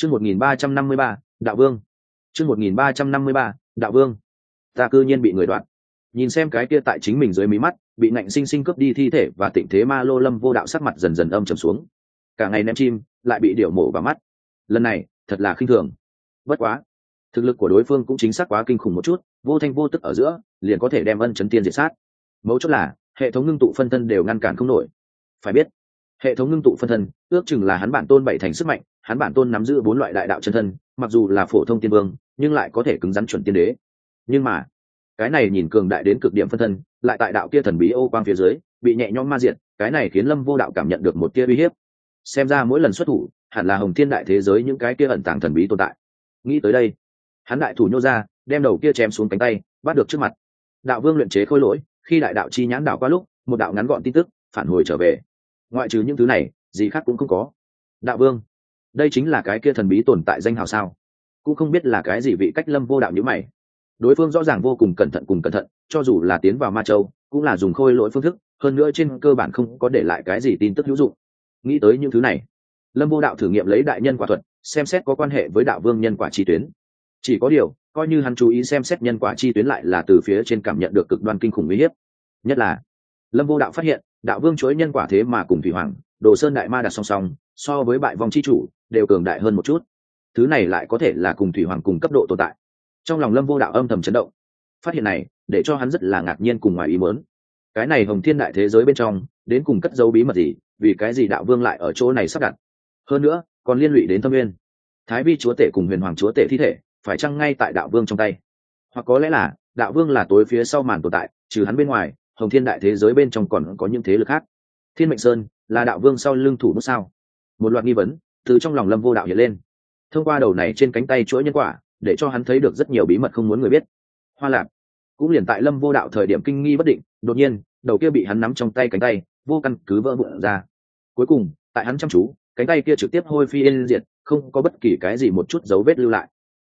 chương một nghìn ba trăm năm mươi ba, đạo vương. Chương một nghìn ba trăm năm mươi ba, đạo vương. Ta cư nhiên bị người đoạn nhìn xem cái kia tại chính mình dưới mí mắt, bị nạnh sinh sinh cướp đi thi thể và tịnh thế ma lô lâm vô đạo sắc mặt dần dần âm trầm xuống. Cả ngày ném chim, lại bị điệu mổ vào mắt. Lần này, thật là khinh thường. Bất quá, thực lực của đối phương cũng chính xác quá kinh khủng một chút, vô thanh vô tức ở giữa, liền có thể đem ân chấn tiên diệt sát. Mấu chốt là, hệ thống ngưng tụ phân thân đều ngăn cản không nổi. Phải biết hệ thống ngưng tụ phân thân, ước chừng là hắn bản tôn bảy thành sức mạnh, hắn bản tôn nắm giữ bốn loại đại đạo chân thân, mặc dù là phổ thông tiên vương, nhưng lại có thể cứng rắn chuẩn tiên đế. Nhưng mà, cái này nhìn cường đại đến cực điểm phân thân, lại tại đạo kia thần bí ô quang phía dưới, bị nhẹ nhõm ma diệt, cái này khiến lâm vô đạo cảm nhận được một tia uy hiếp. Xem ra mỗi lần xuất thủ, hẳn là hồng thiên đại thế giới những cái kia ẩn tàng thần bí tồn tại. Nghĩ tới đây, hắn đại thủ nhô ra, đem đầu kia chém xuống cánh tay, bắt được trước mặt. Đạo vương luyện chế khôi lỗi, khi đại đạo chi nhãn đạo qua lúc, một đạo ngắn gọn tin tức, phản hồi trở về ngoại trừ những thứ này, gì khác cũng không có. Đạo vương, đây chính là cái kia thần bí tồn tại danh hào sao? Cũng không biết là cái gì vị cách lâm vô đạo như mày. Đối phương rõ ràng vô cùng cẩn thận cùng cẩn thận, cho dù là tiến vào ma châu, cũng là dùng khôi lỗi phương thức, hơn nữa trên cơ bản không có để lại cái gì tin tức hữu dụng. Nghĩ tới những thứ này, lâm vô đạo thử nghiệm lấy đại nhân quả thuật, xem xét có quan hệ với đạo vương nhân quả chi tuyến. Chỉ có điều, coi như hắn chú ý xem xét nhân quả chi tuyến lại là từ phía trên cảm nhận được cực đoan kinh khủng uy hiếp. Nhất là, lâm vô đạo phát hiện đạo vương chuỗi nhân quả thế mà cùng thủy hoàng, đồ sơn đại ma đặt song song, so với bại vong chi chủ, đều cường đại hơn một chút. Thứ này lại có thể là cùng thủy hoàng cùng cấp độ tồn tại. Trong lòng lâm vô đạo âm thầm chấn động. Phát hiện này, để cho hắn rất là ngạc nhiên cùng ngoài ý mớn cái này hồng thiên đại thế giới bên trong, đến cùng cất dấu bí mật gì, vì cái gì đạo vương lại ở chỗ này sắp đặt? Hơn nữa, còn liên lụy đến thâm nguyên. Thái vi chúa tể cùng huyền hoàng chúa tể thi thể, phải chăng ngay tại đạo vương trong tay? Hoặc có lẽ là, đạo vương là tối phía sau màn tồn tại, trừ hắn bên ngoài hồng thiên đại thế giới bên trong còn có những thế lực khác. Thiên mệnh sơn là đạo vương sau lưng thủ bút sao? Một loạt nghi vấn từ trong lòng lâm vô đạo hiện lên. Thông qua đầu này trên cánh tay chuỗi nhân quả, để cho hắn thấy được rất nhiều bí mật không muốn người biết. Hoa lạc cũng liền tại lâm vô đạo thời điểm kinh nghi bất định, đột nhiên, đầu kia bị hắn nắm trong tay cánh tay, vô căn cứ vỡ vụn ra. Cuối cùng, tại hắn chăm chú, cánh tay kia trực tiếp hôi phi yên diệt, không có bất kỳ cái gì một chút dấu vết lưu lại.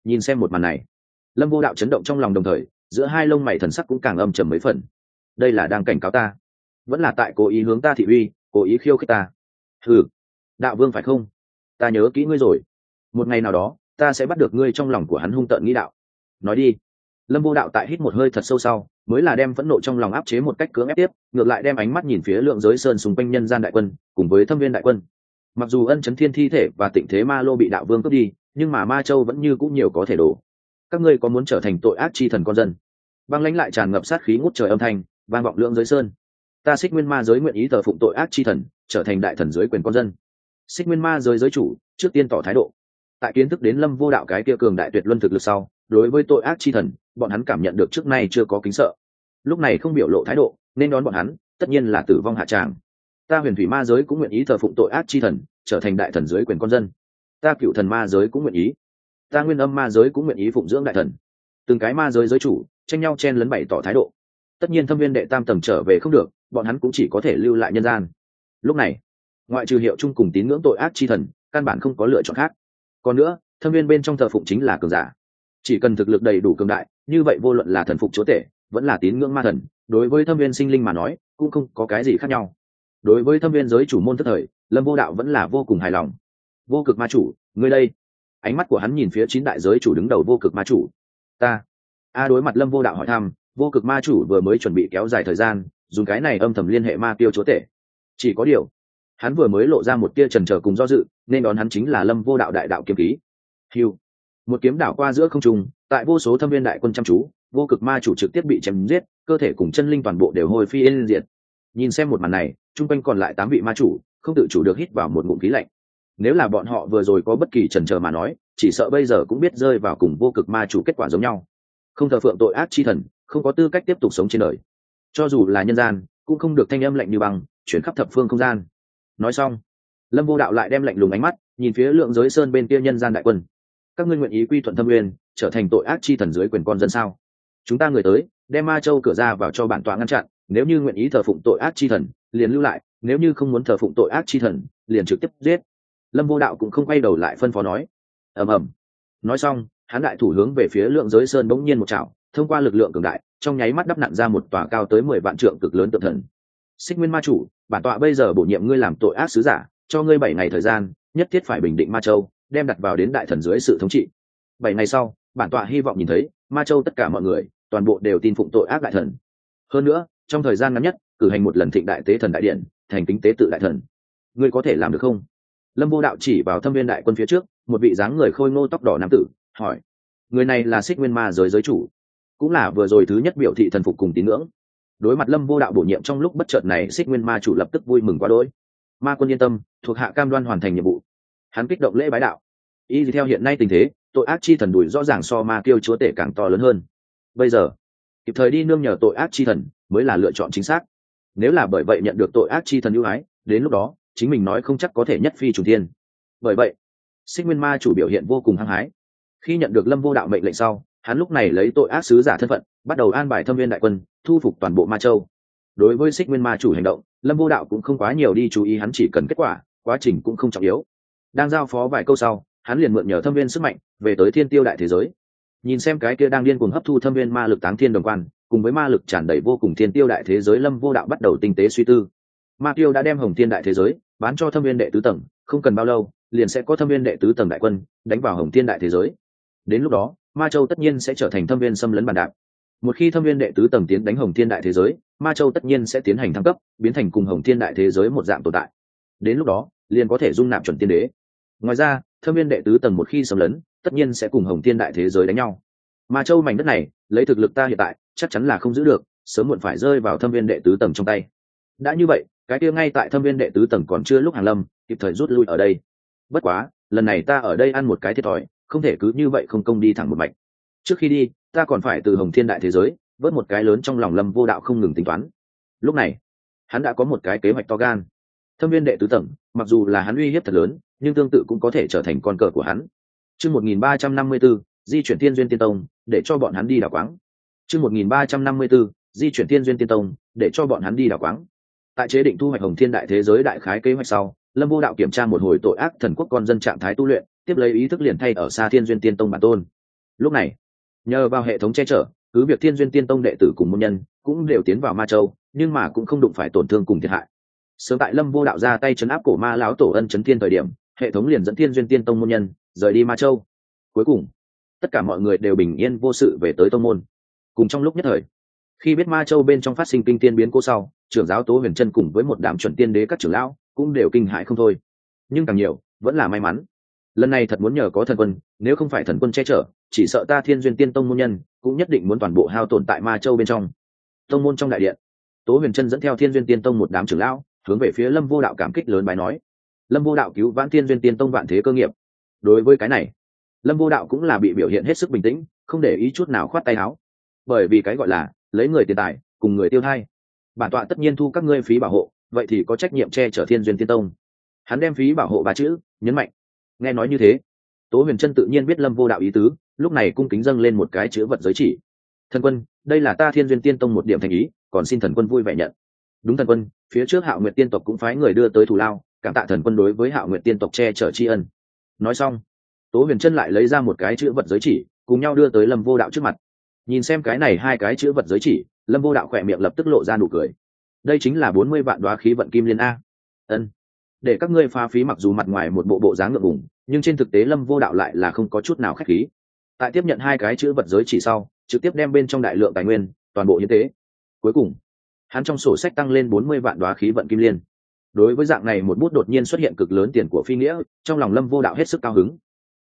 Nhìn xem một màn này, lâm vô đạo chấn động trong lòng đồng thời, giữa hai lông mày thần sắc cũng càng âm trầm mấy phần đây là đang cảnh cáo ta. Vẫn là tại cố ý hướng ta thị uy, cố ý khiêu khích ta. Ừ đạo vương phải không? Ta nhớ kỹ ngươi rồi. Một ngày nào đó, ta sẽ bắt được ngươi trong lòng của hắn hung tợn nghĩ đạo. Nói đi. Lâm vô đạo tại hít một hơi thật sâu sau, mới là đem phẫn nộ trong lòng áp chế một cách cưỡng ép tiếp, ngược lại đem ánh mắt nhìn phía lượng giới sơn xung quanh nhân gian đại quân, cùng với thâm viên đại quân. Mặc dù ân chấn thiên thi thể và tịnh thế ma lô bị đạo vương cướp đi, nhưng mà ma châu vẫn như cũng nhiều có thể đổ. Các ngươi có muốn trở thành tội ác chi thần con dân? Băng lãnh lại tràn ngập sát khí ngút trời âm thanh vang vọng lượng giới sơn. Ta xích nguyên ma giới nguyện ý thờ phụng tội ác chi thần, trở thành đại thần giới quyền con dân. Xích nguyên ma giới giới chủ, trước tiên tỏ thái độ. Tại kiến thức đến lâm vô đạo cái kia cường đại tuyệt luân thực lực sau, đối với tội ác chi thần, bọn hắn cảm nhận được trước nay chưa có kính sợ. Lúc này không biểu lộ thái độ, nên đón bọn hắn, tất nhiên là tử vong hạ tràng. Ta huyền thủy ma giới cũng nguyện ý thờ phụng tội ác chi thần, trở thành đại thần giới quyền con dân. Ta cựu thần ma giới cũng nguyện ý. Ta nguyên âm ma giới cũng nguyện ý phụng dưỡng đại thần. Từng cái ma giới giới chủ, tranh nhau chen lấn bày tỏ thái độ tất nhiên thâm viên đệ tam tầng trở về không được, bọn hắn cũng chỉ có thể lưu lại nhân gian. Lúc này, ngoại trừ hiệu chung cùng tín ngưỡng tội ác chi thần, căn bản không có lựa chọn khác. Còn nữa, thâm viên bên trong thờ phụng chính là cường giả. Chỉ cần thực lực đầy đủ cường đại, như vậy vô luận là thần phục chúa tể, vẫn là tín ngưỡng ma thần, đối với thâm viên sinh linh mà nói, cũng không có cái gì khác nhau. Đối với thâm viên giới chủ môn thất thời, lâm vô đạo vẫn là vô cùng hài lòng. Vô cực ma chủ, ngươi đây. Ánh mắt của hắn nhìn phía chín đại giới chủ đứng đầu vô cực ma chủ. Ta. A đối mặt lâm vô đạo hỏi thăm vô cực ma chủ vừa mới chuẩn bị kéo dài thời gian, dùng cái này âm thầm liên hệ ma tiêu chúa tể. Chỉ có điều, hắn vừa mới lộ ra một tia trần trờ cùng do dự, nên đón hắn chính là lâm vô đạo đại đạo kiếm ký. Hiu một kiếm đảo qua giữa không trung, tại vô số thâm viên đại quân chăm chú, vô cực ma chủ trực tiếp bị chém giết, cơ thể cùng chân linh toàn bộ đều hồi phi yên diệt. Nhìn xem một màn này, chung quanh còn lại tám vị ma chủ, không tự chủ được hít vào một ngụm khí lạnh. Nếu là bọn họ vừa rồi có bất kỳ trần trờ mà nói, chỉ sợ bây giờ cũng biết rơi vào cùng vô cực ma chủ kết quả giống nhau không thờ phượng tội ác chi thần, không có tư cách tiếp tục sống trên đời. Cho dù là nhân gian, cũng không được thanh âm lạnh như băng, chuyển khắp thập phương không gian. Nói xong, lâm vô đạo lại đem lạnh lùng ánh mắt nhìn phía lượng giới sơn bên kia nhân gian đại quân. Các ngươi nguyện ý quy thuận thâm uyên trở thành tội ác chi thần dưới quyền con dân sao? Chúng ta người tới, đem ma châu cửa ra vào cho bản tọa ngăn chặn, nếu như nguyện ý thờ phụng tội ác chi thần, liền lưu lại, nếu như không muốn thờ phụng tội ác chi thần, liền trực tiếp giết. Lâm vô đạo cũng không quay đầu lại phân phó nói. Ầm ầm. Nói xong hắn đại thủ hướng về phía lượng giới sơn bỗng nhiên một chảo, thông qua lực lượng cường đại, trong nháy mắt đắp nặn ra một tòa cao tới mười vạn trượng cực lớn tự thần. Xích nguyên ma chủ, bản tọa bây giờ bổ nhiệm ngươi làm tội ác sứ giả, cho ngươi bảy ngày thời gian, nhất thiết phải bình định ma châu, đem đặt vào đến đại thần dưới sự thống trị. Bảy ngày sau, bản tọa hy vọng nhìn thấy, ma châu tất cả mọi người, toàn bộ đều tin phụng tội ác đại thần. Hơn nữa, trong thời gian ngắn nhất, cử hành một lần thịnh đại tế thần đại điện, thành kính tế tự đại thần. Ngươi có thể làm được không? Lâm vô đạo chỉ vào thâm viên đại quân phía trước, một vị dáng người khôi ngô tóc đỏ nam tử hỏi, người này là xích nguyên ma giới giới chủ, cũng là vừa rồi thứ nhất biểu thị thần phục cùng tín ngưỡng. Đối mặt lâm vô đạo bổ nhiệm trong lúc bất chợt này, xích nguyên ma chủ lập tức vui mừng quá đỗi. Ma quân yên tâm, thuộc hạ cam đoan hoàn thành nhiệm vụ. Hắn kích động lễ bái đạo. Y theo hiện nay tình thế, tội ác chi thần đùi rõ ràng so ma kêu chúa tể càng to lớn hơn. Bây giờ, kịp thời đi nương nhờ tội ác chi thần mới là lựa chọn chính xác. Nếu là bởi vậy nhận được tội ác chi thần ưu ái, đến lúc đó, chính mình nói không chắc có thể nhất phi chủ tiên bởi vậy, xích nguyên ma chủ biểu hiện vô cùng hăng hái khi nhận được lâm vô đạo mệnh lệnh sau, hắn lúc này lấy tội ác sứ giả thân phận, bắt đầu an bài thâm viên đại quân, thu phục toàn bộ ma châu. Đối với xích nguyên ma chủ hành động, lâm vô đạo cũng không quá nhiều đi chú ý hắn chỉ cần kết quả, quá trình cũng không trọng yếu. Đang giao phó vài câu sau, hắn liền mượn nhờ thâm viên sức mạnh, về tới thiên tiêu đại thế giới. Nhìn xem cái kia đang điên cuồng hấp thu thâm viên ma lực táng thiên đồng quan, cùng với ma lực tràn đầy vô cùng thiên tiêu đại thế giới, lâm vô đạo bắt đầu tinh tế suy tư. Ma tiêu đã đem hồng thiên đại thế giới bán cho thâm viên đệ tứ tầng, không cần bao lâu, liền sẽ có thâm viên đệ tứ tầng đại quân đánh vào hồng thiên đại thế giới đến lúc đó, ma châu tất nhiên sẽ trở thành thâm viên xâm lấn bàn đạp một khi thâm viên đệ tứ tầng tiến đánh hồng thiên đại thế giới, ma châu tất nhiên sẽ tiến hành thăng cấp, biến thành cùng hồng thiên đại thế giới một dạng tồn tại. Đến lúc đó, liền có thể dung nạp chuẩn tiên đế. Ngoài ra, thâm viên đệ tứ tầng một khi xâm lấn, tất nhiên sẽ cùng hồng thiên đại thế giới đánh nhau. Ma châu mảnh đất này, lấy thực lực ta hiện tại, chắc chắn là không giữ được, sớm muộn phải rơi vào thâm viên đệ tứ tầng trong tay. Đã như vậy, cái kia ngay tại thâm viên đệ tứ tầng còn chưa lúc hàng lâm, kịp thời rút lui ở đây. Bất quá, lần này ta ở đây ăn một cái thiệt thòi không thể cứ như vậy không công đi thẳng một mạch. Trước khi đi, ta còn phải từ hồng thiên đại thế giới, vớt một cái lớn trong lòng lâm vô đạo không ngừng tính toán. Lúc này, hắn đã có một cái kế hoạch to gan. Thâm viên đệ tứ tầng, mặc dù là hắn uy hiếp thật lớn, nhưng tương tự cũng có thể trở thành con cờ của hắn. Chương một nghìn ba trăm năm mươi b ố di chuyển thiên duyên tiên tông, để cho bọn hắn đi đảo quáng. Chương một nghìn ba trăm năm mươi b ố di chuyển thiên duyên tiên tông, để cho bọn hắn đi đảo quáng. Tại chế định thu hoạch hồng thiên đại thế giới đại khái kế hoạch sau, lâm vô đạo kiểm tra một hồi tội ác thần quốc con dân trạng thái tu luyện tiếp lấy ý thức liền thay ở xa thiên duyên tiên tông bản tôn. Lúc này, nhờ vào hệ thống che chở, cứ việc thiên duyên tiên tông đệ tử cùng môn nhân cũng đều tiến vào ma châu, nhưng mà cũng không đụng phải tổn thương cùng thiệt hại. Sớm tại lâm vô đạo ra tay chấn áp cổ ma lão tổ ân chấn thiên thời điểm, hệ thống liền dẫn thiên duyên tiên tông môn nhân rời đi ma châu. Cuối cùng, tất cả mọi người đều bình yên vô sự về tới tông môn. Cùng trong lúc nhất thời, khi biết ma châu bên trong phát sinh kinh tiên biến cố sau, trưởng giáo tố huyền chân cùng với một đám chuẩn tiên đế các trưởng lão cũng đều kinh hại không thôi. Nhưng càng nhiều, vẫn là may mắn lần này thật muốn nhờ có thần quân, nếu không phải thần quân che chở, chỉ sợ ta thiên duyên tiên tông môn nhân cũng nhất định muốn toàn bộ hao tồn tại ma châu bên trong. Tông môn trong đại điện, tố huyền chân dẫn theo thiên duyên tiên tông một đám trưởng lão, hướng về phía lâm vô đạo cảm kích lớn bài nói, lâm vô đạo cứu vãn thiên duyên tiên tông vạn thế cơ nghiệp. Đối với cái này, lâm vô đạo cũng là bị biểu hiện hết sức bình tĩnh, không để ý chút nào khoát tay áo. Bởi vì cái gọi là lấy người tiền tài cùng người tiêu thay bản tọa tất nhiên thu các ngươi phí bảo hộ, vậy thì có trách nhiệm che chở thiên duyên tiên tông. Hắn đem phí bảo hộ ba chữ, nhấn mạnh nghe nói như thế, tố huyền trân tự nhiên biết lâm vô đạo ý tứ, lúc này cung kính dâng lên một cái chữ vật giới chỉ. Thần quân, đây là ta thiên duyên tiên tông một điểm thành ý, còn xin thần quân vui vẻ nhận. Đúng thần quân, phía trước hạo nguyện tiên tộc cũng phái người đưa tới thủ lao, cảm tạ thần quân đối với hạo nguyện tiên tộc che chở tri ân. Nói xong, tố huyền trân lại lấy ra một cái chữ vật giới chỉ, cùng nhau đưa tới lâm vô đạo trước mặt. Nhìn xem cái này hai cái chữ vật giới chỉ, lâm vô đạo khỏe miệng lập tức lộ ra nụ cười. Đây chính là bốn mươi vạn đoá khí vận kim liên a. Ân để các ngươi pha phí mặc dù mặt ngoài một bộ bộ dáng ngượng ngùng, nhưng trên thực tế lâm vô đạo lại là không có chút nào k h á c h khí. Tại tiếp nhận hai cái chữ vật giới chỉ sau, trực tiếp đem bên trong đại lượng tài nguyên, toàn bộ hiến tế. Cuối cùng, hắn trong sổ sách tăng lên bốn mươi vạn đoá khí vận kim liên. Đối với dạng này một bút đột nhiên xuất hiện cực lớn tiền của phi nghĩa, trong lòng lâm vô đạo hết sức cao hứng.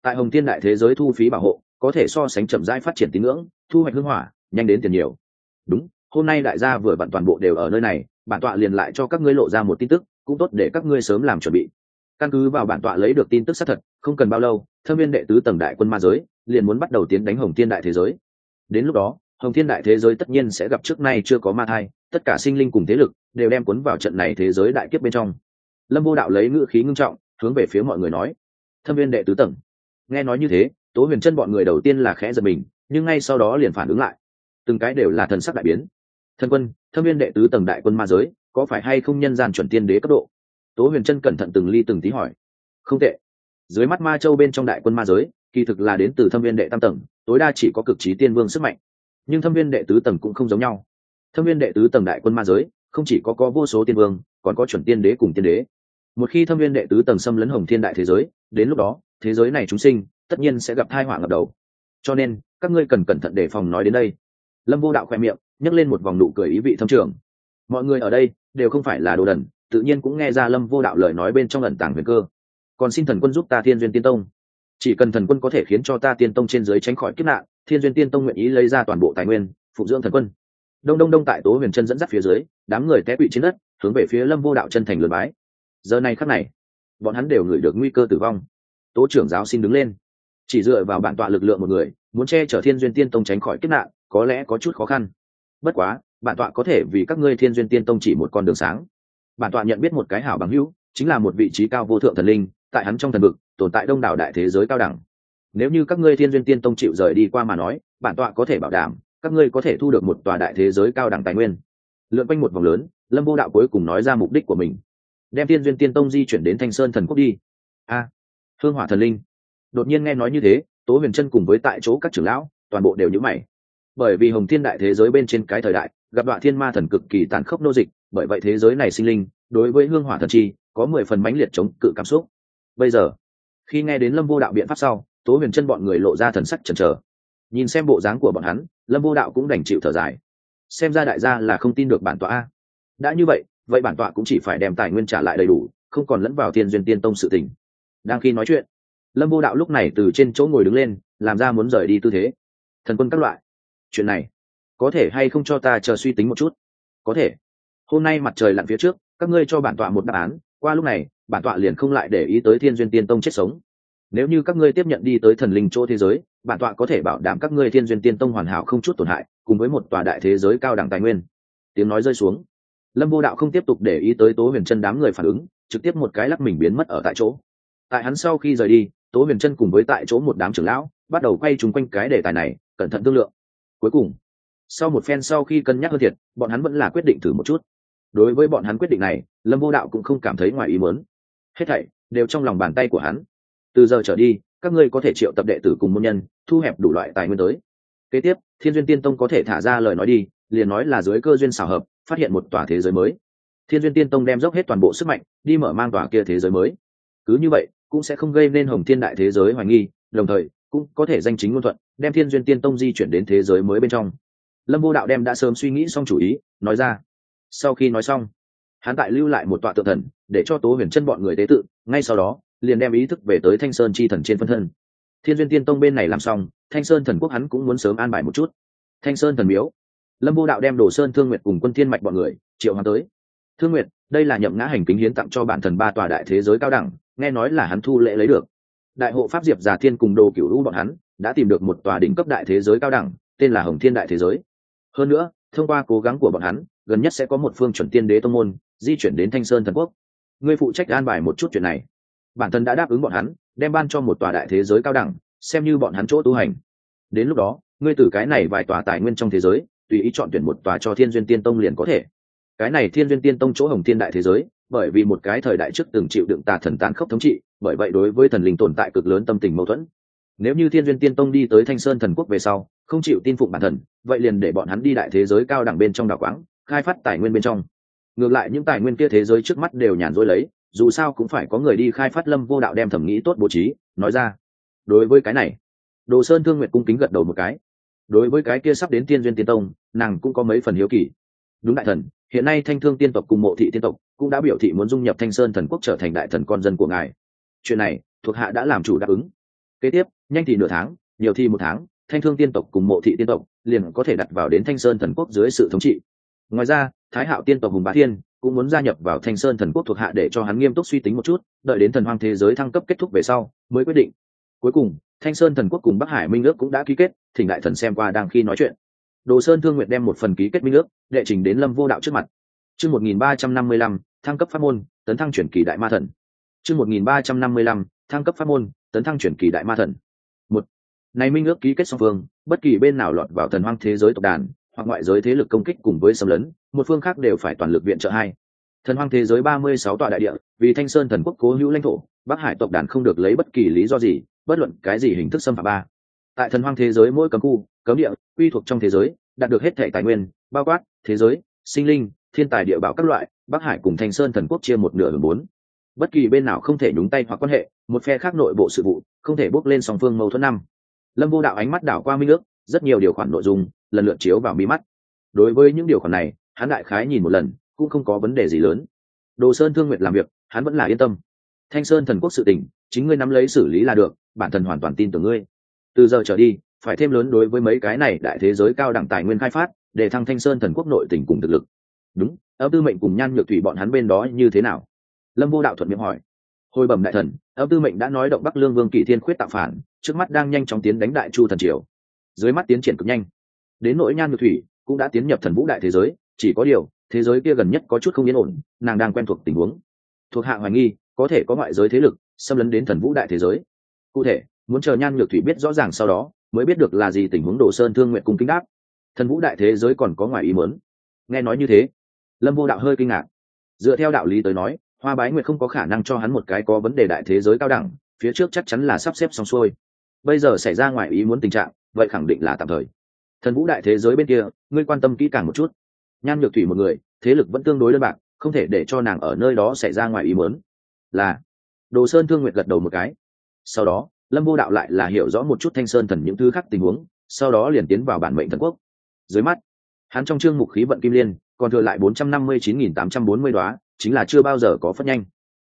Tại hồng thiên đại thế giới thu phí bảo hộ, có thể so sánh chậm rãi phát triển tín ngưỡng, thu hoạch hưng hỏa, nhanh đến tiền nhiều. Đúng, hôm nay đại gia vừa vặn toàn bộ đều ở nơi này, bản tọa liền lại cho các ngươi lộ ra một tin tức cũng tốt để các ngươi sớm làm chuẩn bị. Căn cứ vào bản tọa lấy được tin tức xác thật, không cần bao lâu, thâm viên đệ tứ tầng đại quân ma giới liền muốn bắt đầu tiến đánh hồng thiên đại thế giới. Đến lúc đó, hồng thiên đại thế giới tất nhiên sẽ gặp trước nay chưa có ma thai, tất cả sinh linh cùng thế lực đều đem cuốn vào trận này thế giới đại kiếp bên trong. Lâm vô đạo lấy ngữ khí ngưng trọng, hướng về phía mọi người nói, thâm viên đệ tứ tầng. Nghe nói như thế, tố huyền chân bọn người đầu tiên là khẽ giật mình, nhưng ngay sau đó liền phản ứng lại. Từng cái đều là thần sắc đại biến. Thân quân, thâm viên đệ tứ tầng đại quân ma giới có phải hay không nhân gian chuẩn tiên đế cấp độ? Tố huyền chân cẩn thận từng ly từng tí hỏi. Không tệ. Dưới mắt ma châu bên trong đại quân ma giới, kỳ thực là đến từ thâm viên đệ tam tầng, tối đa chỉ có cực trí tiên vương sức mạnh. Nhưng thâm viên đệ tứ tầng cũng không giống nhau. Thâm viên đệ tứ tầng đại quân ma giới, không chỉ có có vô số tiên vương, còn có chuẩn tiên đế cùng tiên đế. Một khi thâm viên đệ tứ tầng xâm lấn hồng thiên đại thế giới, đến lúc đó, thế giới này chúng sinh, tất nhiên sẽ gặp tai họa ngập đầu. Cho nên, các ngươi cần cẩn thận đề phòng nói đến đây. Lâm vô đạo khoe miệng, nhấc lên một vòng nụ cười ý vị thâm trường mọi người ở đây đều không phải là đồ đần, tự nhiên cũng nghe ra lâm vô đạo lời nói bên trong ẩn tàng huyền cơ. Còn xin thần quân giúp ta thiên duyên tiên tông. Chỉ cần thần quân có thể khiến cho ta tiên tông trên dưới tránh khỏi kiếp nạn, thiên duyên tiên tông nguyện ý lấy ra toàn bộ tài nguyên, phụ dưỡng thần quân. Đông đông đông tại tố huyền chân dẫn dắt phía dưới, đám người té quỵ trên đất, hướng về phía lâm vô đạo chân thành lượt bái. Giờ này khắc này, bọn hắn đều ngửi được nguy cơ tử vong. Tố trưởng giáo xin đứng lên. Chỉ dựa vào bản tọa lực lượng một người, muốn che chở thiên duyên tiên tông tránh khỏi kiếp nạn, có lẽ có chút khó khăn. Bất quá bản tọa có thể vì các ngươi thiên duyên tiên tông chỉ một con đường sáng. Bản tọa nhận biết một cái hảo bằng hữu, chính là một vị trí cao vô thượng thần linh, tại hắn trong thần vực, tồn tại đông đảo đại thế giới cao đẳng. Nếu như các ngươi thiên duyên tiên tông chịu rời đi qua mà nói, bản tọa có thể bảo đảm, các ngươi có thể thu được một tòa đại thế giới cao đẳng tài nguyên. Lượn quanh một vòng lớn, lâm vô đạo cuối cùng nói ra mục đích của mình. Đem thiên duyên tiên tông di chuyển đến thanh sơn thần quốc đi. A, hương hỏa thần linh. Đột nhiên nghe nói như thế, tố huyền chân cùng với tại chỗ các trưởng lão, toàn bộ đều nhữ mày. Bởi vì hồng thiên đại thế giới bên trên cái thời đại gặp đoạn thiên ma thần cực kỳ tàn khốc nô dịch, bởi vậy thế giới này sinh linh, đối với hương hỏa thần chi, có mười phần mãnh liệt chống cự cảm xúc. Bây giờ, khi nghe đến lâm vô đạo biện pháp sau, tố huyền chân bọn người lộ ra thần sắc chần chờ. Nhìn xem bộ dáng của bọn hắn, lâm vô đạo cũng đành chịu thở dài. Xem ra đại gia là không tin được bản tọa a. Đã như vậy vậy bản tọa cũng chỉ phải đem tài nguyên trả lại đầy đủ, không còn lẫn vào thiên duyên tiên tông sự tình. Đang khi nói chuyện, lâm vô đạo lúc này từ trên chỗ ngồi đứng lên, làm ra muốn rời đi tư thế. Thần quân các loại. Chuyện này có thể hay không cho ta chờ suy tính một chút? Có thể. Hôm nay mặt trời lặn phía trước, các ngươi cho bản tọa một đáp án, qua lúc này, bản tọa liền không lại để ý tới thiên duyên tiên tông chết sống. Nếu như các ngươi tiếp nhận đi tới thần linh chỗ thế giới, bản tọa có thể bảo đảm các ngươi thiên duyên tiên tông hoàn hảo không chút tổn hại, cùng với một tòa đại thế giới cao đẳng tài nguyên. Tiếng nói rơi xuống. Lâm vô đạo không tiếp tục để ý tới tố huyền chân đám người phản ứng, trực tiếp một cái lắc mình biến mất ở tại chỗ. Tại hắn sau khi rời đi, tố huyền chân cùng với tại chỗ một đám trưởng lão, bắt đầu quay chung quanh cái đề tài này, cẩn thận thương lượng. Cuối cùng sau một phen sau khi cân nhắc hơn thiệt, bọn hắn vẫn là quyết định thử một chút. Đối với bọn hắn quyết định này, lâm vô đạo cũng không cảm thấy ngoài ý mớn hết thảy đều trong lòng bàn tay của hắn. Từ giờ trở đi, các ngươi có thể triệu tập đệ tử cùng môn nhân, thu hẹp đủ loại tài nguyên tới. Kế tiếp, thiên duyên tiên tông có thể thả ra lời nói đi, liền nói là dưới cơ duyên xảo hợp, phát hiện một tòa thế giới mới. Thiên duyên tiên tông đem dốc hết toàn bộ sức mạnh, đi mở mang tòa kia thế giới mới. Cứ như vậy, cũng sẽ không gây nên hồng thiên đại thế giới hoài nghi, đồng thời, cũng có thể danh chính ngôn thuận, đem thiên duyên tiên tông di chuyển đến thế giới mới bên trong lâm vô đạo đem đã sớm suy nghĩ xong chủ ý, nói ra. Sau khi nói xong, hắn tại lưu lại một tọa tự thần, để cho tố huyền chân bọn người tế tự, ngay sau đó, liền đem ý thức về tới thanh sơn chi thần trên phân thân. Thiên duyên tiên tông bên này làm xong, thanh sơn thần quốc hắn cũng muốn sớm an bài một chút. Thanh sơn thần miếu. Lâm vô đạo đem đồ sơn thương nguyệt cùng quân thiên mạch bọn người, triệu hoàng tới. Thương nguyệt, đây là nhậm ngã hành kính hiến tặng cho bản thần ba tòa đại thế giới cao đẳng, nghe nói là hắn thu lễ lấy được. Đại hộ pháp diệp già thiên cùng đồ cửu Lũ bọn hắn, đã tìm được một tòa đỉnh cấp đại thế giới cao đẳng, tên là hồng thiên đại thế giới hơn nữa, thông qua cố gắng của bọn hắn, gần nhất sẽ có một phương chuẩn tiên đế tông môn, di chuyển đến thanh sơn thần quốc. Ngươi phụ trách an bài một chút chuyện này. Bản thân đã đáp ứng bọn hắn, đem ban cho một tòa đại thế giới cao đẳng, xem như bọn hắn chỗ tu hành. Đến lúc đó, ngươi từ cái này vài tòa tài nguyên trong thế giới, tùy ý chọn tuyển một tòa cho thiên duyên tiên tông liền có thể. Cái này thiên duyên tiên tông chỗ hồng thiên đại thế giới, bởi vì một cái thời đại trước từng chịu đựng tà thần tàn khốc thống trị, bởi vậy đối với thần linh tồn tại cực lớn tâm tình mâu thuẫn. Nếu như thiên duyên tiên tông đi tới thanh sơn thần quốc về sau không chịu tin phục bản thần, vậy liền để bọn hắn đi đại thế giới cao đẳng bên trong đảo quáng, khai phát tài nguyên bên trong. Ngược lại những tài nguyên kia thế giới trước mắt đều nhàn rỗi lấy, dù sao cũng phải có người đi khai phát lâm vô đạo đem thẩm nghĩ tốt bố trí, nói ra. Đối với cái này, đồ sơn thương nguyện cung kính gật đầu một cái. Đối với cái kia sắp đến tiên duyên tiên tông, nàng cũng có mấy phần hiếu kỳ. Đúng đại thần, hiện nay thanh thương tiên tộc cùng mộ thị tiên tộc cũng đã biểu thị muốn dung nhập thanh sơn thần quốc trở thành đại thần con dân của ngài. Chuyện này thuộc hạ đã làm chủ đáp ứng. Kế tiếp, nhanh thì nửa tháng, nhiều thì một tháng thanh thương tiên tộc cùng mộ thị tiên tộc liền có thể đặt vào đến thanh sơn thần quốc dưới sự thống trị. Ngoài ra, thái hạo tiên tộc hùng bá thiên cũng muốn gia nhập vào thanh sơn thần quốc thuộc hạ để cho hắn nghiêm túc suy tính một chút, đợi đến thần hoang thế giới thăng cấp kết thúc về sau mới quyết định. Cuối cùng, thanh sơn thần quốc cùng bắc hải minh ước cũng đã ký kết, thỉnh đại thần xem qua đang khi nói chuyện. Đồ sơn thương nguyện đem một phần ký kết minh ước, đệ trình đến lâm vô đạo trước mặt. Chương một nghìn ba trăm năm mươi lăm, thăng cấp pháp môn, tấn thăng chuyển kỳ đại ma thần. Chương một nghìn ba trăm năm mươi lăm, thăng cấp pháp môn, tấn thăng chuyển kỳ đại ma thần này minh ước ký kết song phương, bất kỳ bên nào lọt vào thần hoang thế giới tộc đàn, hoặc ngoại giới thế lực công kích cùng với xâm lấn, một phương khác đều phải toàn lực viện trợ hai. Thần hoang thế giới ba mươi sáu tọa đại địa, vì thanh sơn thần quốc cố hữu lãnh thổ, bắc hải tộc đàn không được lấy bất kỳ lý do gì, bất luận cái gì hình thức xâm phạm ba. Tại thần hoang thế giới mỗi cấm khu, cấm địa, quy thuộc trong thế giới, đạt được hết thể tài nguyên, bao quát thế giới, sinh linh, thiên tài địa bảo các loại, bắc hải cùng thanh sơn thần quốc chia một nửa hưởng bốn. Bất kỳ bên nào không thể nhúng tay hoặc quan hệ, một phe khác nội bộ sự vụ, không thể bước lên song phương mâu thuẫn năm lâm vô đạo ánh mắt đảo qua minh ước, rất nhiều điều khoản nội dung lần lượt chiếu vào mi mắt. Đối với những điều khoản này, hắn đại khái nhìn một lần, cũng không có vấn đề gì lớn. Đồ sơn thương nguyện làm việc, hắn vẫn là yên tâm. Thanh sơn thần quốc sự tỉnh chính ngươi nắm lấy xử lý là được, bản thân hoàn toàn tin tưởng ngươi. Từ giờ trở đi, phải thêm lớn đối với mấy cái này đại thế giới cao đẳng tài nguyên khai phát, để thăng thanh sơn thần quốc nội tỉnh cùng thực lực. Đúng ấp tư mệnh cùng nhan nhược thủy bọn hắn bên đó như thế nào? Lâm vô đạo thuận miệng hỏi. Hồi bẩm đại thần Âu tư mệnh đã nói động bắc lương vương kỷ thiên khuyết tạo phản, trước mắt đang nhanh chóng tiến đánh đại chu thần triều. Dưới mắt tiến triển cực nhanh. Đến nỗi nhan nhược thủy cũng đã tiến nhập thần vũ đại thế giới, chỉ có điều, thế giới kia gần nhất có chút không yên ổn, nàng đang quen thuộc tình huống. Thuộc hạ hoài nghi, có thể có ngoại giới thế lực xâm lấn đến thần vũ đại thế giới. Cụ thể, muốn chờ nhan nhược thủy biết rõ ràng sau đó, mới biết được là gì tình huống đồ sơn thương nguyện cung kính đáp. Thần vũ đại thế giới còn có ngoài ý muốn. Nghe nói như thế, lâm vô đạo hơi kinh ngạc. Dựa theo đạo lý tới nói hoa bái nguyệt không có khả năng cho hắn một cái có vấn đề đại thế giới cao đẳng, phía trước chắc chắn là sắp xếp xong xuôi. Bây giờ xảy ra ngoài ý muốn tình trạng, vậy khẳng định là tạm thời. Thần vũ đại thế giới bên kia, ngươi quan tâm kỹ càng một chút. Nhan nhược thủy một người, thế lực vẫn tương đối đơn bạc, không thể để cho nàng ở nơi đó xảy ra ngoài ý muốn. Là, đồ sơn thương nguyệt gật đầu một cái. Sau đó, lâm vô đạo lại là hiểu rõ một chút thanh sơn thần những thứ khác tình huống, sau đó liền tiến vào bản mệnh thần quốc. Dưới mắt, hắn trong chương mục khí vận kim liên, còn thừa lại bốn trăm năm mươi chín nghìn tám trăm bốn mươi đoá chính là chưa bao giờ có phất nhanh.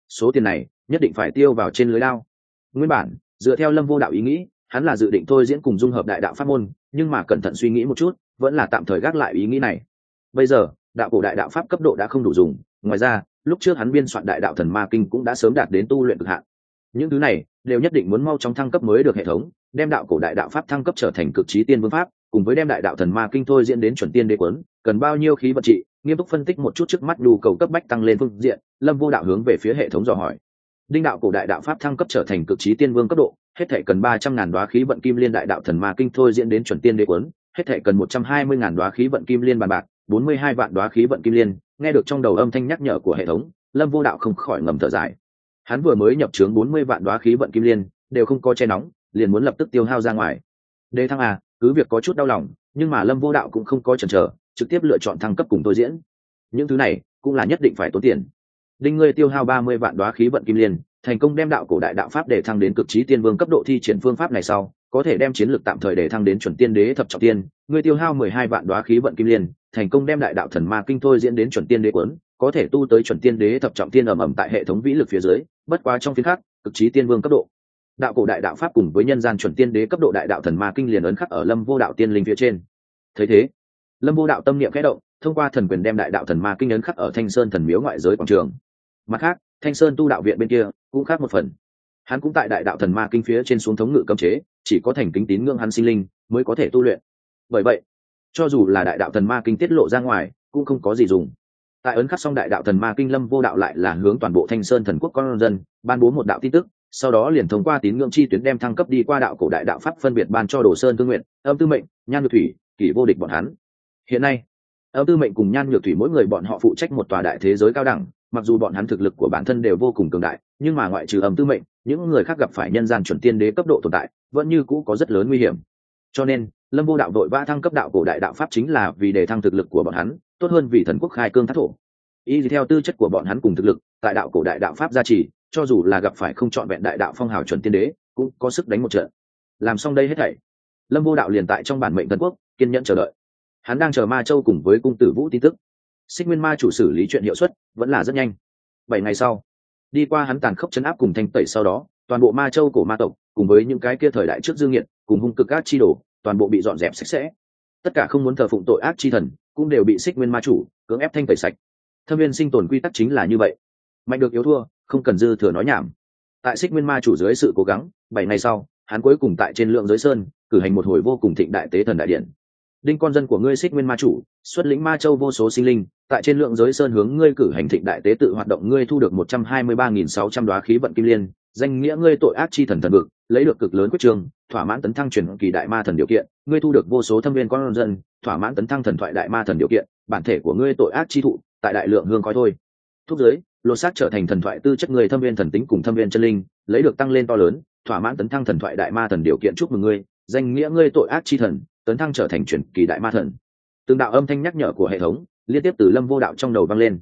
Số tiền này, nhất định phải tiêu vào trên lưới lao nguyên bản, dựa theo lâm vô đạo ý nghĩ, hắn là dự định thôi diễn cùng dung hợp đại đạo pháp môn, nhưng mà cẩn thận suy nghĩ một chút, vẫn là tạm thời gác lại ý nghĩ này. Bây giờ, đạo cổ đại đạo pháp cấp độ đã không đủ dùng, ngoài ra, lúc trước hắn biên soạn đại đạo thần ma kinh cũng đã sớm đạt đến tu luyện cực hạn. Những thứ này, đều nhất định muốn mau chóng thăng cấp mới được hệ thống, đem đạo cổ đại đạo pháp thăng cấp trở thành cực trí tiên vương pháp, cùng với đem đại đạo thần ma kinh thôi diễn đến chuẩn tiên đế quấn, cần bao nhiêu khí vận trị nghiêm túc phân tích một chút trước mắt nhu cầu cấp bách tăng lên phương diện, lâm vô đạo hướng về phía hệ thống dò hỏi. Đinh đạo cổ đại đạo pháp thăng cấp trở thành cực trí tiên vương cấp độ, hết thể cần ba trăm ngàn đoá khí vận kim liên đại đạo thần ma kinh thôi diễn đến chuẩn tiên đế quấn hết thể cần một trăm hai mươi ngàn đoá khí vận kim liên bàn bạc, bốn mươi hai vạn đoá khí vận kim liên, nghe được trong đầu âm thanh nhắc nhở của hệ thống, lâm vô đạo không khỏi ngầm thở dài. Hắn vừa mới nhập trướng bốn mươi vạn đoá khí vận kim liên, đều không có che nóng, liền muốn lập tức tiêu hao ra ngoài. Đế thăng à cứ việc có chút đau lòng, nhưng mà lâm vô đạo cũng không có chần chờ trực tiếp lựa chọn thăng cấp cùng tôi diễn. Những thứ này cũng là nhất định phải tốn tiền. Đinh ngươi tiêu hao ba mươi vạn đoá khí vận kim liên, thành công đem đạo cổ đại đạo pháp để thăng đến cực trí tiên vương cấp độ thi triển phương pháp này sau, có thể đem chiến lược tạm thời để thăng đến chuẩn tiên đế thập trọng tiên. Ngươi tiêu hao mười hai vạn đoá khí vận kim liên, thành công đem đại đạo thần ma kinh thôi diễn đến chuẩn tiên đế quấn có thể tu tới chuẩn tiên đế thập trọng tiên ầm ầm tại hệ thống vĩ lực phía dưới, bất quá trong phiên khác, cực trí tiên vương cấp độ. Đạo cổ đại đạo pháp cùng với nhân gian chuẩn tiên đế cấp độ đại đạo thần ma kinh liền ấn khắc ở lâm vô đạo tiên linh phía trên. Thấy thế lâm vô đạo tâm niệm khẽ động, thông qua thần quyền đem đại đạo thần ma kinh ấn khắc ở thanh sơn thần miếu ngoại giới quảng trường. Mặt khác, thanh sơn tu đạo viện bên kia cũng khác một phần. Hắn cũng tại đại đạo thần ma kinh phía trên xuống thống ngự cấm chế, chỉ có thành kính tín ngưỡng hắn sinh linh mới có thể tu luyện. Bởi vậy, cho dù là đại đạo thần ma kinh tiết lộ ra ngoài, cũng không có gì dùng. Tại ấn khắc xong đại đạo thần ma kinh, lâm vô đạo lại là hướng toàn bộ thanh sơn thần quốc con dân ban bố một đạo tin tức, sau đó liền thông qua tín ngưỡng chi tuyến đem thăng cấp đi qua đạo cổ đại đạo pháp phân biệt ban cho đồ sơn tương nguyện, âm tư mệnh, nhan nhược thủy, kỷ vô địch bọn hắn hiện nay, âm tư mệnh cùng nhan nhược thủy mỗi người bọn họ phụ trách một tòa đại thế giới cao đẳng, mặc dù bọn hắn thực lực của bản thân đều vô cùng cường đại, nhưng mà ngoại trừ âm tư mệnh, những người khác gặp phải nhân gian chuẩn tiên đế cấp độ tồn tại, vẫn như cũ có rất lớn nguy hiểm. Cho nên, lâm vô đạo đội vã thăng cấp đạo cổ đại đạo pháp chính là vì để thăng thực lực của bọn hắn, tốt hơn vì thần quốc khai cương thác thổ. Y theo tư chất của bọn hắn cùng thực lực, tại đạo cổ đại đạo pháp gia trì, cho dù là gặp phải không chọn vẹn đại đạo phong hào chuẩn tiên đế, cũng có sức đánh một trận. Làm xong đây hết thảy, lâm vô đạo liền tại trong bản mệnh thần quốc, kiên nhẫn chờ đợi hắn đang chờ ma châu cùng với cung tử vũ tin tức. Xích nguyên ma chủ xử lý chuyện hiệu suất vẫn là rất nhanh. Bảy ngày sau, đi qua hắn tàn khốc chấn áp cùng thanh tẩy sau đó, toàn bộ ma châu của ma tộc, cùng với những cái kia thời đại trước dương nghiện cùng hung cực ác chi đồ, toàn bộ bị dọn dẹp sạch sẽ. Tất cả không muốn thờ phụng tội ác chi thần, cũng đều bị xích nguyên ma chủ cưỡng ép thanh tẩy sạch. Thâm viên sinh tồn quy tắc chính là như vậy. Mạnh được yếu thua, không cần dư thừa nói nhảm. Tại xích nguyên ma chủ dưới sự cố gắng, bảy ngày sau, hắn cuối cùng tại trên lượng giới sơn, cử hành một hồi vô cùng thịnh đại tế thần đại điện đinh con dân của ngươi xích nguyên ma chủ, xuất lĩnh ma châu vô số sinh linh, tại trên lượng giới sơn hướng ngươi cử hành thịnh đại tế tự hoạt động ngươi thu được một trăm hai mươi ba nghìn sáu trăm đoá khí vận kim liên, danh nghĩa ngươi tội ác chi thần thần vực, lấy được cực lớn quyết trường, thỏa mãn tấn thăng truyền kỳ đại ma thần điều kiện, ngươi thu được vô số thâm viên con dân, thỏa mãn tấn thăng thần thoại đại ma thần điều kiện, bản thể của ngươi tội ác chi thụ, tại đại lượng hương khói thôi. Thúc giới, lột xác trở thành thần thoại tư chất người thâm viên thần tính cùng thâm viên chân linh, lấy được tăng lên to lớn, thỏa mãn tấn thăng thần thoại đại ma thần điều kiện chúc mừng ngươi, danh nghĩa ngươi tội ác chi thần tấn thăng trở thành truyền kỳ đại ma thần. Từng đạo âm thanh nhắc nhở của hệ thống, liên tiếp từ lâm vô đạo trong đầu vang lên.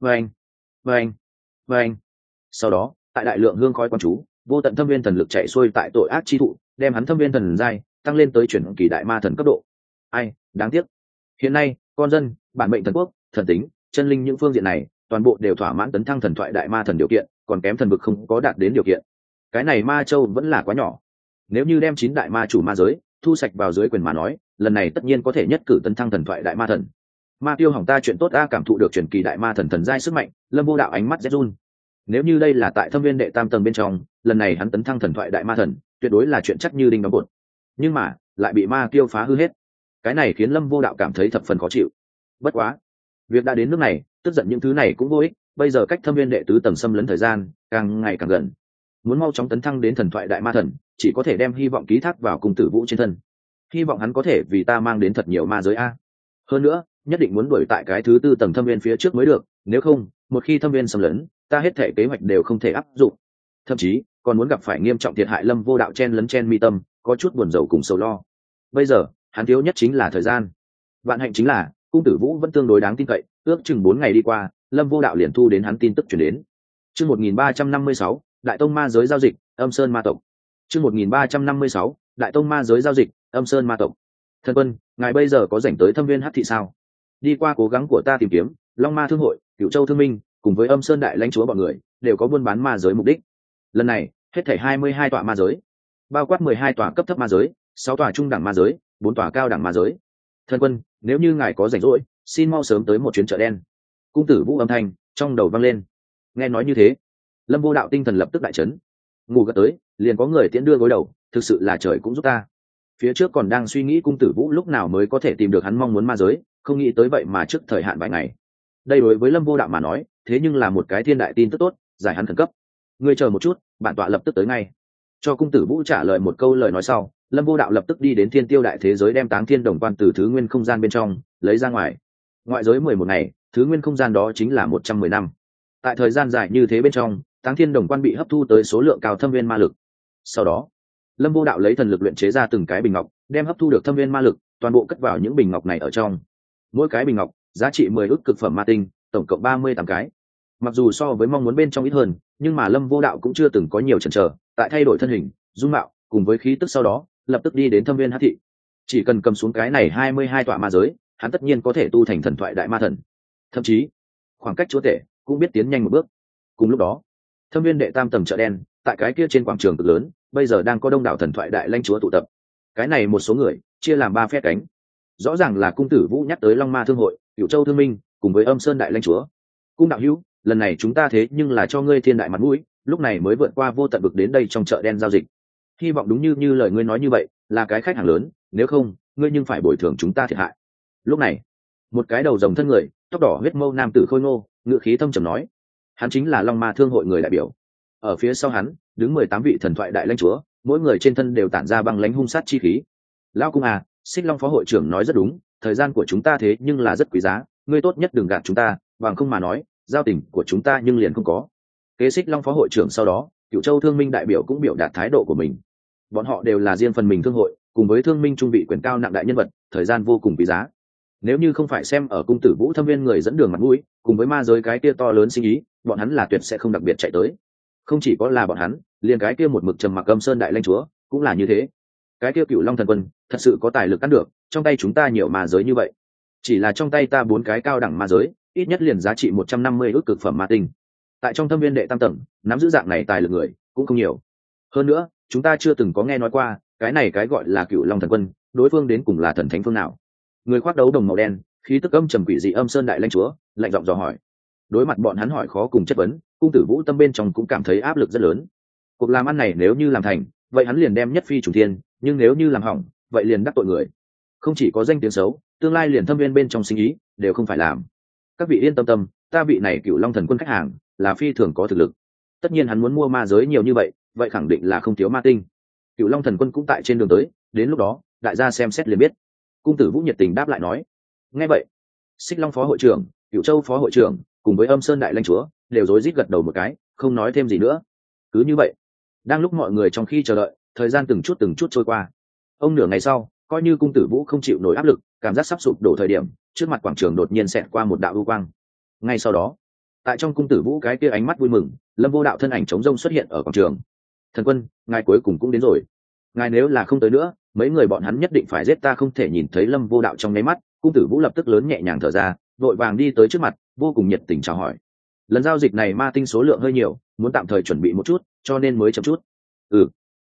Vâng vâng vâng. Sau đó, tại đại lượng hương khói quan chú, vô tận thâm viên thần lực chạy xuôi tại tội ác chi thụ, đem hắn thâm viên thần giai tăng lên tới chuyển kỳ đại ma thần cấp độ. Ai, đáng tiếc. Hiện nay, con dân, bản mệnh thần quốc, thần tính, chân linh những phương diện này, toàn bộ đều thỏa mãn tấn thăng thần thoại đại ma thần điều kiện, còn kém thần vực không có đạt đến điều kiện. Cái này ma châu vẫn là quá nhỏ. Nếu như đem chín đại ma chủ ma giới thu sạch vào dưới quyền mà nói, lần này tất nhiên có thể nhất cử tấn thăng thần thoại đại ma thần. Ma tiêu hỏng ta chuyện tốt a cảm thụ được truyền kỳ đại ma thần thần giai sức mạnh, lâm vô đạo ánh mắt run. Nếu như đây là tại thâm viên đệ tam tầng bên trong, lần này hắn tấn thăng thần thoại đại ma thần, tuyệt đối là chuyện chắc như đinh đóng bột nhưng mà, lại bị ma tiêu phá hư hết. Cái này khiến lâm vô đạo cảm thấy thập phần khó chịu. Bất quá, việc đã đến nước này, tức giận những thứ này cũng vô ích. Bây giờ cách thâm viên đệ tứ tầng xâm lấn thời gian, càng ngày càng gần muốn mau chóng tấn thăng đến thần thoại đại ma thần, chỉ có thể đem hy vọng ký thác vào cung tử vũ trên thân. Hy vọng hắn có thể vì ta mang đến thật nhiều ma giới a. Hơn nữa, nhất định muốn đuổi tại cái thứ tư tầng thâm viên phía trước mới được, nếu không, một khi thâm viên xâm lấn, ta hết thể kế hoạch đều không thể áp dụng. Thậm chí, còn muốn gặp phải nghiêm trọng thiệt hại lâm vô đạo chen lấn chen mi tâm, có chút buồn rầu cùng sầu lo. Bây giờ, hắn thiếu nhất chính là thời gian. Vạn hạnh chính là, cung tử vũ vẫn tương đối đáng tin cậy, ước chừng bốn ngày đi qua, lâm vô đạo liền thu đến hắn tin tức chuyển đến. Chương một nghìn ba trăm năm mươi sáu đại tông ma giới giao dịch, âm sơn ma tộc. Chương một nghìn ba trăm năm mươi sáu, đại tông ma giới giao dịch, âm sơn ma tộc. Thân quân, ngài bây giờ có dành tới thâm viên hát thị sao? Đi qua cố gắng của ta tìm kiếm, long ma thương hội cựu châu thương minh, cùng với âm sơn đại lãnh chúa bọn người, đều có buôn bán ma giới mục đích. Lần này, hết thảy hai mươi hai tọa ma giới, bao quát mười hai tòa cấp thấp ma giới, sáu tòa trung đẳng ma giới, bốn tòa cao đẳng ma giới. Thân quân, nếu như ngài có rảnh rỗi, xin mau sớm tới một chuyến chợ đen. Cung tử vũ âm thanh trong đầu vang lên. Nghe nói như thế lâm vô đạo tinh thần lập tức đại chấn. Ngủ gật tới, liền có người tiễn đưa gối đầu, thực sự là trời cũng giúp ta. Phía trước còn đang suy nghĩ cung tử vũ lúc nào mới có thể tìm được hắn mong muốn ma giới, không nghĩ tới vậy mà trước thời hạn vài ngày. Đây đối với lâm vô đạo mà nói, thế nhưng là một cái thiên đại tin tức tốt, giải hắn khẩn cấp. Ngươi chờ một chút, bản tọa lập tức tới ngay. Cho cung tử vũ trả lời một câu lời nói sau, lâm vô đạo lập tức đi đến thiên tiêu đại thế giới đem táng thiên đồng quan từ thứ nguyên không gian bên trong, lấy ra ngoài. Ngoại giới mười một ngày, thứ nguyên không gian đó chính là một trăm mười năm. Tại thời gian dài như thế bên trong táng thiên đồng quan bị hấp thu tới số lượng cao thâm viên ma lực. Sau đó, lâm vô đạo lấy thần lực luyện chế ra từng cái bình ngọc, đem hấp thu được thâm viên ma lực, toàn bộ cất vào những bình ngọc này ở trong. Mỗi cái bình ngọc, giá trị mười ước cực phẩm ma tinh, tổng cộng ba mươi tám cái. Mặc dù so với mong muốn bên trong ít hơn, nhưng mà lâm vô đạo cũng chưa từng có nhiều chần chờ, tại thay đổi thân hình, dung mạo, cùng với khí tức sau đó, lập tức đi đến thâm viên hát thị. Chỉ cần cầm xuống cái này hai mươi hai tọa ma giới, hắn tất nhiên có thể tu thành thần thoại đại ma thần. Thậm chí, khoảng cách chúa tể cũng biết tiến nhanh một bước. Cùng lúc đó thâm viên đệ tam tầng chợ đen, tại cái kia trên quảng trường cực lớn, bây giờ đang có đông đảo thần thoại đại lanh chúa tụ tập. Cái này một số người, chia làm ba phe cánh. Rõ ràng là cung tử vũ nhắc tới long ma thương hội cựu châu thương minh, cùng với âm sơn đại lanh chúa. Cung đạo hữu, lần này chúng ta thế nhưng là cho ngươi thiên đại mặt mũi, lúc này mới vượt qua vô tận bực đến đây trong chợ đen giao dịch. Hy vọng đúng như như lời ngươi nói như vậy, là cái khách hàng lớn, nếu không, ngươi nhưng phải bồi thường chúng ta thiệt hại. Lúc này, một cái đầu rồng thân người, tóc đỏ huyết mâu nam tử khôi ngô ngự khí thâm trầm nói hắn chính là long ma thương hội người đại biểu. Ở phía sau hắn, đứng mười tám vị thần thoại đại lãnh chúa, mỗi người trên thân đều tản ra băng lãnh hung sát chi khí. Lao cung à xích long phó hội trưởng nói rất đúng, thời gian của chúng ta thế nhưng là rất quý giá, ngươi tốt nhất đừng gạt chúng ta, bằng không mà nói, giao tình của chúng ta nhưng liền không có. Kế xích long phó hội trưởng sau đó cựu châu thương minh đại biểu cũng biểu đạt thái độ của mình. Bọn họ đều là riêng phần mình thương hội, cùng với thương minh trung vị quyền cao nặng đại nhân vật, thời gian vô cùng quý giá. Nếu như không phải xem ở cung tử vũ thâm viên người dẫn đường mặt mũi, cùng với ma giới cái kia to lớn sinh ý bọn hắn là tuyệt sẽ không đặc biệt chạy tới. Không chỉ có là bọn hắn, liền cái kia một mực trầm mặc âm sơn đại lanh chúa cũng là như thế. Cái kia cựu long thần quân, thật sự có tài lực ăn được, trong tay chúng ta nhiều ma giới như vậy. Chỉ là trong tay ta bốn cái cao đẳng ma giới, ít nhất liền giá trị một trăm năm mươi ước cực phẩm ma tinh. Tại trong thâm viên đệ tam tầng, nắm giữ dạng này tài lực người cũng không nhiều. Hơn nữa, chúng ta chưa từng có nghe nói qua, cái này cái gọi là cựu long thần quân, đối phương đến cùng là thần thánh phương nào. Người khoác đấu đồng màu đen, khí tức âm trầm quỷ dị âm sơn đại lanh chúa, lạnh giọng dò hỏi đối mặt bọn hắn hỏi khó cùng chất vấn, cung tử vũ tâm bên trong cũng cảm thấy áp lực rất lớn. Cuộc làm ăn này nếu như làm thành, vậy hắn liền đem nhất phi chủ thiên, nhưng nếu như làm hỏng, vậy liền đắc tội người. Không chỉ có danh tiếng xấu, tương lai liền thâm viên bên trong sinh ý, đều không phải làm. Các vị yên tâm tâm, ta vị này cựu long thần quân khách hàng, là phi thường có thực lực. Tất nhiên hắn muốn mua ma giới nhiều như vậy vậy khẳng định là không thiếu ma tinh. Cựu long thần quân cũng tại trên đường tới, đến lúc đó, đại gia xem xét liền biết. Cung tử vũ nhiệt tình đáp lại nói, nghe vậy, xích long phó hội trưởng cựu châu phó hội trưởng cùng với âm sơn đại lanh chúa, đều rối rít gật đầu một cái, không nói thêm gì nữa. Cứ như vậy, đang lúc mọi người trong khi chờ đợi, thời gian từng chút từng chút trôi qua. Ông nửa ngày sau, coi như cung tử vũ không chịu nổi áp lực, cảm giác sắp sụp đổ thời điểm, trước mặt quảng trường đột nhiên xẹt qua một đạo ưu quang. Ngay sau đó, tại trong cung tử vũ cái kia ánh mắt vui mừng, lâm vô đạo thân ảnh chống rông xuất hiện ở quảng trường. Thần quân, ngài cuối cùng cũng đến rồi. Ngài nếu là không tới nữa, mấy người bọn hắn nhất định phải giết ta không thể nhìn thấy lâm vô đạo trong nháy mắt. Cung tử vũ lập tức lớn nhẹ nhàng thở ra vội vàng đi tới trước mặt, vô cùng nhiệt tình chào hỏi. Lần giao dịch này ma tinh số lượng hơi nhiều, muốn tạm thời chuẩn bị một chút, cho nên mới chậm chút. Ừ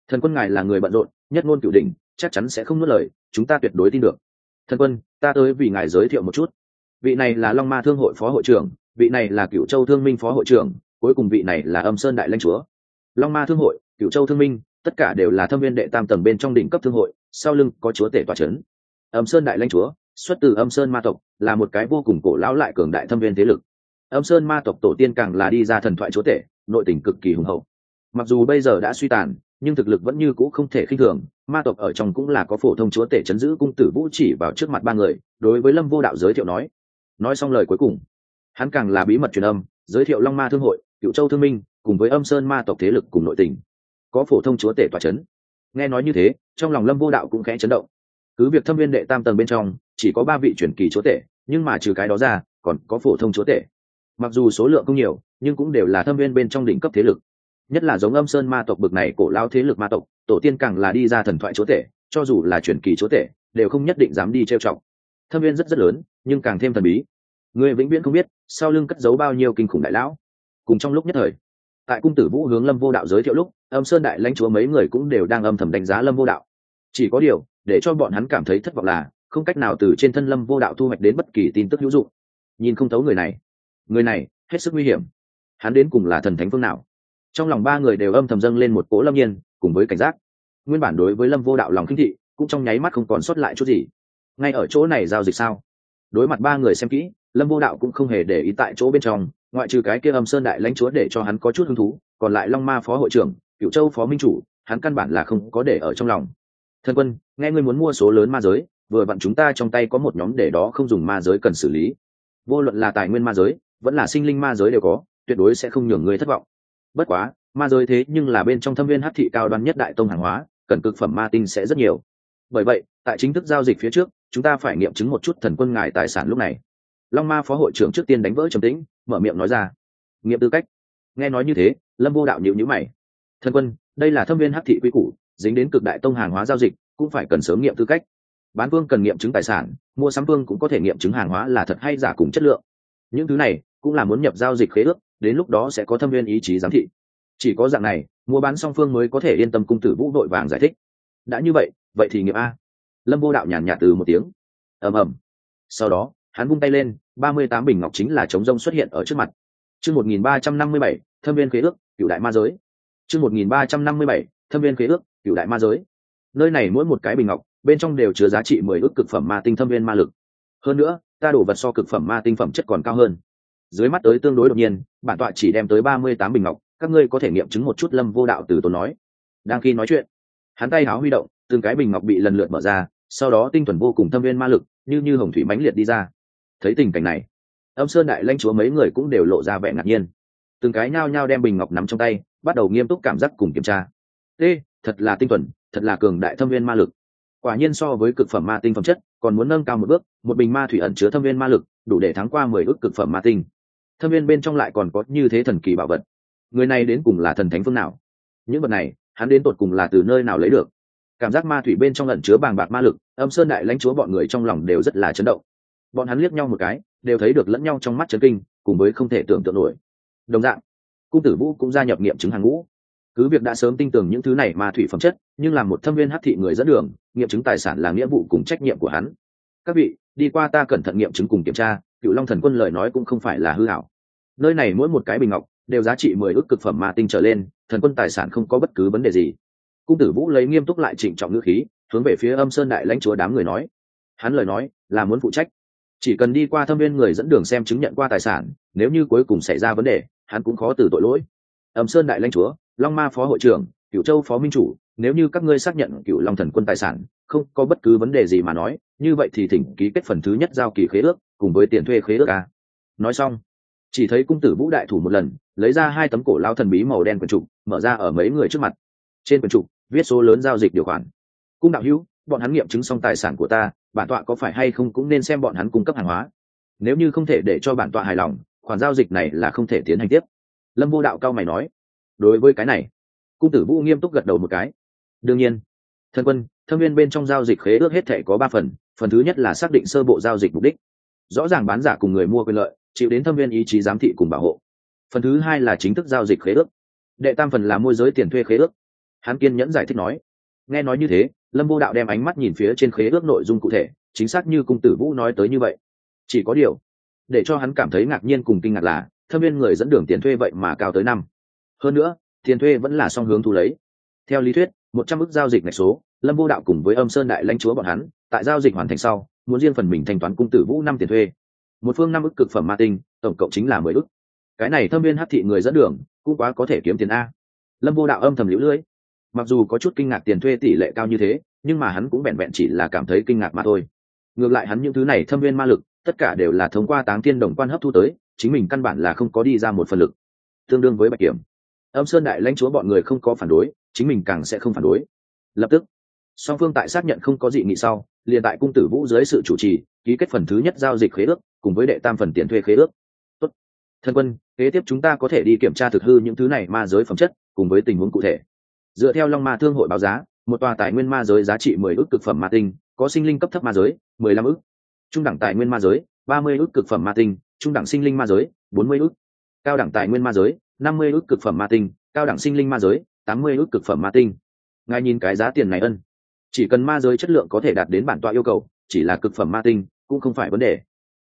thần quân ngài là người bận rộn, nhất ngôn cửu đỉnh, chắc chắn sẽ không nuốt lời, chúng ta tuyệt đối tin được. Thần quân, ta tới vì ngài giới thiệu một chút. Vị này là long ma thương hội phó hội trưởng, vị này là cựu châu thương minh phó hội trưởng, cuối cùng vị này là âm sơn đại lãnh chúa. Long ma thương hội cựu châu thương minh, tất cả đều là thâm viên đệ tam tầng bên trong đỉnh cấp thương hội, sau lưng có chúa tể tòa c h ấ n âm sơn đại lãnh chúa xuất từ âm sơn ma tộc, là một cái vô cùng cổ lão lại cường đại thâm viên thế lực. Âm sơn ma tộc tổ tiên càng là đi ra thần thoại chúa tể, nội tình cực kỳ hùng hậu. Mặc dù bây giờ đã suy tàn, nhưng thực lực vẫn như cũ không thể khinh thường, ma tộc ở trong cũng là có phổ thông chúa tể chấn giữ cung tử vũ chỉ vào trước mặt ba người, đối với lâm vô đạo giới thiệu nói. Nói xong lời cuối cùng, hắn càng là bí mật truyền âm, giới thiệu long ma thương hội, cựu châu thương minh, cùng với âm sơn ma tộc thế lực cùng nội tình. Có phổ thông chúa tể tòa c h ấ n nghe nói như thế, trong lòng lâm vô đạo cũng khẽ chấn động cứ việc thâm viên đệ tam tầng bên trong, chỉ có ba vị truyền kỳ chúa tể, nhưng mà trừ cái đó ra, còn có phổ thông chúa tể. Mặc dù số lượng không nhiều, nhưng cũng đều là thâm viên bên trong đỉnh cấp thế lực. Nhất là giống âm sơn ma tộc bực này cổ lao thế lực ma tộc, tổ tiên càng là đi ra thần thoại chúa tể, cho dù là truyền kỳ chúa tể, đều không nhất định dám đi trêu trọng thâm viên rất rất lớn, nhưng càng thêm thần bí. Người vĩnh viễn không biết, sau lưng cất giấu bao nhiêu kinh khủng đại lão. Cùng trong lúc nhất thời, tại cung tử vũ hướng lâm vô đạo giới thiệu lúc, âm sơn đại lãnh chúa mấy người cũng đều đang âm thầm đánh giá lâm vô đạo. Chỉ có điều để cho bọn hắn cảm thấy thất vọng là, không cách nào từ trên thân lâm vô đạo thu hoạch đến bất kỳ tin tức hữu dụng. Nhìn không thấu người này. Người này, hết sức nguy hiểm. Hắn đến cùng là thần thánh phương nào? Trong lòng ba người đều âm thầm dâng lên một cỗ lâm nhiên, cùng với cảnh giác. Nguyên bản đối với lâm vô đạo lòng khinh thị, cũng trong nháy mắt không còn sót lại chút gì. Ngay ở chỗ này giao dịch sao? Đối mặt ba người xem kỹ, lâm vô đạo cũng không hề để ý tại chỗ bên trong, ngoại trừ cái kia âm sơn đại lãnh chúa để cho hắn có chút hứng thú, còn lại long ma phó hội trưởng cựu châu phó minh chủ, hắn căn bản là không có để ở trong lòng thân quân, nghe ngươi muốn mua số lớn ma giới, vừa vặn chúng ta trong tay có một nhóm để đó không dùng ma giới cần xử lý. Vô luận là tài nguyên ma giới, vẫn là sinh linh ma giới đều có, tuyệt đối sẽ không nhường người thất vọng. Bất quá, ma giới thế nhưng là bên trong thâm viên hát thị cao đoan nhất đại tông hàng hóa, cần cực phẩm ma tinh sẽ rất nhiều. Bởi vậy, tại chính thức giao dịch phía trước, chúng ta phải nghiệm chứng một chút thần quân ngài tài sản lúc này. Long ma phó hội trưởng trước tiên đánh vỡ trầm tĩnh, mở miệng nói ra. Nghiệm tư cách. Nghe nói như thế, lâm vô đạo nhịu nhữ mày. Thần quân, đây là thâm viên hát thị quy củ dính đến cực đại tông hàng hóa giao dịch, cũng phải cần sớm nghiệm tư cách. Bán vương cần nghiệm chứng tài sản, mua sắm vương cũng có thể nghiệm chứng hàng hóa là thật hay giả cùng chất lượng. Những thứ này cũng là muốn nhập giao dịch khế ước, đến lúc đó sẽ có thâm viên ý chí giám thị. Chỉ có dạng này, mua bán song phương mới có thể yên tâm cung tử vũ đội vàng giải thích. Đã như vậy vậy thì nghiệp a. Lâm vô đạo nhàn nhạt từ một tiếng. Ầm ầm. Sau đó, hắn vung tay lên, ba mươi tám bình ngọc chính là chống rông xuất hiện ở trước mặt. Chương một nghìn ba trăm năm mươi bảy, thâm viên khế ước cựu đại ma giới. Chương một nghìn ba trăm năm mươi bảy, thâm viên khế ước cựu đại ma giới. Nơi này mỗi một cái bình ngọc, bên trong đều chứa giá trị mười ước cực phẩm ma tinh thâm viên ma lực. Hơn nữa, ta đổ vật so cực phẩm ma tinh phẩm chất còn cao hơn. Dưới mắt tới tương đối đột nhiên, bản tọa chỉ đem tới ba mươi tám bình ngọc, các ngươi có thể nghiệm chứng một chút lâm vô đạo từ tốn nói. Đang khi nói chuyện, hắn tay háo huy động, từng cái bình ngọc bị lần lượt mở ra, sau đó tinh thuần vô cùng thâm viên ma lực, như như hồng thủy mãnh liệt đi ra. Thấy tình cảnh này, âm sơn đại lãnh chúa mấy người cũng đều lộ ra vẻ ngạc nhiên. Từng cái nhao nhao đem bình ngọc nắm trong tay, bắt đầu nghiêm túc cảm giác cùng kiểm tra. T thật là tinh thuần, thật là cường đại thâm viên ma lực. Quả nhiên so với cực phẩm ma tinh phẩm chất, còn muốn nâng cao một bước, một bình ma thủy ẩn chứa thâm viên ma lực, đủ để thắng qua mười ước cực phẩm ma tinh. Thâm viên bên trong lại còn có như thế thần kỳ bảo vật. Người này đến cùng là thần thánh phương nào? Những vật này, hắn đến tột cùng là từ nơi nào lấy được? Cảm giác ma thủy bên trong ẩn chứa bàng bạc ma lực, âm sơn đại lãnh chúa bọn người trong lòng đều rất là chấn động. Bọn hắn liếc nhau một cái, đều thấy được lẫn nhau trong mắt chấn kinh, cùng với không thể tưởng tượng nổi. Đồng dạng, cung tử vũ cũng gia nhập nghiệm chứng hàng ngũ cứ việc đã sớm tin tưởng những thứ này mà thủy phẩm chất, nhưng làm một thâm viên hát thị người dẫn đường, nghiệm chứng tài sản là nghĩa vụ cùng trách nhiệm của hắn. Các vị, đi qua ta cẩn thận nghiệm chứng cùng kiểm tra cựu long thần quân lời nói cũng không phải là hư hảo nơi này mỗi một cái bình ngọc, đều giá trị mười ước cực phẩm ma tinh trở lên, thần quân tài sản không có bất cứ vấn đề gì. Cung tử vũ lấy nghiêm túc lại trịnh trọng ngữ khí, hướng về phía âm sơn đại lãnh chúa đám người nói. Hắn lời nói là muốn phụ trách. Chỉ cần đi qua thâm viên người dẫn đường xem chứng nhận qua tài sản, nếu như cuối cùng xảy ra vấn đề, hắn cũng khó từ tội lỗi. Âm sơn đại lãnh chúa long ma phó hội trưởng cựu châu phó minh chủ, nếu như các ngươi xác nhận cựu long thần quân tài sản, không có bất cứ vấn đề gì mà nói, như vậy thì thỉnh ký kết phần thứ nhất giao kỳ khế ước, cùng với tiền thuê khế ước a. Nói xong, chỉ thấy cung tử vũ đại thủ một lần, lấy ra hai tấm cổ lao thần bí màu đen quần trục, mở ra ở mấy người trước mặt. Trên quần trục, viết số lớn giao dịch điều khoản. Cung đạo hữu, bọn hắn nghiệm chứng xong tài sản của ta, bản tọa có phải hay không cũng nên xem bọn hắn cung cấp hàng hóa. Nếu như không thể để cho bản tọa hài lòng, khoản giao dịch này là không thể tiến hành tiếp. Lâm vô đạo cao mày nói đối với cái này. Cung tử vũ nghiêm túc gật đầu một cái. Đương nhiên, thân quân, thâm viên bên trong giao dịch khế ước hết thể có ba phần phần thứ nhất là xác định sơ bộ giao dịch mục đích. Rõ ràng bán giả cùng người mua quyền lợi, chịu đến thâm viên ý chí giám thị cùng bảo hộ. Phần thứ hai là chính thức giao dịch khế ước. Đệ tam phần là môi giới tiền thuê khế ước. Hắn kiên nhẫn giải thích nói. Nghe nói như thế, lâm vô đạo đem ánh mắt nhìn phía trên khế ước nội dung cụ thể, chính xác như cung tử vũ nói tới như vậy. Chỉ có điều, để cho hắn cảm thấy ngạc nhiên cùng kinh ngạc là, thâm viên người dẫn đường tiền thuê vậy mà cao tới năm hơn nữa, tiền thuê vẫn là song hướng thu lấy. Theo lý thuyết, một trăm ước giao dịch ngạch số, lâm vô đạo cùng với âm sơn đại lãnh chúa bọn hắn, tại giao dịch hoàn thành sau, muốn riêng phần mình thanh toán cung tử vũ năm tiền thuê. Một phương năm ức cực phẩm ma tinh, tổng cộng chính là mười ức cái này thâm viên hát thị người dẫn đường, cũng quá có thể kiếm tiền a. Lâm vô đạo âm thầm lũ lưỡi mặc dù có chút kinh ngạc tiền thuê tỷ lệ cao như thế, nhưng mà hắn cũng vẹn vẹn chỉ là cảm thấy kinh ngạc mà thôi. Ngược lại hắn những thứ này thâm viên ma lực, tất cả đều là thông qua táng thiên đồng quan hấp thu tới, chính mình căn bản là không có đi ra một phần lực. Tương đương với bạch kiểm âm sơn đại lãnh chúa bọn người không có phản đối, chính mình càng sẽ không phản đối. Lập tức, song phương tại xác nhận không có dị nghị sau, liền tại cung tử vũ dưới sự chủ trì, ký kết phần thứ nhất giao dịch khế ước, cùng với đệ tam phần tiền thuê khế ước. Tốt. thân quân, kế tiếp chúng ta có thể đi kiểm tra thực hư những thứ này ma giới phẩm chất, cùng với tình huống cụ thể. Dựa theo long ma thương hội báo giá, một tòa tài nguyên ma giới giá trị mười ước cực phẩm ma tinh, có sinh linh cấp thấp ma giới, mười lăm ước. Trung đẳng tài nguyên ma giới, ba mươi ước cực phẩm ma tinh, trung đẳng sinh linh ma giới, bốn mươi ước. Cao đẳng tài nguyên ma giới năm mươi ước cực phẩm ma tinh, cao đẳng sinh linh ma giới, tám mươi ước cực phẩm ma tinh. Ngài nhìn cái giá tiền này ân. Chỉ cần ma giới chất lượng có thể đạt đến bản tọa yêu cầu, chỉ là cực phẩm ma tinh cũng không phải vấn đề.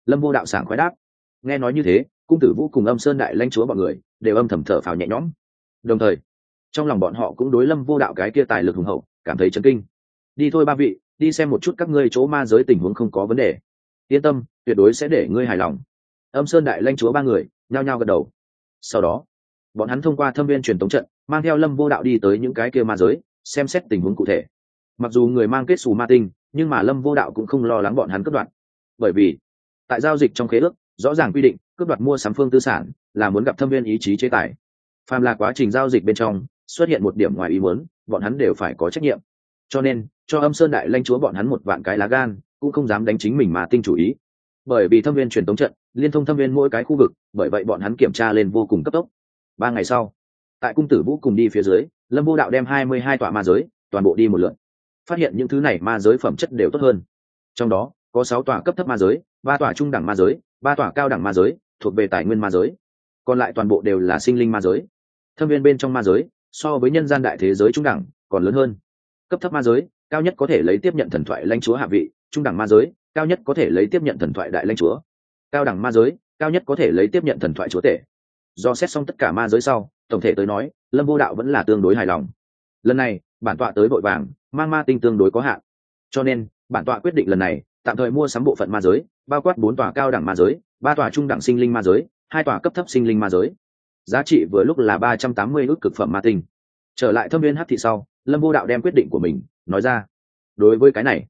Lâm vô đạo sảng khoái đáp. Nghe nói như thế, cung tử vũ cùng âm sơn đại lanh chúa bọn người đều âm thầm thở phào nhẹ nhõm. Đồng thời, trong lòng bọn họ cũng đối lâm vô đạo cái kia tài lực hùng hậu, cảm thấy chấn kinh. Đi thôi ba vị, đi xem một chút các ngươi chỗ ma giới tình huống không có vấn đề. Yên tâm, tuyệt đối sẽ để ngươi hài lòng. Âm sơn đại lanh chúa ba người nhao nhao gật đầu. Sau đó bọn hắn thông qua thâm viên truyền tống trận, mang theo lâm vô đạo đi tới những cái kia ma giới, xem xét tình huống cụ thể. Mặc dù người mang kết xù ma tinh, nhưng mà lâm vô đạo cũng không lo lắng bọn hắn cướp đoạt. Bởi vì, tại giao dịch trong khế ước, rõ ràng quy định, cướp đoạt mua sắm phương tư sản là muốn gặp thâm viên ý chí chế tài. Phàm là quá trình giao dịch bên trong, xuất hiện một điểm ngoài ý muốn, bọn hắn đều phải có trách nhiệm. Cho nên, cho âm sơn đại lanh chúa bọn hắn một vạn cái lá gan, cũng không dám đánh chính mình mà tinh chủ ý. Bởi vì thâm viên truyền tống trận, liên thông thâm viên mỗi cái khu vực, bởi vậy bọn hắn kiểm tra lên vô cùng cấp tốc ba ngày sau, tại cung tử vũ cùng đi phía dưới, lâm vô đạo đem hai mươi hai tòa ma giới toàn bộ đi một lượt phát hiện những thứ này ma giới phẩm chất đều tốt hơn. Trong đó, có sáu tòa cấp thấp ma giới, ba tòa trung đẳng ma giới, ba tòa cao đẳng ma giới, thuộc về tài nguyên ma giới. Còn lại toàn bộ đều là sinh linh ma giới. Thâm viên bên trong ma giới, so với nhân gian đại thế giới trung đẳng, còn lớn hơn. Cấp thấp ma giới, cao nhất có thể lấy tiếp nhận thần thoại lãnh chúa hạ vị, trung đẳng ma giới, cao nhất có thể lấy tiếp nhận thần thoại đại lãnh chúa. Cao đẳng ma giới, cao nhất có thể lấy tiếp nhận thần thoại chúa tể do xét xong tất cả ma giới sau, tổng thể tới nói, lâm vô đạo vẫn là tương đối hài lòng. Lần này, bản tọa tới vội vàng, mang ma tinh tương đối có hạn. Cho nên, bản tọa quyết định lần này, tạm thời mua sắm bộ phận ma giới, bao quát bốn tòa cao đẳng ma giới, ba tòa trung đẳng sinh linh ma giới, hai tòa cấp thấp sinh linh ma giới. Giá trị vừa lúc là ba trăm tám mươi ước cực phẩm ma tinh. Trở lại thâm viên hát thị sau, lâm vô đạo đem quyết định của mình, nói ra. Đối với cái này,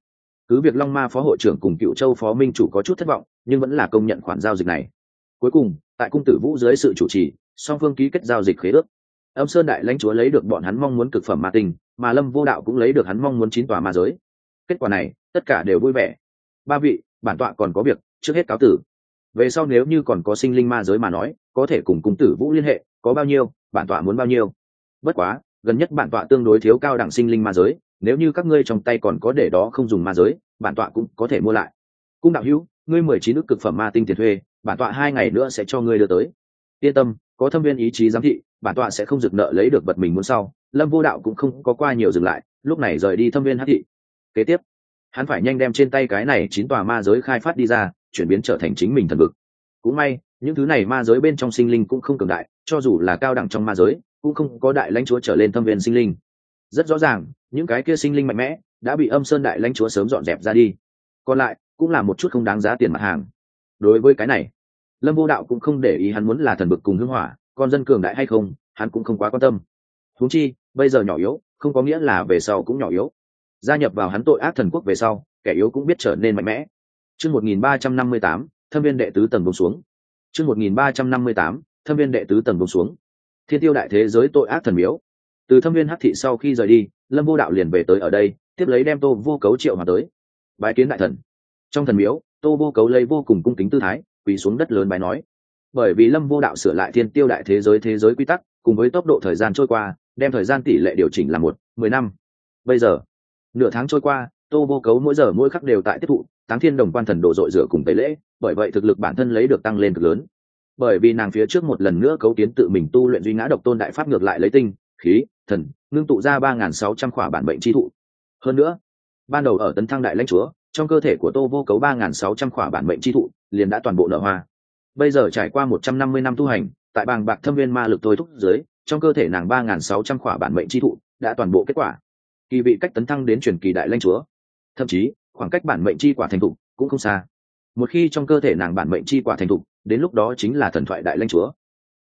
cứ việc long ma phó hội trưởng cùng cựu châu phó minh chủ có chút thất vọng, nhưng vẫn là công nhận khoản giao dịch này. Cuối cùng tại cung tử vũ dưới sự chủ trì, song phương ký kết giao dịch khế ước. Âm sơn đại lãnh chúa lấy được bọn hắn mong muốn cực phẩm ma tinh, mà lâm vô đạo cũng lấy được hắn mong muốn chín tòa ma giới. Kết quả này, tất cả đều vui vẻ. Ba vị, bản tọa còn có việc, trước hết cáo tử. Về sau nếu như còn có sinh linh ma giới mà nói, có thể cùng cung tử vũ liên hệ, có bao nhiêu, bản tọa muốn bao nhiêu. Bất quá, gần nhất bản tọa tương đối thiếu cao đẳng sinh linh ma giới, nếu như các ngươi trong tay còn có để đó không dùng ma giới, bản tọa cũng có thể mua lại. Cung đạo hữu, ngươi mười chín ước cực phẩm ma tinh tiền thuê bản tọa hai ngày nữa sẽ cho ngươi đưa tới. Yên tâm, có thâm viên ý chí giám thị, bản tọa sẽ không dừng nợ lấy được vật mình muốn sau. Lâm vô đạo cũng không có qua nhiều dừng lại, lúc này rời đi thâm viên hát thị. Kế tiếp, hắn phải nhanh đem trên tay cái này chín tòa ma giới khai phát đi ra, chuyển biến trở thành chính mình thần vực. Cũng may, những thứ này ma giới bên trong sinh linh cũng không cường đại, cho dù là cao đẳng trong ma giới, cũng không có đại lãnh chúa trở lên thâm viên sinh linh. Rất rõ ràng, những cái kia sinh linh mạnh mẽ, đã bị âm sơn đại lãnh chúa sớm dọn dẹp ra đi. Còn lại, cũng là một chút không đáng giá tiền mặt hàng đối với cái này, lâm vô đạo cũng không để ý hắn muốn là thần bực cùng hưng hỏa, con dân cường đại hay không, hắn cũng không quá quan tâm. Huống chi, bây giờ nhỏ yếu, không có nghĩa là về sau cũng nhỏ yếu. Gia nhập vào hắn tội ác thần quốc về sau, kẻ yếu cũng biết trở nên mạnh mẽ. Chương một nghìn ba trăm năm mươi tám, thâm viên đệ tứ tầng bông xuống. Chương một nghìn ba trăm năm mươi tám, thâm viên đệ tứ tầng bông xuống. Thiên tiêu đại thế giới tội ác thần miếu. Từ thâm viên hắc thị sau khi rời đi, lâm vô đạo liền về tới ở đây, tiếp lấy đem tô vô cấu triệu hòa tới. Bái kiến đại thần. Trong thần miếu tô vô cấu lấy vô cùng cung kính tư thái, quỳ xuống đất lớn bài nói. Bởi vì lâm vô đạo sửa lại thiên tiêu đại thế giới thế giới quy tắc, cùng với tốc độ thời gian trôi qua, đem thời gian tỷ lệ điều chỉnh là một, mười năm. Bây giờ, nửa tháng trôi qua, tô vô cấu mỗi giờ mỗi khắc đều tại tiếp thụ, táng thiên đồng quan thần đồ dội rửa cùng tẩy lễ, bởi vậy thực lực bản thân lấy được tăng lên cực lớn. Bởi vì nàng phía trước một lần nữa cấu tiến tự mình tu luyện duy ngã độc tôn đại pháp ngược lại lấy tinh, khí, thần, ngưng tụ ra ba nghìn sáu trăm khỏa bản bệnh chi thụ. Hơn nữa, ban đầu ở tấn thăng đại lãnh chúa trong cơ thể của tô vô cấu ba nghìn sáu trăm khỏa bản mệnh chi thụ, liền đã toàn bộ nở hoa. Bây giờ trải qua một trăm năm mươi năm tu hành, tại bàng bạc thâm viên ma lực thôi thúc dưới, trong cơ thể nàng ba nghìn sáu trăm khỏa bản mệnh chi thụ đã toàn bộ kết quả. Kỳ vị cách tấn thăng đến truyền kỳ đại lãnh chúa. Thậm chí, khoảng cách bản mệnh chi quả thành thục cũng không xa. Một khi trong cơ thể nàng bản mệnh chi quả thành thục, đến lúc đó chính là thần thoại đại lãnh chúa.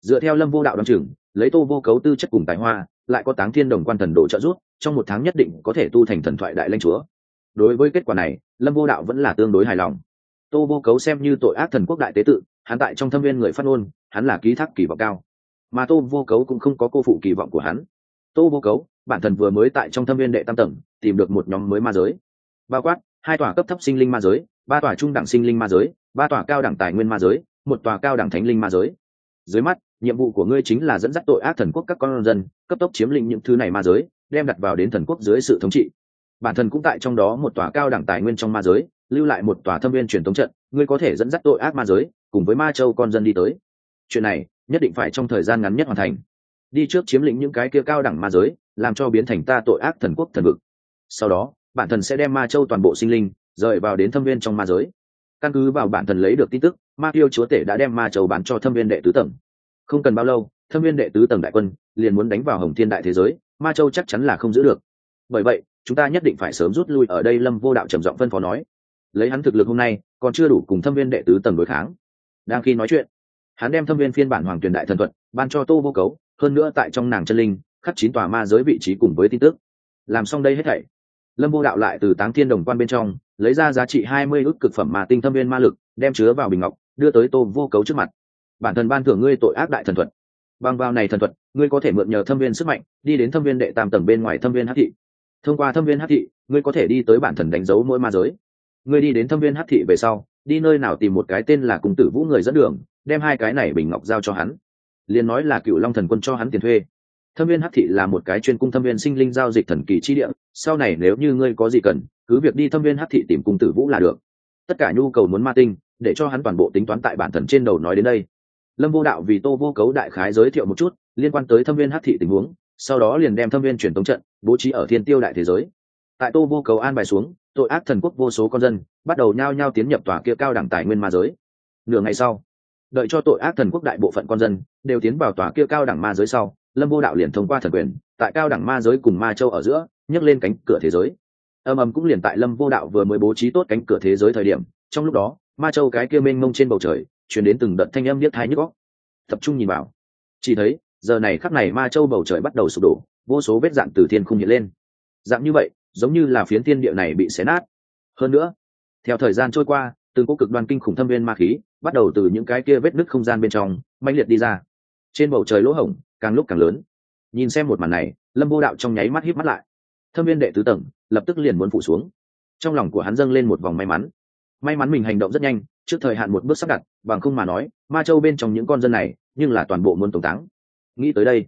Dựa theo lâm vô đạo đ o lấy tô vô cấu tư chất cùng tài hoa, lại có táng thiên đồng quan thần đồ trợ giúp, trong một tháng nhất định có thể tu thành thần thoại đại lãnh chúa đối với kết quả này, lâm vô đạo vẫn là tương đối hài lòng. Tô vô cấu xem như tội ác thần quốc đại tế tự, hắn tại trong thâm viên người phát ngôn, hắn là ký thác kỳ vọng cao. Mà tô vô cấu cũng không có cô phụ kỳ vọng của hắn. Tô vô cấu, bản thân vừa mới tại trong thâm viên đệ tam tầng, tìm được một nhóm mới ma giới. Bao quát, hai tòa cấp thấp sinh linh ma giới, ba tòa trung đẳng sinh linh ma giới, ba tòa cao đẳng tài nguyên ma giới, một tòa cao đẳng thánh linh ma giới. Dưới mắt, nhiệm vụ của ngươi chính là dẫn dắt tội ác thần quốc các con dân, cấp tốc chiếm lĩnh những thứ này ma giới, đem đặt vào đến thần quốc dưới sự thống trị bản thân cũng tại trong đó một tòa cao đẳng tài nguyên trong ma giới, lưu lại một tòa thâm viên truyền thống trận, ngươi có thể dẫn dắt tội ác ma giới, cùng với ma châu con dân đi tới. Chuyện này, nhất định phải trong thời gian ngắn nhất hoàn thành. Đi trước chiếm lĩnh những cái kia cao đẳng ma giới, làm cho biến thành ta tội ác thần quốc thần vực. Sau đó, bản thân sẽ đem ma châu toàn bộ sinh linh, rời vào đến thâm viên trong ma giới. Căn cứ vào bản thân lấy được tin tức, ma tiêu chúa tể đã đem ma châu bán cho thâm viên đệ tứ tầng. Không cần bao lâu, thâm viên đệ tứ tầng đại quân liền muốn đánh vào hồng thiên đại thế giới, ma châu chắc chắn là không giữ được. Bởi vậy chúng ta nhất định phải sớm rút lui ở đây, lâm vô đạo trầm giọng phân phó nói. Lấy hắn thực lực hôm nay, còn chưa đủ cùng thâm viên đệ tứ tầng đối kháng. Đang khi nói chuyện, hắn đem thâm viên phiên bản hoàng truyền đại thần thuật ban cho tô vô cấu, hơn nữa tại trong nàng chân linh, khắc chín tòa ma giới vị trí cùng với tin tức. Làm xong đây hết thảy, lâm vô đạo lại từ táng thiên đồng quan bên trong, lấy ra giá trị hai mươi ước cực phẩm mà tinh thâm viên ma lực, đem chứa vào bình ngọc, đưa tới tô vô cấu trước mặt. Bản thân ban thưởng ngươi tội ác đại thần thuật. Bằng vào này thần thuật, ngươi có thể mượn nhờ thâm viên sức mạnh, đi đến thâm viên đệ tam tầng bên ngoài thâm viên hát thị thông qua thâm viên hát thị, ngươi có thể đi tới bản thần đánh dấu mỗi ma giới. Ngươi đi đến thâm viên hát thị về sau, đi nơi nào tìm một cái tên là cung tử vũ người dẫn đường, đem hai cái này bình ngọc giao cho hắn. Liền nói là cựu long thần quân cho hắn tiền thuê. Thâm viên hát thị là một cái chuyên cung thâm viên sinh linh giao dịch thần kỳ chi địa, sau này nếu như ngươi có gì cần, cứ việc đi thâm viên hát thị tìm cung tử vũ là được. Tất cả nhu cầu muốn ma tinh, để cho hắn toàn bộ tính toán tại bản thần trên đầu nói đến đây. Lâm vô đạo vì tô vô cấu đại khái giới thiệu một chút, liên quan tới thâm viên hát thị tình huống sau đó liền đem thâm viên truyền tống trận bố trí ở thiên tiêu đại thế giới. Tại tô vô cầu an bài xuống, tội ác thần quốc vô số con dân bắt đầu nhao nhao tiến nhập tòa kia cao đẳng tài nguyên ma giới. Nửa ngày sau, đợi cho tội ác thần quốc đại bộ phận con dân đều tiến vào tòa kia cao đẳng ma giới sau, lâm vô đạo liền thông qua thần quyền, tại cao đẳng ma giới cùng ma châu ở giữa, nhấc lên cánh cửa thế giới. Âm ầm cũng liền tại lâm vô đạo vừa mới bố trí tốt cánh cửa thế giới thời điểm, trong lúc đó, ma châu cái kia mênh mông trên bầu trời chuyển đến từng đợt thanh âm biết thái nhức góc tập trung nhìn vào, chỉ thấy giờ này khắc này ma châu bầu trời bắt đầu sụp đổ, vô số vết dạn từ thiên không hiện lên. Dạng như vậy, giống như là phiến thiên địa này bị xé nát. Hơn nữa, theo thời gian trôi qua, từng cô cực đoan kinh khủng thâm viên ma khí bắt đầu từ những cái kia vết nứt không gian bên trong mãnh liệt đi ra. Trên bầu trời lỗ hổng càng lúc càng lớn. Nhìn xem một màn này, lâm vô đạo trong nháy mắt híp mắt lại. Thâm viên đệ tứ tầng lập tức liền muốn phụ xuống. Trong lòng của hắn dâng lên một vòng may mắn. May mắn mình hành động rất nhanh, trước thời hạn một bước sắp đặt, bằng không mà nói, ma châu bên trong những con dân này nhưng là toàn bộ muốn tổng táng nghĩ tới đây,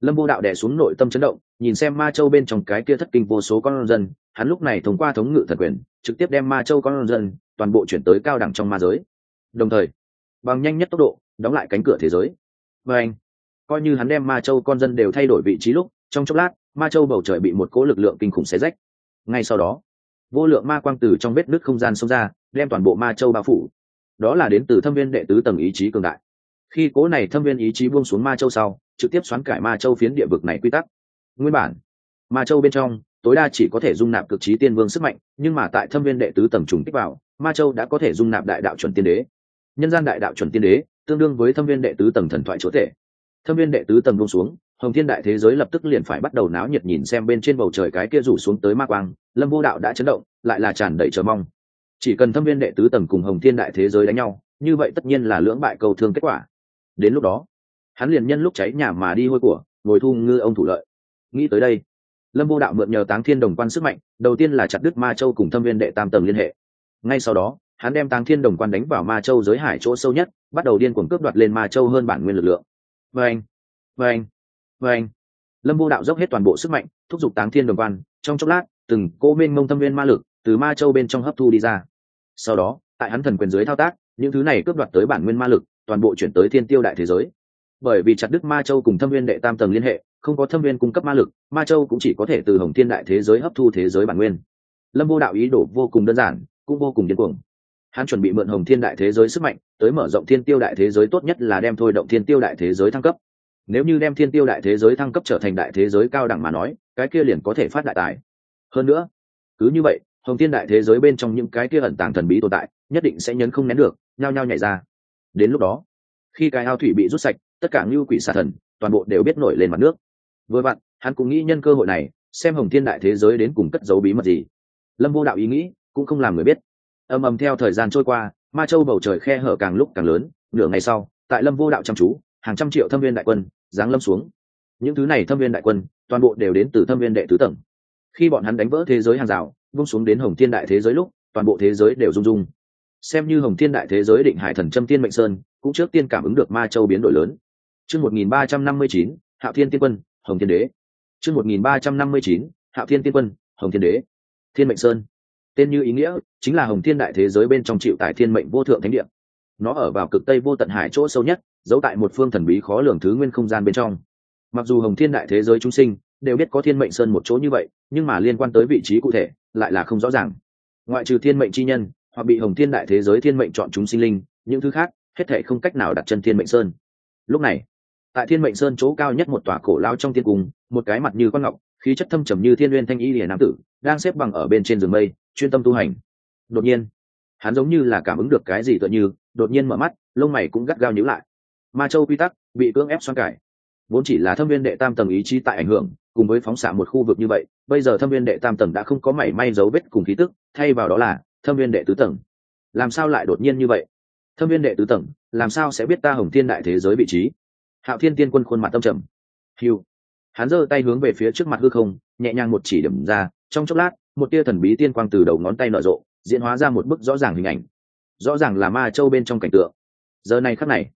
lâm vô đạo đẻ xuống nội tâm chấn động, nhìn xem ma châu bên trong cái kia thất kinh vô số con dân, hắn lúc này thông qua thống ngự thần quyền, trực tiếp đem ma châu con dân toàn bộ chuyển tới cao đẳng trong ma giới. Đồng thời, bằng nhanh nhất tốc độ, đóng lại cánh cửa thế giới. Và anh, coi như hắn đem ma châu con dân đều thay đổi vị trí lúc, trong chốc lát, ma châu bầu trời bị một cỗ lực lượng kinh khủng xé rách. Ngay sau đó, vô lượng ma quang từ trong vết nước không gian xông ra, đem toàn bộ ma châu bao phủ. Đó là đến từ thâm viên đệ tứ tầng ý chí cường đại khi cố này thâm viên ý chí buông xuống ma châu sau, trực tiếp xoắn cải ma châu phiến địa vực này quy tắc. Nguyên bản, ma châu bên trong, tối đa chỉ có thể dung nạp cực trí tiên vương sức mạnh, nhưng mà tại thâm viên đệ tứ tầng trùng kích vào, ma châu đã có thể dung nạp đại đạo chuẩn tiên đế. Nhân gian đại đạo chuẩn tiên đế, tương đương với thâm viên đệ tứ tầng thần thoại chúa tể. Thâm viên đệ tứ tầng buông xuống, hồng thiên đại thế giới lập tức liền phải bắt đầu náo nhiệt nhìn xem bên trên bầu trời cái kia rủ xuống tới ma quang, lâm vô đạo đã chấn động, lại là tràn đầy chờ mong. Chỉ cần thâm viên đệ tứ tầng cùng hồng thiên đại thế giới đánh nhau, như vậy tất nhiên là lưỡng bại cầu thương kết quả đến lúc đó, hắn liền nhân lúc cháy nhà mà đi hôi của, ngồi thu ngư ông thủ lợi. Nghĩ tới đây, lâm vô đạo mượn nhờ táng thiên đồng quan sức mạnh, đầu tiên là chặt đứt ma châu cùng thâm viên đệ tam tầng liên hệ. Ngay sau đó, hắn đem táng thiên đồng quan đánh vào ma châu giới hải chỗ sâu nhất, bắt đầu điên cuồng cướp đoạt lên ma châu hơn bản nguyên lực lượng. Vâng vâng vâng. Lâm vô đạo dốc hết toàn bộ sức mạnh, thúc giục táng thiên đồng quan, trong chốc lát, từng cô mênh mông thâm viên ma lực từ ma châu bên trong hấp thu đi ra. Sau đó, tại hắn thần quyền dưới thao tác, những thứ này cướp đoạt tới bản nguyên ma lực toàn bộ chuyển tới thiên tiêu đại thế giới. Bởi vì chặt đức ma châu cùng thâm viên đệ tam tầng liên hệ, không có thâm viên cung cấp ma lực, ma châu cũng chỉ có thể từ hồng thiên đại thế giới hấp thu thế giới bản nguyên. Lâm vô đạo ý đồ vô cùng đơn giản, cũng vô cùng điên cuồng. Hắn chuẩn bị mượn hồng thiên đại thế giới sức mạnh, tới mở rộng thiên tiêu đại thế giới tốt nhất là đem thôi động thiên tiêu đại thế giới thăng cấp. Nếu như đem thiên tiêu đại thế giới thăng cấp trở thành đại thế giới cao đẳng mà nói, cái kia liền có thể phát đại tài. Hơn nữa, cứ như vậy, hồng thiên đại thế giới bên trong những cái kia ẩn tàng thần bí tồn tại, nhất định sẽ nhấn không nén được, nhao nhao nhảy ra đến lúc đó, khi cái ao thủy bị rút sạch, tất cả ngưu quỷ xà thần, toàn bộ đều biết nổi lên mặt nước. Vừa vặn, hắn cũng nghĩ nhân cơ hội này, xem hồng thiên đại thế giới đến cùng cất giấu bí mật gì. Lâm vô đạo ý nghĩ cũng không làm người biết. Ầm ầm theo thời gian trôi qua, ma châu bầu trời khe hở càng lúc càng lớn, nửa ngày sau, tại lâm vô đạo chăm chú, hàng trăm triệu thâm viên đại quân, giáng lâm xuống. Những thứ này thâm viên đại quân, toàn bộ đều đến từ thâm viên đệ tứ tầng. Khi bọn hắn đánh vỡ thế giới hàng rào, vung xuống đến hồng thiên đại thế giới lúc, toàn bộ thế giới đều rung rung xem như hồng thiên đại thế giới định hải thần trâm tiên mệnh sơn, cũng trước tiên cảm ứng được ma châu biến đổi lớn. Chương một nghìn ba trăm năm mươi chín, hạo thiên tiên quân, hồng thiên đế. Chương một nghìn ba trăm năm mươi chín, hạo thiên tiên quân, hồng thiên đế. Thiên mệnh sơn. Tên như ý nghĩa chính là hồng thiên đại thế giới bên trong chịu tại thiên mệnh vô thượng thánh địa. Nó ở vào cực tây vô tận hải chỗ sâu nhất, giấu tại một phương thần bí khó lường thứ nguyên không gian bên trong. Mặc dù hồng thiên đại thế giới chúng sinh đều biết có thiên mệnh sơn một chỗ như vậy, nhưng mà liên quan tới vị trí cụ thể lại là không rõ ràng. Ngoại trừ thiên mệnh chi nhân hoặc bị hồng thiên đại thế giới thiên mệnh chọn chúng sinh linh, những thứ khác, hết thể không cách nào đặt chân thiên mệnh sơn. Lúc này, tại thiên mệnh sơn chỗ cao nhất một tòa cổ lao trong tiên cung, một cái mặt như con ngọc, khí chất thâm trầm như thiên n thanh y lìa nam tử, đang xếp bằng ở bên trên giường mây, chuyên tâm tu hành. Đột nhiên, hắn giống như là cảm ứng được cái gì tựa như, đột nhiên mở mắt, lông mày cũng gắt gao nhíu lại. Ma châu quy tắc, bị cưỡng ép xoan cải. Vốn chỉ là thâm viên đệ tam tầng ý chí tại ảnh hưởng, cùng với phóng xạ một khu vực như vậy, bây giờ thâm viên đệ tam tầng đã không có mảy may dấu vết cùng khí tức, thay vào đó là thâm viên đệ tứ tầng. Làm sao lại đột nhiên như vậy? Thâm viên đệ tứ tầng, làm sao sẽ biết ta hồng thiên đại thế giới vị trí? Hạo thiên tiên quân khuôn mặt tâm trầm. Hiu hắn giơ tay hướng về phía trước mặt hư không, nhẹ nhàng một chỉ điểm ra, trong chốc lát, một tia thần bí tiên quang từ đầu ngón tay nở rộ, diễn hóa ra một bức rõ ràng hình ảnh. Rõ ràng là ma châu bên trong cảnh tượng. Giờ này khắc này,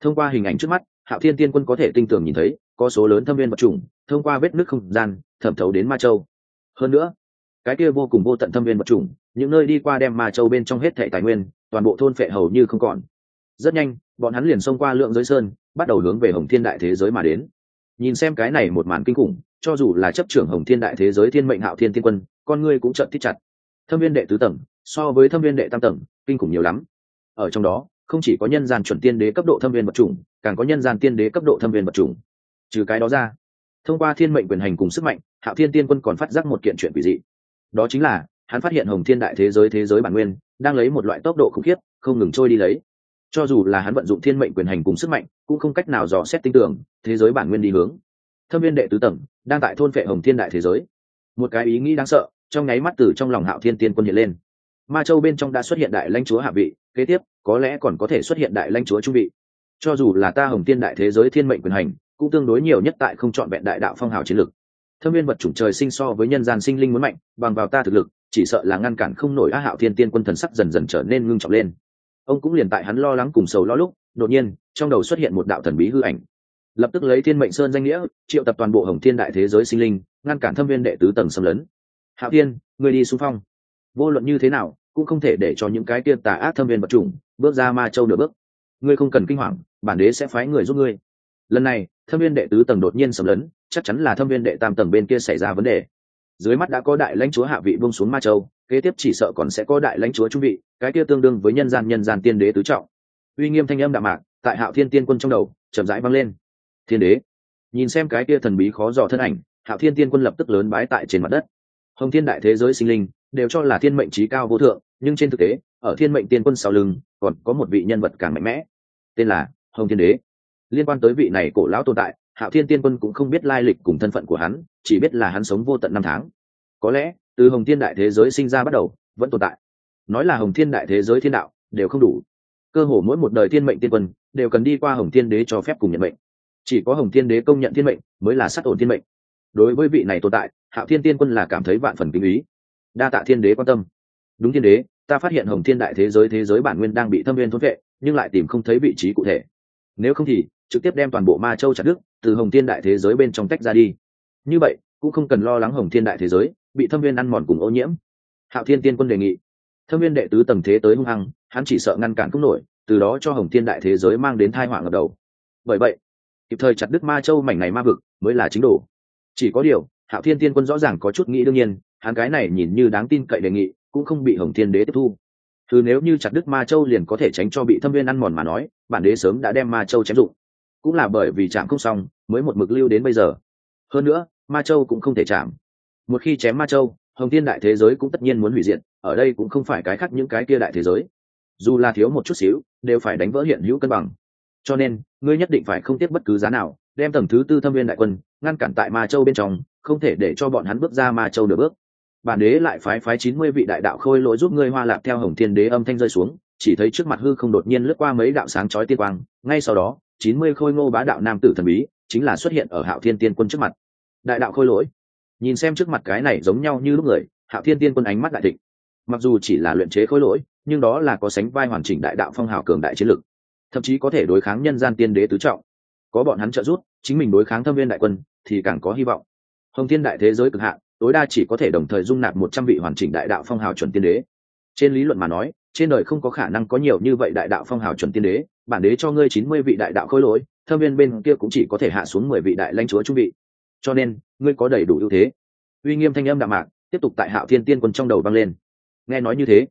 thông qua hình ảnh trước mắt, hạo thiên tiên quân có thể tinh tường nhìn thấy, có số lớn thâm viên vật trùng thông qua vết nước không gian, thẩm thấu đến ma châu. Hơn nữa, cái kia vô cùng vô tận thâm viên vật trùng những nơi đi qua đem ma châu bên trong hết thệ tài nguyên, toàn bộ thôn phệ hầu như không còn. Rất nhanh, bọn hắn liền xông qua lượng giới sơn, bắt đầu hướng về hồng thiên đại thế giới mà đến. Nhìn xem cái này một màn kinh khủng, cho dù là chấp trưởng hồng thiên đại thế giới thiên mệnh hạo thiên tiên quân, con ngươi cũng trợn thích chặt. Thâm viên đệ tứ tầng, so với thâm viên đệ tam tầng, kinh khủng nhiều lắm. Ở trong đó, không chỉ có nhân gian chuẩn tiên đế cấp độ thâm viên vật chủng, càng có nhân gian tiên đế cấp độ thâm viên vật chủng. Trừ cái đó ra, thông qua thiên mệnh quyền hành cùng sức mạnh, hạo thiên tiên quân còn phát giác một kiện chuyện quỷ dị. Đó chính là hắn phát hiện hồng thiên đại thế giới thế giới bản nguyên đang lấy một loại tốc độ khủng khiếp, không ngừng trôi đi lấy. Cho dù là hắn vận dụng thiên mệnh quyền hành cùng sức mạnh, cũng không cách nào dò xét tinh tưởng, thế giới bản nguyên đi hướng. Thâm viên đệ tứ tầng, đang tại thôn vệ hồng thiên đại thế giới. Một cái ý nghĩ đáng sợ, trong nháy mắt từ trong lòng hạo thiên tiên quân hiện lên. Ma châu bên trong đã xuất hiện đại lãnh chúa hạ vị, kế tiếp, có lẽ còn có thể xuất hiện đại lãnh chúa trung vị. Cho dù là ta hồng tiên đại thế giới thiên mệnh quyền hành, cũng tương đối nhiều nhất tại không chọn vẹn đại đạo phong hào chiến lực thâm viên vật chủng trời sinh so với nhân gian sinh linh muốn mạnh, bằng vào ta thực lực, chỉ sợ là ngăn cản không nổi á hạo thiên tiên quân thần sắc dần dần trở nên ngưng trọng lên. Ông cũng liền tại hắn lo lắng cùng sầu lo lúc, đột nhiên, trong đầu xuất hiện một đạo thần bí hư ảnh. Lập tức lấy thiên mệnh sơn danh nghĩa, triệu tập toàn bộ hồng thiên đại thế giới sinh linh, ngăn cản thâm viên đệ tứ tầng xâm lấn. Hạo thiên người đi xung phong. Vô luận như thế nào, cũng không thể để cho những cái tiên tà ác thâm viên vật chủng bước ra ma châu nửa bước. Ngươi không cần kinh hoàng, bản đế sẽ phái người giúp ngươi. Lần này, thâm viên đệ tứ tầng đột nhiên sầm lấn chắc chắn là thâm viên đệ tam tầng bên kia xảy ra vấn đề. Dưới mắt đã có đại lãnh chúa hạ vị bông xuống ma châu, kế tiếp chỉ sợ còn sẽ có đại lãnh chúa trung vị, cái kia tương đương với nhân gian nhân gian tiên đế tứ trọng. Uy nghiêm thanh âm đạm mạc, tại hạo thiên tiên quân trong đầu, chậm rãi vang lên. Thiên đế, nhìn xem cái kia thần bí khó dò thân ảnh, hạo thiên tiên quân lập tức lớn bái tại trên mặt đất. Hồng thiên đại thế giới sinh linh, đều cho là thiên mệnh trí cao vô thượng, nhưng trên thực tế, ở thiên mệnh tiên quân sau lưng, còn có một vị nhân vật càng mạnh mẽ. Tên là hồng thiên đế. Liên quan tới vị này cổ lão tồn tại hạo thiên tiên quân cũng không biết lai lịch cùng thân phận của hắn, chỉ biết là hắn sống vô tận năm tháng. Có lẽ, từ hồng thiên đại thế giới sinh ra bắt đầu, vẫn tồn tại. Nói là hồng thiên đại thế giới thiên đạo, đều không đủ. Cơ hồ mỗi một đời thiên mệnh tiên quân, đều cần đi qua hồng thiên đế cho phép cùng nhận mệnh. Chỉ có hồng thiên đế công nhận thiên mệnh, mới là sát ổn thiên mệnh. Đối với vị này tồn tại, hạo thiên tiên quân là cảm thấy vạn phần kinh ý. Đa tạ thiên đế quan tâm. Đúng thiên đế, ta phát hiện hồng thiên đại thế giới thế giới bản nguyên đang bị thâm viên thốn vệ, nhưng lại tìm không thấy vị trí cụ thể. Nếu không thì trực tiếp đem toàn bộ ma châu chặt đức từ hồng thiên đại thế giới bên trong tách ra đi. Như vậy, cũng không cần lo lắng hồng thiên đại thế giới bị thâm viên ăn mòn cùng ô nhiễm. Hạo thiên tiên quân đề nghị. Thâm viên đệ tứ tầng thế tới hung hăng, hắn chỉ sợ ngăn cản không nổi, từ đó cho hồng thiên đại thế giới mang đến thai họa ngập đầu. Bởi vậy, kịp thời chặt đứt ma châu mảnh này ma vực mới là chính đủ. chỉ có điều, hạo thiên tiên quân rõ ràng có chút nghĩ đương nhiên, hắn cái này nhìn như đáng tin cậy đề nghị, cũng không bị hồng thiên đế tiếp thu. Thứ nếu như chặt đứt ma châu liền có thể tránh cho bị thâm viên ăn mòn mà nói, bản đế sớm đã đem ma châu chém dụng cũng là bởi vì chạm không xong mới một mực lưu đến bây giờ. Hơn nữa, ma châu cũng không thể chạm. Một khi chém ma châu, hồng thiên đại thế giới cũng tất nhiên muốn hủy diệt, ở đây cũng không phải cái khác những cái kia đại thế giới. Dù là thiếu một chút xíu, đều phải đánh vỡ hiện hữu cân bằng. Cho nên, ngươi nhất định phải không tiếc bất cứ giá nào, đem tầng thứ tư thâm viên đại quân, ngăn cản tại ma châu bên trong, không thể để cho bọn hắn bước ra ma châu được bước. Bản đế lại phái phái chín mươi vị đại đạo khôi lỗi giúp ngươi hoa lạc theo hồng thiên đế âm thanh rơi xuống, chỉ thấy trước mặt hư không đột nhiên lướt qua mấy đạo sáng chói tiên quang, ngay sau đó chín mươi khôi ngô bá đạo nam tử thần bí, chính là xuất hiện ở hạo thiên tiên quân trước mặt. Đại đạo khôi lỗi. Nhìn xem trước mặt cái này giống nhau như lúc người, hạo thiên tiên quân ánh mắt đại thịnh. Mặc dù chỉ là luyện chế khôi lỗi, nhưng đó là có sánh vai hoàn chỉnh đại đạo phong hào cường đại chiến lực. Thậm chí có thể đối kháng nhân gian tiên đế tứ trọng. Có bọn hắn trợ giúp, chính mình đối kháng thâm viên đại quân, thì càng có hy vọng. Hồng thiên đại thế giới cực hạn, tối đa chỉ có thể đồng thời dung nạp một trăm vị hoàn chỉnh đại đạo phong hào chuẩn tiên đế. Trên lý luận mà nói, trên đời không có khả năng có nhiều như vậy đại đạo phong hào chuẩn tiên đế bản đế cho ngươi chín mươi vị đại đạo khôi lỗi, thâm viên bên kia cũng chỉ có thể hạ xuống mười vị đại lãnh chúa trung vị. Cho nên, ngươi có đầy đủ ưu thế. Uy nghiêm thanh âm đạm mạc, tiếp tục tại hạo thiên tiên quân trong đầu vang lên. Nghe nói như thế,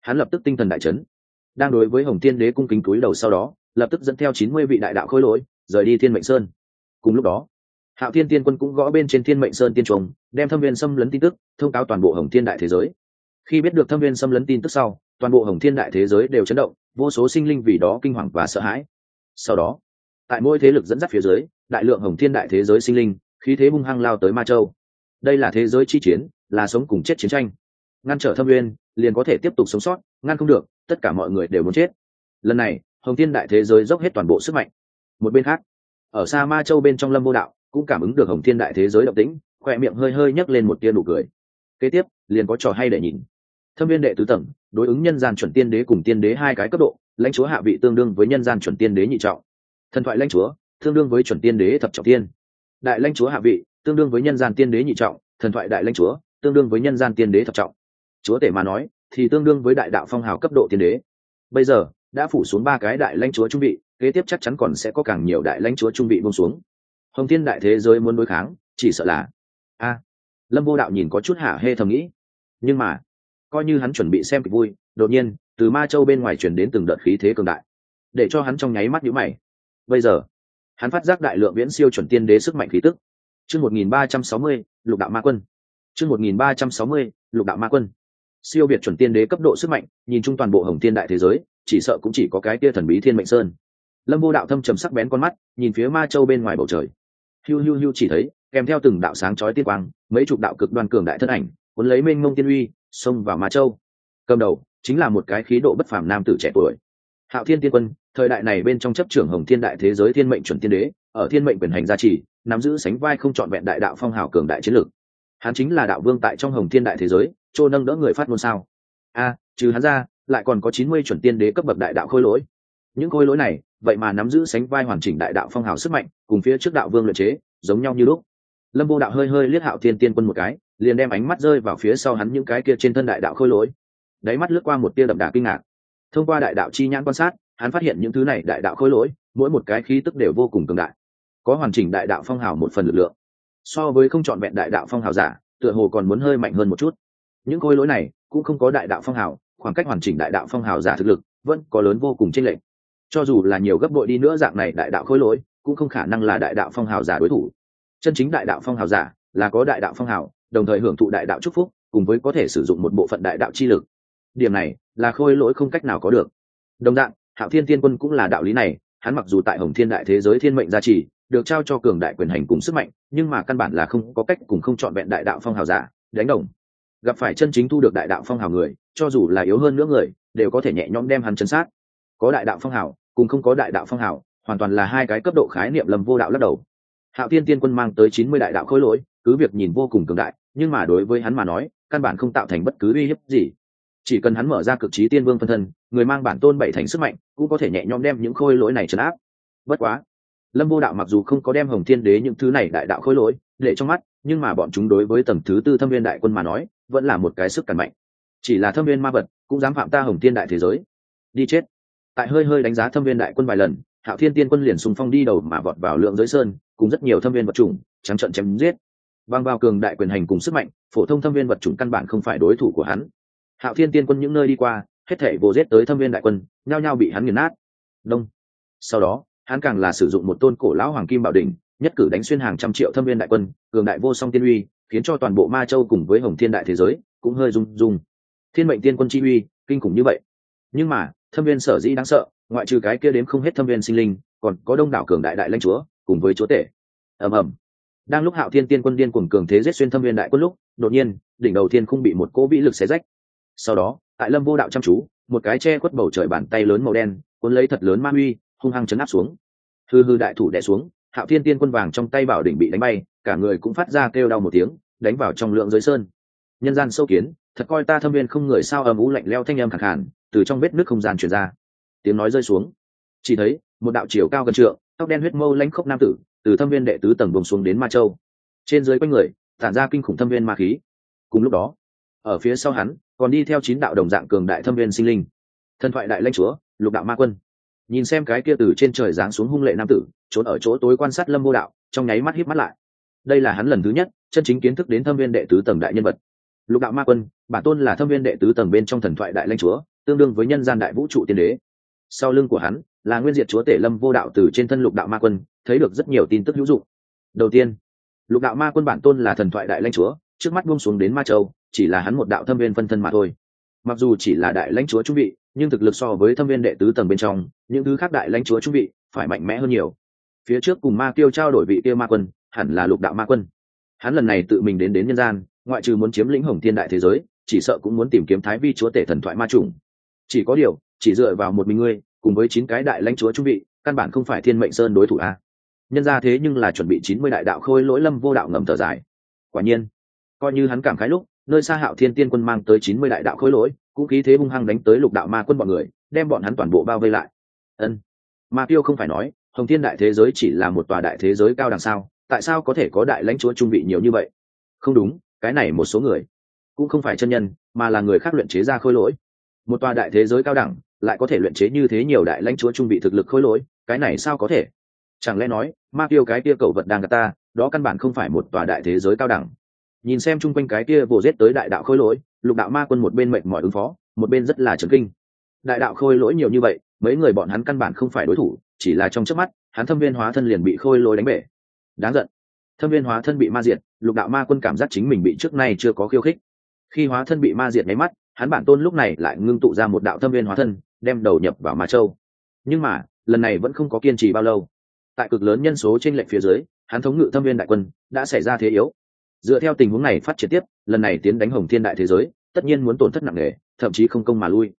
hắn lập tức tinh thần đại chấn. Đang đối với hồng thiên đế cung kính túi đầu sau đó, lập tức dẫn theo chín mươi vị đại đạo khôi lỗi, rời đi thiên mệnh sơn. Cùng lúc đó, hạo thiên tiên quân cũng gõ bên trên thiên mệnh sơn tiên trùng, đem thâm viên xâm lấn tin tức, thông cáo toàn bộ hồng thiên đại thế giới. Khi biết được thâm viên xâm lấn tin tức sau toàn bộ hồng thiên đại thế giới đều chấn động, vô số sinh linh vì đó kinh hoàng và sợ hãi. Sau đó, tại mỗi thế lực dẫn dắt phía dưới, đại lượng hồng thiên đại thế giới sinh linh, khí thế hung hăng lao tới ma châu. Đây là thế giới chi chiến, là sống cùng chết chiến tranh. Ngăn trở thâm uyên liền có thể tiếp tục sống sót, ngăn không được, tất cả mọi người đều muốn chết. Lần này, hồng thiên đại thế giới dốc hết toàn bộ sức mạnh. Một bên khác, ở xa ma châu bên trong lâm vô đạo, cũng cảm ứng được hồng thiên đại thế giới động tĩnh khoe miệng hơi hơi nhấc lên một tia nụ cười. Kế tiếp, liền có trò hay để nhìn. Thâm viên đệ tứ tầng đối ứng nhân gian chuẩn tiên đế cùng tiên đế hai cái cấp độ, lãnh chúa hạ vị tương đương với nhân gian chuẩn tiên đế nhị trọng. Thần thoại lãnh chúa, tương đương với chuẩn tiên đế thập trọng tiên. Đại lãnh chúa hạ vị, tương đương với nhân gian tiên đế nhị trọng, thần thoại đại lãnh chúa, tương đương với nhân gian tiên đế thập trọng. Chúa tể mà nói, thì tương đương với đại đạo phong hào cấp độ tiên đế. Bây giờ, đã phủ xuống ba cái đại lãnh chúa trung vị, kế tiếp chắc chắn còn sẽ có càng nhiều đại lãnh chúa trung vị bông xuống. Hồng thiên đại thế giới muốn đối kháng, chỉ sợ là, a, lâm vô đạo nhìn có chút hả hê thầm nghĩ. Nhưng mà coi như hắn chuẩn bị xem kịch vui, đột nhiên, từ ma châu bên ngoài chuyển đến từng đợt khí thế cường đại, để cho hắn trong nháy mắt nhũ mày. Bây giờ, hắn phát giác đại lượng viễn siêu chuẩn tiên đế sức mạnh khí tức. Chương một nghìn ba trăm sáu mươi, lục đạo ma quân. Chương một nghìn ba trăm sáu mươi, lục đạo ma quân. Siêu việt chuẩn tiên đế cấp độ sức mạnh, nhìn chung toàn bộ hồng tiên đại thế giới, chỉ sợ cũng chỉ có cái tia thần bí thiên mệnh sơn. Lâm vô đạo thâm trầm sắc bén con mắt, nhìn phía ma châu bên ngoài bầu trời. Hiu hiu hiu chỉ thấy, kèm theo từng đạo sáng chói tiên quang, mấy chục đạo cực đoan cường đại thân ảnh, cuốn lấy mênh mông tiên uy xông vào ma châu. Cầm đầu chính là một cái khí độ bất phàm nam tử trẻ tuổi. Hạo thiên tiên quân, thời đại này bên trong chấp trưởng hồng thiên đại thế giới thiên mệnh chuẩn tiên đế, ở thiên mệnh quyền hành gia trì, nắm giữ sánh vai không trọn vẹn đại đạo phong hào cường đại chiến lược. Hắn chính là đạo vương tại trong hồng thiên đại thế giới trô nâng đỡ người phát ngôn sao? A, trừ hắn ra, lại còn có chín mươi chuẩn tiên đế cấp bậc đại đạo khôi lỗi. Những khôi lỗi này, vậy mà nắm giữ sánh vai hoàn chỉnh đại đạo phong hào sức mạnh, cùng phía trước đạo vương luyện chế, giống nhau như lúc. Lâm vô đạo hơi hơi liếc hạo thiên tiên quân một cái liền đem ánh mắt rơi vào phía sau hắn những cái kia trên thân đại đạo khôi lỗi đáy mắt lướt qua một tia đậm đà kinh ngạc thông qua đại đạo chi nhãn quan sát hắn phát hiện những thứ này đại đạo khôi lỗi mỗi một cái khí tức đều vô cùng cường đại có hoàn chỉnh đại đạo phong hào một phần lực lượng so với không chọn vẹn đại đạo phong hào giả tựa hồ còn muốn hơi mạnh hơn một chút những khôi lỗi này cũng không có đại đạo phong hào khoảng cách hoàn chỉnh đại đạo phong hào giả thực lực vẫn có lớn vô cùng chênh lệch cho dù là nhiều gấp bội đi nữa dạng này đại đạo khôi lỗi cũng không khả năng là đại đạo phong hào giả đối thủ chân chính đại đạo phong hào giả là có đại đạo phong hào đồng thời hưởng thụ đại đạo chúc phúc, cùng với có thể sử dụng một bộ phận đại đạo chi lực. Điểm này là khôi lỗi không cách nào có được. Đồng dạng, hạo thiên tiên quân cũng là đạo lý này, hắn mặc dù tại hồng thiên đại thế giới thiên mệnh gia trì, được trao cho cường đại quyền hành cùng sức mạnh, nhưng mà căn bản là không có cách cùng không chọn vẹn đại đạo phong hào giả, đánh đồng. Gặp phải chân chính thu được đại đạo phong hào người, cho dù là yếu hơn nữa người, đều có thể nhẹ nhõm đem hắn chấn sát. Có đại đạo phong hào, cùng không có đại đạo phong hào, hoàn toàn là hai cái cấp độ khái niệm lầm vô đạo lắc đầu. Hạo tiên tiên quân mang tới chín mươi đại đạo khối lỗi cứ việc nhìn vô cùng cường đại, nhưng mà đối với hắn mà nói, căn bản không tạo thành bất cứ uy hiếp gì. Chỉ cần hắn mở ra cực trí tiên vương phân thân, người mang bản tôn bảy thành sức mạnh cũng có thể nhẹ nhõm đem những khôi lỗi này trấn áp. Bất quá, lâm vô đạo mặc dù không có đem hồng thiên đế những thứ này đại đạo khôi lỗi để trong mắt, nhưng mà bọn chúng đối với tầng thứ tư thâm viên đại quân mà nói, vẫn là một cái sức cản mạnh. Chỉ là thâm viên ma vật cũng dám phạm ta hồng thiên đại thế giới. Đi chết. Tại hơi hơi đánh giá thâm viên đại quân vài lần, hạo thiên tiên quân liền sùng phong đi đầu mà vọt vào lượng giới sơn, cùng rất nhiều thâm viên vật chủng, trắng trận chém giết băng vào cường đại quyền hành cùng sức mạnh, phổ thông thâm viên vật chủng căn bản không phải đối thủ của hắn. Hạo thiên tiên quân những nơi đi qua, hết thể vô giết tới thâm viên đại quân, nhao nhao bị hắn nghiền nát. Đông. Sau đó, hắn càng là sử dụng một tôn cổ lão hoàng kim bảo đỉnh, nhất cử đánh xuyên hàng trăm triệu thâm viên đại quân, cường đại vô song tiên uy, khiến cho toàn bộ ma châu cùng với hồng thiên đại thế giới cũng hơi rung rung. Thiên mệnh tiên quân chi uy, kinh khủng như vậy. Nhưng mà, thâm viên sở dĩ đáng sợ, ngoại trừ cái kia đếm không hết thâm viên sinh linh, còn có đông đảo cường đại đại lãnh chúa, cùng với chúa tể. Ầm ầm đang lúc hạo thiên tiên quân điên cuồng cường thế giết xuyên thâm viên đại quân lúc, đột nhiên, đỉnh đầu thiên không bị một cỗ vĩ lực xé rách. Sau đó, tại lâm vô đạo chăm chú, một cái che khuất bầu trời bàn tay lớn màu đen, cuốn lấy thật lớn ma uy hung hăng chấn áp xuống. Hư hư đại thủ đẻ xuống, hạo thiên tiên quân vàng trong tay bảo đỉnh bị đánh bay, cả người cũng phát ra kêu đau một tiếng, đánh vào trong lượng dưới sơn. Nhân gian sâu kiến, thật coi ta thâm viên không người sao âm ú lạnh leo thanh âm khẳng hẳn từ trong vết nước không gian truyền ra. Tiếng nói rơi xuống. Chỉ thấy, một đạo chiều cao gần trượng, tóc đen huyết mâu lãnh khốc nam tử từ thâm viên đệ tứ tầng bồng xuống đến ma châu. Trên dưới quanh người, tản ra kinh khủng thâm viên ma khí. Cùng lúc đó, ở phía sau hắn, còn đi theo chín đạo đồng dạng cường đại thâm viên sinh linh. Thần thoại đại lãnh chúa, lục đạo ma quân. Nhìn xem cái kia từ trên trời giáng xuống hung lệ nam tử, trốn ở chỗ tối quan sát lâm vô đạo, trong nháy mắt hít mắt lại. Đây là hắn lần thứ nhất, chân chính kiến thức đến thâm viên đệ tứ tầng đại nhân vật. Lục đạo ma quân, bản tôn là thâm viên đệ tứ tầng bên trong thần thoại đại lãnh chúa, tương đương với nhân gian đại vũ trụ tiên đế. Sau lưng của hắn là nguyên diệt chúa tể lâm vô đạo từ trên thân lục đạo ma quân, thấy được rất nhiều tin tức hữu dụng. Đầu tiên, lục đạo ma quân bản tôn là thần thoại đại lãnh chúa, trước mắt buông xuống đến ma châu, chỉ là hắn một đạo thâm viên phân thân mà thôi. Mặc dù chỉ là đại lãnh chúa trung vị, nhưng thực lực so với thâm viên đệ tứ tầng bên trong, những thứ khác đại lãnh chúa trung vị phải mạnh mẽ hơn nhiều. Phía trước cùng ma tiêu trao đổi vị kia ma quân, hẳn là lục đạo ma quân. Hắn lần này tự mình đến đến nhân gian, ngoại trừ muốn chiếm lĩnh hồng thiên đại thế giới, chỉ sợ cũng muốn tìm kiếm thái vi chúa tể thần thoại ma trùng chỉ có điều, chỉ dựa vào một mình ngươi cùng với chín cái đại lãnh chúa trung vị, căn bản không phải thiên mệnh sơn đối thủ a. Nhân ra thế nhưng là chuẩn bị chín mươi đại đạo khôi lỗi lâm vô đạo ngầm thở dài. Quả nhiên, coi như hắn cảm khái lúc, nơi xa hạo thiên tiên quân mang tới chín mươi đại đạo khôi lỗi, cũng khí thế hung hăng đánh tới lục đạo ma quân bọn người, đem bọn hắn toàn bộ bao vây lại. Ân, ma tiêu không phải nói, hồng thiên đại thế giới chỉ là một tòa đại thế giới cao đằng sao, tại sao có thể có đại lãnh chúa trung vị nhiều như vậy? Không đúng, cái này một số người cũng không phải chân nhân, mà là người khác luyện chế ra khôi lỗi. Một tòa đại thế giới cao đẳng lại có thể luyện chế như thế nhiều đại lãnh chúa trung bị thực lực khôi lỗi, cái này sao có thể? Chẳng lẽ nói, ma tiêu cái kia cậu vật đang gặp ta, đó căn bản không phải một tòa đại thế giới cao đẳng. Nhìn xem chung quanh cái kia vồ rết tới đại đạo khôi lỗi, lục đạo ma quân một bên mệnh mọi ứng phó, một bên rất là trấn kinh. Đại đạo khôi lỗi nhiều như vậy, mấy người bọn hắn căn bản không phải đối thủ, chỉ là trong trước mắt, hắn thâm viên hóa thân liền bị khôi lỗi đánh bể. Đáng giận. Thâm viên hóa thân bị ma diệt, lục đạo ma quân cảm giác chính mình bị trước nay chưa có khiêu khích. Khi hóa thân bị ma diệt máy mắt, hắn bản tôn lúc này lại ngưng tụ ra một đạo thâm viên hóa thân đem đầu nhập vào ma châu. Nhưng mà, lần này vẫn không có kiên trì bao lâu. Tại cực lớn nhân số trên lệnh phía dưới, hắn thống ngự thâm viên đại quân đã xảy ra thế yếu. Dựa theo tình huống này phát triển tiếp, lần này tiến đánh hồng thiên đại thế giới, tất nhiên muốn tổn thất nặng nề, thậm chí không công mà lui.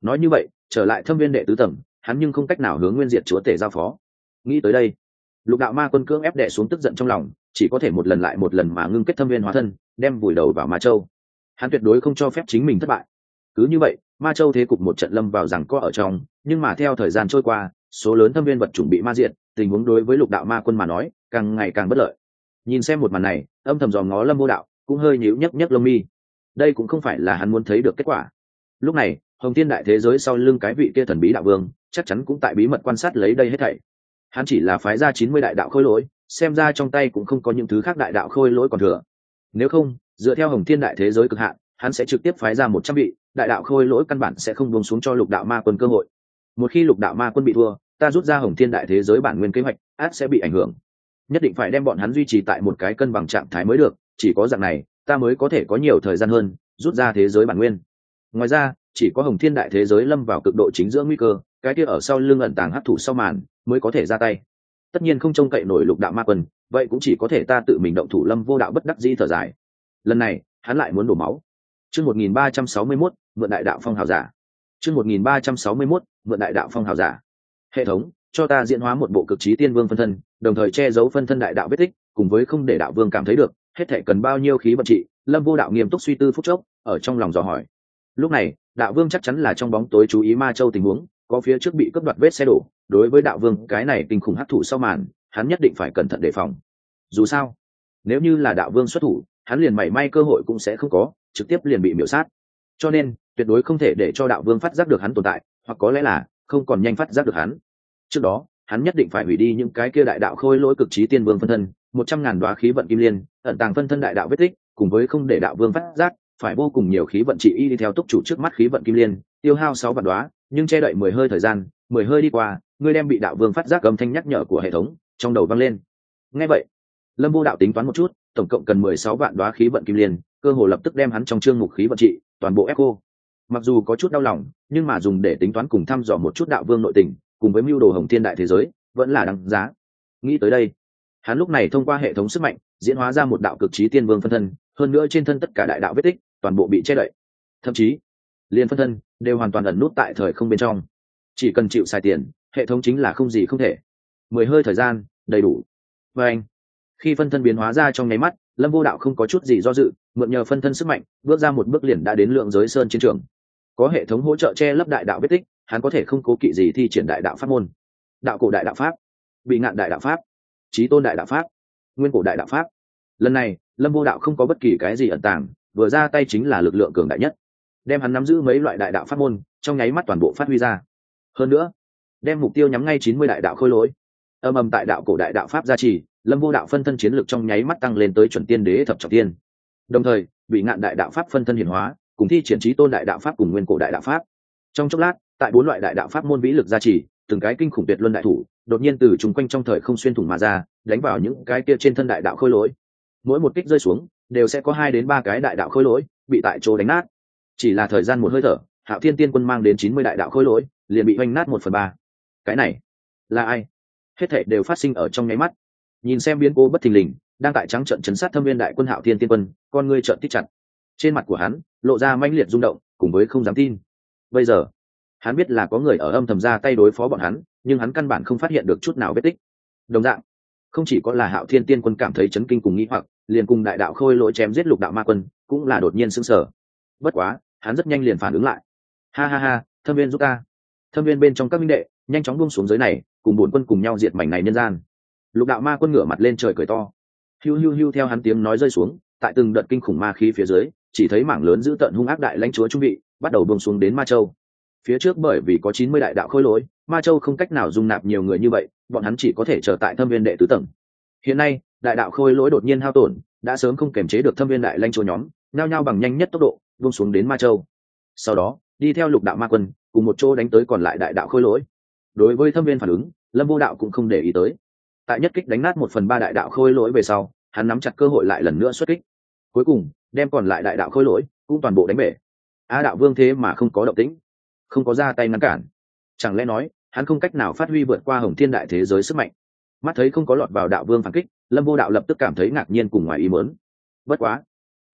Nói như vậy, trở lại thâm viên đệ tứ tầng, hắn nhưng không cách nào hướng nguyên diệt chúa tể giao phó. Nghĩ tới đây, lục đạo ma quân cưỡng ép đệ xuống tức giận trong lòng, chỉ có thể một lần lại một lần mà ngưng kết thâm viên hóa thân, đem vùi đầu vào ma châu. Hắn tuyệt đối không cho phép chính mình thất bại. Cứ như vậy ma châu thế cục một trận lâm vào rằng có ở trong, nhưng mà theo thời gian trôi qua, số lớn thâm viên vật chuẩn bị ma diện tình huống đối với lục đạo ma quân mà nói, càng ngày càng bất lợi. Nhìn xem một màn này, âm thầm dòm ngó lâm vô đạo, cũng hơi nhíu nhấc nhấc lông mi. Đây cũng không phải là hắn muốn thấy được kết quả. Lúc này, hồng thiên đại thế giới sau lưng cái vị kia thần bí đạo vương, chắc chắn cũng tại bí mật quan sát lấy đây hết thảy. Hắn chỉ là phái ra chín mươi đại đạo khôi lỗi, xem ra trong tay cũng không có những thứ khác đại đạo khôi lỗi còn thừa. Nếu không, dựa theo hồng thiên đại thế giới cực hạn, hắn sẽ trực tiếp phái ra một trăm vị đại đạo khôi lỗi căn bản sẽ không buông xuống cho lục đạo ma quân cơ hội. Một khi lục đạo ma quân bị thua, ta rút ra hồng thiên đại thế giới bản nguyên kế hoạch, át sẽ bị ảnh hưởng. Nhất định phải đem bọn hắn duy trì tại một cái cân bằng trạng thái mới được, chỉ có dạng này, ta mới có thể có nhiều thời gian hơn, rút ra thế giới bản nguyên. Ngoài ra, chỉ có hồng thiên đại thế giới lâm vào cực độ chính giữa nguy cơ, cái kia ở sau lưng ẩn tàng hấp thụ sau màn, mới có thể ra tay. Tất nhiên không trông cậy nổi lục đạo ma quân, vậy cũng chỉ có thể ta tự mình động thủ lâm vô đạo bất đắc di thở dài. Lần này, hắn lại muốn đổ máu chương 1361 mượn đại đạo phong hào giả. Chương 1361 mượn đại đạo phong hào giả. Hệ thống, cho ta diễn hóa một bộ cực trí tiên vương phân thân, đồng thời che giấu phân thân đại đạo vết tích, cùng với không để đạo vương cảm thấy được, hết thể cần bao nhiêu khí bật trị, lâm vô đạo nghiêm túc suy tư phút chốc, ở trong lòng dò hỏi. Lúc này, đạo vương chắc chắn là trong bóng tối chú ý ma châu tình huống, có phía trước bị cướp đoạt vết xe đổ, đối với đạo vương, cái này kinh khủng hấp thụ sau màn, hắn nhất định phải cẩn thận đề phòng. Dù sao, nếu như là đạo vương xuất thủ, hắn liền mảy may cơ hội cũng sẽ không có trực tiếp liền bị miểu sát. Cho nên, tuyệt đối không thể để cho đạo vương phát giác được hắn tồn tại, hoặc có lẽ là, không còn nhanh phát giác được hắn. Trước đó, hắn nhất định phải hủy đi những cái kia đại đạo khôi lỗi cực trí tiên vương phân thân, một trăm ngàn đoá khí vận kim liên, ẩn tàng phân thân đại đạo vết tích, cùng với không để đạo vương phát giác, phải vô cùng nhiều khí vận trị y đi theo túc chủ trước mắt khí vận kim liên, tiêu hao sáu vạn đoá, nhưng che đậy mười hơi thời gian, mười hơi đi qua ngươi đem bị đạo vương phát giác âm thanh nhắc nhở của hệ thống, trong đầu vang lên. Ngay vậy, lâm vô đạo tính toán một chút, tổng cộng cần mười sáu vạn đoá khí vận kim liên cơ hồ lập tức đem hắn trong chương mục khí vận trị, toàn bộ echo. Mặc dù có chút đau lòng, nhưng mà dùng để tính toán cùng thăm dò một chút đạo vương nội tình, cùng với mưu đồ hồng thiên đại thế giới, vẫn là đáng giá. Nghĩ tới đây, hắn lúc này thông qua hệ thống sức mạnh, diễn hóa ra một đạo cực trí tiên vương phân thân, hơn nữa trên thân tất cả đại đạo vết tích, toàn bộ bị che đậy. Thậm chí liên phân thân đều hoàn toàn ẩn nút tại thời không bên trong. Chỉ cần chịu xài tiền, hệ thống chính là không gì không thể. Mười hơi thời gian, đầy đủ. Và anh, khi phân thân biến hóa ra trong nháy mắt lâm vô đạo không có chút gì do dự, mượn nhờ phân thân sức mạnh, bước ra một bước liền đã đến lượng giới sơn chiến trường. Có hệ thống hỗ trợ che lấp đại đạo vết tích, hắn có thể không cố kỵ gì thi triển đại đạo pháp môn. Đạo cổ đại đạo pháp, bị ngạn đại đạo pháp trí tôn đại đạo pháp, nguyên cổ đại đạo pháp. Lần này, lâm vô đạo không có bất kỳ cái gì ẩn tàng, vừa ra tay chính là lực lượng cường đại nhất. Đem hắn nắm giữ mấy loại đại đạo pháp môn, trong nháy mắt toàn bộ phát huy ra. Hơn nữa, đem mục tiêu nhắm ngay chín mươi đại đạo khôi lỗi. Âm âm tại đạo cổ đại đạo pháp gia trì lâm vô đạo phân thân chiến lược trong nháy mắt tăng lên tới chuẩn tiên đế thập trọng tiên. Đồng thời, bị ngạn đại đạo pháp phân thân hiển hóa, cùng thi triển trí tôn đại đạo pháp cùng nguyên cổ đại đạo pháp. Trong chốc lát, tại bốn loại đại đạo pháp môn vĩ lực gia trì, từng cái kinh khủng tuyệt luân đại thủ, đột nhiên từ chung quanh trong thời không xuyên thủng mà ra, đánh vào những cái kia trên thân đại đạo khôi lỗi. Mỗi một kích rơi xuống, đều sẽ có hai đến ba cái đại đạo khôi lỗi bị tại chỗ đánh nát. Chỉ là thời gian một hơi thở, hạo thiên tiên quân mang đến chín mươi đại đạo khôi lỗi, liền bị oanh nát một phần ba. Cái này là ai? Hết thệ đều phát sinh ở trong nháy mắt nhìn xem biến cố bất thình lình, đang tại trắng trận chấn sát thâm viên đại quân hạo thiên tiên quân, con ngươi trợn tít chặt. Trên mặt của hắn, lộ ra manh liệt rung động, cùng với không dám tin. Bây giờ, hắn biết là có người ở âm thầm ra tay đối phó bọn hắn, nhưng hắn căn bản không phát hiện được chút nào vết tích. Đồng dạng, không chỉ có là hạo thiên tiên quân cảm thấy chấn kinh cùng nghĩ hoặc, liền cùng đại đạo khôi lỗi chém giết lục đạo ma quân, cũng là đột nhiên sững sờ. Bất quá, hắn rất nhanh liền phản ứng lại. Ha ha ha, thâm viên giúp ta. Thâm viên bên trong các minh đệ, nhanh chóng buông xuống dưới này, cùng bổn quân cùng nhau diệt mảnh này nhân gian lục đạo ma quân ngửa mặt lên trời cười to. Hiu hiu hiu theo hắn tiếng nói rơi xuống, tại từng đợt kinh khủng ma khí phía dưới, chỉ thấy mảng lớn giữ tận hung ác đại lãnh chúa trung vị, bắt đầu buông xuống đến ma châu. Phía trước bởi vì có chín mươi đại đạo khôi lỗi, ma châu không cách nào dung nạp nhiều người như vậy, bọn hắn chỉ có thể chờ tại thâm viên đệ tứ tầng. Hiện nay, đại đạo khôi lỗi đột nhiên hao tổn, đã sớm không kiềm chế được thâm viên đại lãnh chúa nhóm nao nhao bằng nhanh nhất tốc độ, buông xuống đến ma châu. Sau đó, đi theo lục đạo ma quân, cùng một chỗ đánh tới còn lại đại đạo khôi lỗi. Đối với thâm viên phản ứng, lâm vô đạo cũng không để ý tới tại nhất kích đánh nát một phần ba đại đạo khôi lỗi về sau, hắn nắm chặt cơ hội lại lần nữa xuất kích. Cuối cùng, đem còn lại đại đạo khôi lỗi cũng toàn bộ đánh bể. A đạo vương thế mà không có động tĩnh, không có ra tay ngăn cản. Chẳng lẽ nói, hắn không cách nào phát huy vượt qua hồng thiên đại thế giới sức mạnh? Mắt thấy không có lọt vào đạo vương phản kích, lâm vô đạo lập tức cảm thấy ngạc nhiên cùng ngoài ý mớn bất quá,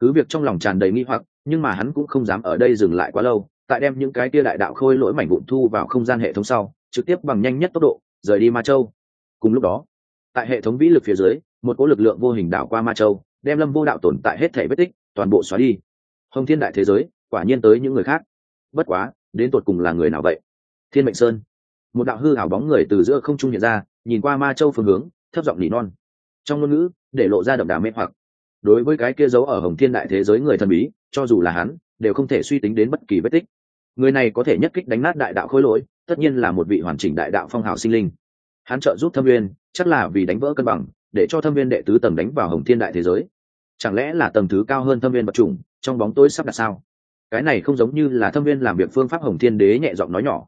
cứ việc trong lòng tràn đầy nghi hoặc, nhưng mà hắn cũng không dám ở đây dừng lại quá lâu, tại đem những cái tia đại đạo khôi lỗi mảnh vụn thu vào không gian hệ thống sau, trực tiếp bằng nhanh nhất tốc độ, rời đi ma châu. Cùng lúc đó tại hệ thống vĩ lực phía dưới, một cỗ lực lượng vô hình đảo qua ma châu, đem lâm vô đạo tồn tại hết thể vết tích, toàn bộ xóa đi. Hồng thiên đại thế giới, quả nhiên tới những người khác. Bất quá, đến tột cùng là người nào vậy? Thiên mệnh sơn. Một đạo hư hảo bóng người từ giữa không trung hiện ra, nhìn qua ma châu phương hướng, thấp giọng nỉ non. Trong ngôn ngữ, để lộ ra đậm đà mê hoặc. Đối với cái kia giấu ở hồng thiên đại thế giới người thần bí, cho dù là hắn, đều không thể suy tính đến bất kỳ vết tích. Người này có thể nhất kích đánh nát đại đạo khối lỗi, tất nhiên là một vị hoàn chỉnh đại đạo phong hào sinh linh. Hắn trợ giúp thâm uyên chắc là vì đánh vỡ cân bằng, để cho thâm viên đệ tứ tầng đánh vào hồng thiên đại thế giới. Chẳng lẽ là tầng thứ cao hơn thâm viên bậc trùng trong bóng tối sắp đặt sao? Cái này không giống như là thâm viên làm việc phương pháp hồng thiên đế nhẹ giọng nói nhỏ.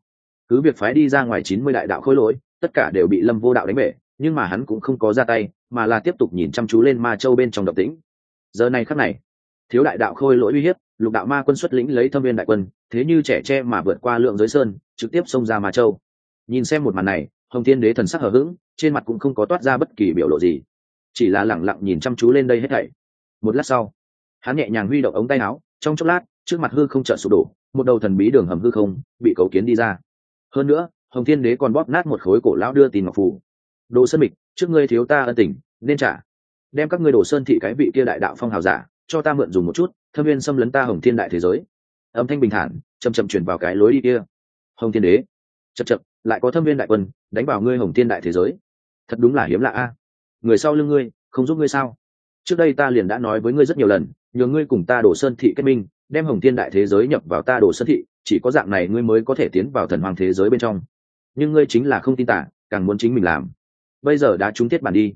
Cứ việc phái đi ra ngoài chín mươi đại đạo khôi lỗi, tất cả đều bị lâm vô đạo đánh bể, nhưng mà hắn cũng không có ra tay, mà là tiếp tục nhìn chăm chú lên ma châu bên trong độc tĩnh giờ này khắc này, thiếu đại đạo khôi lỗi uy hiếp, lục đạo ma quân xuất lĩnh lấy thâm viên đại quân, thế như trẻ tre mà vượt qua lượng giới sơn, trực tiếp xông ra ma châu. Nhìn xem một màn này hồng thiên đế thần sắc hờ hững, trên mặt cũng không có toát ra bất kỳ biểu lộ gì. Chỉ là lẳng lặng nhìn chăm chú lên đây hết thảy. Một lát sau, hắn nhẹ nhàng huy động ống tay áo, trong chốc lát, trước mặt hư không trợ sụp đổ, một đầu thần bí đường hầm hư không bị cấu kiến đi ra. Hơn nữa, hồng thiên đế còn bóp nát một khối cổ lão đưa tìm ngọc phù. Đồ sơn mịch, trước ngươi thiếu ta ân tình, nên trả. Đem các ngươi đồ sơn thị cái vị kia đại đạo phong hào giả, cho ta mượn dùng một chút, thâm viên xâm lấn ta hồng thiên đại thế giới. Âm thanh bình thản chầm chậm chuyển vào cái lối đi kia. Hồng thiên đế. Chật chậm lại có thâm viên đại quân đánh vào ngươi hồng thiên đại thế giới. Thật đúng là hiếm lạ a. Người sau lưng ngươi, không giúp ngươi sao? Trước đây ta liền đã nói với ngươi rất nhiều lần, nhờ ngươi cùng ta đổ sơn thị kết minh, đem hồng thiên đại thế giới nhập vào ta đổ sơn thị, chỉ có dạng này ngươi mới có thể tiến vào thần hoàng thế giới bên trong. Nhưng ngươi chính là không tin tả, càng muốn chính mình làm. Bây giờ đã trúng tiết bản đi.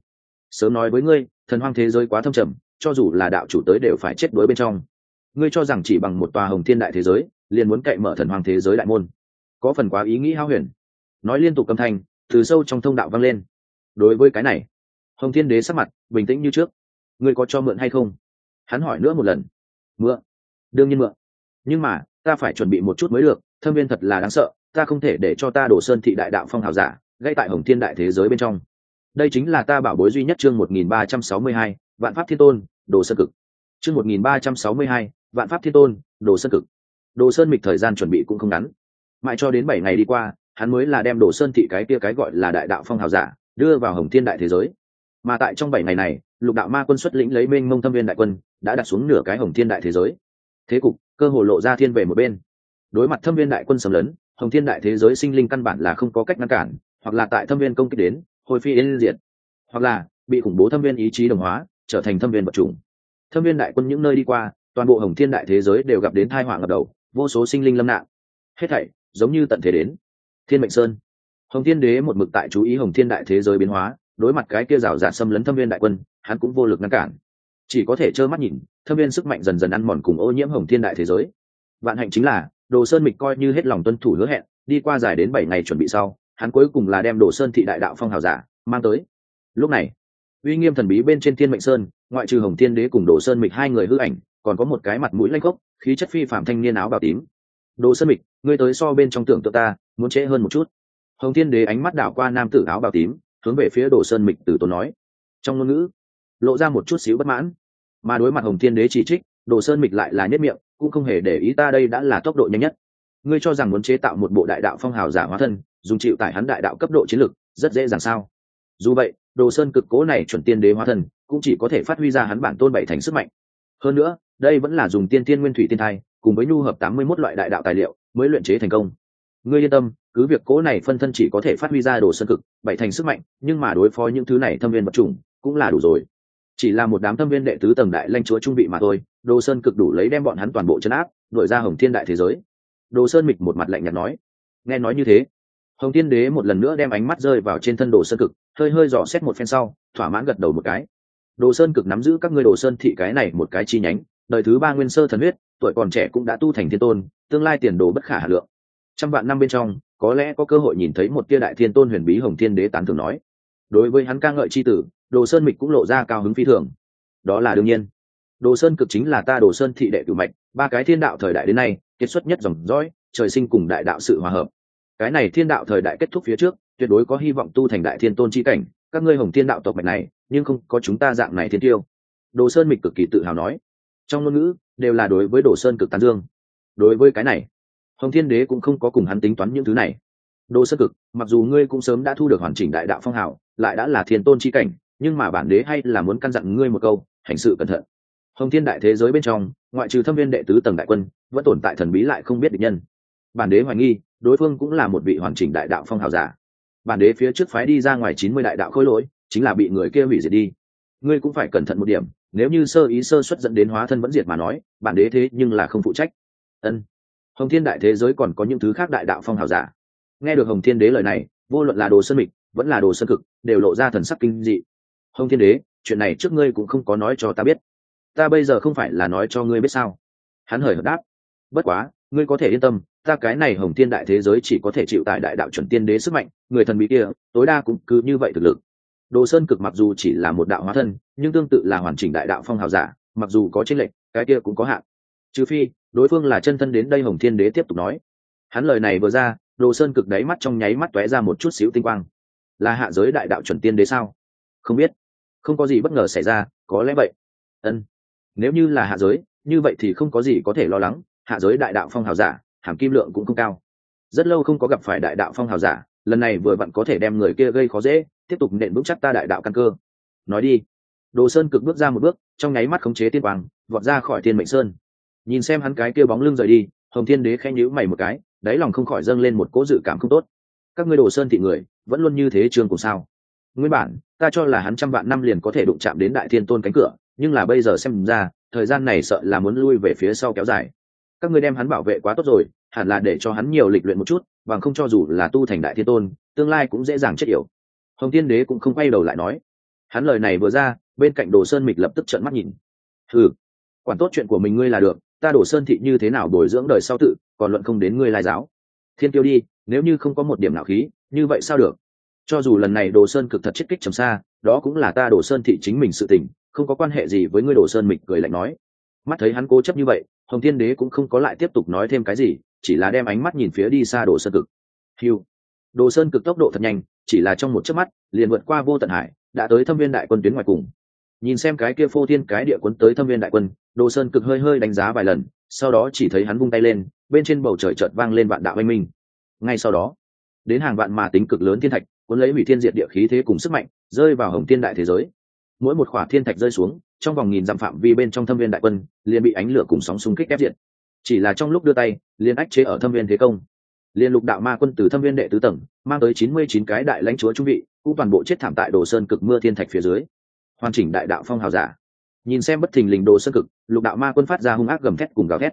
Sớm nói với ngươi, thần hoàng thế giới quá thâm trầm, cho dù là đạo chủ tới đều phải chết đuối bên trong. Ngươi cho rằng chỉ bằng một tòa hồng thiên đại thế giới, liền muốn cậy mở thần hoàng thế giới đại môn. Có phần quá ý nghĩ hao huyền nói liên tục âm thanh, từ sâu trong thông đạo vang lên. Đối với cái này, hồng thiên đế sắc mặt bình tĩnh như trước. Ngươi có cho mượn hay không? Hắn hỏi nữa một lần. Mượn. Đương nhiên mượn. Nhưng mà, ta phải chuẩn bị một chút mới được, thâm viên thật là đáng sợ, ta không thể để cho ta đổ sơn thị đại đạo phong hào giả, gây tại hồng thiên đại thế giới bên trong. Đây chính là ta bảo bối duy nhất chương một nghìn ba trăm sáu mươi hai, vạn pháp thiên tôn, đồ sơn cực. Chương một nghìn ba trăm sáu mươi hai, vạn pháp thiên tôn, đồ sơn cực. Đồ sơn mịch thời gian chuẩn bị cũng không ngắn. Mãi cho đến bảy ngày đi qua hắn mới là đem đồ sơn thị cái kia cái gọi là đại đạo phong hào giả đưa vào hồng thiên đại thế giới. Mà tại trong bảy ngày này lục đạo ma quân xuất lĩnh lấy mênh mông thâm viên đại quân đã đặt xuống nửa cái hồng thiên đại thế giới. Thế cục cơ hồ lộ ra thiên về một bên. Đối mặt thâm viên đại quân sầm lớn, hồng thiên đại thế giới sinh linh căn bản là không có cách ngăn cản hoặc là tại thâm viên công kích đến hồi phi yên diệt. Hoặc là bị khủng bố thâm viên ý chí đồng hóa trở thành thâm viên vật chủng. Thâm viên đại quân những nơi đi qua toàn bộ hồng thiên đại thế giới đều gặp đến thai họa ngập đầu vô số sinh linh lâm nạn. Hết thảy giống như tận thế đến thiên mệnh sơn. Hồng thiên đế một mực tại chú ý hồng thiên đại thế giới biến hóa, đối mặt cái kia rào rạt xâm lấn thâm viên đại quân, hắn cũng vô lực ngăn cản. Chỉ có thể trơ mắt nhìn, thâm viên sức mạnh dần dần ăn mòn cùng ô nhiễm hồng thiên đại thế giới. Vạn hạnh chính là, đồ sơn mịch coi như hết lòng tuân thủ hứa hẹn, đi qua dài đến bảy ngày chuẩn bị sau, hắn cuối cùng là đem đồ sơn thị đại đạo phong hào giả mang tới. Lúc này, uy nghiêm thần bí bên trên thiên mệnh sơn, ngoại trừ hồng thiên đế cùng đồ sơn mịch hai người hư ảnh, còn có một cái mặt mũi lanh gốc khí chất phi phạm thanh niên áo bào tím. Đồ sơn mịch, ngươi tới so bên trong tưởng tượng ta muốn trễ hơn một chút. Hồng thiên đế ánh mắt đảo qua nam tử áo bào tím, hướng về phía đồ sơn mịch tử tốn nói. Trong ngôn ngữ, lộ ra một chút xíu bất mãn. Mà đối mặt hồng thiên đế chỉ trích, đồ sơn mịch lại là nhất miệng, cũng không hề để ý ta đây đã là tốc độ nhanh nhất. Ngươi cho rằng muốn chế tạo một bộ đại đạo phong hào giả hóa thân, dùng chịu tải hắn đại đạo cấp độ chiến lược, rất dễ dàng sao? Dù vậy, đồ sơn cực cố này chuẩn tiên đế hóa thân, cũng chỉ có thể phát huy ra hắn bản tôn bảy thành sức mạnh. Hơn nữa, đây vẫn là dùng tiên tiên nguyên thủy tiên thai, cùng với nhu hợp tám mươi Mốt loại đại đạo tài liệu, mới luyện chế thành công ngươi yên tâm, cứ việc cố này phân thân chỉ có thể phát huy ra đồ sơn cực, bảy thành sức mạnh, nhưng mà đối phó những thứ này thâm viên vật chủng, cũng là đủ rồi. Chỉ là một đám thâm viên đệ tứ tầng đại lanh chúa trung vị mà thôi, đồ sơn cực đủ lấy đem bọn hắn toàn bộ chấn áp, đuổi ra hồng thiên đại thế giới. Đồ sơn mịch một mặt lạnh nhạt nói. Nghe nói như thế, hồng thiên đế một lần nữa đem ánh mắt rơi vào trên thân đồ sơn cực, hơi hơi dò xét một phen sau, thỏa mãn gật đầu một cái. Đồ sơn cực nắm giữ các ngươi đồ sơn thị cái này một cái chi nhánh, đời thứ ba nguyên sơ thần huyết, tuổi còn trẻ cũng đã tu thành thiên tôn, tương lai tiền đồ bất khả hà lượng trăm vạn năm bên trong, có lẽ có cơ hội nhìn thấy một tia đại thiên tôn huyền bí hồng thiên đế tán thường nói. Đối với hắn ca ngợi c h i tử, đồ sơn mịch cũng lộ ra cao hứng phi thường. Đó là đương nhiên. Đồ sơn cực chính là ta đồ sơn thị đệ cửu mạch, ba cái thiên đạo thời đại đến nay kết xuất nhất dòng dõi, trời sinh cùng đại đạo sự hòa hợp. Cái này thiên đạo thời đại kết thúc phía trước, tuyệt đối có hy vọng tu thành đại thiên tôn chi cảnh, các ngươi hồng thiên đạo tộc mạch này, nhưng không có chúng ta dạng này thiên tiêu. Đồ sơn mịch cực kỳ tự hào nói. Trong ngôn ngữ, đều là đối với đồ sơn cực tán dương. Đối với cái này hồng thiên đế cũng không có cùng hắn tính toán những thứ này. Đồ sơ cực, mặc dù ngươi cũng sớm đã thu được hoàn chỉnh đại đạo phong hào, lại đã là thiên tôn chi cảnh, nhưng mà bản đế hay là muốn căn dặn ngươi một câu, hành sự cẩn thận. Hồng thiên đại thế giới bên trong, ngoại trừ thâm viên đệ tứ tầng đại quân, vẫn tồn tại thần bí lại không biết địch nhân. Bản đế hoài nghi, đối phương cũng là một vị hoàn chỉnh đại đạo phong hào giả. Bản đế phía trước phái đi ra ngoài chín mươi đại đạo khôi lỗi, chính là bị người kia hủy diệt đi. Ngươi cũng phải cẩn thận một điểm, nếu như sơ ý sơ xuất dẫn đến hóa thân vẫn diệt mà nói, bản đế thế nhưng là không phụ trách. Ân hồng thiên đại thế giới còn có những thứ khác đại đạo phong hào giả. Nghe được hồng thiên đế lời này, vô luận là đồ sơn mịch, vẫn là đồ sơn cực, đều lộ ra thần sắc kinh dị. Hồng thiên đế, chuyện này trước ngươi cũng không có nói cho ta biết. Ta bây giờ không phải là nói cho ngươi biết sao? Hắn hời hợt đáp. Bất quá, ngươi có thể yên tâm, ta cái này hồng thiên đại thế giới chỉ có thể chịu tại đại đạo chuẩn tiên đế sức mạnh, người thần bí kia, tối đa cũng cứ như vậy thực lực. Đồ sơn cực mặc dù chỉ là một đạo hóa thân, nhưng tương tự là hoàn chỉnh đại đạo phong hào giả, mặc dù có tranh lệch, cái kia cũng có hạn. Trừ phi đối phương là chân thân đến đây hồng thiên đế tiếp tục nói. Hắn lời này vừa ra, đồ sơn cực đáy mắt trong nháy mắt tóe ra một chút xíu tinh quang. Là hạ giới đại đạo chuẩn tiên đế sao? Không biết. Không có gì bất ngờ xảy ra, có lẽ vậy. Ân. Nếu như là hạ giới, như vậy thì không có gì có thể lo lắng, hạ giới đại đạo phong hào giả, hàm kim lượng cũng không cao. Rất lâu không có gặp phải đại đạo phong hào giả, lần này vừa vặn có thể đem người kia gây khó dễ, tiếp tục nện vững chắc ta đại đạo căn cơ. Nói đi. Đồ sơn cực bước ra một bước, trong nháy mắt khống chế tiên quang, vọt ra khỏi thiên mệnh sơn nhìn xem hắn cái kia bóng lưng rời đi, hồng thiên đế khẽ nhíu mày một cái, đáy lòng không khỏi dâng lên một cỗ dự cảm không tốt. Các ngươi đồ sơn thị người, vẫn luôn như thế trương cùng sao? Nguyên bản, ta cho là hắn trăm vạn năm liền có thể đụng chạm đến đại thiên tôn cánh cửa, nhưng là bây giờ xem ra, thời gian này sợ là muốn lui về phía sau kéo dài. Các ngươi đem hắn bảo vệ quá tốt rồi, hẳn là để cho hắn nhiều lịch luyện một chút, bằng không cho dù là tu thành đại thiên tôn, tương lai cũng dễ dàng chết yểu. Hồng thiên đế cũng không quay đầu lại nói. Hắn lời này vừa ra, bên cạnh đồ sơn mịch lập tức trợn mắt nhìn. Ừ quản tốt chuyện của mình ngươi là được ta đổ sơn thị như thế nào bồi dưỡng đời sau tự, còn luận không đến ngươi lai giáo. Thiên tiêu đi, nếu như không có một điểm nào khí, như vậy sao được? Cho dù lần này đồ sơn cực thật chết kích trầm xa, đó cũng là ta đổ sơn thị chính mình sự tình, không có quan hệ gì với ngươi đồ sơn mịch cười lạnh nói. Mắt thấy hắn cố chấp như vậy, hồng thiên đế cũng không có lại tiếp tục nói thêm cái gì, chỉ là đem ánh mắt nhìn phía đi xa đồ sơn cực. Hiu đồ sơn cực tốc độ thật nhanh, chỉ là trong một chớp mắt, liền vượt qua vô tận hải, đã tới thâm viên đại quân tuyến ngoài cùng nhìn xem cái kia phô thiên cái địa quấn tới thâm viên đại quân đồ sơn cực hơi hơi đánh giá vài lần, sau đó chỉ thấy hắn vung tay lên, bên trên bầu trời chợt vang lên vạn đạo anh minh. Ngay sau đó, đến hàng vạn mà tính cực lớn thiên thạch, cuốn lấy hủy thiên diệt địa khí thế cùng sức mạnh, rơi vào hồng thiên đại thế giới. Mỗi một khỏa thiên thạch rơi xuống, trong vòng nghìn dặm phạm vi bên trong thâm viên đại quân, liền bị ánh lửa cùng sóng xung kích ép diện chỉ là trong lúc đưa tay, liền ách chế ở thâm viên thế công. Liên lục đạo ma quân từ thâm viên đệ tứ tầng, mang tới chín mươi chín cái đại lãnh chúa trung vị, cũng toàn bộ chết thảm tại đồ sơn cực mưa thiên thạch phía dưới hoàn chỉnh đại đạo phong hào giả. Nhìn xem bất thình lình đồ sơn cực, lục đạo ma quân phát ra hung ác gầm thét cùng gào thét.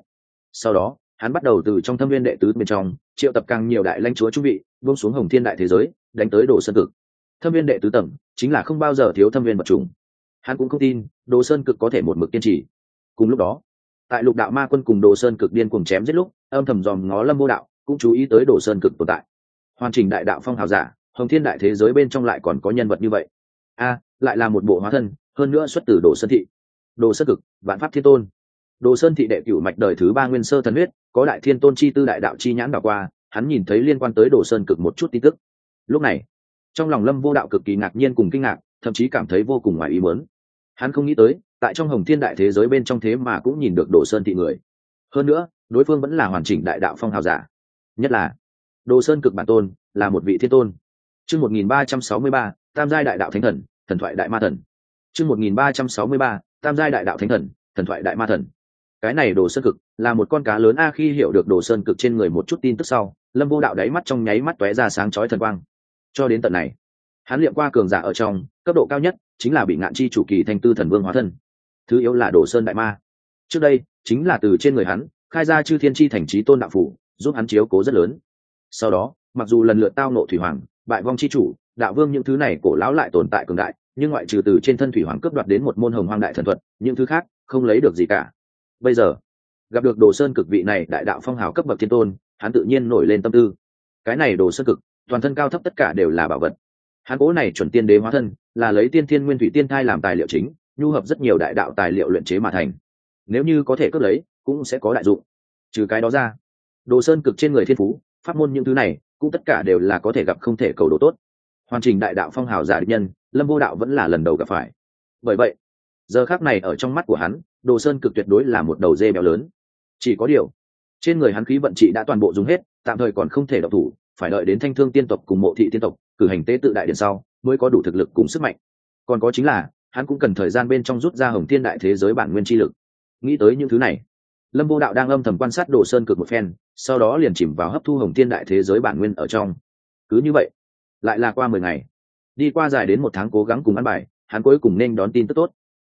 Sau đó, hắn bắt đầu từ trong thâm viên đệ tứ bên trong, triệu tập càng nhiều đại lãnh chúa trung vị, buông xuống hồng thiên đại thế giới, đánh tới đồ sơn cực. Thâm viên đệ tứ tầng, chính là không bao giờ thiếu thâm viên vật trùng hắn cũng không tin, đồ sơn cực có thể một mực kiên trì. Cùng lúc đó, tại lục đạo ma quân cùng đồ sơn cực điên cuồng chém giết lúc, âm thầm dòm ngó lâm vô đạo, cũng chú ý tới đồ sơn cực tồn tại. Hoàn chỉnh đại đạo phong hào giả, hồng thiên đại thế giới bên trong lại còn có nhân vật như vậy. A lại là một bộ hóa thân, hơn nữa xuất từ đồ sơn thị. Đồ sơn cực, vạn pháp thiên tôn. Đồ sơn thị đệ cửu mạch đời thứ ba nguyên sơ thần huyết, có đại thiên tôn chi tư đại đạo chi nhãn đảo qua, hắn nhìn thấy liên quan tới đồ sơn cực một chút tin tức. Lúc này, trong lòng lâm vô đạo cực kỳ ngạc nhiên cùng kinh ngạc, thậm chí cảm thấy vô cùng ngoài ý muốn. Hắn không nghĩ tới, tại trong hồng thiên đại thế giới bên trong thế mà cũng nhìn được đồ sơn thị người. Hơn nữa, đối phương vẫn là hoàn chỉnh đại đạo phong hào giả. Nhất là, đồ sơn cực bản tôn là một vị thiên tôn. Chương một nghìn ba trăm sáu mươi ba, tam giai đại đạo thánh thần thần thoại đại ma thần. Chương một nghìn ba trăm sáu mươi ba, tam giai đại đạo thánh thần thần thoại đại ma thần. Cái này đồ sơn cực là một con cá lớn a khi hiểu được đồ sơn cực trên người một chút tin tức sau, lâm vô đạo đáy mắt trong nháy mắt tóe ra sáng chói thần quang. Cho đến tận này, hắn liệm qua cường giả ở trong, cấp độ cao nhất chính là bị ngạn chi chủ kỳ thanh tư thần vương hóa thân. Thứ yếu là đồ sơn đại ma. Trước đây, chính là từ trên người hắn, khai ra chư thiên chi thành trí tôn đạo phủ, giúp hắn chiếu cố rất lớn. Sau đó, mặc dù lần lượt tao nộ thủy hoàng, bại vong chi chủ đạo vương những thứ này cổ lão lại tồn tại cường đại, nhưng ngoại trừ từ trên thân thủy hoàng cướp đoạt đến một môn hồng hoang đại thần thuật, những thứ khác, không lấy được gì cả. Bây giờ, gặp được đồ sơn cực vị này đại đạo phong hào cấp bậc thiên tôn, hắn tự nhiên nổi lên tâm tư. Cái này đồ sơn cực, toàn thân cao thấp tất cả đều là bảo vật. Hắn cố này chuẩn tiên đế hóa thân, là lấy tiên thiên nguyên thủy tiên thai làm tài liệu chính, nhu hợp rất nhiều đại đạo tài liệu luyện chế mà thành. Nếu như có thể cướp lấy, cũng sẽ có đại dụng. Trừ cái đó ra, đồ sơn cực trên người thiên phú, pháp môn những thứ này, cũng tất cả đều là có thể gặp không thể cầu đồ tốt hoàn chỉnh đại đạo phong hào giả định nhân, lâm vô đạo vẫn là lần đầu gặp phải. Bởi vậy, giờ khác này ở trong mắt của hắn, đồ sơn cực tuyệt đối là một đầu dê béo lớn. Chỉ có điều, trên người hắn khí vận trị đã toàn bộ dùng hết, tạm thời còn không thể độc thủ, phải đợi đến thanh thương tiên tộc cùng mộ thị tiên tộc cử hành tế tự đại điện sau, mới có đủ thực lực cùng sức mạnh. Còn có chính là, hắn cũng cần thời gian bên trong rút ra hồng thiên đại thế giới bản nguyên chi lực. Nghĩ tới những thứ này, lâm vô đạo đang âm thầm quan sát đồ sơn cực một phen, sau đó liền chìm vào hấp thu hồng thiên đại thế giới bản nguyên ở trong. Cứ như vậy lại là qua mười ngày. Đi qua dài đến một tháng cố gắng cùng ăn bài, hắn cuối cùng nên đón tin tức tốt.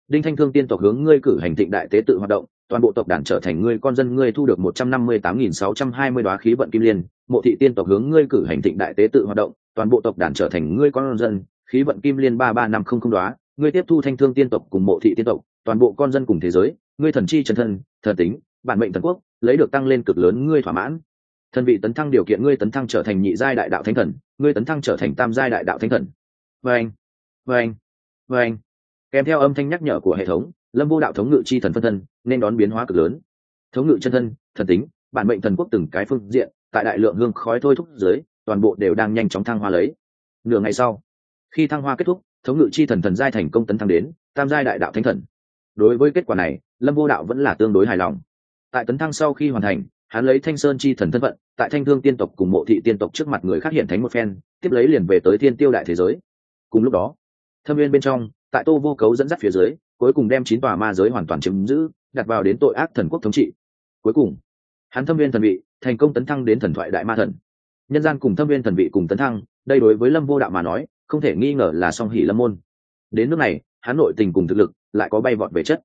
Đinh thanh thương tiên tộc hướng ngươi cử hành thịnh đại tế tự hoạt động, toàn bộ tộc đàn trở thành ngươi con dân, ngươi thu được một trăm năm mươi tám nghìn sáu trăm hai mươi đoá khí vận kim liên. Mộ thị tiên tộc hướng ngươi cử hành thịnh đại tế tự hoạt động, toàn bộ tộc đàn trở thành ngươi con dân, khí vận kim liên ba ba năm không không đoá. Ngươi tiếp thu thanh thương tiên tộc cùng mộ thị tiên tộc, toàn bộ con dân cùng thế giới, ngươi thần chi chân thân, thần tính, bản mệnh thần quốc, lấy được tăng lên cực lớn, ngươi thỏa mãn thần vị tấn thăng điều kiện ngươi tấn thăng trở thành nhị giai đại đạo thánh thần, ngươi tấn thăng trở thành tam giai đại đạo thánh thần. Vâng vâng vâng. Kèm theo âm thanh nhắc nhở của hệ thống, lâm vô đạo thống ngự chi thần phân thân, nên đón biến hóa cực lớn. Thống ngự chân thân, thần tính, bản mệnh thần quốc từng cái phương diện, tại đại lượng hương khói thôi thúc dưới, toàn bộ đều đang nhanh chóng thăng hoa lấy. Nửa ngày sau, khi thăng hoa kết thúc, thống ngự chi thần thần giai thành công tấn thăng đến, tam giai đại đạo thánh thần. Đối với kết quả này, lâm vô đạo vẫn là tương đối hài lòng. Tại tấn thăng sau khi hoàn thành hắn lấy thanh sơn chi thần thân phận, tại thanh thương tiên tộc cùng mộ thị tiên tộc trước mặt người khác hiện thánh một phen, tiếp lấy liền về tới thiên tiêu đại thế giới. Cùng lúc đó, thâm viên bên trong, tại tô vô cấu dẫn dắt phía dưới, cuối cùng đem chín tòa ma giới hoàn toàn chiếm giữ, đặt vào đến tội ác thần quốc thống trị. Cuối cùng, hắn thâm viên thần vị, thành công tấn thăng đến thần thoại đại ma thần. Nhân gian cùng thâm viên thần vị cùng tấn thăng, đây đối với lâm vô đạo mà nói, không thể nghi ngờ là song hỷ lâm môn. Đến nước này, hắn nội tình cùng thực lực lại có bay vọt về chất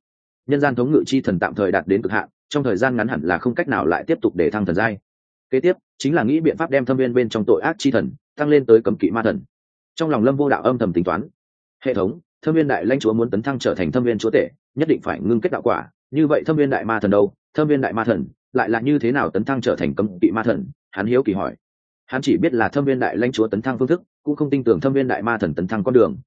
nhân gian thống ngự chi thần tạm thời đạt đến cực hạn, trong thời gian ngắn hẳn là không cách nào lại tiếp tục để thăng thần giai. Kế tiếp, chính là nghĩ biện pháp đem thâm viên bên trong tội ác chi thần tăng lên tới cấm kỵ ma thần. Trong lòng lâm vô đạo âm thầm tính toán, hệ thống, thâm viên đại lãnh chúa muốn tấn thăng trở thành thâm viên chúa tể, nhất định phải ngưng kết đạo quả. Như vậy thâm viên đại ma thần đâu? Thâm viên đại ma thần lại là như thế nào tấn thăng trở thành cấm kỵ ma thần? Hắn hiếu kỳ hỏi. Hắn chỉ biết là thâm viên đại lãnh chúa tấn thăng phương thức, cũng không tin tưởng thâm viên đại ma thần tấn thăng con đường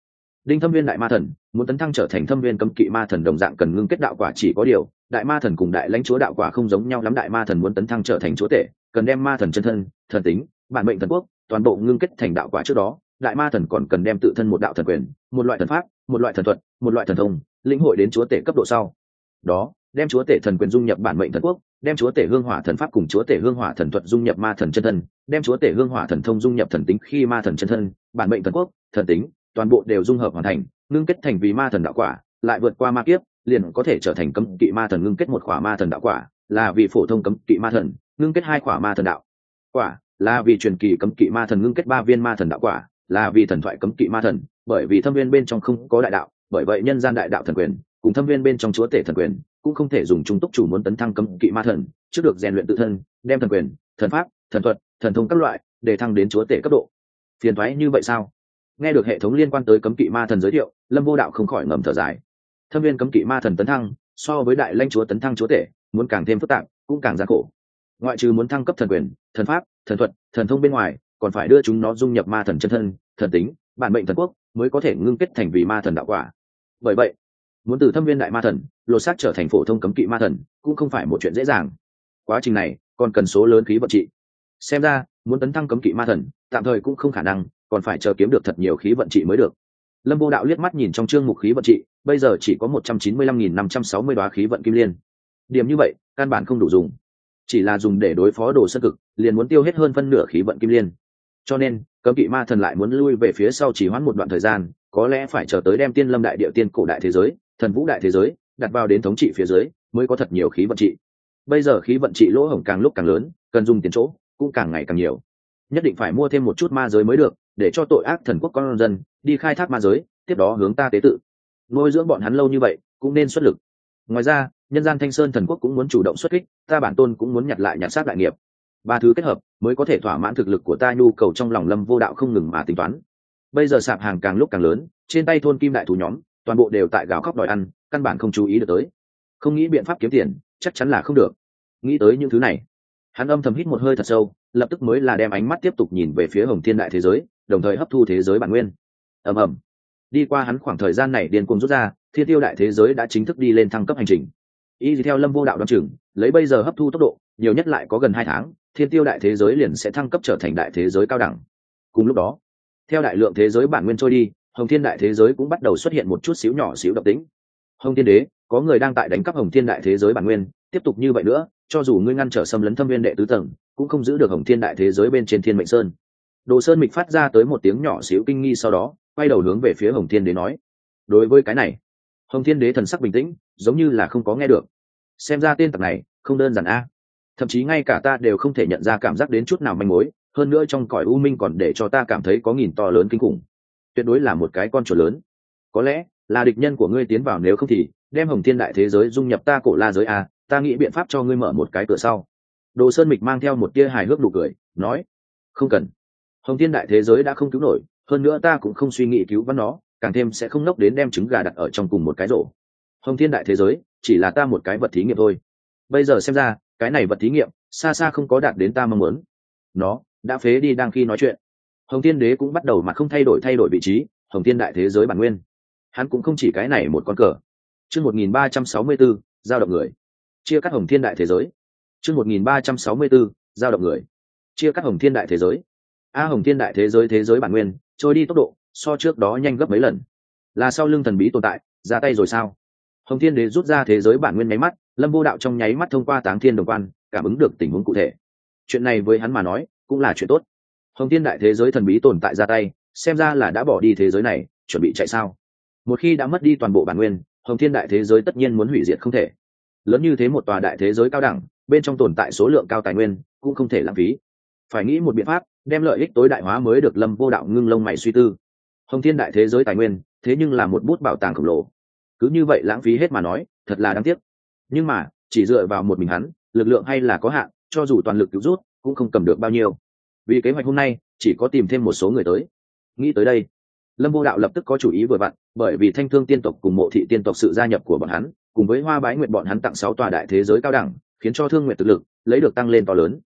đinh thâm viên đại ma thần, muốn tấn thăng trở thành thâm viên cấm kỵ ma thần đồng dạng cần ngưng kết đạo quả chỉ có điều, đại ma thần cùng đại lãnh chúa đạo quả không giống nhau lắm. Đại ma thần muốn tấn thăng trở thành chúa tể, cần đem ma thần chân thân, thần tính, bản mệnh thần quốc, toàn bộ ngưng kết thành đạo quả trước đó. Đại ma thần còn cần đem tự thân một đạo thần quyền, một loại thần pháp, một loại thần thuật, một loại thần thông, lĩnh hội đến chúa tể cấp độ sau. Đó, đem chúa tể thần quyền dung nhập bản mệnh thần quốc, đem chúa tể hương hỏa thần pháp cùng chúa tể hương hỏa thần thuật dung nhập ma thần chân thân, đem chúa tể hương hỏa thần thông dung nhập thần tính khi ma thần chân thân, bản mệnh thần quốc, thần tính toàn bộ đều dung hợp hoàn thành, ngưng kết thành vì ma thần đạo quả, lại vượt qua ma kiếp, liền có thể trở thành cấm kỵ ma thần ngưng kết một khỏa ma thần đạo quả, là vì phổ thông cấm kỵ ma thần, ngưng kết hai khỏa ma thần đạo quả, là vì truyền kỳ cấm kỵ ma thần ngưng kết ba viên ma thần đạo quả, là vì thần thoại cấm kỵ ma thần, bởi vì thâm viên bên trong không có đại đạo, bởi vậy nhân gian đại đạo thần quyền, cùng thâm viên bên trong chúa tể thần quyền, cũng không thể dùng trung túc chủ muốn tấn thăng cấm kỵ ma thần, trước được rèn luyện tự thân, đem thần quyền, thần pháp, thần thuật, thần thông các loại, để thăng đến chúa tể cấp độ. Phiền thoái như vậy sao? Nghe được hệ thống liên quan tới cấm kỵ ma thần giới thiệu, lâm vô đạo không khỏi ngầm thở dài. Thâm viên cấm kỵ ma thần tấn thăng, so với đại lãnh chúa tấn thăng chúa tể, muốn càng thêm phức tạp, cũng càng gian khổ. Ngoại trừ muốn thăng cấp thần quyền, thần pháp, thần thuật, thần thông bên ngoài, còn phải đưa chúng nó dung nhập ma thần chân thân, thần tính, bản mệnh thần quốc, mới có thể ngưng kết thành vì ma thần đạo quả. Bởi vậy, muốn từ thâm viên đại ma thần, lột xác trở thành phổ thông cấm kỵ ma thần, cũng không phải một chuyện dễ dàng. Quá trình này, còn cần số lớn khí vận trị. Xem ra, muốn tấn thăng cấm kỵ ma thần, tạm thời cũng không khả năng còn phải chờ kiếm được thật nhiều khí vận trị mới được. Lâm vô đạo liếc mắt nhìn trong chương mục khí vận trị, bây giờ chỉ có một trăm chín mươi lăm nghìn năm trăm sáu mươi đoá khí vận kim liên. Điểm như vậy, căn bản không đủ dùng. Chỉ là dùng để đối phó đồ sân cực, liền muốn tiêu hết hơn phân nửa khí vận kim liên. Cho nên, cấm kỵ ma thần lại muốn lui về phía sau chỉ hoãn một đoạn thời gian, có lẽ phải chờ tới đem tiên lâm đại địa tiên cổ đại thế giới, thần vũ đại thế giới, đặt vào đến thống trị phía dưới, mới có thật nhiều khí vận trị. Bây giờ khí vận trị lỗ hổng càng lúc càng lớn, cần dùng tiền chỗ, cũng càng ngày càng nhiều. Nhất định phải mua thêm một chút ma giới mới được để cho tội ác thần quốc con dân đi khai thác ma giới, tiếp đó hướng ta tế tự. Nuôi dưỡng bọn hắn lâu như vậy, cũng nên xuất lực. Ngoài ra, nhân gian thanh sơn thần quốc cũng muốn chủ động xuất kích, ta bản tôn cũng muốn nhặt lại nhặt xác đại nghiệp. Ba thứ kết hợp, mới có thể thỏa mãn thực lực của ta nhu cầu trong lòng lâm vô đạo không ngừng mà tính toán. Bây giờ sạp hàng càng lúc càng lớn, trên tay thôn kim đại thủ nhóm, toàn bộ đều tại gào khóc đòi ăn, căn bản không chú ý được tới. Không nghĩ biện pháp kiếm tiền, chắc chắn là không được. Nghĩ tới những thứ này, hắn âm thầm hít một hơi thật sâu, lập tức mới là đem ánh mắt tiếp tục nhìn về phía hồng thiên đại thế giới đồng thời hấp thu thế giới bản nguyên. Ầm ầm. Đi qua hắn khoảng thời gian này điên cuồng rút ra, thiên tiêu đại thế giới đã chính thức đi lên thăng cấp hành trình. Y theo lâm vô đạo đ o chừng, lấy bây giờ hấp thu tốc độ, nhiều nhất lại có gần hai tháng, thiên tiêu đại thế giới liền sẽ thăng cấp trở thành đại thế giới cao đẳng. Cùng lúc đó, theo đại lượng thế giới bản nguyên trôi đi, hồng thiên đại thế giới cũng bắt đầu xuất hiện một chút xíu nhỏ xíu độc tính hồng thiên đế, có người đang tại đánh cắp hồng thiên đại thế giới bản nguyên, tiếp tục như vậy nữa, cho dù ngươi ngăn trở xâm lấn thâm viên đệ tứ tầng, cũng không giữ được hồng thiên đại thế giới bên trên thiên mệnh sơn đồ sơn mịch phát ra tới một tiếng nhỏ xíu kinh nghi sau đó, quay đầu hướng về phía hồng thiên đế nói, đối với cái này, hồng thiên đế thần sắc bình tĩnh, giống như là không có nghe được. Xem ra tên tặc này, không đơn giản a. Thậm chí ngay cả ta đều không thể nhận ra cảm giác đến chút nào manh mối, hơn nữa trong cõi u minh còn để cho ta cảm thấy có nghìn to lớn kinh khủng. Tuyệt đối là một cái con chuột lớn. Có lẽ, là địch nhân của ngươi tiến vào nếu không thì, đem hồng thiên đại thế giới dung nhập ta cổ la giới a, ta nghĩ biện pháp cho ngươi mở một cái cửa sau. Đồ sơn mịch mang theo một tia hài hước nụ cười, nói, không cần hồng thiên đại thế giới đã không cứu nổi, hơn nữa ta cũng không suy nghĩ cứu vãn nó, càng thêm sẽ không nốc đến đem trứng gà đặt ở trong cùng một cái rổ. Hồng thiên đại thế giới, chỉ là ta một cái vật thí nghiệm thôi. Bây giờ xem ra, cái này vật thí nghiệm, xa xa không có đạt đến ta mong muốn. Nó, đã phế đi đang khi nói chuyện. Hồng thiên đế cũng bắt đầu mà không thay đổi thay đổi vị trí, hồng thiên đại thế giới bản nguyên. Hắn cũng không chỉ cái này một con cờ. Chương một nghìn ba trăm sáu mươi bốn giao động người. Chia cắt hồng thiên đại thế giới. Chương một nghìn ba trăm sáu mươi bốn giao động người. Chia cắt hồng thiên đại thế giới a hồng thiên đại thế giới thế giới bản nguyên, trôi đi tốc độ, so trước đó nhanh gấp mấy lần. Là sau lưng thần bí tồn tại, ra tay rồi sao? Hồng thiên đế rút ra thế giới bản nguyên nháy mắt, lâm vô đạo trong nháy mắt thông qua táng thiên đồng quan, cảm ứng được tình huống cụ thể. Chuyện này với hắn mà nói, cũng là chuyện tốt. Hồng thiên đại thế giới thần bí tồn tại ra tay, xem ra là đã bỏ đi thế giới này, chuẩn bị chạy sao? Một khi đã mất đi toàn bộ bản nguyên, hồng thiên đại thế giới tất nhiên muốn hủy diệt không thể. Lớn như thế một tòa đại thế giới cao đẳng, bên trong tồn tại số lượng cao tài nguyên, cũng không thể lãng phí. Phải nghĩ một biện pháp đem lợi ích tối đại hóa mới được lâm vô đạo ngưng lông mày suy tư. Hồng thiên đại thế giới tài nguyên, thế nhưng là một bút bảo tàng khổng lồ. Cứ như vậy lãng phí hết mà nói, thật là đáng tiếc. Nhưng mà, chỉ dựa vào một mình hắn, lực lượng hay là có hạn, cho dù toàn lực cứu rút, cũng không cầm được bao nhiêu. Vì kế hoạch hôm nay, chỉ có tìm thêm một số người tới. Nghĩ tới đây, lâm vô đạo lập tức có chủ ý vừa vặn, bởi vì thanh thương tiên tộc cùng mộ thị tiên tộc sự gia nhập của bọn hắn, cùng với hoa bái nguyện bọn hắn tặng sáu tòa đại thế giới cao đẳng, khiến cho thương nguyện thực lực, lấy được tăng lên to lớn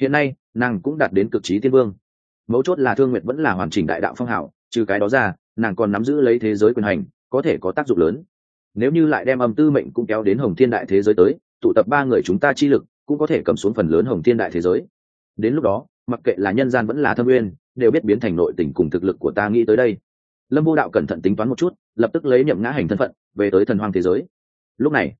hiện nay, nàng cũng đạt đến cực trí tiên vương. Mấu chốt là thương nguyện vẫn là hoàn chỉnh đại đạo phong hảo trừ cái đó ra, nàng còn nắm giữ lấy thế giới quyền hành, có thể có tác dụng lớn. Nếu như lại đem âm tư mệnh cũng kéo đến hồng thiên đại thế giới tới, tụ tập ba người chúng ta chi lực, cũng có thể cầm xuống phần lớn hồng thiên đại thế giới. Đến lúc đó, mặc kệ là nhân gian vẫn là thâm uyên, đều biết biến thành nội tình cùng thực lực của ta nghĩ tới đây. Lâm vô đạo cẩn thận tính toán một chút, lập tức lấy nhậm ngã hành thân phận, về tới thần hoang thế giới. Lúc này,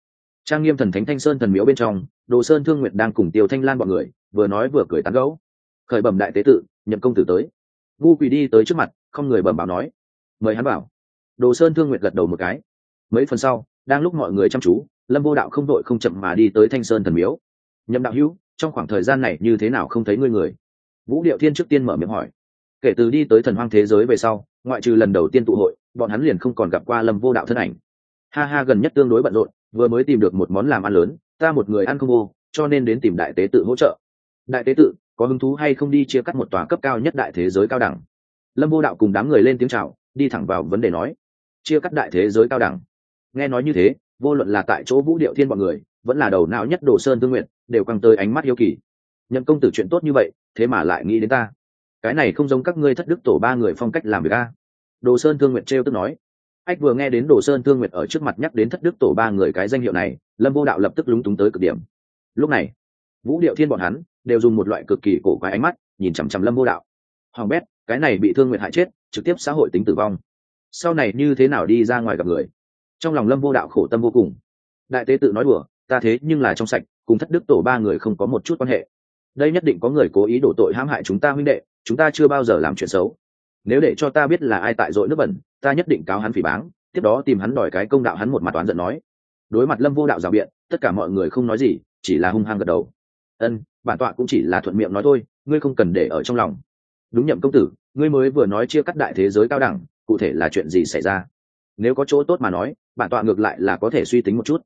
trang nghiêm thần thánh thanh sơn thần miếu bên trong, đồ sơn thương nguyện đang cùng tiêu thanh lan b ọ n người vừa nói vừa cười tán gẫu. Khởi bẩm đại tế tự, nhậm công tử tới. Vu quỳ đi tới trước mặt, không người bẩm báo nói. Mời hắn bảo đồ sơn thương nguyệt gật đầu một cái. Mấy phần sau, đang lúc mọi người chăm chú, lâm vô đạo không đội không chậm mà đi tới thanh sơn thần miếu. Nhậm đạo hữu, trong khoảng thời gian này như thế nào không thấy ngươi người? Vũ điệu thiên trước tiên mở miệng hỏi. Kể từ đi tới thần hoang thế giới về sau, ngoại trừ lần đầu tiên tụ hội, bọn hắn liền không còn gặp qua lâm vô đạo thân ảnh. Ha ha, gần nhất tương đối bận rộn, vừa mới tìm được một món làm ăn lớn, ta một người ăn không vô, cho nên đến tìm đại tế tự hỗ trợ đại tế tự, có hứng thú hay không đi chia cắt một tòa cấp cao nhất đại thế giới cao đẳng? Lâm vô đạo cùng đám người lên tiếng c h à o đi thẳng vào vấn đề nói. Chia cắt đại thế giới cao đẳng. Nghe nói như thế, vô luận là tại chỗ vũ điệu thiên b ọ n người, vẫn là đầu não nhất đồ sơn tương nguyện đều căng tới ánh mắt yêu kỳ. Nhậm công tử chuyện tốt như vậy, thế mà lại nghĩ đến ta. Cái này không giống các ngươi thất đức tổ ba người phong cách làm việc a. Đồ sơn thương nguyện trêu tức nói. Ách, vừa nghe đến đồ sơn thương nguyện ở trước mặt nhắc đến thất đức tổ ba người cái danh hiệu này, lâm vô đạo lập tức lúng túng tới cực điểm. Lúc này, vũ điệu thiên bọn hắn đều dùng một loại cực kỳ cổ quái ánh mắt, nhìn chằm chằm lâm vô đạo. Hoàng bét, cái này bị thương nguyện hại chết, trực tiếp xã hội tính tử vong. Sau này như thế nào đi ra ngoài gặp người? Trong lòng lâm vô đạo khổ tâm vô cùng. Đại tế tự nói đùa, ta thế nhưng là trong sạch, cùng thất đức tổ ba người không có một chút quan hệ. Đây nhất định có người cố ý đổ tội hãm hại chúng ta huynh đệ, chúng ta chưa bao giờ làm chuyện xấu. Nếu để cho ta biết là ai tại dội nước bẩn, ta nhất định cáo hắn phỉ báng. Tiếp đó tìm hắn đòi cái công đạo hắn một mặt oán giận nói. Đối mặt lâm vô đạo rào biện, tất cả mọi người không nói gì, chỉ là hung hăng gật đầu ân, bản tọa cũng chỉ là thuận miệng nói thôi, ngươi không cần để ở trong lòng. Đúng nhậm công tử, ngươi mới vừa nói chia cắt đại thế giới cao đẳng, cụ thể là chuyện gì xảy ra? Nếu có chỗ tốt mà nói, bản tọa ngược lại là có thể suy tính một chút.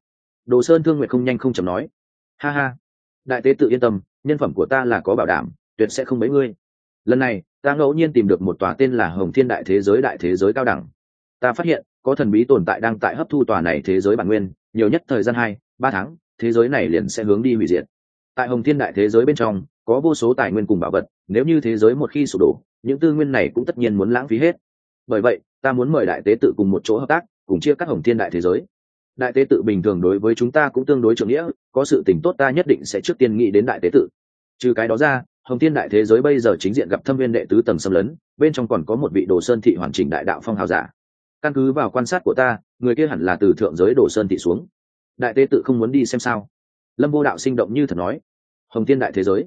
Đồ sơn thương nguyện không nhanh không chầm nói. Ha ha. Đại tế tự yên tâm, nhân phẩm của ta là có bảo đảm, tuyệt sẽ không mấy ngươi. Lần này, ta ngẫu nhiên tìm được một tòa tên là hồng thiên đại thế giới đại thế giới cao đẳng. Ta phát hiện, có thần bí tồn tại đang tại hấp thu tòa này thế giới bản nguyên, nhiều nhất thời gian hai, ba tháng, thế giới này liền sẽ hướng đi hủy diệt tại hồng thiên đại thế giới bên trong, có vô số tài nguyên cùng bảo vật, nếu như thế giới một khi sụp đổ, những tư nguyên này cũng tất nhiên muốn lãng phí hết. Bởi vậy, ta muốn mời đại tế tự cùng một chỗ hợp tác, cùng chia cắt hồng thiên đại thế giới. Đại tế tự bình thường đối với chúng ta cũng tương đối trưởng nghĩa, có sự tình tốt ta nhất định sẽ trước tiên nghĩ đến đại tế tự. Trừ cái đó ra, hồng thiên đại thế giới bây giờ chính diện gặp thâm viên đệ tứ tầng xâm lấn, bên trong còn có một vị đồ sơn thị hoàn chỉnh đại đạo phong hào giả. Căn cứ vào quan sát của ta, người kia hẳn là từ thượng giới đồ sơn thị xuống. Đại tế tự không muốn đi xem sao? Lâm vô đạo sinh động như thật nói, hồng thiên đại thế giới.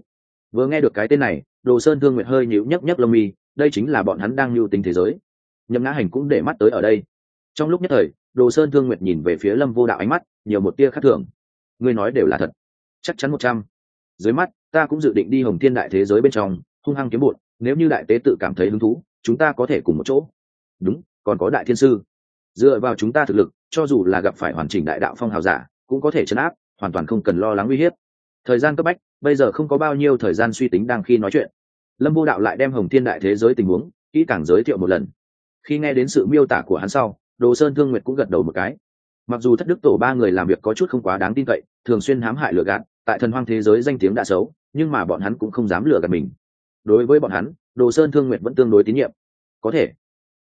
Vừa nghe được cái tên này, đồ sơn thương nguyệt hơi nhịu nhấc nhấc lông mi, đây chính là bọn hắn đang lưu tính thế giới. Nhậm ngã hành cũng để mắt tới ở đây. Trong lúc nhất thời, đồ sơn thương nguyệt nhìn về phía lâm vô đạo ánh mắt, nhiều một tia khác thường. Ngươi nói đều là thật. Chắc chắn một trăm. Dưới mắt, ta cũng dự định đi hồng thiên đại thế giới bên trong, hung hăng kiếm bụt, nếu như đại tế tự cảm thấy hứng thú, chúng ta có thể cùng một chỗ. Đúng, còn có đại thiên sư. Dựa vào chúng ta thực lực, cho dù là gặp phải hoàn chỉnh đại đạo phong hào giả, cũng có thể chấn áp hoàn toàn không cần lo lắng uy hiếp. Thời gian cấp bách, bây giờ không có bao nhiêu thời gian suy tính đang khi nói chuyện. Lâm vô đạo lại đem hồng thiên đại thế giới tình huống, kỹ càng giới thiệu một lần. Khi nghe đến sự miêu tả của hắn sau, đồ sơn thương nguyệt cũng gật đầu một cái. Mặc dù thất đức tổ ba người làm việc có chút không quá đáng tin cậy, thường xuyên hãm hại lừa gạt, tại thần hoang thế giới danh tiếng đã xấu, nhưng mà bọn hắn cũng không dám lừa gạt mình. Đối với bọn hắn, đồ sơn thương Nguyệt vẫn tương đối tín nhiệm. Có thể,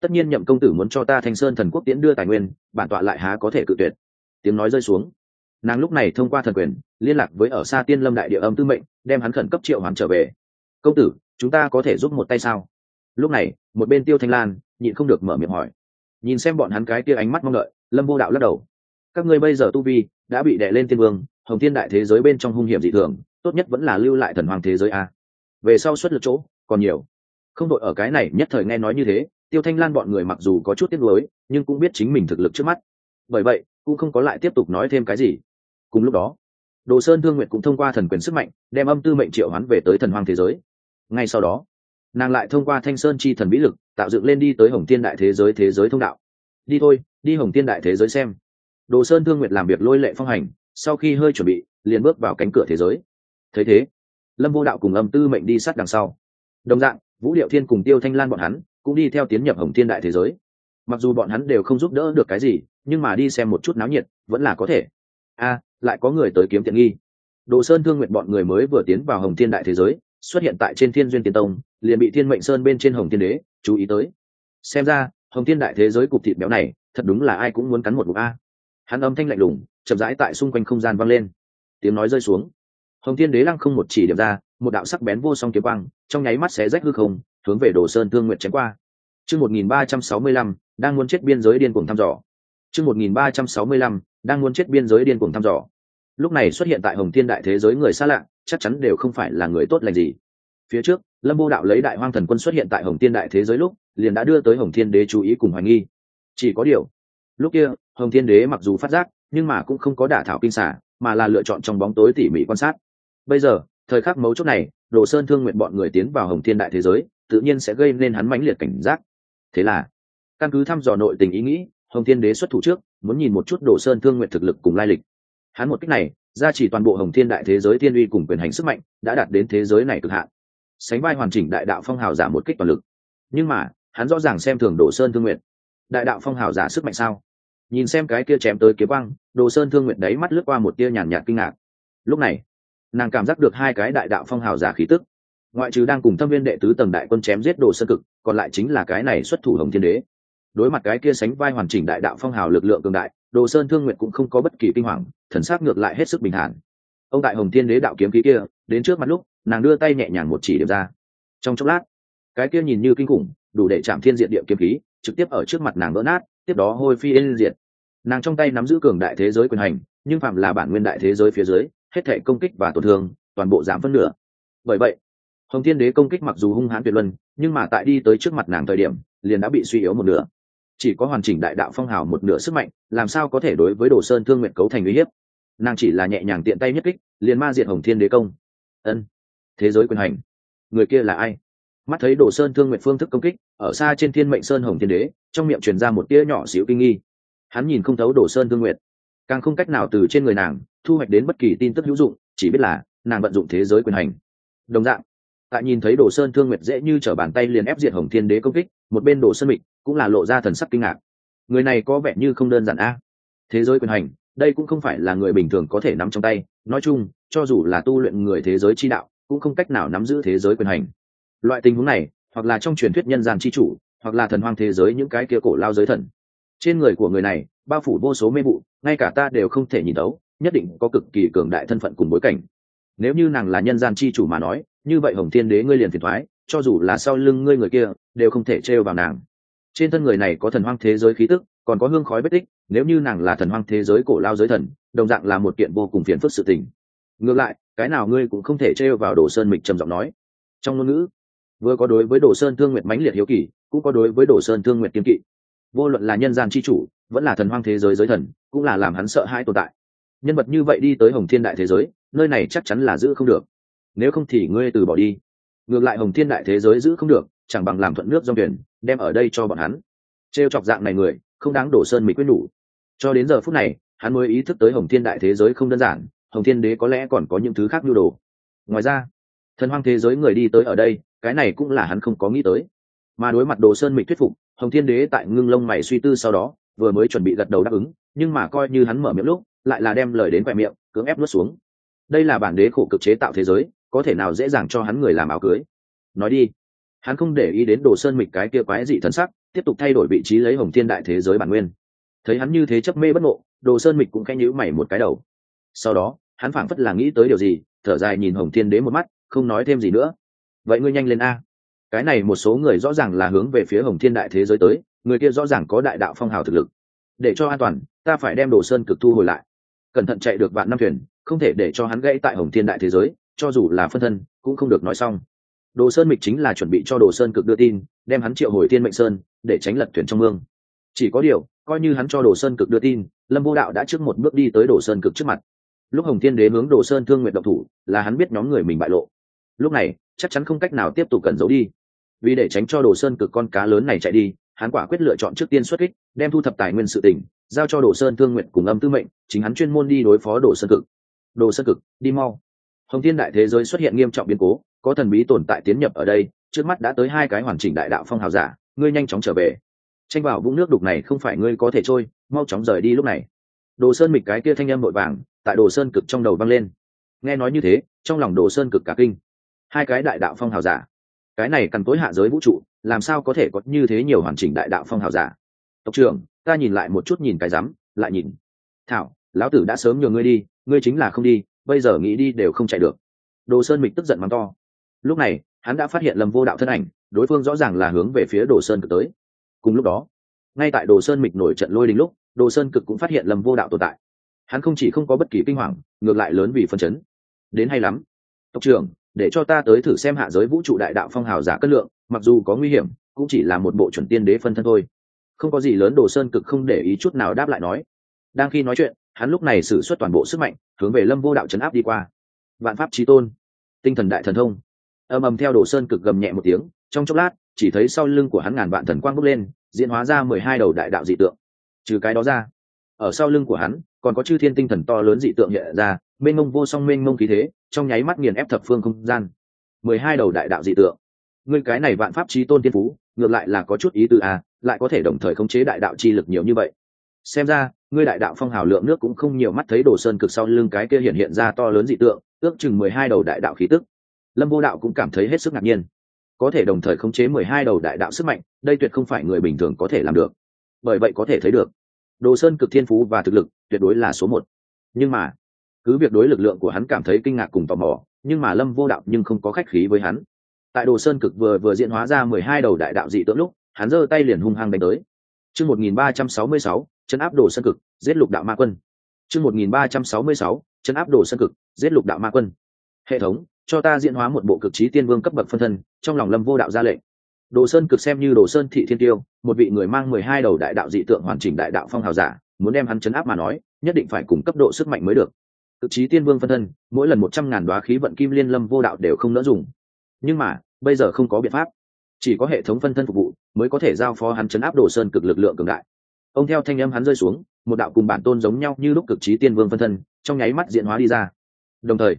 tất nhiên nhậm công tử muốn cho ta thanh sơn thần quốc tiễn đưa tài nguyên, bản tọa lại há có thể cự tuyệt. Tiếng nói rơi xuống nàng lúc này thông qua thần quyền, liên lạc với ở xa tiên lâm đại địa âm tư mệnh, đem hắn khẩn cấp triệu hoàn trở về. Công tử, chúng ta có thể giúp một tay sao? Lúc này, một bên tiêu thanh lan nhịn không được mở miệng hỏi. Nhìn xem bọn hắn cái kia ánh mắt mong đợi, lâm vô đạo lắc đầu. Các ngươi bây giờ tu vi đã bị đè lên tiên vương, hồng thiên đại thế giới bên trong hung hiểm dị thường, tốt nhất vẫn là lưu lại thần hoàng thế giới a. Về sau xuất lực chỗ, còn nhiều. Không đội ở cái này nhất thời nghe nói như thế, tiêu thanh lan bọn người mặc dù có chút tiếc nuối, nhưng cũng biết chính mình thực lực trước mắt. Bởi vậy, cũng không có lại tiếp tục nói thêm cái gì cùng lúc đó, đồ sơn thương nguyện cũng thông qua thần quyền sức mạnh, đem âm tư mệnh triệu hoán về tới thần hoang thế giới. Ngay sau đó, nàng lại thông qua thanh sơn chi thần vĩ lực, tạo dựng lên đi tới hồng tiên đại thế giới thế giới thông đạo. Đi thôi, đi hồng tiên đại thế giới xem. Đồ sơn thương nguyện làm việc lôi lệ phong hành, sau khi hơi chuẩn bị, liền bước vào cánh cửa thế giới. Thấy thế, lâm vô đạo cùng âm tư mệnh đi sát đằng sau. Đồng dạng, vũ điệu thiên cùng tiêu thanh lan bọn hắn cũng đi theo tiến nhập hồng thiên đại thế giới. Mặc dù bọn hắn đều không giúp đỡ được cái gì, nhưng mà đi xem một chút náo nhiệt, vẫn là có thể. A lại có người tới kiếm tiện nghi. Đồ sơn thương nguyện bọn người mới vừa tiến vào hồng thiên đại thế giới, xuất hiện tại trên thiên duyên tiên tông, liền bị thiên mệnh sơn bên trên hồng thiên đế chú ý tới. Xem ra, hồng thiên đại thế giới cục thịt béo này, thật đúng là ai cũng muốn cắn một bụng a. Hắn âm thanh lạnh lùng, chậm rãi tại xung quanh không gian vang lên. Tiếng nói rơi xuống. Hồng thiên đế lăng không một chỉ điểm ra, một đạo sắc bén vô song kiếm quang, trong nháy mắt xé rách hư không, hướng về đồ sơn thương nguyện chém qua. Chương một nghìn ba trăm sáu mươi lăm, đang muốn chết biên giới điên cuồng thăm dò. Chương một nghìn ba trăm sáu mươi lăm đang muốn chết biên giới điên cuồng thăm dò. Lúc này xuất hiện tại hồng thiên đại thế giới người xa lạ, chắc chắn đều không phải là người tốt lành gì. Phía trước, lâm vô đạo lấy đại hoang thần quân xuất hiện tại hồng thiên đại thế giới lúc, liền đã đưa tới hồng thiên đế chú ý cùng hoài nghi. Chỉ có điều, lúc kia, hồng thiên đế mặc dù phát giác, nhưng mà cũng không có đả thảo kinh xả, mà là lựa chọn trong bóng tối tỉ mỉ quan sát. Bây giờ, thời khắc mấu chốt này, đồ sơn thương nguyện bọn người tiến vào hồng thiên đại thế giới, tự nhiên sẽ gây nên hắn mãnh liệt cảnh giác. Thế là, căn cứ thăm dò nội tình ý nghĩ hồng thiên đế xuất thủ trước, muốn nhìn một chút đồ sơn thương nguyện thực lực cùng lai lịch. Hắn một cách này, gia chỉ toàn bộ hồng thiên đại thế giới thiên uy cùng quyền hành sức mạnh, đã đạt đến thế giới này cực hạn. Sánh vai hoàn chỉnh đại đạo phong hào giả một kích toàn lực. Nhưng mà, hắn rõ ràng xem thường đồ sơn thương nguyện đại đạo phong hào giả sức mạnh sao? Nhìn xem cái kia chém tới kiếm băng đồ sơn thương nguyện đấy mắt lướt qua một tia nhàn nhạt kinh ngạc. Lúc này, nàng cảm giác được hai cái đại đạo phong hào giả khí tức. Ngoại trừ đang cùng thâm viên đệ tứ tầng đại quân chém giết đồ sơn cực, còn lại chính là cái này xuất thủ hồng thiên đế đối mặt cái kia sánh vai hoàn chỉnh đại đạo phong hào lực lượng cường đại, đồ sơn thương nguyện cũng không có bất kỳ kinh hoàng, thần sắc ngược lại hết sức bình thản. Ông tại hồng thiên đế đạo kiếm khí kia, đến trước mặt lúc, nàng đưa tay nhẹ nhàng một chỉ điểm ra. Trong chốc lát, cái kia nhìn như kinh khủng, đủ để chạm thiên diện địa kiếm khí, trực tiếp ở trước mặt nàng vỡ nát, tiếp đó hôi phi lên diệt. Nàng trong tay nắm giữ cường đại thế giới quyền hành, nhưng phạm là bản nguyên đại thế giới phía dưới, hết thể công kích và tổn thương, toàn bộ giảm phân nửa. Bởi vậy, hồng thiên đế công kích mặc dù hung hãn tuyệt luân, nhưng mà tại đi tới trước mặt nàng thời điểm, liền đã bị suy yếu một nửa chỉ có hoàn chỉnh đại đạo phong hào một nửa sức mạnh, làm sao có thể đối với đồ sơn thương nguyện cấu thành uy hiếp? Nàng chỉ là nhẹ nhàng tiện tay nhất kích, liền ma diện hồng thiên đế công. Ân, thế giới quyền hành. Người kia là ai? Mắt thấy đồ sơn thương nguyện phương thức công kích, ở xa trên thiên mệnh sơn hồng thiên đế, trong miệng truyền ra một tia nhỏ xíu kinh nghi. Hắn nhìn không thấu đồ sơn thương nguyện. Càng không cách nào từ trên người nàng, thu hoạch đến bất kỳ tin tức hữu dụng, chỉ biết là, nàng vận dụng thế giới quyền hành. Đồng dạng, tại nhìn thấy đồ sơn thương nguyệt dễ như t r ở bàn tay liền ép diệt hồng thiên đế công kích, một bên đồ sơn mịch cũng là lộ ra thần sắc kinh ngạc. Người này có vẻ như không đơn giản a. Thế giới quyền hành, đây cũng không phải là người bình thường có thể nắm trong tay. Nói chung, cho dù là tu luyện người thế giới chi đạo, cũng không cách nào nắm giữ thế giới quyền hành. Loại tình huống này, hoặc là trong truyền thuyết nhân gian chi chủ, hoặc là thần hoang thế giới những cái kia cổ lao giới thần. Trên người của người này, bao phủ vô số mê vụ, ngay cả ta đều không thể nhìn đấu nhất định có cực kỳ cường đại thân phận cùng bối cảnh. Nếu như nàng là nhân gian chi chủ mà nói, như vậy hồng thiên đế ngươi liền phiền thoái, cho dù là sau lưng ngươi người kia, đều không thể trêu vào nàng trên thân người này có thần hoang thế giới khí tức, còn có hương khói bất tích, nếu như nàng là thần hoang thế giới cổ lao giới thần, đồng dạng là một kiện vô cùng phiền phức sự tình. Ngược lại, cái nào ngươi cũng không thể trêu vào đồ sơn mịch trầm giọng nói. Trong ngôn ngữ, vừa có đối với đồ sơn thương nguyệt mãnh liệt hiếu kỳ, cũng có đối với đồ sơn thương nguyệt kiên kỵ. Vô luận là nhân gian chi chủ, vẫn là thần hoang thế giới giới thần, cũng là làm hắn sợ hãi tồn tại. Nhân vật như vậy đi tới hồng thiên đại thế giới, nơi này chắc chắn là giữ không được. Nếu không thì ngươi từ bỏ đi. Ngược lại hồng thiên đại thế giới giữ không được, chẳng bằng làm thuận nước dòng thuyền đem ở đây cho bọn hắn. Trêu chọc dạng này người, không đáng đổ sơn mỹ quyết đủ cho đến giờ phút này, hắn mới ý thức tới hồng thiên đại thế giới không đơn giản, hồng thiên đế có lẽ còn có những thứ khác nhu đồ. Ngoài ra, thần hoang thế giới người đi tới ở đây, cái này cũng là hắn không có nghĩ tới. Mà đối mặt đồ sơn mịch thuyết phục, hồng thiên đế tại ngưng lông mày suy tư sau đó, vừa mới chuẩn bị gật đầu đáp ứng, nhưng mà coi như hắn mở miệng lúc, lại là đem lời đến quẹ miệng, cưỡng ép nuốt xuống. Đây là bản đế khổ cực chế tạo thế giới, có thể nào dễ dàng cho hắn người làm áo cưới? Nói đi hắn không để ý đến đồ sơn mịch cái kia quái dị thần sắc, tiếp tục thay đổi vị trí lấy hồng thiên đại thế giới bản nguyên. Thấy hắn như thế chấp mê bất ngộ, đồ sơn mịch cũng khẽ nhữ mày một cái đầu. Sau đó, hắn phảng phất là nghĩ tới điều gì, thở dài nhìn hồng thiên đế một mắt, không nói thêm gì nữa. Vậy ngươi nhanh lên a. Cái này một số người rõ ràng là hướng về phía hồng thiên đại thế giới tới, người kia rõ ràng có đại đạo phong hào thực lực. Để cho an toàn, ta phải đem đồ sơn cực thu hồi lại. Cẩn thận chạy được vạn năm thuyền, không thể để cho hắn gãy tại hồng thiên đại thế giới, cho dù là phân thân, cũng không được nói xong đồ sơn mịch chính là chuẩn bị cho đồ sơn cực đưa tin, đem hắn triệu hồi thiên mệnh sơn, để tránh lật thuyền trong mương. Chỉ có điều, coi như hắn cho đồ sơn cực đưa tin, lâm vô đạo đã trước một bước đi tới đồ sơn cực trước mặt. Lúc hồng thiên đế hướng đồ sơn thương nguyện độc thủ, là hắn biết nhóm người mình bại lộ. Lúc này, chắc chắn không cách nào tiếp tục cẩn giấu đi. Vì để tránh cho đồ sơn cực con cá lớn này chạy đi, hắn quả quyết lựa chọn trước tiên xuất kích, đem thu thập tài nguyên sự tỉnh giao cho đồ sơn thương nguyện cùng âm tư mệnh, chính hắn chuyên môn đi đối phó đồ sơn cực. Đồ sơn cực, đi mau. Hồng thiên đại thế giới xuất hiện nghiêm trọng biến cố có thần bí tồn tại tiến nhập ở đây, trước mắt đã tới hai cái hoàn chỉnh đại đạo phong hào giả, ngươi nhanh chóng trở về. Tranh bảo vũng nước đục này không phải ngươi có thể trôi, mau chóng rời đi lúc này. Đồ sơn mịch cái kia thanh âm vội vàng, tại đồ sơn cực trong đầu vang lên. Nghe nói như thế, trong lòng đồ sơn cực cả kinh. Hai cái đại đạo phong hào giả. Cái này cần tối hạ giới vũ trụ, làm sao có thể có như thế nhiều hoàn chỉnh đại đạo phong hào giả? Tộc trưởng, ta nhìn lại một chút nhìn cái rắm, lại nhìn. Thảo, lão tử đã sớm nhờ ngươi đi, ngươi chính là không đi, bây giờ nghĩ đi đều không chạy được. Đồ sơn mịch tức giận mắng to lúc này, hắn đã phát hiện lâm vô đạo thân ảnh, đối phương rõ ràng là hướng về phía đồ sơn cực tới. Cùng lúc đó, ngay tại đồ sơn mịch nổi trận lôi đình lúc, đồ sơn cực cũng phát hiện lâm vô đạo tồn tại. Hắn không chỉ không có bất kỳ kinh hoàng, ngược lại lớn vì phân chấn. Đến hay lắm. Tộc trưởng, để cho ta tới thử xem hạ giới vũ trụ đại đạo phong hào giả cân lượng, mặc dù có nguy hiểm, cũng chỉ là một bộ chuẩn tiên đế phân thân thôi. Không có gì lớn, đồ sơn cực không để ý chút nào đáp lại nói. Đang khi nói chuyện, hắn lúc này xử suất toàn bộ sức mạnh, hướng về lâm vô đạo chấn áp đi qua. Vạn pháp trí tôn, tinh thần đại thần thông ầm ầm theo đồ sơn cực gầm nhẹ một tiếng trong chốc lát chỉ thấy sau lưng của hắn ngàn vạn thần quang bốc lên diễn hóa ra mười hai đầu đại đạo dị tượng. Trừ cái đó ra ở sau lưng của hắn còn có chư thiên tinh thần to lớn dị tượng hiện ra mênh mông vô song mênh mông khí thế trong nháy mắt nghiền ép thập phương không gian. Mười hai đầu đại đạo dị tượng. Ngươi cái này vạn pháp trí tôn tiên phú ngược lại là có chút ý tư à, lại có thể đồng thời khống chế đại đạo chi lực nhiều như vậy. Xem ra ngươi đại đạo phong hào lượng nước cũng không nhiều mắt thấy đồ sơn cực sau lưng cái kia hiện hiện ra to lớn dị tượng ước chừng mười hai đầu đại đạo khí tức lâm vô đạo cũng cảm thấy hết sức ngạc nhiên. Có thể đồng thời khống chế mười hai đầu đại đạo sức mạnh, đây tuyệt không phải người bình thường có thể làm được. Bởi vậy có thể thấy được, đồ sơn cực thiên phú và thực lực tuyệt đối là số một. Nhưng mà, cứ việc đối lực lượng của hắn cảm thấy kinh ngạc cùng tò mò, nhưng mà lâm vô đạo nhưng không có khách khí với hắn. Tại đồ sơn cực vừa vừa diễn hóa ra mười hai đầu đại đạo dị tượng lúc, hắn giơ tay liền hung hăng đánh tới. Chương một nghìn ba trăm sáu mươi sáu chân áp đồ sơn cực, giết lục đạo ma quân. Chương một nghìn ba trăm sáu mươi sáu chân áp đồ sơn cực, giết lục đạo ma quân. Hệ thống cho ta diễn hóa một bộ cực trí tiên vương cấp bậc phân thân, trong lòng lâm vô đạo ra lệnh. Đồ sơn cực xem như đồ sơn thị thiên tiêu, một vị người mang mười hai đầu đại đạo dị tượng hoàn chỉnh đại đạo phong hào giả, muốn đem hắn chấn áp mà nói, nhất định phải cùng cấp độ sức mạnh mới được. Cực trí tiên vương phân thân, mỗi lần một trăm ngàn đoá khí vận kim liên lâm vô đạo đều không nỡ dùng. Nhưng mà, bây giờ không có biện pháp. Chỉ có hệ thống phân thân phục vụ, mới có thể giao phó hắn chấn áp đồ sơn cực lực lượng cường đại. Ông theo thanh âm hắn rơi xuống, một đạo cùng bản tôn giống nhau như lúc cực trí tiên vương phân thân, trong nháy mắt diện hóa đi ra. Đồng thời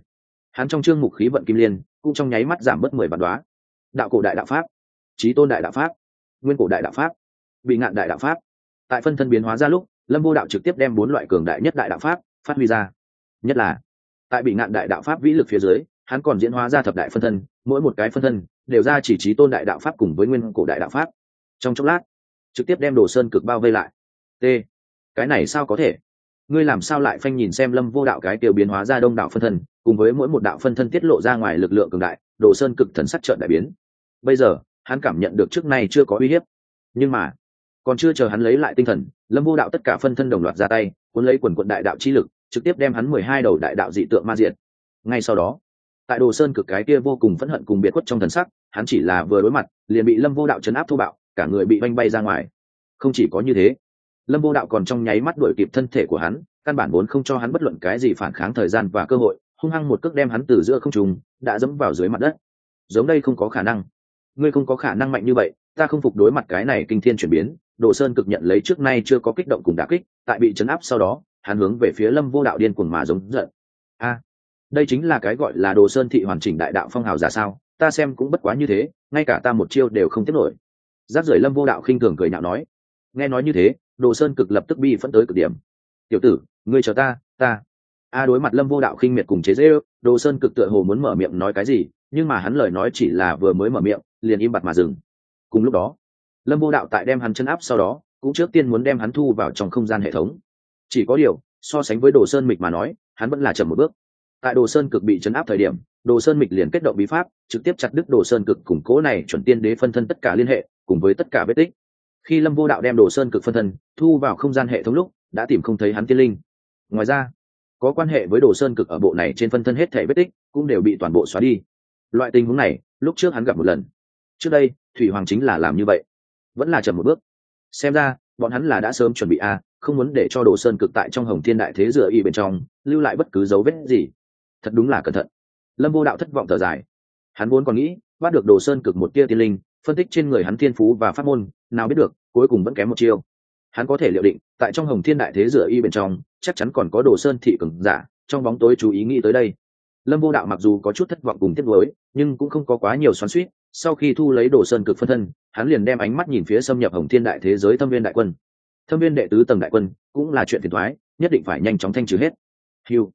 hắn trong chương mục khí vận kim liên, cũng trong nháy mắt giảm bớt mười bản đoá. Đạo cổ đại đạo pháp trí tôn đại đạo pháp, nguyên cổ đại đạo pháp, bị ngạn đại đạo pháp. Tại phân thân biến hóa ra lúc, lâm vô đạo trực tiếp đem bốn loại cường đại nhất đại đạo pháp phát huy ra. Nhất là, tại bị ngạn đại đạo pháp vĩ lực phía dưới, hắn còn diễn hóa ra thập đại phân thân, mỗi một cái phân thân đều ra chỉ trí tôn đại đạo pháp cùng với nguyên cổ đại đạo pháp. Trong chốc lát, trực tiếp đem đồ sơn cực bao vây lại. T, cái này sao có thể? Ngươi làm sao lại phanh nhìn xem lâm vô đạo cái tiêu biến hóa ra đông đạo phân thân, cùng với mỗi một đạo phân thân tiết lộ ra ngoài lực lượng cường đại, đồ sơn cực thần sắc trợn đại biến. Bây giờ, hắn cảm nhận được trước nay chưa có uy hiếp. Nhưng mà, còn chưa chờ hắn lấy lại tinh thần, lâm vô đạo tất cả phân thân đồng loạt ra tay, cuốn lấy quần quận đại đạo chi lực, trực tiếp đem hắn mười hai đầu đại đạo dị tượng ma diện ngay sau đó, tại đồ sơn cực cái kia vô cùng phẫn hận cùng biệt khuất trong thần sắc, hắn chỉ là vừa đối mặt, liền bị lâm vô đạo chấn áp thô bạo, cả người bị oanh bay ra ngoài. Không chỉ có như thế lâm vô đạo còn trong nháy mắt đuổi kịp thân thể của hắn, căn bản vốn không cho hắn bất luận cái gì phản kháng thời gian và cơ hội, hung hăng một cước đem hắn từ giữa không trùng đã dẫm vào dưới mặt đất. Giống đây không có khả năng. Ngươi không có khả năng mạnh như vậy, ta không phục đối mặt cái này kinh thiên chuyển biến. Đồ sơn cực nhận lấy trước nay chưa có kích động cùng đả kích, tại bị chấn áp sau đó, hắn hướng về phía lâm vô đạo điên cuồng mà giống giận. A, đây chính là cái gọi là đồ sơn thị hoàn chỉnh đại đạo phong hào giả sao? Ta xem cũng bất quá như thế, ngay cả ta một chiêu đều không tiếp nổi. Giáp rời lâm vô đạo khinh thường cười nhạo nói. Nghe nói như thế đồ sơn cực lập tức bi phẫn tới cực điểm. Tiểu tử, ngươi chờ ta ta. A đối mặt lâm vô đạo khinh miệt cùng chế dễ đồ sơn cực tựa hồ muốn mở miệng nói cái gì, nhưng mà hắn lời nói chỉ là vừa mới mở miệng, liền im bặt mà dừng. Cùng lúc đó, lâm vô đạo tại đem hắn chân áp sau đó, cũng trước tiên muốn đem hắn thu vào trong không gian hệ thống. Chỉ có điều, so sánh với đồ sơn mịch mà nói, hắn vẫn là chậm một bước. Tại đồ sơn cực bị chấn áp thời điểm, đồ sơn mịch liền kết động bí pháp, trực tiếp chặt đứt đồ sơn cực củng cố này chuẩn tiên đế phân thân tất cả liên hệ, cùng với tất cả vết tích khi lâm vô đạo đem đồ sơn cực phân thân thu vào không gian hệ thống lúc, đã tìm không thấy hắn tiên linh. Ngoài ra, có quan hệ với đồ sơn cực ở bộ này trên phân thân hết thể vết tích, cũng đều bị toàn bộ xóa đi. Loại tình huống này, lúc trước hắn gặp một lần. Trước đây, thủy hoàng chính là làm như vậy. Vẫn là chậm một bước. Xem ra, bọn hắn là đã sớm chuẩn bị a, không muốn để cho đồ sơn cực tại trong hồng thiên đại thế dựa y bên trong, lưu lại bất cứ dấu vết gì. Thật đúng là cẩn thận. Lâm vô đạo thất vọng thở dài. Hắn vốn còn nghĩ, bắt được đồ sơn cực một tia tiên linh phân tích trên người hắn thiên phú và pháp môn, nào biết được, cuối cùng vẫn kém một chiêu. Hắn có thể liệu định, tại trong hồng thiên đại thế dựa y bên trong, chắc chắn còn có đồ sơn thị cường giả, trong bóng tối chú ý nghĩ tới đây. Lâm vô đạo mặc dù có chút thất vọng cùng tiếc nuối, nhưng cũng không có quá nhiều xoắn suýt sau khi thu lấy đồ sơn cực phân thân, hắn liền đem ánh mắt nhìn phía xâm nhập hồng thiên đại thế giới thâm viên đại quân. Thâm viên đệ tứ tầng đại quân cũng là chuyện phiền thoái nhất định phải nhanh chóng thanh trừ hết. Hiu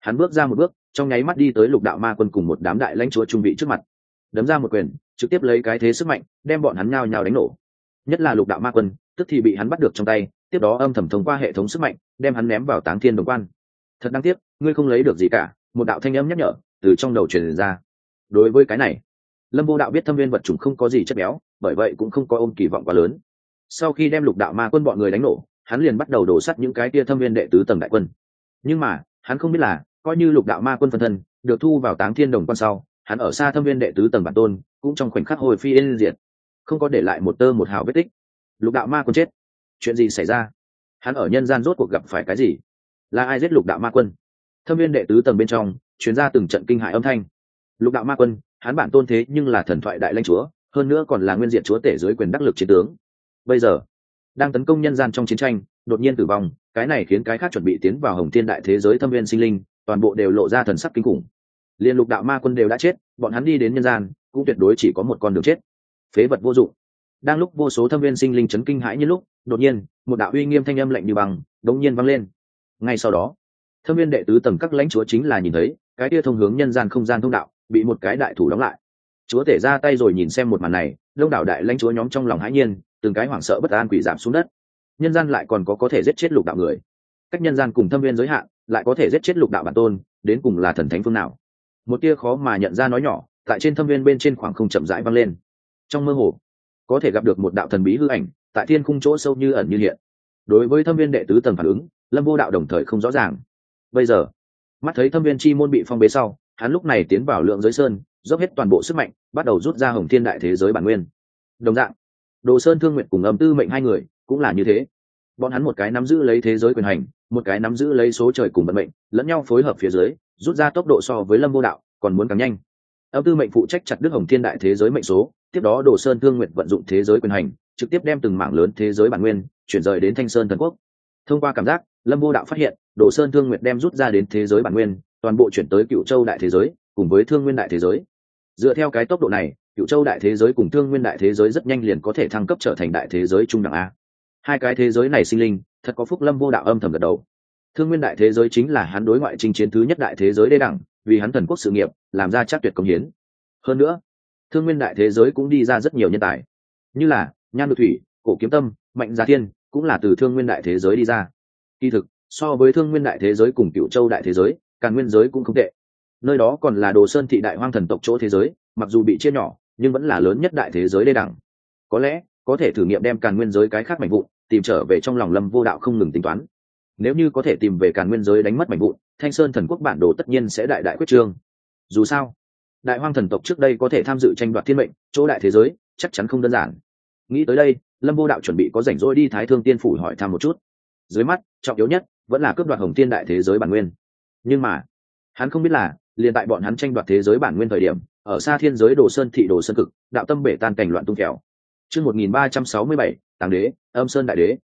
hắn bước ra một bước, trong nháy mắt đi tới lục đạo ma quân cùng một đám đại lãnh chúa trung vị trước mặt đấm ra một quyền, trực tiếp lấy cái thế sức mạnh, đem bọn hắn nhao nhào đánh nổ. Nhất là lục đạo ma quân, tức thì bị hắn bắt được trong tay, tiếp đó âm thầm thông qua hệ thống sức mạnh, đem hắn ném vào táng thiên đồng quan. Thật đáng tiếc, ngươi không lấy được gì cả, một đạo thanh âm nhắc nhở, từ trong đầu truyền ra. Đối với cái này, lâm vô đạo biết thâm viên vật chủng không có gì chất béo, bởi vậy cũng không có ôm kỳ vọng quá lớn. Sau khi đem lục đạo ma quân bọn người đánh nổ, hắn liền bắt đầu đổ sắt những cái tia thâm viên đệ tứ tầng đại quân. Nhưng mà, hắn không biết là, coi như lục đạo ma quân phân thân, được thu vào táng thiên đồng quan sau hắn ở xa thâm viên đệ tứ tầng bản tôn, cũng trong khoảnh khắc hồi phi lên diệt. Không có để lại một tơ một hào vết tích. Lục đạo ma quân chết. Chuyện gì xảy ra? Hắn ở nhân gian rốt cuộc gặp phải cái gì? Là ai giết lục đạo ma quân? Thâm viên đệ tứ tầng bên trong chuyến ra từng trận kinh hại âm thanh. Lục đạo ma quân, hắn bản tôn thế nhưng là thần thoại đại lãnh chúa, hơn nữa còn là nguyên diện chúa tể dưới quyền đắc lực chiến tướng. Bây giờ, đang tấn công nhân gian trong chiến tranh, đột nhiên tử vong, cái này khiến cái khác chuẩn bị tiến vào hồng thiên đại thế giới thâm viên sinh linh, toàn bộ đều lộ ra thần sắc kinh khủng liên lục đạo ma quân đều đã chết, bọn hắn đi đến nhân gian, cũng tuyệt đối chỉ có một con đường chết. Phế vật vô dụng. Đang lúc vô số thâm viên sinh linh chấn kinh hãi như lúc, đột nhiên, một đạo uy nghiêm thanh âm lạnh như bằng đống nhiên vang lên. Ngay sau đó, thâm viên đệ tứ tầng các lãnh chúa chính là nhìn thấy, cái tia thông hướng nhân gian không gian thông đạo, bị một cái đại thủ đóng lại. Chúa tể ra tay rồi nhìn xem một màn này, đông đảo đại lãnh chúa nhóm trong lòng hãi nhiên, từng cái hoảng sợ bất an quỷ giảm xuống đất. Nhân gian lại còn có có thể giết chết lục đạo người. Cách nhân gian cùng thâm viên giới hạn, lại có thể giết chết lục đạo bản tôn, đến cùng là thần thánh phương nào? Một tia khó mà nhận ra nói nhỏ, tại trên thâm viên bên trên khoảng không chậm rãi vang lên. Trong mơ hồ, có thể gặp được một đạo thần bí hư ảnh, tại thiên khung chỗ sâu như ẩn như hiện. Đối với thâm viên đệ tứ tầng phản ứng, lâm vô đạo đồng thời không rõ ràng. Bây giờ, mắt thấy thâm viên chi môn bị phong bế sau, hắn lúc này tiến vào lượng giới sơn, dốc hết toàn bộ sức mạnh, bắt đầu rút ra hồng thiên đại thế giới bản nguyên. Đồng dạng, đồ sơn thương nguyện cùng âm tư mệnh hai người cũng là như thế. Bọn hắn một cái nắm giữ lấy thế giới quyền hành một cái nắm giữ lấy số trời cùng vận mệnh, lẫn nhau phối hợp phía dưới, rút ra tốc độ so với lâm vô đạo, còn muốn càng nhanh. Âm tư mệnh phụ trách chặt đức hồng thiên đại thế giới mệnh số, tiếp đó đồ sơn thương nguyện vận dụng thế giới quyền hành, trực tiếp đem từng mảng lớn thế giới bản nguyên, chuyển rời đến thanh sơn thần quốc. Thông qua cảm giác, lâm vô đạo phát hiện, đồ sơn thương nguyện đem rút ra đến thế giới bản nguyên, toàn bộ chuyển tới cựu châu đại thế giới, cùng với thương nguyên đại thế giới. Dựa theo cái tốc độ này cựu châu đại thế giới cùng thương nguyên đại thế giới rất nhanh liền có thể thăng cấp trở thành đại thế giới trung đẳng a. Hai cái thế giới này sinh linh thật có phúc lâm vô đạo âm thầm gật đầu. Thương nguyên đại thế giới chính là hắn đối ngoại chinh chiến thứ nhất đại thế giới đê đẳng, vì hắn thần quốc sự nghiệp, làm ra chắc tuyệt công hiến. Hơn nữa, thương nguyên đại thế giới cũng đi ra rất nhiều nhân tài. Như là, nhan đô thủy, cổ kiếm tâm, mạnh gia thiên, cũng là từ thương nguyên đại thế giới đi ra. Kỳ thực, so với thương nguyên đại thế giới cùng cựu châu đại thế giới càng nguyên giới cũng không tệ. Nơi đó còn là đồ sơn thị đại hoang thần tộc chỗ thế giới, mặc dù bị chia nhỏ, nhưng vẫn là lớn nhất đại thế giới đê đẳng. Có lẽ, có thể thử nghiệm đem càn nguyên giới cái khác mạnh vụn tìm trở về trong lòng lâm vô đạo không ngừng tính toán. Nếu như có thể tìm về càn nguyên giới đánh mất mảnh vụn, thanh sơn thần quốc bản đồ tất nhiên sẽ đại đại quyết trương. Dù sao, đại hoang thần tộc trước đây có thể tham dự tranh đoạt thiên mệnh, chỗ đại thế giới, chắc chắn không đơn giản. Nghĩ tới đây, lâm vô đạo chuẩn bị có rảnh rỗi đi thái thương tiên phủ hỏi thăm một chút. Dưới mắt, trọng yếu nhất vẫn là cướp đoạt hồng thiên đại thế giới bản nguyên. Nhưng mà, hắn không biết là, liền tại bọn hắn tranh đoạt thế giới bản nguyên thời điểm, ở xa thiên giới đồ sơn thị đồ sơn cực, đạo tâm bể tan cảnh loạn tung kẹo chương một nghìn ba trăm sáu mươi bảy, tàng đế, âm sơn đại đế.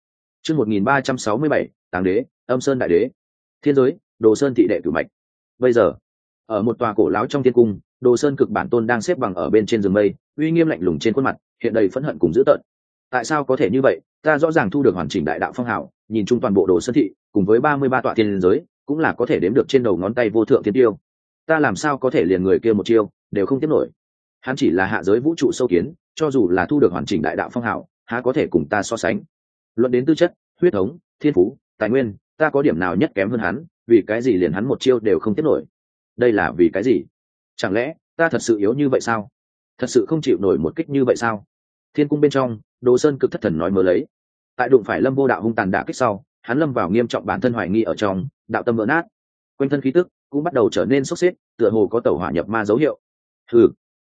Chương một nghìn ba trăm sáu mươi bảy, tàng đế, âm sơn đại đế. Thiên giới, đồ sơn thị đệ Tử mạch. Bây giờ, ở một tòa cổ lão trong thiên cung, đồ sơn cực bản tôn đang xếp bằng ở bên trên rừng mây, uy nghiêm lạnh lùng trên khuôn mặt, hiện đầy phẫn hận cùng dữ tợn. Tại sao có thể như vậy? Ta rõ ràng thu được hoàn chỉnh đại đạo phong hảo nhìn chung toàn bộ đồ sơn thị, cùng với ba mươi ba tọa thiên giới, cũng là có thể đếm được trên đầu ngón tay vô thượng thiên tiêu. Ta làm sao có thể liền người kia một chiêu, đều không tiếp nổi hắn chỉ là hạ giới vũ trụ sâu kiến, cho dù là thu được hoàn chỉnh đại đạo phong hảo há có thể cùng ta so sánh. Luận đến tư chất, huyết thống, thiên phú, tài nguyên, ta có điểm nào nhất kém hơn hắn, vì cái gì liền hắn một chiêu đều không tiếp nổi? Đây là vì cái gì? Chẳng lẽ, ta thật sự yếu như vậy sao? Thật sự không chịu nổi một kích như vậy sao? Thiên cung bên trong, đồ sơn cực thất thần nói mơ lấy. Tại đụng phải lâm vô đạo hung tàn đả kích sau, hắn lâm vào nghiêm trọng bản thân hoài nghi ở trong, đạo tâm vỡ nát. Quanh thân khí tức cũng bắt đầu trở nên sốc xếp, tựa hồ có tàu hỏa nhập ma dấu hiệu. Thử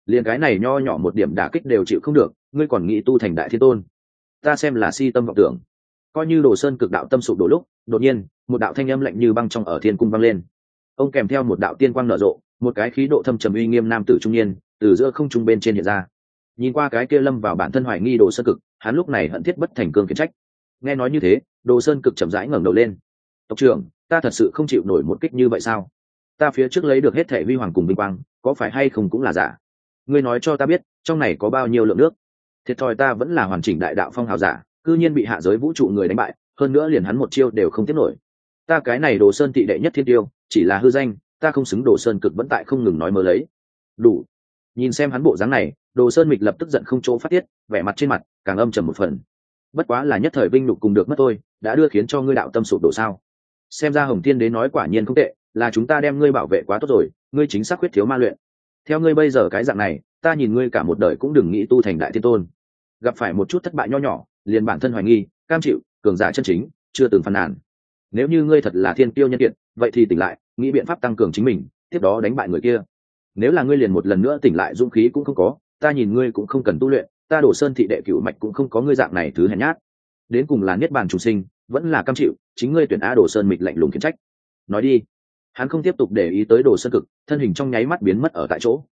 liền cái này nho nhỏ một điểm đả kích đều chịu không được, ngươi còn nghĩ tu thành đại thiên tôn. Ta xem là si tâm vọng tưởng. Coi như đồ sơn cực đạo tâm sụp đổ lúc, đột nhiên, một đạo thanh âm lạnh như băng trong ở thiên cung vang lên. Ông kèm theo một đạo tiên quang nở rộ, một cái khí độ thâm trầm uy nghiêm nam tử trung niên, từ giữa không trung bên trên hiện ra. Nhìn qua cái kia lâm vào bản thân hoài nghi đồ sơn cực, hắn lúc này hận thiết bất thành cương kiến trách. Nghe nói như thế, đồ sơn cực chậm rãi ngẩng đầu lên. Tộc trưởng, ta thật sự không chịu nổi một kích như vậy sao? Ta phía trước lấy được hết thẻ huy hoàng cùng vinh quang, có phải hay không cũng là giả? Ngươi nói cho ta biết, trong này có bao nhiêu lượng nước? Thiệt thòi ta vẫn là hoàn chỉnh đại đạo phong hào giả, cư nhiên bị hạ giới vũ trụ người đánh bại, hơn nữa liền hắn một chiêu đều không tiếp nổi. Ta cái này đồ sơn tị đệ nhất thiên tiêu, chỉ là hư danh, ta không xứng đồ sơn cực vẫn tại không ngừng nói mơ lấy. Đủ. Nhìn xem hắn bộ dáng này, đồ sơn mịch lập tức giận không chỗ phát tiết, vẻ mặt trên mặt càng âm trầm một phần. Bất quá là nhất thời vinh lục cùng được mất tôi đã đưa khiến cho ngươi đạo tâm sụp đổ sao? Xem ra hồng tiên đế nói quả nhiên không tệ, là chúng ta đem ngươi bảo vệ quá tốt rồi, ngươi chính xác khuyết thiếu ma luyện theo ngươi bây giờ cái dạng này, ta nhìn ngươi cả một đời cũng đừng nghĩ tu thành đại thiên tôn. Gặp phải một chút thất bại nho nhỏ, liền bản thân hoài nghi, cam chịu, cường giả chân chính, chưa từng phàn nàn. Nếu như ngươi thật là thiên tiêu nhân kiện vậy thì tỉnh lại, nghĩ biện pháp tăng cường chính mình, tiếp đó đánh bại người kia. Nếu là ngươi liền một lần nữa tỉnh lại dũng khí cũng không có, ta nhìn ngươi cũng không cần tu luyện, ta đổ sơn thị đệ cửu mạch cũng không có ngươi dạng này thứ hèn nhát. Đến cùng là niết bàn chủ sinh, vẫn là cam chịu, chính ngươi tuyển a đồ sơn mịch lạnh lùng khiến trách. Nói đi hắn không tiếp tục để ý tới đồ sơn cực, thân hình trong nháy mắt biến mất ở tại chỗ.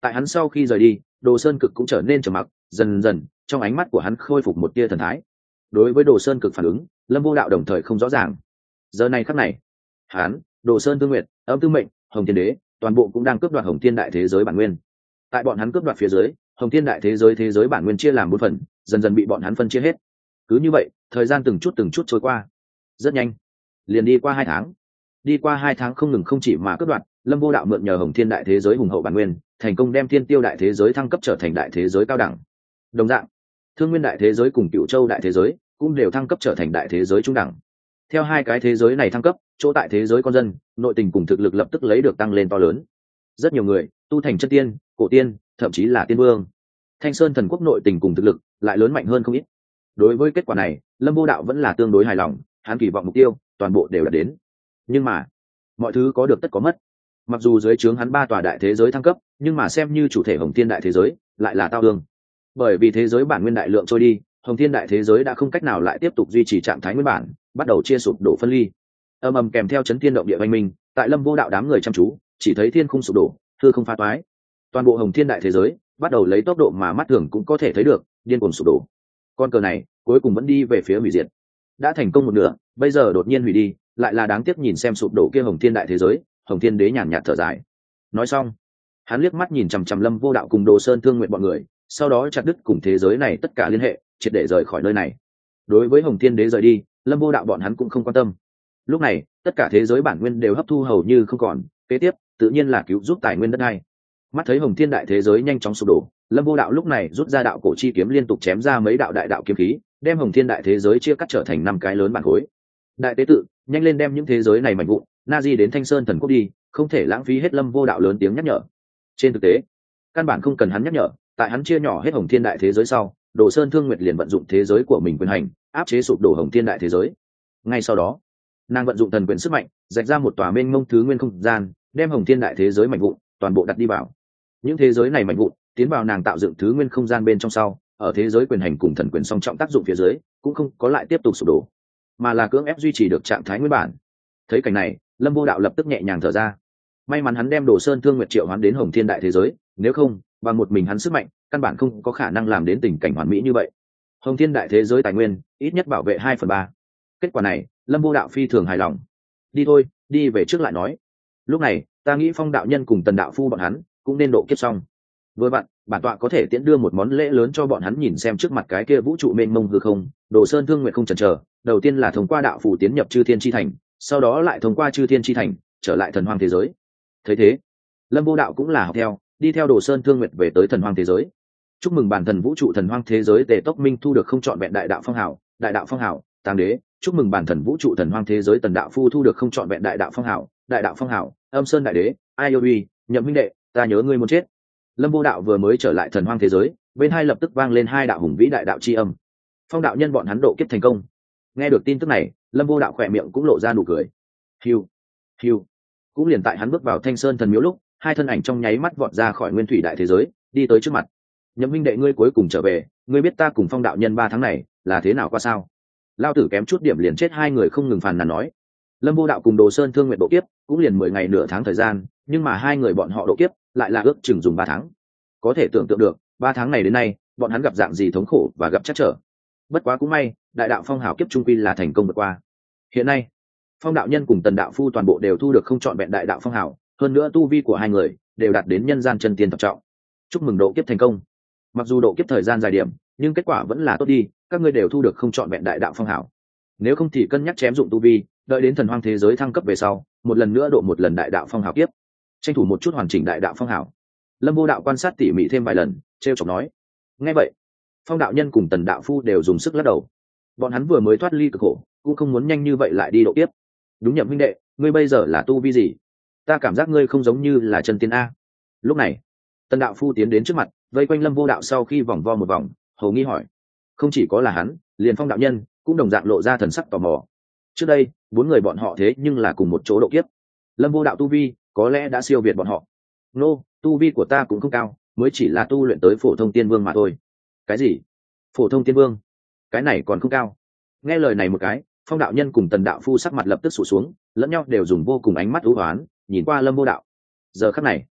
Tại hắn sau khi rời đi, đồ sơn cực cũng trở nên trầm mặc, dần dần, trong ánh mắt của hắn khôi phục một tia thần thái. Đối với đồ sơn cực phản ứng, lâm vô đạo đồng thời không rõ ràng. Giờ này khắc này, hắn, đồ sơn tương nguyện âm tư mệnh, hồng thiên đế, toàn bộ cũng đang cướp đoạt hồng thiên đại thế giới bản nguyên. Tại bọn hắn cướp đoạt phía dưới, hồng thiên đại thế giới thế giới bản nguyên chia làm bốn phần, dần dần bị bọn hắn phân chia hết. Cứ như vậy, thời gian từng chút từng chút trôi qua. Rất nhanh, liền đi qua hai tháng đi qua hai tháng không ngừng không chỉ mà cướp đoạt, lâm vô đạo mượn nhờ hồng thiên đại thế giới hùng hậu bản nguyên, thành công đem thiên tiêu đại thế giới thăng cấp trở thành đại thế giới cao đẳng. Đồng dạng, thương nguyên đại thế giới cùng cựu châu đại thế giới cũng đều thăng cấp trở thành đại thế giới trung đẳng. Theo hai cái thế giới này thăng cấp, chỗ tại thế giới con dân, nội tình cùng thực lực lập tức lấy được tăng lên to lớn. Rất nhiều người, tu thành chất tiên, cổ tiên, thậm chí là tiên vương. Thanh sơn thần quốc nội tình cùng thực lực lại lớn mạnh hơn không ít. Đối với kết quả này, lâm vô đạo vẫn là tương đối hài lòng, hắn kỳ vọng mục tiêu toàn bộ đều đạt đến nhưng mà, mọi thứ có được tất có mất. Mặc dù dưới trướng hắn ba tòa đại thế giới thăng cấp, nhưng mà xem như chủ thể hồng thiên đại thế giới, lại là tao đường. Bởi vì thế giới bản nguyên đại lượng trôi đi, hồng thiên đại thế giới đã không cách nào lại tiếp tục duy trì trạng thái nguyên bản, bắt đầu chia sụp đổ phân ly. Âm ầm kèm theo chấn thiên động địa văn minh, tại lâm vô đạo đám người chăm chú, chỉ thấy thiên khung sụp đổ thư không phá toái. Toàn bộ hồng thiên đại thế giới, bắt đầu lấy tốc độ mà mắt thường cũng có thể thấy được, điên cuồng sụp đổ. Con cờ này, cuối cùng vẫn đi về phía hủy diệt. Đã thành công một nửa, bây giờ đột nhiên hủy đi lại là đáng tiếc nhìn xem sụp đổ kia hồng thiên đại thế giới, hồng thiên đế nhàn nhạt thở dài. Nói xong, hắn liếc mắt nhìn chằm chằm lâm vô đạo cùng đồ sơn thương nguyện bọn người, sau đó chặt đứt cùng thế giới này tất cả liên hệ, triệt để rời khỏi nơi này. Đối với hồng thiên đế rời đi, lâm vô đạo bọn hắn cũng không quan tâm. Lúc này, tất cả thế giới bản nguyên đều hấp thu hầu như không còn, kế tiếp, tự nhiên là cứu giúp tài nguyên đất này mắt thấy hồng thiên đại thế giới nhanh chóng sụp đổ, lâm vô đạo lúc này rút ra đạo cổ chi kiếm liên tục chém ra mấy đạo đại đạo kiếm khí, đem hồng thiên đại thế giới chia cắt trở thành năm cái lớn bản khối đại tế tự, nhanh lên đem những thế giới này mạnh vụn na di đến thanh sơn thần quốc đi, không thể lãng phí hết lâm vô đạo lớn tiếng nhắc nhở. Trên thực tế, căn bản không cần hắn nhắc nhở, tại hắn chia nhỏ hết hồng thiên đại thế giới sau, đồ sơn thương nguyệt liền vận dụng thế giới của mình quyền hành, áp chế sụp đổ hồng thiên đại thế giới. Ngay sau đó, nàng vận dụng thần quyền sức mạnh dạch ra một tòa mênh mông thứ nguyên không gian, đem hồng thiên đại thế giới mạnh vụn, toàn bộ đặt đi vào. Những thế giới này mạnh vụn, tiến vào nàng tạo dựng thứ nguyên không gian bên trong sau, ở thế giới quyền hành cùng thần quyền song trọng tác dụng phía dưới, cũng không có lại tiếp tục sụp đổ mà là cưỡng ép duy trì được trạng thái nguyên bản. Thấy cảnh này, lâm vô đạo lập tức nhẹ nhàng thở ra. May mắn hắn đem đồ sơn thương nguyệt triệu hoán đến hồng thiên đại thế giới, nếu không, bằng một mình hắn sức mạnh, căn bản không có khả năng làm đến tình cảnh hoàn mỹ như vậy. Hồng thiên đại thế giới tài nguyên, ít nhất bảo vệ hai phần ba. Kết quả này, lâm vô đạo phi thường hài lòng. Đi thôi, đi về trước lại nói. Lúc này, ta nghĩ phong đạo nhân cùng tần đạo phu bọn hắn cũng nên độ kiếp xong vừa bạn, bản tọa có thể tiễn đưa một món lễ lớn cho bọn hắn nhìn xem trước mặt cái kia vũ trụ mênh mông hư không, đồ sơn thương nguyện không chần chờ, đầu tiên là thông qua đạo phủ tiến nhập chư thiên tri thành, sau đó lại thông qua chư thiên tri thành, trở lại thần hoang thế giới. Thấy thế, lâm vô đạo cũng là học theo, đi theo đồ sơn thương nguyện về tới thần hoang thế giới. Chúc mừng bản thần vũ trụ thần hoang thế giới tề tốc minh thu được không chọn vẹn đại đạo phong hảo đại đạo phong hảo tàng đế. Chúc mừng bản thần vũ trụ thần hoang thế giới tần đạo phu thu được không chọn vẹn đại đạo phong hảo đại đạo phong hảo âm sơn đại đế, ai yêu uy, nhậm minh đệ, ta nhớ ngươi muốn chết lâm vô đạo vừa mới trở lại thần hoang thế giới, bên hai lập tức vang lên hai đạo hùng vĩ đại đạo c h i âm. Phong đạo nhân bọn hắn độ kiếp thành công. Nghe được tin tức này, lâm vô đạo khỏe miệng cũng lộ ra nụ cười. Hiu hiu. Cũng liền tại hắn bước vào thanh sơn thần miếu lúc, hai thân ảnh trong nháy mắt vọt ra khỏi nguyên thủy đại thế giới, đi tới trước mặt. Nhậm minh đệ ngươi cuối cùng trở về, ngươi biết ta cùng phong đạo nhân ba tháng này là thế nào qua sao? Lao tử kém chút điểm liền chết hai người không ngừng phàn nàn nói. Lâm vô đạo cùng đồ sơn thương nguyện độ kiếp, cũng liền mười ngày nửa tháng thời gian, nhưng mà hai người bọn họ độ kiếp lại là ước chừng dùng ba tháng. Có thể tưởng tượng được, ba tháng này đến nay, bọn hắn gặp dạng gì thống khổ và gặp chắc trở. Bất quá cũng may, đại đạo phong hào kiếp trung quy là thành công vượt qua. Hiện nay, phong đạo nhân cùng tần đạo phu toàn bộ đều thu được không chọn vẹn đại đạo phong hào, hơn nữa tu vi của hai người đều đạt đến nhân gian chân tiên tập trọng. Chúc mừng độ kiếp thành công. Mặc dù độ kiếp thời gian dài điểm, nhưng kết quả vẫn là tốt đi, các ngươi đều thu được không chọn vẹn đại đạo phong hảo nếu không thì cân nhắc chém dụng tu vi, đợi đến thần hoang thế giới thăng cấp về sau, một lần nữa độ một lần đại đạo phong hảo kiếp tranh thủ một chút hoàn chỉnh đại đạo phong hảo. Lâm vô đạo quan sát tỉ mỉ thêm vài lần t r e o chọc nói, nghe vậy, phong đạo nhân cùng tần đạo phu đều dùng sức lắc đầu. Bọn hắn vừa mới thoát ly cực khổ, cũng không muốn nhanh như vậy lại đi độ tiếp đúng nhậm minh đệ, ngươi bây giờ là tu vi gì? Ta cảm giác ngươi không giống như là chân tiên a. Lúc này, tần đạo phu tiến đến trước mặt, vây quanh lâm vô đạo sau khi vòng vo một vòng, hầu nghi hỏi, không chỉ có là hắn, liền phong đạo nhân cũng đồng dạng lộ ra thần sắc tò mò. Trước đây, bốn người bọn họ thế nhưng là cùng một chỗ độ kiếp. Lâm vô đạo tu vi có lẽ đã siêu việt bọn họ. Nô、no, tu vi của ta cũng không cao mới chỉ là tu luyện tới phổ thông tiên vương mà thôi. Cái gì? Phổ thông tiên vương? Cái này còn không cao. Nghe lời này một cái phong đạo nhân cùng tần đạo phu sắc mặt lập tức sụt xuống lẫn nhau đều dùng vô cùng ánh mắt thú hoán nhìn qua lâm vô đạo. Giờ khắc này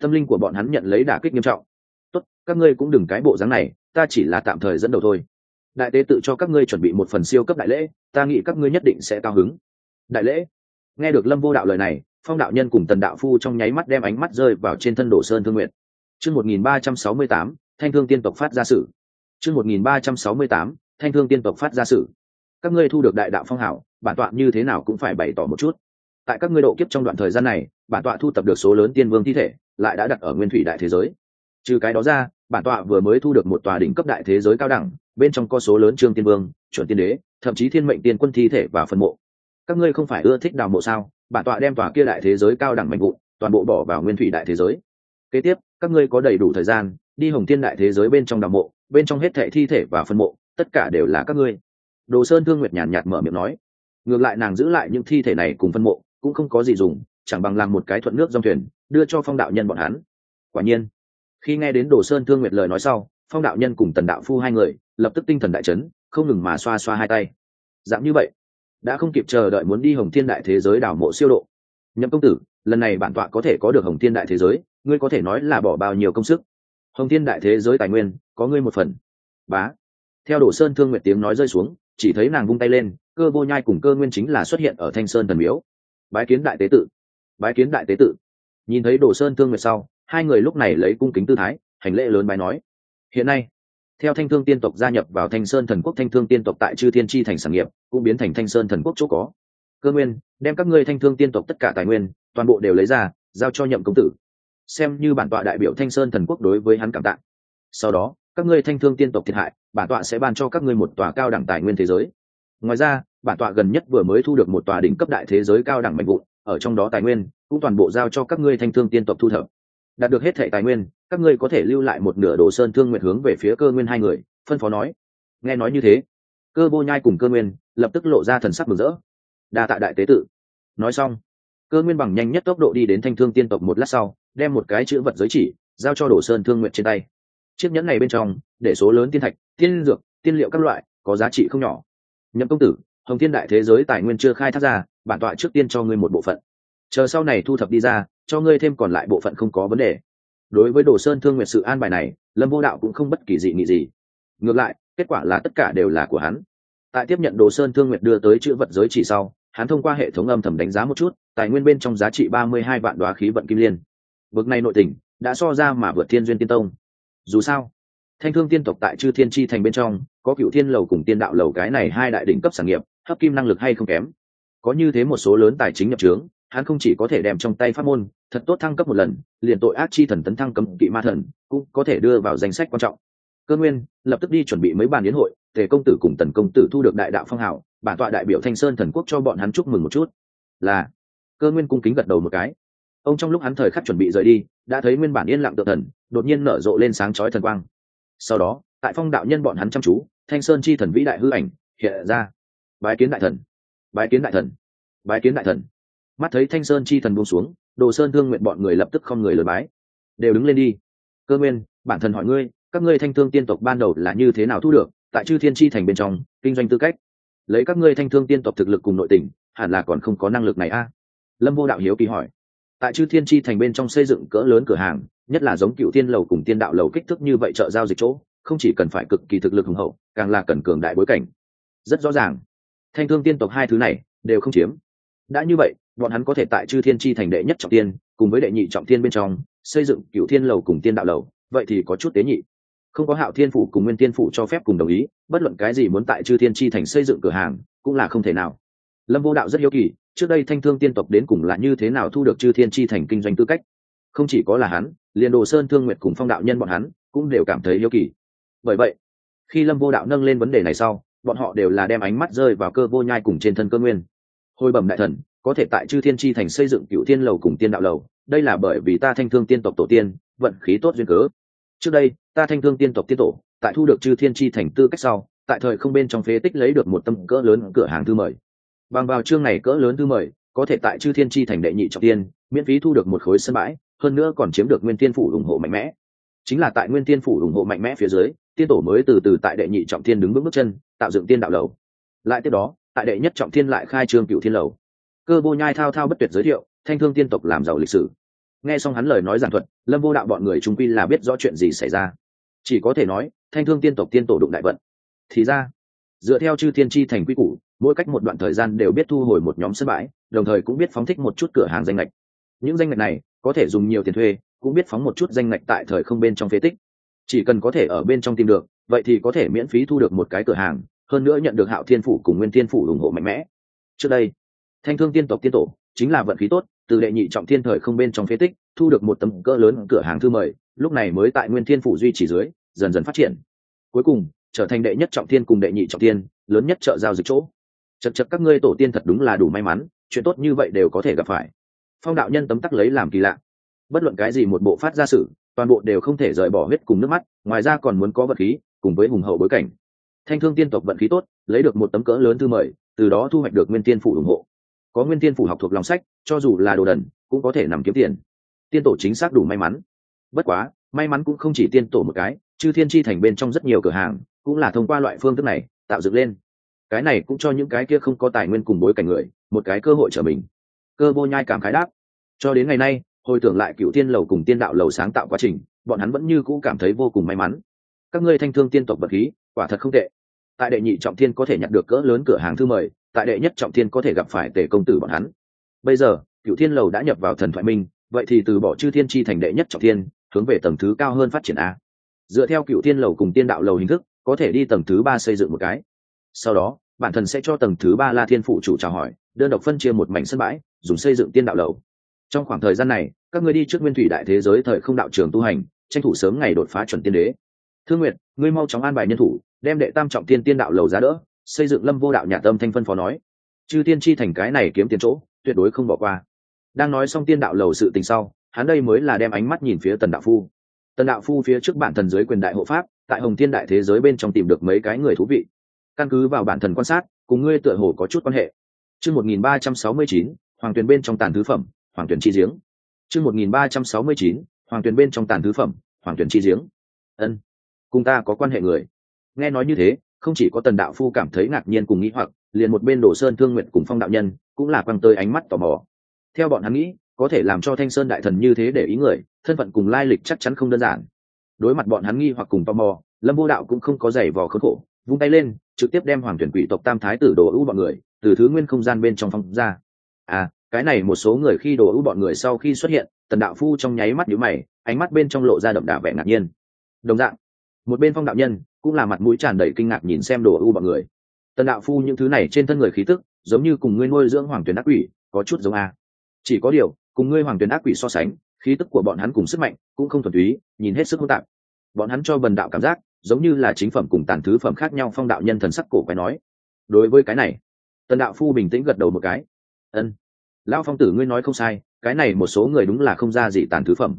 tâm linh của bọn hắn nhận lấy đả kích nghiêm trọng. Tốt các ngươi cũng đừng cái bộ dáng này ta chỉ là tạm thời dẫn đầu thôi. Đại tế tự cho các ngươi chuẩn bị một phần siêu cấp đại lễ ta nghĩ các ngươi nhất định sẽ cao hứng. Đại lễ? Nghe được lâm vô đạo lời này phong đạo nhân cùng tần đạo phu trong nháy mắt đem ánh mắt rơi vào trên thân đồ sơn thương nguyện chương một nghìn ba trăm sáu mươi tám, thanh thương tiên tộc phát ra sử chương một nghìn ba trăm sáu mươi tám, thanh thương tiên tộc phát ra sử các ngươi thu được đại đạo phong hảo, bản tọa như thế nào cũng phải bày tỏ một chút. Tại các ngươi độ kiếp trong đoạn thời gian này, bản tọa thu tập được số lớn tiên vương thi thể, lại đã đặt ở nguyên thủy đại thế giới. Trừ cái đó ra, bản tọa vừa mới thu được một tòa đỉnh cấp đại thế giới cao đẳng, bên trong có số lớn trương tiên vương, chuẩn tiên đế, thậm chí thiên mệnh tiên quân thi thể và phân mộ. Các ngươi không phải ưa thích đào mộ sao? Bản tọa đem tòa kia đại thế giới cao đẳng mạnh vụ toàn bộ bỏ vào nguyên thủy đại thế giới. Kế tiếp, các ngươi có đầy đủ thời gian, đi hồng thiên đại thế giới bên trong đào mộ, bên trong hết thệ thi thể và phân mộ, tất cả đều là các ngươi. Đồ sơn thương nguyệt nhàn nhạt mở miệng nói. Ngược lại nàng giữ lại những thi thể này cùng phân mộ, cũng không có gì dùng, chẳng bằng làm một cái thuận nước dòng thuyền, đưa cho phong đạo nhân bọn hắn. Quả nhiên, khi nghe đến đồ sơn thương nguyệt lời nói sau, phong đạo nhân cùng tần đạo phu hai người, lập tức tinh thần đại chấn, không ngừng mà xoa xoa hai tay. Dạng như vậy đã không kịp chờ đợi muốn đi hồng thiên đại thế giới đảo mộ siêu độ. Nhậm công tử, lần này bản tọa có thể có được hồng thiên đại thế giới, ngươi có thể nói là bỏ bao nhiêu công sức? Hồng thiên đại thế giới tài nguyên, có ngươi một phần. Bá. Theo đổ sơn thương nguyệt tiếng nói rơi xuống, chỉ thấy nàng vung tay lên, cơ vô nhai cùng cơ nguyên chính là xuất hiện ở thanh sơn thần miếu. Bái kiến đại tế tự. Bái kiến đại tế tự. Nhìn thấy đồ sơn thương nguyệt sau, hai người lúc này lấy cung kính tư thái, hành lễ lớn bài nói, hiện nay theo thanh thương tiên tộc gia nhập vào thanh sơn thần quốc, thanh thương tiên tộc tại chư thiên tri thành sản nghiệp cũng biến thành thanh sơn thần quốc chỗ có. Cơ nguyên, đem các ngươi thanh thương tiên tộc tất cả tài nguyên, toàn bộ đều lấy ra, giao cho nhậm công tử. Xem như bản tọa đại biểu thanh sơn thần quốc đối với hắn cảm tạng sau đó, các ngươi thanh thương tiên tộc thiệt hại, bản tọa sẽ ban cho các ngươi một tòa cao đẳng tài nguyên thế giới. Ngoài ra, bản tọa gần nhất vừa mới thu được một tòa đỉnh cấp đại thế giới cao đẳng mạnh vụn ở trong đó tài nguyên cũng toàn bộ giao cho các ngươi thanh thương tiên tộc thu thập đạt được hết thệ tài nguyên, các ngươi có thể lưu lại một nửa đồ sơn thương nguyện hướng về phía cơ nguyên hai người, phân phó nói. Nghe nói như thế, cơ vô nhai cùng cơ nguyên lập tức lộ ra thần sắc mừng rỡ. Đa tạ đại tế tự nói xong, cơ nguyên bằng nhanh nhất tốc độ đi đến thanh thương tiên tộc một lát sau, đem một cái chữ vật giới chỉ giao cho đồ sơn thương nguyện trên tay. Chiếc nhẫn này bên trong, để số lớn tiên thạch, tiên dược, tiên liệu các loại, có giá trị không nhỏ. Nhậm công tử, hồng thiên đại thế giới tài nguyên chưa khai thác ra, bản tọa trước tiên cho ngươi một bộ phận chờ sau này thu thập đi ra, cho ngươi thêm còn lại bộ phận không có vấn đề. Đối với đồ sơn thương nguyện sự an bài này, lâm vô đạo cũng không bất kỳ dị nghị gì. Ngược lại, kết quả là tất cả đều là của hắn. Tại tiếp nhận đồ sơn thương nguyện đưa tới chữ vật giới chỉ sau, hắn thông qua hệ thống âm thầm đánh giá một chút, tài nguyên bên trong giá trị ba mươi hai vạn đoá khí vận kim liên. Vực này nội tình, đã so ra mà vượt thiên duyên tiên tông. Dù sao, thanh thương tiên tộc tại chư thiên tri thành bên trong, có cựu thiên lầu cùng tiên đạo lầu cái này hai đại đỉnh cấp sản nghiệp, hấp kim năng lực hay không kém. Có như thế một số lớn tài chính nhập trướng hắn không chỉ có thể đem trong tay pháp môn thật tốt thăng cấp một lần, liền tội ác chi thần tấn thăng cấm kỵ ma thần cũng có thể đưa vào danh sách quan trọng. Cơ nguyên lập tức đi chuẩn bị mấy bàn yến hội, tề công tử cùng tần công tử thu được đại đạo phong hào, bản tọa đại biểu thanh sơn thần quốc cho bọn hắn chúc mừng một chút. Là, cơ nguyên cung kính gật đầu một cái. Ông trong lúc hắn thời khắc chuẩn bị rời đi, đã thấy nguyên bản yên lặng tự thần, đột nhiên nở rộ lên sáng chói thần quang. Sau đó, tại phong đạo nhân bọn hắn chăm chú, thanh sơn chi thần vĩ đại hư ảnh hiện ra. Bái kiến đại thần, bái kiến đại thần, bái kiến đại thần mắt thấy thanh sơn chi thần buông xuống, đồ sơn thương nguyện bọn người lập tức không người lời bái. Đều đứng lên đi. Cơ nguyên, bản thân hỏi ngươi, các ngươi thanh thương tiên tộc ban đầu là như thế nào thu được, tại chư thiên chi thành bên trong, kinh doanh tư cách? Lấy các ngươi thanh thương tiên tộc thực lực cùng nội tình, hẳn là còn không có năng lực này a? Lâm vô đạo hiếu kỳ hỏi. Tại chư thiên chi thành bên trong xây dựng cỡ lớn cửa hàng, nhất là giống cựu tiên lầu cùng tiên đạo lầu kích thước như vậy chợ giao dịch chỗ, không chỉ cần phải cực kỳ thực lực hùng hậu, càng là cần cường đại bối cảnh. Rất rõ ràng, thanh thương tiên tộc hai thứ này đều không chiếm. Đã như vậy bọn hắn có thể tại chư thiên chi thành đệ nhất trọng tiên, cùng với đệ nhị trọng tiên bên trong, xây dựng cựu thiên lầu cùng tiên đạo lầu, vậy thì có chút tế nhị. Không có hạo thiên phủ cùng nguyên tiên phủ cho phép cùng đồng ý, bất luận cái gì muốn tại chư thiên chi thành xây dựng cửa hàng, cũng là không thể nào. Lâm vô đạo rất hiếu kỳ, trước đây thanh thương tiên tộc đến cùng là như thế nào thu được chư thiên chi thành kinh doanh tư cách? Không chỉ có là hắn, liền đồ sơn thương nguyệt cùng phong đạo nhân bọn hắn, cũng đều cảm thấy hiếu kỳ. Bởi vậy, khi lâm vô đạo nâng lên vấn đề này sau, bọn họ đều là đem ánh mắt rơi vào cơ vô nhai cùng trên thân cơ nguyên. Hồi bẩm đại thần có thể tại chư thiên tri thành xây dựng cựu thiên lầu cùng tiên đạo lầu, đây là bởi vì ta thanh thương tiên tộc tổ tiên, vận khí tốt duyên cớ. Trước đây, ta thanh thương tiên tộc tiên tổ, tại thu được chư thiên tri thành tư cách sau, tại thời không bên trong phế tích lấy được một tâm cỡ lớn cửa hàng thư mời. Bằng vào chương này cỡ lớn thư mời, có thể tại chư thiên tri thành đệ nhị trọng tiên, miễn phí thu được một khối sân bãi, hơn nữa còn chiếm được nguyên tiên phủ ủng hộ mạnh mẽ. Chính là tại nguyên tiên phủ ủng hộ mạnh mẽ phía dưới, tiên tổ mới từ từ tại đệ nhị trọng thiên đứng bước bước chân, tạo dựng tiên đạo lầu. Lại tiếp đó, tại đệ nhất trọng thiên lại khai trương cựu thiên lầu cơ vô nhai thao thao bất tuyệt giới thiệu, thanh thương tiên tộc làm giàu lịch sử. Nghe xong hắn lời nói giảng thuật, lâm vô đạo bọn người trung quy là biết rõ chuyện gì xảy ra. Chỉ có thể nói, thanh thương tiên tộc tiên tổ đụng đại vận. Thì ra, dựa theo chư thiên chi thành quy củ, mỗi cách một đoạn thời gian đều biết thu hồi một nhóm sân bãi, đồng thời cũng biết phóng thích một chút cửa hàng danh lệch những danh lệch này, có thể dùng nhiều tiền thuê, cũng biết phóng một chút danh lệch tại thời không bên trong phế tích. Chỉ cần có thể ở bên trong tìm được, vậy thì có thể miễn phí thu được một cái cửa hàng, hơn nữa nhận được hạo thiên phủ cùng nguyên thiên phủ ủng hộ mạnh mẽ. Trước đây thanh thương tiên tộc tiên tổ chính là vận khí tốt, từ đệ nhị trọng thiên thời không bên trong phế tích, thu được một tấm cỡ lớn cửa hàng thư mời, lúc này mới tại nguyên thiên phủ duy trì dưới, dần dần phát triển. Cuối cùng, trở thành đệ nhất trọng thiên cùng đệ nhị trọng thiên, lớn nhất chợ giao dịch chỗ. Chật chật các ngươi tổ tiên thật đúng là đủ may mắn, chuyện tốt như vậy đều có thể gặp phải. Phong đạo nhân tấm tắc lấy làm kỳ lạ. Bất luận cái gì một bộ phát ra sự, toàn bộ đều không thể rời bỏ huyết cùng nước mắt, ngoài ra còn muốn có vật khí, cùng với hùng hậu bối cảnh. Thanh thương tiên tộc vận khí tốt, lấy được một tấm cỡ lớn thư mời, từ đó thu hoạch được nguyên tiên phủ ủng hộ có nguyên tiên phủ học thuộc lòng sách, cho dù là đồ đần, cũng có thể nằm kiếm tiền. Tiên tổ chính xác đủ may mắn. Bất quá, may mắn cũng không chỉ tiên tổ một cái chứ thiên chi thành bên trong rất nhiều cửa hàng, cũng là thông qua loại phương thức này, tạo dựng lên. Cái này cũng cho những cái kia không có tài nguyên cùng bối cảnh người, một cái cơ hội trở mình. Cơ vô nhai cảm khái đáp. Cho đến ngày nay, hồi tưởng lại cựu tiên lầu cùng tiên đạo lầu sáng tạo quá trình, bọn hắn vẫn như cũ cảm thấy vô cùng may mắn. Các ngươi thanh thương tiên tộc vật khí, quả thật không tệ. Tại đệ nhị trọng thiên có thể nhận được cỡ lớn cửa hàng thư mời tại đệ nhất trọng thiên có thể gặp phải tề công tử bọn hắn. Bây giờ cựu thiên lầu đã nhập vào thần thoại minh, vậy thì từ bỏ chư thiên chi thành đệ nhất trọng thiên, hướng về tầng thứ cao hơn phát triển a. Dựa theo cựu thiên lầu cùng tiên đạo lầu hình thức, có thể đi tầng thứ ba xây dựng một cái. Sau đó, bản thân sẽ cho tầng thứ ba la thiên phụ chủ chào hỏi, đơn độc phân chia một mảnh sân bãi, dùng xây dựng tiên đạo lầu. Trong khoảng thời gian này, các người đi trước nguyên thủy đại thế giới thời không đạo trường tu hành, tranh thủ sớm ngày đột phá chuẩn tiên đế. Thương nguyệt, ngươi mau chóng an bài nhân thủ, đem đệ tam trọng tiên tiên đạo lầu giá đỡ xây dựng lâm vô đạo nhà tâm thanh phân phó nói, chư tiên chi thành cái này kiếm tiền chỗ, tuyệt đối không bỏ qua. Đang nói xong tiên đạo lầu sự tình sau, hắn đây mới là đem ánh mắt nhìn phía tần đạo phu. Tần đạo phu phía trước bản thần giới quyền đại hộ pháp, tại hồng thiên đại thế giới bên trong tìm được mấy cái người thú vị. Căn cứ vào bản thần quan sát, cùng ngươi tựa hồ có chút quan hệ. Chương một nghìn ba trăm sáu mươi chín, hoàng tuyền bên trong tàn thứ phẩm, hoàng tuyền chi giếng. Chương một nghìn ba trăm sáu mươi chín, hoàng tuyền bên trong tàn thứ phẩm, hoàng tuyền chi giếng. Ân, cùng ta có quan hệ người. Nghe nói như thế không chỉ có tần đạo phu cảm thấy ngạc nhiên cùng nghĩ hoặc, liền một bên đổ sơn thương nguyện cùng phong đạo nhân cũng là quăng tới ánh mắt tò mò. Theo bọn hắn nghĩ, có thể làm cho thanh sơn đại thần như thế để ý người, thân phận cùng lai lịch chắc chắn không đơn giản. Đối mặt bọn hắn nghi hoặc cùng tò mò, lâm vô đạo cũng không có giày vò khốn khổ, vung tay lên, trực tiếp đem hoàng tuyển quỷ tộc tam thái tử đồ ưu bọn người, từ thứ nguyên không gian bên trong phong ra. À cái này một số người khi đồ ưu bọn người sau khi xuất hiện, tần đạo phu trong nháy mắt nhíu mày, ánh mắt bên trong lộ ra đậm đà vẻ ngạc nhiên. Đồng dạng, một bên phong đạo nhân cũng là mặt mũi tràn đầy kinh ngạc nhìn xem đồ u bọn người. Tần đạo phu những thứ này trên thân người khí tức, giống như cùng ngươi nuôi dưỡng hoàng tuyển ác quỷ, có chút giống a. Chỉ có điều, cùng ngươi hoàng tuyển ác quỷ so sánh, khí tức của bọn hắn cùng sức mạnh cũng không thuần túy, nhìn hết sức hỗn tạp. Bọn hắn cho bần đạo cảm giác, giống như là chính phẩm cùng tàn thứ phẩm khác nhau phong đạo nhân thần sắc cổ quái nói. Đối với cái này, tần đạo phu bình tĩnh gật đầu một cái. Ân. Lão phong tử ngươi nói không sai, cái này một số người đúng là không ra gì tàn thứ phẩm.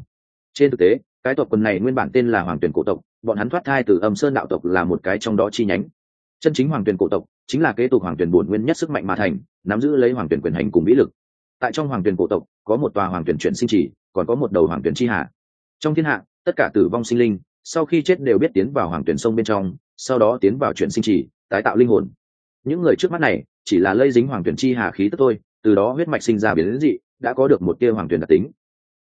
Trên thực tế, cái tộc quần này nguyên bản tên là hoàng tuyển cổ tộc bọn hắn thoát thai từ âm sơn đạo tộc là một cái trong đó chi nhánh. Chân chính hoàng tuyển cổ tộc chính là kế tục hoàng tuyển bổn nguyên nhất sức mạnh mà thành, nắm giữ lấy hoàng tuyển quyền hành cùng mỹ lực. Tại trong hoàng tuyển cổ tộc, có một tòa hoàng tuyển chuyển sinh trì còn có một đầu hoàng tuyển chi hạ. Trong thiên hạ, tất cả tử vong sinh linh, sau khi chết đều biết tiến vào hoàng tuyển sông bên trong, sau đó tiến vào chuyển sinh trì tái tạo linh hồn. Những người trước mắt này, chỉ là lây dính hoàng tuyển chi hà khí tức thôi, từ đó huyết mạch sinh ra biến dị, đã có được một tia hoàng tuyển đặc tính.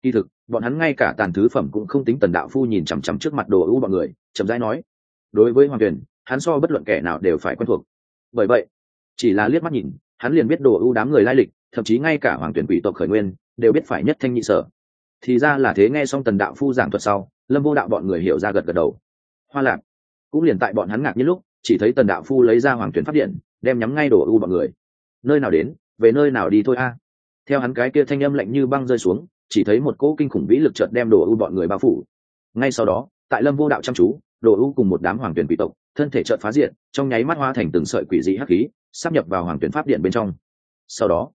Kỳ thực bọn hắn ngay cả tàn thứ phẩm cũng không tính tần đạo phu nhìn chằm chằm trước mặt đồ ưu bọn người, chậm rãi nói, đối với hoàng tuyển hắn so bất luận kẻ nào đều phải quen thuộc. Bởi vậy, chỉ là liếc mắt nhìn, hắn liền biết đồ ưu đám người lai lịch, thậm chí ngay cả hoàng tuyển quỷ tộc khởi nguyên, đều biết phải nhất thanh nhị sở. Thì ra là thế nghe xong tần đạo phu giảng thuật sau, lâm vô đạo bọn người hiểu ra gật gật đầu. Hoa lạc cũng liền tại bọn hắn ngạc như lúc, chỉ thấy tần đạo phu lấy ra hoàng tuyển phát điện, đem nhắm ngay đồ ưu bọn người. Nơi nào đến, về nơi nào đi thôi a? Theo hắn cái kia thanh âm lạnh như băng rơi xuống chỉ thấy một cỗ kinh khủng vĩ lực chợt đem đổ u bọn người bao phủ. Ngay sau đó, tại lâm vô đạo chăm chú đổ u cùng một đám hoàng tuyển quỷ tộc, thân thể chợt phá diện trong nháy mắt hoa thành từng sợi quỷ dị hắc khí sắp nhập vào hoàng tuyển pháp điện bên trong. Sau đó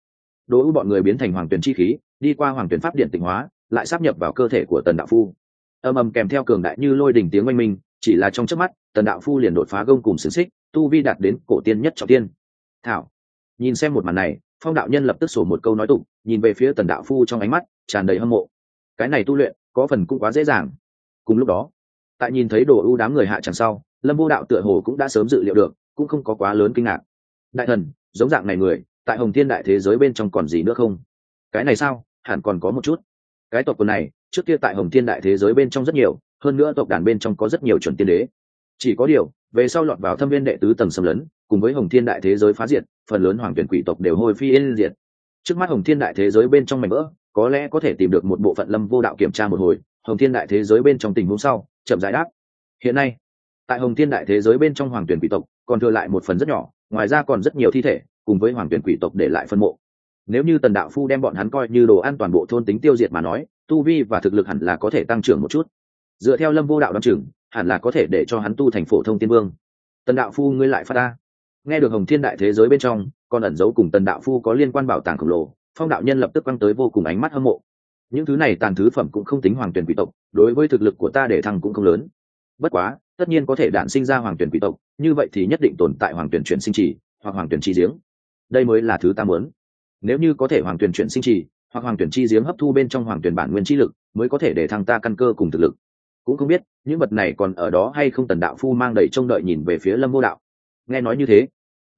đổ u bọn người biến thành hoàng tuyển chi khí, đi qua hoàng tuyển pháp điện tịnh hóa, lại sắp nhập vào cơ thể của tần đạo phu. Âm ầm kèm theo cường đại như lôi đình tiếng oanh minh, chỉ là trong chớp mắt, tần đạo phu liền đột phá gông cùng xứng xích, tu vi đạt đến cổ tiên nhất trọng tiên. Thảo, nhìn xem một màn này, phong đạo nhân lập tức sổ một câu nói tục, nhìn về phía tần đạo phu trong ánh mắt tràn đầy hâm mộ. Cái này tu luyện, có phần cũng quá dễ dàng. Cùng lúc đó, tại nhìn thấy đồ ưu đám người hạ chẳng sau, lâm vô đạo tựa hồ cũng đã sớm dự liệu được, cũng không có quá lớn kinh ngạc. Đại thần, giống dạng này người, tại hồng thiên đại thế giới bên trong còn gì nữa không? Cái này sao? Hẳn còn có một chút. Cái tộc quần này, trước kia tại hồng thiên đại thế giới bên trong rất nhiều, hơn nữa tộc đàn bên trong có rất nhiều chuẩn tiên đế. Chỉ có điều, về sau lọt vào thâm viên đệ tứ tầng xâm lấn, cùng với hồng thiên đại thế giới phá diệt, phần lớn hoàng tuyển quỷ tộc đều hôi phi yên diệt. Trước mắt hồng thiên đại thế giới bên trong mảnh vỡ có lẽ có thể tìm được một bộ phận lâm vô đạo kiểm tra một hồi, hồng thiên đại thế giới bên trong tình huống sau, chậm giải đáp. Hiện nay, tại hồng thiên đại thế giới bên trong hoàng tuyển quỷ tộc, còn thừa lại một phần rất nhỏ, ngoài ra còn rất nhiều thi thể, cùng với hoàng tuyển quỷ tộc để lại phân mộ. Nếu như tần đạo phu đem bọn hắn coi như đồ ăn toàn bộ thôn tính tiêu diệt mà nói, tu vi và thực lực hẳn là có thể tăng trưởng một chút. Dựa theo lâm vô đạo đ o chừng, hẳn là có thể để cho hắn tu thành phổ thông tiên vương. Tần đạo phu ngươi lại phát ta nghe được hồng thiên đại thế giới bên trong, còn ẩn giấu cùng tần đạo phu có liên quan bảo tàng khổng lồ phong đạo nhân lập tức quăng tới vô cùng ánh mắt hâm mộ. Những thứ này tàn thứ phẩm cũng không tính hoàng tuyển quỷ tộc, đối với thực lực của ta để thăng cũng không lớn. Bất quá, tất nhiên có thể đản sinh ra hoàng tuyển quỷ tộc, như vậy thì nhất định tồn tại hoàng tuyển chuyển sinh trì, hoặc hoàng tuyển chi giếng. Đây mới là thứ ta muốn. Nếu như có thể hoàng tuyển chuyển sinh trì, hoặc hoàng tuyển chi giếng hấp thu bên trong hoàng tuyển bản nguyên chi lực, mới có thể để thăng ta căn cơ cùng thực lực. Cũng không biết, những vật này còn ở đó hay không tần đạo phu mang đầy trông đợi nhìn về phía lâm vô đạo. Nghe nói như thế,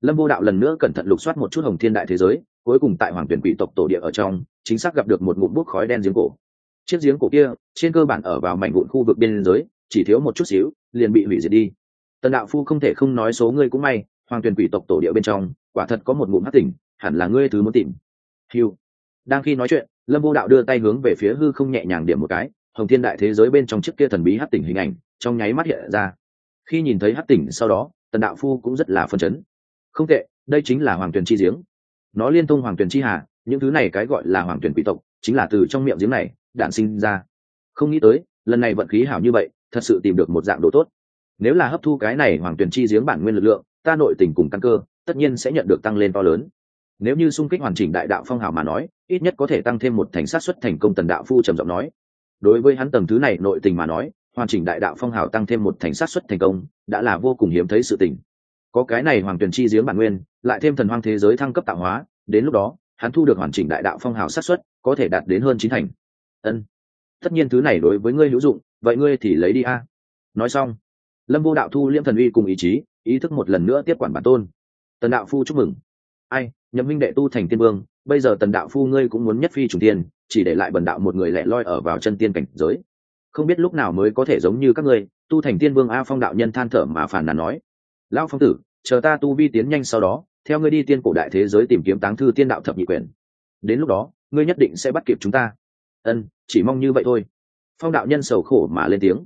lâm vô đạo lần nữa cẩn thận lục soát một chút hồng thiên đại thế giới cuối cùng tại hoàng tuyển quỷ tộc tổ địa ở trong, chính xác gặp được một ngụm bút khói đen giếng cổ. Chiếc giếng cổ kia, trên cơ bản ở vào mảnh vụn khu vực biên giới chỉ thiếu một chút xíu, liền bị hủy diệt đi. Tần đạo phu không thể không nói số ngươi cũng may, hoàng tuyển quỷ tộc tổ địa bên trong, quả thật có một ngụm hát tỉnh, hẳn là ngươi thứ muốn tìm. Hiu đang khi nói chuyện, lâm vô đạo đưa tay hướng về phía hư không nhẹ nhàng điểm một cái, hồng thiên đại thế giới bên trong chiếc kia thần bí hát tỉnh hình ảnh, trong nháy mắt hiện ra. Khi nhìn thấy hát tỉnh sau đó, tần đạo phu cũng rất là phân chấn. Không tệ, đây chính là hoàng tuyền chi giếng nó liên thông hoàng tuyển chi hà, những thứ này cái gọi là hoàng tuyển quỷ tộc, chính là từ trong miệng giếng này đản sinh ra. Không nghĩ tới, lần này vận khí hảo như vậy, thật sự tìm được một dạng đồ tốt. Nếu là hấp thu cái này hoàng tuyển chi giếng bản nguyên lực lượng, ta nội tình cùng căn cơ, tất nhiên sẽ nhận được tăng lên to lớn. Nếu như xung kích hoàn chỉnh đại đạo phong hào mà nói, ít nhất có thể tăng thêm một thành sát xuất thành công tần đạo phu trầm giọng nói. Đối với hắn tầng thứ này nội tình mà nói, hoàn chỉnh đại đạo phong hào tăng thêm một thành sát xuất thành công, đã là vô cùng hiếm thấy sự tình có cái này hoàng tuyển chi giếng bản nguyên, lại thêm thần hoang thế giới thăng cấp tạo hóa, đến lúc đó, hắn thu được hoàn chỉnh đại đạo phong hào sát xuất, có thể đạt đến hơn chín thành. Ân. Tất nhiên thứ này đối với ngươi hữu dụng, vậy ngươi thì lấy đi a. Nói xong, lâm vô đạo thu liêm thần uy cùng ý chí, ý thức một lần nữa tiếp quản bản tôn. Tần đạo phu chúc mừng. Ai, nhậm minh đệ tu thành tiên vương, bây giờ tần đạo phu ngươi cũng muốn nhất phi trùng tiên, chỉ để lại bần đạo một người lẻ loi ở vào chân tiên cảnh giới. Không biết lúc nào mới có thể giống như các ngươi, tu thành tiên vương a phong đạo nhân than thở mà phản nàn nói lão phong tử, chờ ta tu vi tiến nhanh sau đó, theo ngươi đi tiên cổ đại thế giới tìm kiếm táng thư tiên đạo thập nhị quyền. Đến lúc đó, ngươi nhất định sẽ bắt kịp chúng ta. Ân, chỉ mong như vậy thôi. Phong đạo nhân sầu khổ mà lên tiếng.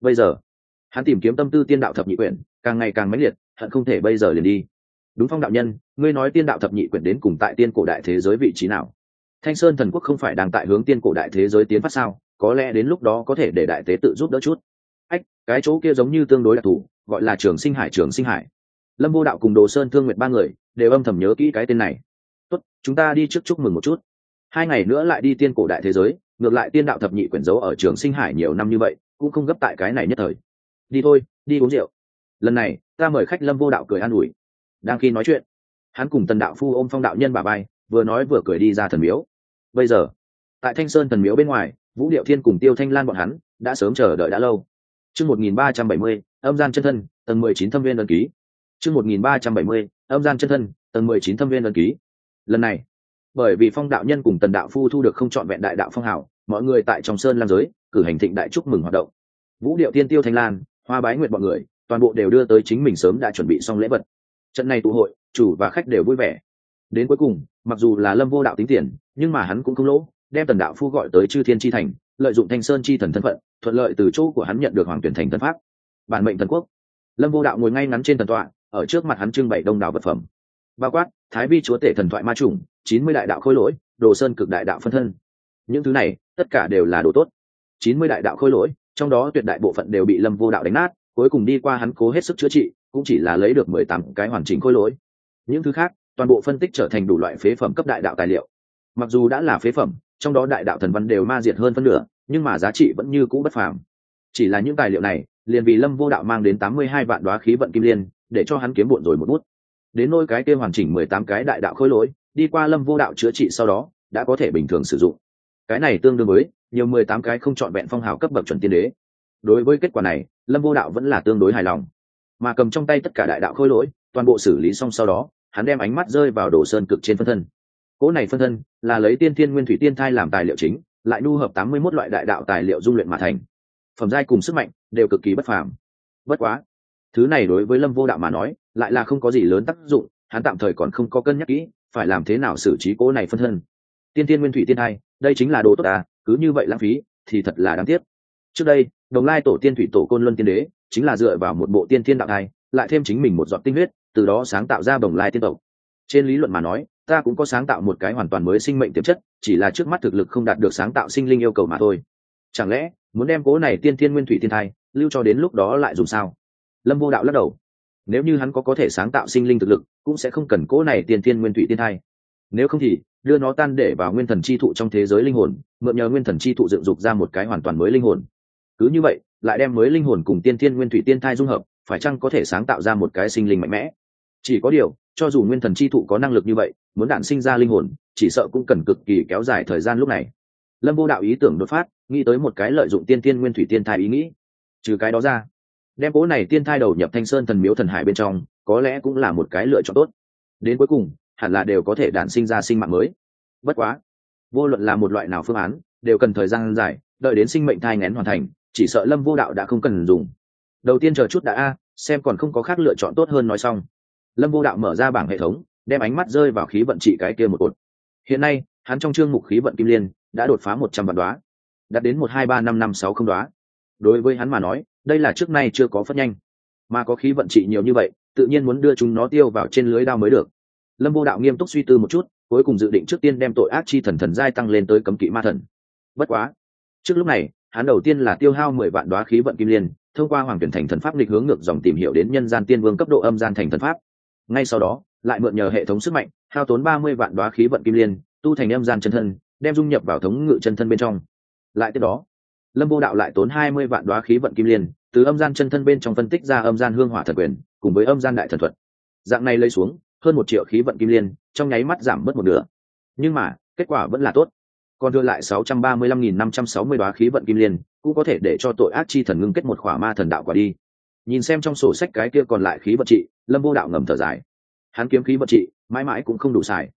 Bây giờ, hắn tìm kiếm tâm tư tiên đạo thập nhị quyển càng ngày càng mãnh liệt, hận không thể bây giờ liền đi. Đúng phong đạo nhân, ngươi nói tiên đạo thập nhị quyển đến cùng tại tiên cổ đại thế giới vị trí nào? Thanh sơn thần quốc không phải đang tại hướng tiên cổ đại thế giới tiến phát sao? Có lẽ đến lúc đó có thể để đại tế tự giúp đỡ chút. Ách, cái chỗ kia giống như tương đối đặc thù gọi là trường sinh hải, trường sinh hải. Lâm vô đạo cùng đồ sơn, thương nguyệt ba người đều âm thầm nhớ kỹ cái tên này. Tốt, chúng ta đi trước chúc mừng một chút. Hai ngày nữa lại đi tiên cổ đại thế giới, ngược lại tiên đạo thập nhị quyển dấu ở trường sinh hải nhiều năm như vậy, cũng không gấp tại cái này nhất thời. Đi thôi, đi uống rượu. Lần này, ta mời khách lâm vô đạo cười an ủi. Đang khi nói chuyện, hắn cùng tần đạo phu ôm phong đạo nhân bà bay, vừa nói vừa cười đi ra thần miếu. Bây giờ, tại thanh sơn thần miếu bên ngoài, vũ điệu thiên cùng tiêu thanh lan bọn hắn đã sớm chờ đợi đã lâu chương một nghìn ba trăm bảy mươi, âm gian chân thân, tầng mười chín thâm viên đơn ký. Chương một nghìn ba trăm bảy mươi, âm gian chân thân, tầng mười chín thâm viên ấn ký. Lần này, bởi vì phong đạo nhân cùng tần đạo phu thu được không chọn vẹn đại đạo phong hảo mọi người tại trong sơn lam giới cử hành thịnh đại chúc mừng hoạt động. Vũ điệu tiên tiêu thanh lan, hoa bái nguyệt bọn người, toàn bộ đều đưa tới chính mình sớm đã chuẩn bị xong lễ vật. Trận này tụ hội, chủ và khách đều vui vẻ. Đến cuối cùng, mặc dù là lâm vô đạo tính tiền, nhưng mà hắn cũng không lỗ, đem tần đạo phu gọi tới chư thiên chi thành, lợi dụng thanh sơn chi thần thân phận thuận lợi từ chỗ của hắn nhận được hoàng tuyển thành tân pháp. Bản mệnh thần quốc. Lâm vô đạo ngồi ngay ngắn trên thần tọa, ở trước mặt hắn trưng bày đông đảo vật phẩm. Bao quát, thái vi chúa tể thần thoại ma trùng chín mươi đại đạo khôi lỗi, đồ sơn cực đại đạo phân thân. Những thứ này, tất cả đều là đồ tốt. chín mươi đại đạo khôi lỗi, trong đó tuyệt đại bộ phận đều bị lâm vô đạo đánh nát, cuối cùng đi qua hắn cố hết sức chữa trị, cũng chỉ là lấy được mười tám cái hoàn chỉnh khôi lỗi. Những thứ khác, toàn bộ phân tích trở thành đủ loại phế phẩm cấp đại đạo tài liệu. Mặc dù đã là phế phẩm, trong đó đại đạo thần văn đều ma diệt hơn phân nửa nhưng mà giá trị vẫn như cũ bất phàm. Chỉ là những tài liệu này, liền vì lâm vô đạo mang đến tám mươi hai vạn đoá khí vận kim liên, để cho hắn kiếm bộn rồi một bút. Đến nôi cái kia hoàn chỉnh mười tám cái đại đạo khôi lỗi, đi qua lâm vô đạo chữa trị sau đó, đã có thể bình thường sử dụng. Cái này tương đương với nhiều mười tám cái không chọn vẹn phong hào cấp bậc chuẩn tiên đế. Đối với kết quả này, lâm vô đạo vẫn là tương đối hài lòng. Mà cầm trong tay tất cả đại đạo khôi lỗi, toàn bộ xử lý xong sau đó, hắn đem ánh mắt rơi vào đồ sơn cực trên phân thân. Cỗ này phân thân là lấy tiên thiên nguyên thủy tiên thai làm tài liệu chính lại nu hợp tám mươi mốt loại đại đạo tài liệu dung luyện mà thành. Phẩm giai cùng sức mạnh đều cực kỳ bất phàm. Bất quá, thứ này đối với lâm vô đạo mà nói, lại là không có gì lớn tác dụng, hắn tạm thời còn không có cân nhắc kỹ, phải làm thế nào xử trí cỗ này phân thân. Tiên tiên nguyên thủy tiên hai, đây chính là đồ tốt à cứ như vậy lãng phí, thì thật là đáng tiếc. Trước đây, đồng lai tổ tiên thủy tổ côn luân tiên đế, chính là dựa vào một bộ tiên tiên đạo thai lại thêm chính mình một giọt tinh huyết, từ đó sáng tạo ra đồng lai tiên tộc. Trên lý luận mà nói ta cũng có sáng tạo một cái hoàn toàn mới sinh mệnh tiềm chất, chỉ là trước mắt thực lực không đạt được sáng tạo sinh linh yêu cầu mà thôi. Chẳng lẽ, muốn đem cố này tiên thiên nguyên thủy tiên thai, lưu cho đến lúc đó lại dùng sao? Lâm vô đạo lắc đầu. Nếu như hắn có có thể sáng tạo sinh linh thực lực, cũng sẽ không cần cố này tiên thiên nguyên thủy tiên thai. Nếu không thì, đưa nó tan để vào nguyên thần chi thụ trong thế giới linh hồn, mượn nhờ nguyên thần chi thụ dựng dục ra một cái hoàn toàn mới linh hồn. Cứ như vậy, lại đem mới linh hồn cùng tiên thiên nguyên thủy tiên thai dung hợp, phải chăng có thể sáng tạo ra một cái sinh linh mạnh mẽ? Chỉ có điều, cho dù nguyên thần chi thụ có năng lực như vậy muốn đản sinh ra linh hồn, chỉ sợ cũng cần cực kỳ kéo dài thời gian lúc này. Lâm vô đạo ý tưởng đột phát, nghĩ tới một cái lợi dụng tiên tiên nguyên thủy tiên thai ý nghĩ. Trừ cái đó ra, đem cố này tiên thai đầu nhập thanh sơn thần miếu thần hải bên trong, có lẽ cũng là một cái lựa chọn tốt. Đến cuối cùng, hẳn là đều có thể đản sinh ra sinh mạng mới. Bất quá, vô luận là một loại nào phương án, đều cần thời gian dài, đợi đến sinh mệnh thai ngén hoàn thành, chỉ sợ lâm vô đạo đã không cần dùng. Đầu tiên chờ chút đã, a, xem còn không có khác lựa chọn tốt hơn nói xong. Lâm vô đạo mở ra bảng hệ thống đem ánh mắt rơi vào khí vận trị cái kia một cột. Hiện nay, hắn trong chương mục khí vận kim liên đã đột phá một trăm vạn đoá đạt đến một hai ba năm năm sáu không đoá đối với hắn mà nói, đây là trước nay chưa có phát nhanh. Mà có khí vận trị nhiều như vậy, tự nhiên muốn đưa chúng nó tiêu vào trên lưới đao mới được. Lâm vô đạo nghiêm túc suy tư một chút, cuối cùng dự định trước tiên đem tội ác chi thần thần giai tăng lên tới cấm kỵ ma thần. Bất quá, trước lúc này, hắn đầu tiên là tiêu hao mười vạn đoá khí vận kim liên, thông qua hoàng tuyển thành thần pháp lịch hướng ngược dòng tìm hiểu đến nhân gian tiên vương cấp độ âm gian thành thần pháp. Ngay sau đó lại mượn nhờ hệ thống sức mạnh, hao tốn ba mươi vạn đoá khí vận kim liên, tu thành âm gian chân thân, đem dung nhập vào thống ngự chân thân bên trong. Lại tiếp đó, lâm vô đạo lại tốn hai mươi vạn đoá khí vận kim liên, từ âm gian chân thân bên trong phân tích ra âm gian hương hỏa thần quyền, cùng với âm gian đại thần thuật. Dạng này lấy xuống, hơn một triệu khí vận kim liên, trong nháy mắt giảm mất một nửa. Nhưng mà, kết quả vẫn là tốt. Còn đưa lại sáu trăm ba mươi lăm nghìn năm trăm sáu mươi đoá khí vận kim liên, cũng có thể để cho tội ác chi thần ngưng kết một khỏa ma thần đạo quả đi. Nhìn xem trong sổ sách cái kia còn lại khí vận trị, lâm vô đạo ngầm thở dài hắn kiếm khí vận trị, mãi mãi cũng không đủ xài.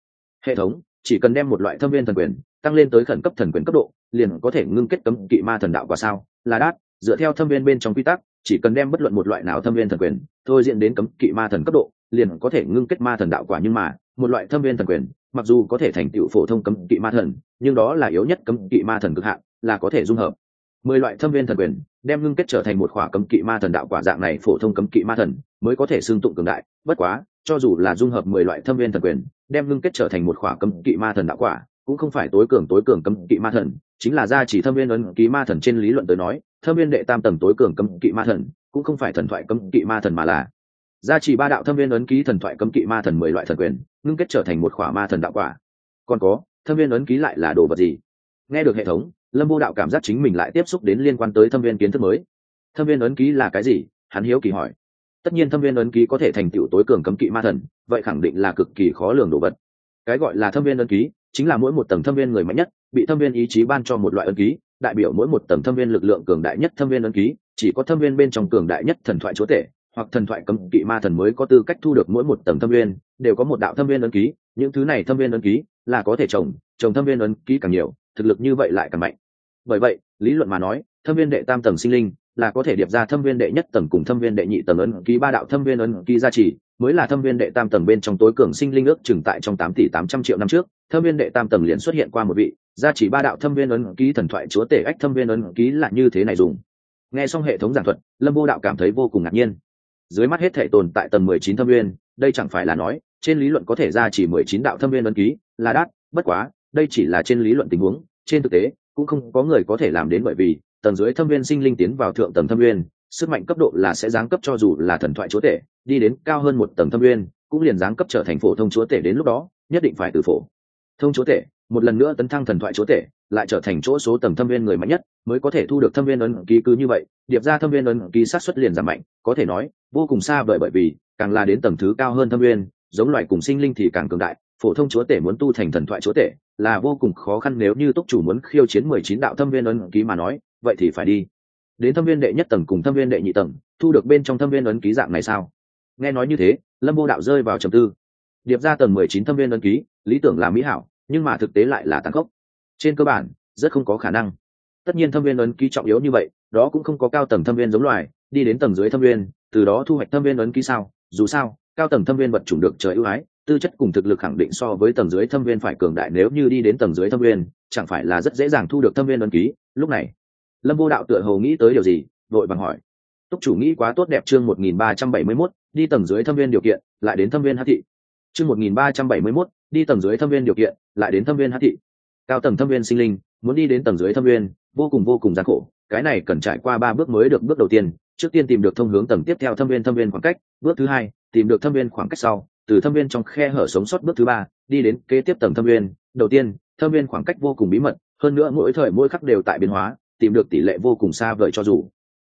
Hệ thống, chỉ cần đem một loại thâm viên thần quyền, tăng lên tới khẩn cấp thần quyền cấp độ, liền có thể ngưng kết cấm kỵ ma thần đạo quả sao? Là đát dựa theo thâm viên bên trong quy tắc, chỉ cần đem bất luận một loại nào thâm viên thần quyền, thôi diện đến cấm kỵ ma thần cấp độ, liền có thể ngưng kết ma thần đạo quả nhưng mà, một loại thâm viên thần quyền, mặc dù có thể thành tựu phổ thông cấm kỵ ma thần, nhưng đó là yếu nhất cấm kỵ ma thần cực hạn, là có thể dung hợp. Mười loại thâm viên thần quyền, đem ngưng kết trở thành một khỏa cấm kỵ ma thần đạo quả dạng này phổ thông cấm kỵ ma thần, mới có thể xương tụng cường đại, bất quá cho dù là dung hợp mười loại thâm viên thần quyền, đem ngưng kết trở thành một khỏa cấm kỵ ma thần đạo quả, cũng không phải tối cường tối cường cấm kỵ ma thần, chính là gia chỉ thâm viên ấn ký ma thần trên lý luận tới nói, thâm viên đệ tam tầng tối cường cấm kỵ ma thần, cũng không phải thần thoại cấm kỵ ma thần mà là. Gia chỉ ba đạo thâm viên ấn ký thần thoại cấm kỵ ma thần mười loại thần quyền, ngưng kết trở thành một khỏa ma thần đạo quả. Còn có, thâm viên ấn ký lại là đồ vật gì? Nghe được hệ thống, lâm vô đạo cảm giác chính mình lại tiếp xúc đến liên quan tới thâm viên kiến thức mới. Thâm viên ấn ký là cái gì? Hắn hiếu kỳ hỏi tất nhiên thâm viên ấn ký có thể thành tựu tối cường cấm kỵ ma thần vậy khẳng định là cực kỳ khó lường đồ vật cái gọi là thâm viên ấn ký chính là mỗi một tầng thâm viên người mạnh nhất bị thâm viên ý chí ban cho một loại ấn ký đại biểu mỗi một tầng thâm viên lực lượng cường đại nhất thâm viên ấn ký chỉ có thâm viên bên trong cường đại nhất thần thoại chúa tể hoặc thần thoại cấm kỵ ma thần mới có tư cách thu được mỗi một tầng thâm viên đều có một đạo thâm viên ấn ký những thứ này thâm viên ấn ký là có thể trồng trồng thâm viên ấn ký càng nhiều thực lực như vậy lại càng mạnh bởi vậy lý luận mà nói thâm viên đệ tam tầng sinh linh là có thể điệp ra thâm viên đệ nhất tầng cùng thâm viên đệ nhị tầng ấn ký ba đạo thâm viên ấn ký gia trì, mới là thâm viên đệ tam tầng bên trong tối cường sinh linh ước chừng tại trong tám tỷ tám trăm triệu năm trước. Thâm viên đệ tam tầng liền xuất hiện qua một vị, gia trì ba đạo thâm viên ấn ký thần thoại chúa tể ách thâm viên ấn ký là như thế này dùng. Nghe xong hệ thống giảng thuật, lâm vô đạo cảm thấy vô cùng ngạc nhiên. Dưới mắt hết thể tồn tại tầng mười chín thâm viên, đây chẳng phải là nói, trên lý luận có thể ra chỉ mười chín đạo thâm viên ấn ký, là đắt, bất quá, đây chỉ là trên lý luận tình huống, trên thực tế, cũng không có người có thể làm đến bởi vì tầng dưới thâm viên sinh linh tiến vào thượng tầng thâm viên, sức mạnh cấp độ là sẽ giáng cấp cho dù là thần thoại chúa tể, đi đến cao hơn một tầng thâm viên, cũng liền giáng cấp trở thành phổ thông chúa tể đến lúc đó, nhất định phải từ phổ thông chúa tể, một lần nữa tấn thăng thần thoại chúa tể, lại trở thành chỗ số tầng thâm viên người mạnh nhất, mới có thể thu được thâm viên ấn ký cứ như vậy, điệp ra thâm viên ấn ký sát xuất liền giảm mạnh, có thể nói, vô cùng xa vời bởi vì, càng là đến tầng thứ cao hơn thâm viên, giống loài cùng sinh linh thì càng cường đại, phổ thông chúa tể muốn tu thành thần thoại chúa tể, là vô cùng khó khăn nếu như túc chủ muốn khiêu chiến mười chín đạo thâm viên ấn ký mà nói vậy thì phải đi đến thâm viên đệ nhất tầng cùng thâm viên đệ nhị tầng thu được bên trong thâm viên ấn ký dạng này sao nghe nói như thế lâm vô đạo rơi vào trầm tư điệp ra tầng mười chín thâm viên ấn ký lý tưởng là mỹ hảo nhưng mà thực tế lại là tàn khốc trên cơ bản rất không có khả năng tất nhiên thâm viên ấn ký trọng yếu như vậy đó cũng không có cao tầng thâm viên giống loài đi đến tầng dưới thâm viên từ đó thu hoạch thâm viên ấn ký sao dù sao cao tầng thâm viên vật chủng được trời ưu ái tư chất cùng thực lực khẳng định so với tầng dưới thâm viên phải cường đại nếu như đi đến tầng dưới thâm viên chẳng phải là rất dễ dàng thu được thâm viên ấn ký lúc này lâm vô đạo tựa hồ nghĩ tới điều gì vội vàng hỏi túc chủ nghĩ quá tốt đẹp chương một nghìn ba trăm bảy mươi mốt đi tầng dưới thâm viên điều kiện lại đến thâm viên hát thị chương một nghìn ba trăm bảy mươi mốt đi tầng dưới thâm viên điều kiện lại đến thâm viên hát thị cao tầng thâm viên sinh linh muốn đi đến tầng dưới thâm viên vô cùng vô cùng gian khổ cái này cần trải qua ba bước mới được bước đầu tiên trước tiên tìm được thông hướng tầng tiếp theo thâm viên thâm viên khoảng cách bước thứ hai tìm được thâm viên khoảng cách sau từ thâm viên trong khe hở sống sót bước thứ ba đi đến kế tiếp tầng thâm viên đầu tiên thâm viên khoảng cách vô cùng bí mật hơn nữa mỗi thời mỗi khắc đều tại biến hóa tìm được tỷ lệ vô cùng xa vời cho dù.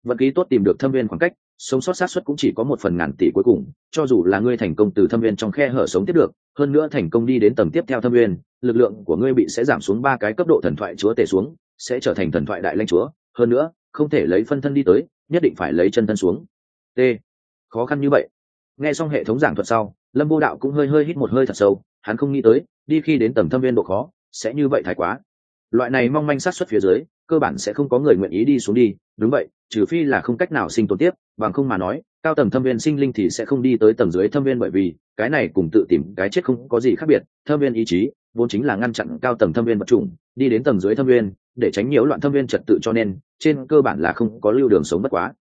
Vận khí tốt tìm được thâm viên khoảng cách, sống sót sát xuất cũng chỉ có một phần ngàn tỷ cuối cùng, cho dù là ngươi thành công từ thâm viên trong khe hở sống tiếp được, hơn nữa thành công đi đến tầng tiếp theo thâm viên, lực lượng của ngươi bị sẽ giảm xuống ba cái cấp độ thần thoại chúa tể xuống, sẽ trở thành thần thoại đại lanh chúa. Hơn nữa, không thể lấy phân thân đi tới, nhất định phải lấy chân thân xuống. T. Khó khăn như vậy. Nghe xong hệ thống giảng thuật sau, lâm vô đạo cũng hơi hơi hít một hơi thật sâu, hắn không nghĩ tới, đi khi đến tầng thâm viên độ khó, sẽ như vậy thái quá. Loại này mong manh sát xuất phía dưới cơ bản sẽ không có người nguyện ý đi xuống đi, đúng vậy, trừ phi là không cách nào sinh tồn tiếp, bằng không mà nói, cao tầng thâm viên sinh linh thì sẽ không đi tới tầng dưới thâm viên bởi vì, cái này cùng tự tìm cái chết không có gì khác biệt, thâm viên ý chí, vốn chính là ngăn chặn cao tầng thâm viên vật chủng, đi đến tầng dưới thâm viên, để tránh nhiễu loạn thâm viên trật tự cho nên, trên cơ bản là không có lưu đường sống bất quá.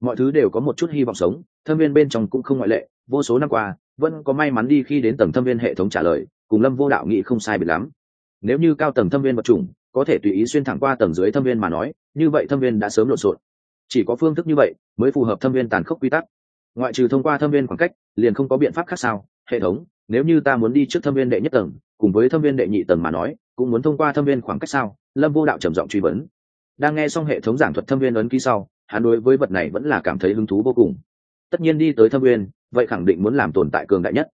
Mọi thứ đều có một chút hy vọng sống, thâm viên bên trong cũng không ngoại lệ, vô số năm qua, vẫn có may mắn đi khi đến tầng thâm viên hệ thống trả lời, cùng lâm vô đạo nghị không sai biệt lắm. Nếu như cao tầng thâm viên vật chủng có thể tùy ý xuyên thẳng qua tầng dưới thâm viên mà nói, như vậy thâm viên đã sớm lộn xộn. Chỉ có phương thức như vậy mới phù hợp thâm viên tàn khốc quy tắc. Ngoại trừ thông qua thâm viên khoảng cách, liền không có biện pháp khác sao? Hệ thống, nếu như ta muốn đi trước thâm viên đệ nhất tầng, cùng với thâm viên đệ nhị tầng mà nói, cũng muốn thông qua thâm viên khoảng cách sao? Lâm vô đạo trầm giọng truy vấn. Đang nghe xong hệ thống giảng thuật thâm viên ấn ký sau, hắn đối với vật này vẫn là cảm thấy hứng thú vô cùng. Tất nhiên đi tới thâm viên, vậy khẳng định muốn làm tồn tại cường đại nhất.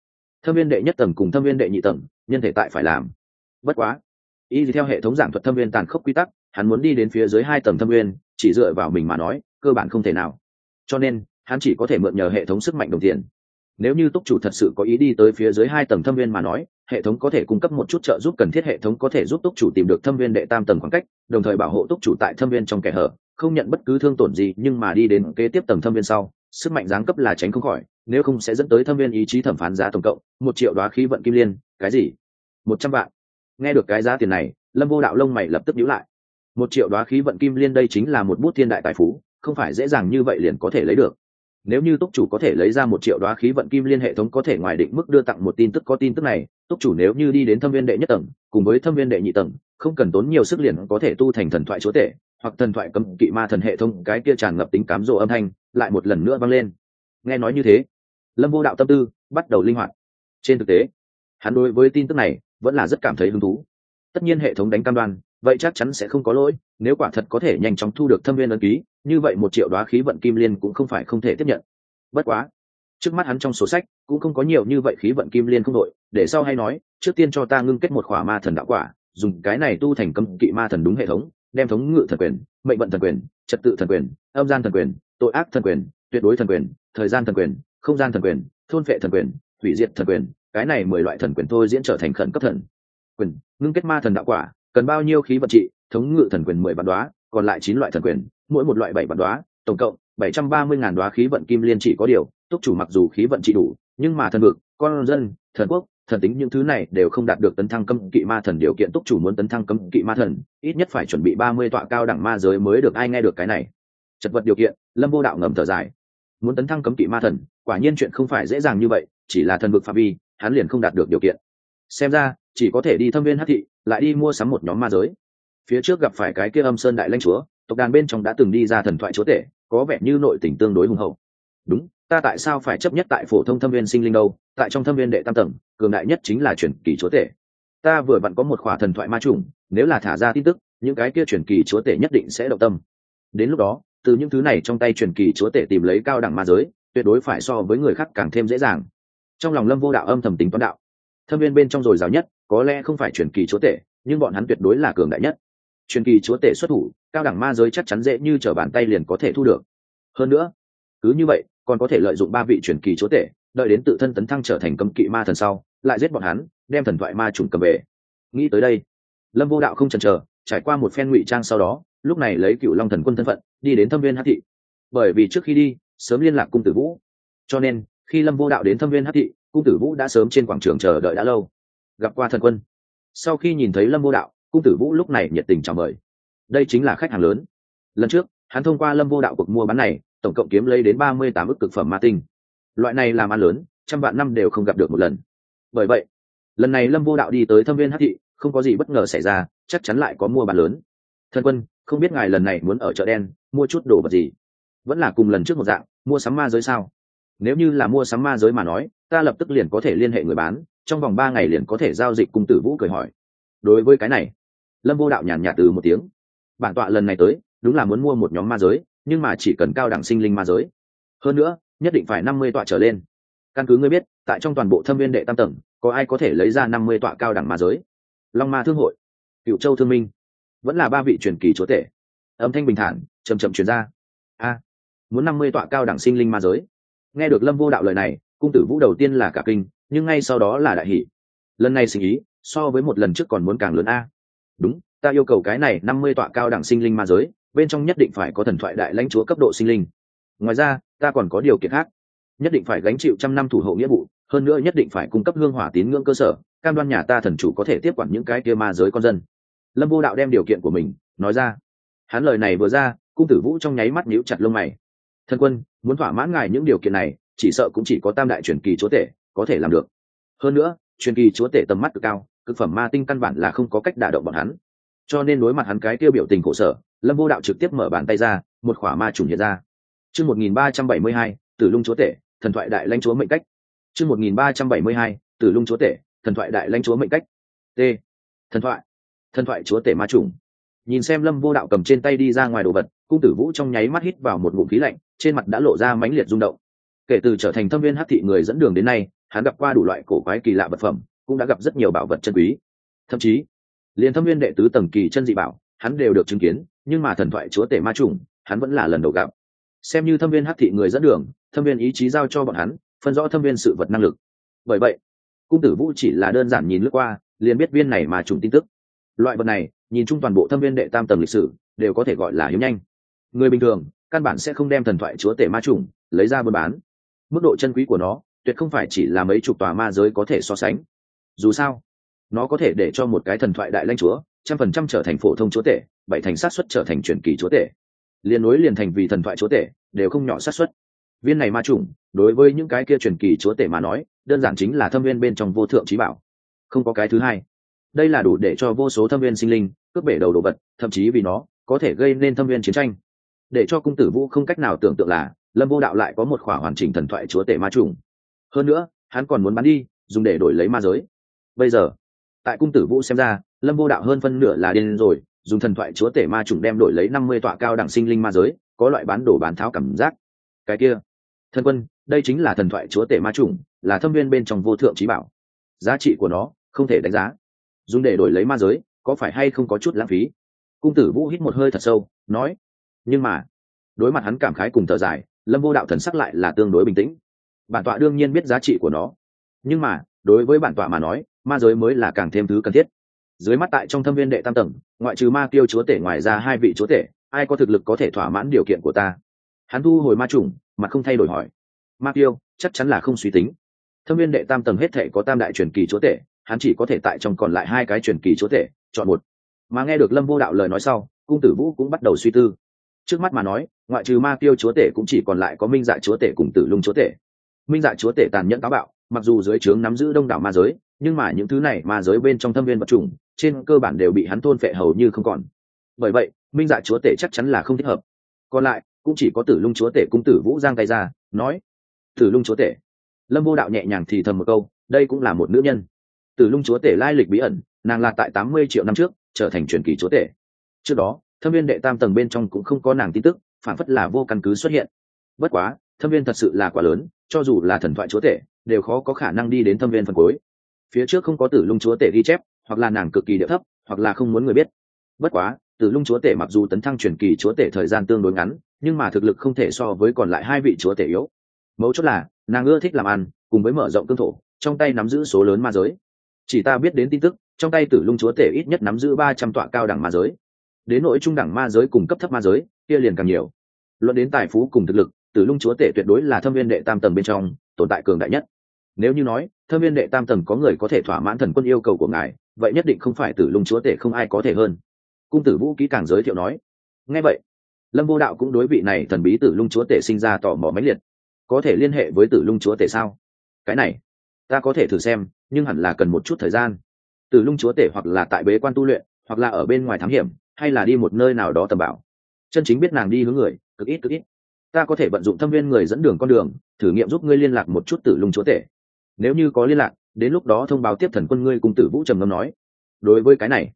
Thâm viên đệ nhất tầng cùng thâm viên đệ nhị tầng, nhân thể tại phải làm. Bất quá y theo hệ thống giảng thuật thâm viên tàn khốc quy tắc, hắn muốn đi đến phía dưới hai tầng thâm viên, chỉ dựa vào mình mà nói, cơ bản không thể nào. Cho nên, hắn chỉ có thể mượn nhờ hệ thống sức mạnh đồng tiền. Nếu như túc chủ thật sự có ý đi tới phía dưới hai tầng thâm viên mà nói, hệ thống có thể cung cấp một chút trợ giúp cần thiết, hệ thống có thể giúp túc chủ tìm được thâm viên đệ tam tầng khoảng cách, đồng thời bảo hộ túc chủ tại thâm viên trong kẻ hở, không nhận bất cứ thương tổn gì, nhưng mà đi đến kế tiếp tầng thâm viên sau, sức mạnh giáng cấp là tránh không khỏi, nếu không sẽ dẫn tới thâm viên ý chí thẩm phán giá tổng cộng một triệu đoá khí vận kim liên, cái gì? Một trăm vạn nghe được cái giá tiền này, lâm vô đạo lông mày lập tức nhíu lại. Một triệu đoá khí vận kim liên đây chính là một bút thiên đại tài phú, không phải dễ dàng như vậy liền có thể lấy được. Nếu như túc chủ có thể lấy ra một triệu đoá khí vận kim liên hệ thống có thể ngoài định mức đưa tặng một tin tức có tin tức này, túc chủ nếu như đi đến thâm viên đệ nhất tầng, cùng với thâm viên đệ nhị tầng, không cần tốn nhiều sức liền có thể tu thành thần thoại chúa tể, hoặc thần thoại cấm kỵ ma thần hệ thống, cái kia tràn ngập tính cám rộ âm thanh, lại một lần nữa vang lên. Nghe nói như thế, lâm vô đạo tâm tư bắt đầu linh hoạt. Trên thực tế, hắn đối với tin tức này vẫn là rất cảm thấy hứng thú tất nhiên hệ thống đánh cam đoan vậy chắc chắn sẽ không có lỗi nếu quả thật có thể nhanh chóng thu được thâm viên ấn ký như vậy một triệu đoá khí vận kim liên cũng không phải không thể tiếp nhận bất quá trước mắt hắn trong sổ sách cũng không có nhiều như vậy khí vận kim liên không đội để sau hay nói trước tiên cho ta ngưng kết một khỏa ma thần đạo quả dùng cái này tu thành cấm kỵ ma thần đúng hệ thống đem thống ngự thần quyền mệnh vận thần quyền trật tự thần quyền âm gian thần quyền tội ác thần quyền tuyệt đối thần quyền thời gian thần quyền không gian thần quyền thôn vệ thần quyền hủy diệt thần quyền cái này mười loại thần quyền thôi diễn trở thành khẩn cấp thần. Quyền, ngưng kết ma thần đạo quả, cần bao nhiêu khí vật trị, thống ngự thần quyền mười vạn đoá còn lại chín loại thần quyền, mỗi một loại bảy vạn đoá tổng cộng bảy trăm ba mươi ngàn đoá khí vận kim liên trị có điều, túc chủ mặc dù khí vận trị đủ, nhưng mà thần vực, con dân, thần quốc, thần tính những thứ này đều không đạt được tấn thăng cấm kỵ ma thần điều kiện túc chủ muốn tấn thăng cấm kỵ ma thần, ít nhất phải chuẩn bị ba mươi tọa cao đẳng ma giới mới được. Ai nghe được cái này? Chật vật điều kiện, lâm vô đạo ngầm thở dài. Muốn tấn thăng cấm kỵ ma thần, quả nhiên chuyện không phải dễ dàng như vậy, chỉ là thần vực phạm vi hắn liền không đạt được điều kiện. Xem ra, chỉ có thể đi thâm viên hát thị, lại đi mua sắm một nhóm ma giới. Phía trước gặp phải cái kia âm sơn đại lanh chúa, tộc đàn bên trong đã từng đi ra thần thoại chúa tể, có vẻ như nội tình tương đối hùng hậu. Đúng, ta tại sao phải chấp nhất tại phổ thông thâm viên sinh linh đâu? Tại trong thâm viên đệ tam tầng, cường đại nhất chính là truyền kỳ chúa tể. Ta vừa vặn có một khỏa thần thoại ma trùng nếu là thả ra tin tức, những cái kia truyền kỳ chúa tể nhất định sẽ động tâm. Đến lúc đó, từ những thứ này trong tay truyền kỳ chúa tể tìm lấy cao đẳng ma giới, tuyệt đối phải so với người khác càng thêm dễ dàng trong lòng lâm vô đạo âm thầm tính toán đạo, thâm viên bên trong dồi dào nhất, có lẽ không phải truyền kỳ chúa tể, nhưng bọn hắn tuyệt đối là cường đại nhất. Truyền kỳ chúa tể xuất thủ, cao đẳng ma giới chắc chắn dễ như t r ở bàn tay liền có thể thu được. Hơn nữa, cứ như vậy, còn có thể lợi dụng ba vị truyền kỳ chúa tể, đợi đến tự thân tấn thăng trở thành cấm kỵ ma thần sau, lại giết bọn hắn, đem thần thoại ma trùng cầm về. Nghĩ tới đây, lâm vô đạo không chần chờ, trải qua một phen ngụy trang sau đó, lúc này lấy cựu long thần quân thân phận, đi đến thâm viên hát thị. Bởi vì trước khi đi, sớm liên lạc cung tử vũ. Cho nên khi lâm vô đạo đến thâm viên hát thị, cung tử vũ đã sớm trên quảng trường chờ đợi đã lâu. Gặp qua thần quân. Sau khi nhìn thấy lâm vô đạo, cung tử vũ lúc này nhiệt tình chào mời. Đây chính là khách hàng lớn. Lần trước, hắn thông qua lâm vô đạo cuộc mua bán này, tổng cộng kiếm lấy đến ba mươi tám ức cực phẩm ma tinh. Loại này làm ăn lớn, trăm vạn năm đều không gặp được một lần. Bởi vậy, lần này lâm vô đạo đi tới thâm viên hát thị, không có gì bất ngờ xảy ra, chắc chắn lại có mua bán lớn. Thần quân, không biết ngài lần này muốn ở chợ đen, mua chút đồ vật gì? Vẫn là cùng lần trước một dạng, mua sắm ma giới sao? Nếu như là mua sắm ma giới mà nói, ta lập tức liền có thể liên hệ người bán, trong vòng ba ngày liền có thể giao dịch cùng tử vũ cười hỏi. Đối với cái này, lâm vô đạo nhàn nhạt từ một tiếng. Bản tọa lần này tới, đúng là muốn mua một nhóm ma giới, nhưng mà chỉ cần cao đẳng sinh linh ma giới. Hơn nữa, nhất định phải năm mươi tọa trở lên. Căn cứ ngươi biết, tại trong toàn bộ thâm viên đệ tam tầng, có ai có thể lấy ra năm mươi tọa cao đẳng ma giới? Long ma thương hội, cựu châu thương minh, vẫn là ba vị truyền kỳ chúa tể. Âm thanh bình thản chầm chậm truyền ra. A, muốn năm mươi tọa cao đẳng sinh linh ma giới nghe được lâm vô đạo lời này, cung tử vũ đầu tiên là cả kinh, nhưng ngay sau đó là đại hỷ. Lần này sinh ý, so với một lần trước còn muốn càng lớn a. Đúng, ta yêu cầu cái này năm mươi tọa cao đẳng sinh linh ma giới, bên trong nhất định phải có thần thoại đại lãnh chúa cấp độ sinh linh. Ngoài ra, ta còn có điều kiện khác. Nhất định phải gánh chịu trăm năm thủ hộ nghĩa vụ, hơn nữa nhất định phải cung cấp hương hỏa tín ngưỡng cơ sở, cam đoan nhà ta thần chủ có thể tiếp quản những cái kia ma giới con dân. Lâm vô đạo đem điều kiện của mình, nói ra. Hắn lời này vừa ra, cung tử vũ trong nháy mắt nhíu chặt lông mày thân quân, muốn thỏa mãn ngài những điều kiện này, chỉ sợ cũng chỉ có tam đại truyền kỳ chúa tể có thể làm được. Hơn nữa, truyền kỳ chúa tể tầm mắt cực cao, cực phẩm ma tinh căn bản là không có cách đả động bọn hắn. Cho nên đối mặt hắn cái tiêu biểu tình khổ sở, lâm vô đạo trực tiếp mở bàn tay ra, một khỏa ma trùng hiện ra. Chương một nghìn ba trăm bảy mươi hai, tử lung chúa tể, thần thoại đại lãnh chúa mệnh cách. Chương một nghìn ba trăm bảy mươi hai, tử lung chúa tể, thần thoại đại lãnh chúa mệnh cách. T. Thần thoại. Thần thoại chúa tể ma trùng. Nhìn xem lâm vô đạo cầm trên tay đi ra ngoài đồ vật cung tử vũ trong nháy mắt hít vào một ngụm khí lạnh, trên mặt đã lộ ra mãnh liệt rung động. Kể từ trở thành thâm viên hát thị người dẫn đường đến nay, hắn gặp qua đủ loại cổ quái kỳ lạ vật phẩm, cũng đã gặp rất nhiều bảo vật chân quý. Thậm chí, liền thâm viên đệ tứ tầng kỳ chân dị bảo, hắn đều được chứng kiến, nhưng mà thần thoại chúa tể ma trùng hắn vẫn là lần đầu gặp. Xem như thâm viên Hát thị người dẫn đường, thâm viên ý chí giao cho bọn hắn, phân rõ thâm viên sự vật năng lực. Bởi vậy, cung tử vũ chỉ là đơn giản nhìn lướt qua, liền biết viên này mà trùng tin tức. Loại vật này, nhìn chung toàn bộ thâm viên đệ tam tầng lịch sử, đều có thể gọi là hiếm nhanh người bình thường, căn bản sẽ không đem thần thoại chúa tể ma trùng lấy ra buôn bán. Mức độ chân quý của nó, tuyệt không phải chỉ là mấy chục tòa ma giới có thể so sánh. Dù sao, nó có thể để cho một cái thần thoại đại lãnh chúa, trăm phần trăm trở thành phổ thông chúa tể, bảy thành sát xuất trở thành truyền kỳ chúa tể. Liền nối liền thành vì thần thoại chúa tể, đều không nhỏ sát xuất viên này ma trùng đối với những cái kia truyền kỳ chúa tể mà nói, đơn giản chính là thâm viên bên trong vô thượng trí bảo. Không có cái thứ hai. Đây là đủ để cho vô số thâm viên sinh linh, cướp bể đầu đồ vật, thậm chí vì nó, có thể gây nên thâm viên chiến tranh để cho cung tử vũ không cách nào tưởng tượng là lâm vô đạo lại có một khỏa hoàn chỉnh thần thoại chúa tể ma trùng. Hơn nữa, hắn còn muốn bán đi, dùng để đổi lấy ma giới. Bây giờ, tại cung tử vũ xem ra, lâm vô đạo hơn phân nửa là điên rồi, dùng thần thoại chúa tể ma trùng đem đổi lấy năm mươi tọa cao đẳng sinh linh ma giới, có loại bán đồ bán tháo cảm giác. Cái kia, thân quân, đây chính là thần thoại chúa tể ma trùng, là thâm viên bên trong vô thượng trí bảo. Giá trị của nó, không thể đánh giá. Dùng để đổi lấy ma giới, có phải hay không có chút lãng phí? Cung tử vũ hít một hơi thật sâu, nói nhưng mà, đối mặt hắn cảm khái cùng thở dài, lâm vô đạo thần sắc lại là tương đối bình tĩnh. Bản tọa đương nhiên biết giá trị của nó. Nhưng mà, đối với bản tọa mà nói, ma giới mới là càng thêm thứ cần thiết. Dưới mắt tại trong thâm viên đệ tam tầng, ngoại trừ ma tiêu chúa tể ngoài ra hai vị chúa tể, ai có thực lực có thể thỏa mãn điều kiện của ta? Hắn thu hồi ma trùng mà không thay đổi hỏi. Ma tiêu chắc chắn là không suy tính. Thâm viên đệ tam tầng hết thể có tam đại truyền kỳ chúa tể, hắn chỉ có thể tại trong còn lại hai cái truyền kỳ chúa tể, chọn một. Mà nghe được lâm vô đạo lời nói sau, cung tử vũ cũng bắt đầu suy tư trước mắt mà nói, ngoại trừ ma tiêu chúa tể cũng chỉ còn lại có minh dạ chúa tể cùng tử lung chúa tể. Minh dạ chúa tể tàn nhẫn táo bạo, mặc dù dưới trướng nắm giữ đông đảo ma giới, nhưng mà những thứ này ma giới bên trong thâm viên vật trùng trên cơ bản đều bị hắn thôn phệ hầu như không còn. Bởi vậy, minh dạ chúa tể chắc chắn là không thích hợp. Còn lại, cũng chỉ có tử lung chúa tể cung tử vũ giang tay ra, nói, tử lung chúa tể. Lâm vô đạo nhẹ nhàng thì thầm một câu, đây cũng là một nữ nhân. Tử lung chúa tể lai lịch bí ẩn, nàng là tại tám mươi triệu năm trước, trở thành truyền kỳ chúa tể. Trước đó thâm viên đệ tam tầng bên trong cũng không có nàng tin tức, phản phất là vô căn cứ xuất hiện. Bất quá, thâm viên thật sự là quá lớn, cho dù là thần thoại chúa tể, đều khó có khả năng đi đến thâm viên phần cuối. Phía trước không có tử lung chúa tể ghi chép, hoặc là nàng cực kỳ địa thấp, hoặc là không muốn người biết. Bất quá, tử lung chúa tể mặc dù tấn thăng truyền kỳ chúa tể thời gian tương đối ngắn, nhưng mà thực lực không thể so với còn lại hai vị chúa tể yếu. Mấu chốt là, nàng ưa thích làm ăn, cùng với mở rộng cương thổ, trong tay nắm giữ số lớn ma giới. Chỉ ta biết đến tin tức, trong tay tử lung chúa tể ít nhất nắm giữ ba trăm tọa cao đẳng ma giới đến nội trung đẳng ma giới cùng cấp thấp ma giới, kia liền càng nhiều. Luận đến tài phú cùng thực lực, tử lung chúa tể tuyệt đối là thâm viên đệ tam tầng bên trong, tồn tại cường đại nhất. Nếu như nói, thâm viên đệ tam tầng có người có thể thỏa mãn thần quân yêu cầu của ngài, vậy nhất định không phải tử lung chúa tể không ai có thể hơn. Cung tử vũ ký càng giới thiệu nói. Ngay vậy, lâm vô đạo cũng đối vị này thần bí tử lung chúa tể sinh ra tò mò mãnh liệt. Có thể liên hệ với tử lung chúa tể sao? Cái này, ta có thể thử xem, nhưng hẳn là cần một chút thời gian. Tử lung chúa tể hoặc là tại bế quan tu luyện, hoặc là ở bên ngoài thám hiểm hay là đi một nơi nào đó tầm bảo? Chân chính biết nàng đi hướng người, cực ít cực ít. Ta có thể vận dụng thâm viên người dẫn đường con đường, thử nghiệm giúp ngươi liên lạc một chút tử lung chúa tể. Nếu như có liên lạc, đến lúc đó thông báo tiếp thần quân ngươi cùng tử vũ trầm ngâm nói. Đối với cái này,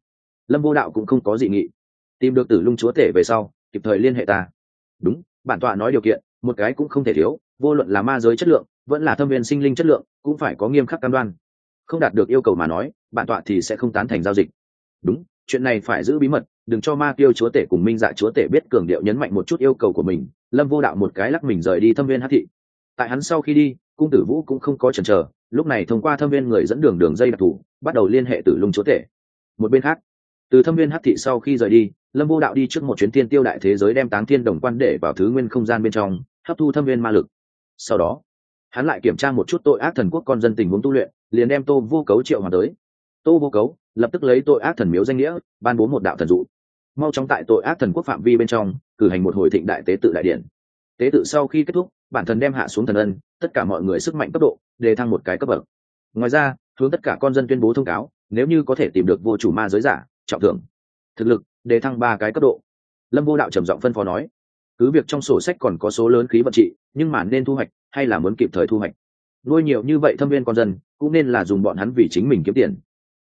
lâm vô đạo cũng không có dị nghị. Tìm được tử lung chúa tể về sau, kịp thời liên hệ ta. Đúng, bản tọa nói điều kiện, một cái cũng không thể thiếu, vô luận là ma giới chất lượng, vẫn là thâm viên sinh linh chất lượng, cũng phải có nghiêm khắc cam đoan. Không đạt được yêu cầu mà nói, bản tọa thì sẽ không tán thành giao dịch. Đúng chuyện này phải giữ bí mật, đừng cho ma tiêu chúa tể cùng minh dạ chúa tể biết cường điệu nhấn mạnh một chút yêu cầu của mình. Lâm vô đạo một cái lắc mình rời đi thâm viên hát thị. Tại hắn sau khi đi, cung tử vũ cũng không có chần chờ, lúc này thông qua thâm viên người dẫn đường đường dây đặc thù, bắt đầu liên hệ tử lung chúa tể. Một bên khác, từ thâm viên hát thị sau khi rời đi, lâm vô đạo đi trước một chuyến tiên tiêu đại thế giới đem táng thiên đồng quan để vào thứ nguyên không gian bên trong, hấp thu thâm viên ma lực. Sau đó, hắn lại kiểm tra một chút tội ác thần quốc con dân tình huống tu luyện, liền đem tô vô cấu triệu hoàng tới. Tô vô cấu lập tức lấy tội ác thần miếu danh nghĩa, ban bố một đạo thần dụ. Mau chóng tại tội ác thần quốc phạm vi bên trong, cử hành một hồi thịnh đại tế tự đại điện. Tế tự sau khi kết thúc, bản thần đem hạ xuống thần ân, tất cả mọi người sức mạnh cấp độ, đề thăng một cái cấp bậc. Ngoài ra, hướng tất cả con dân tuyên bố thông cáo, nếu như có thể tìm được vô chủ ma giới giả, trọng thưởng. Thực lực, đề thăng ba cái cấp độ. Lâm vô đạo trầm giọng phân phó nói, cứ việc trong sổ sách còn có số lớn khí vận trị, nhưng mà nên thu hoạch, hay là muốn kịp thời thu hoạch. Nuôi nhiều như vậy thâm viên con dân, cũng nên là dùng bọn hắn vì chính mình kiếm tiền.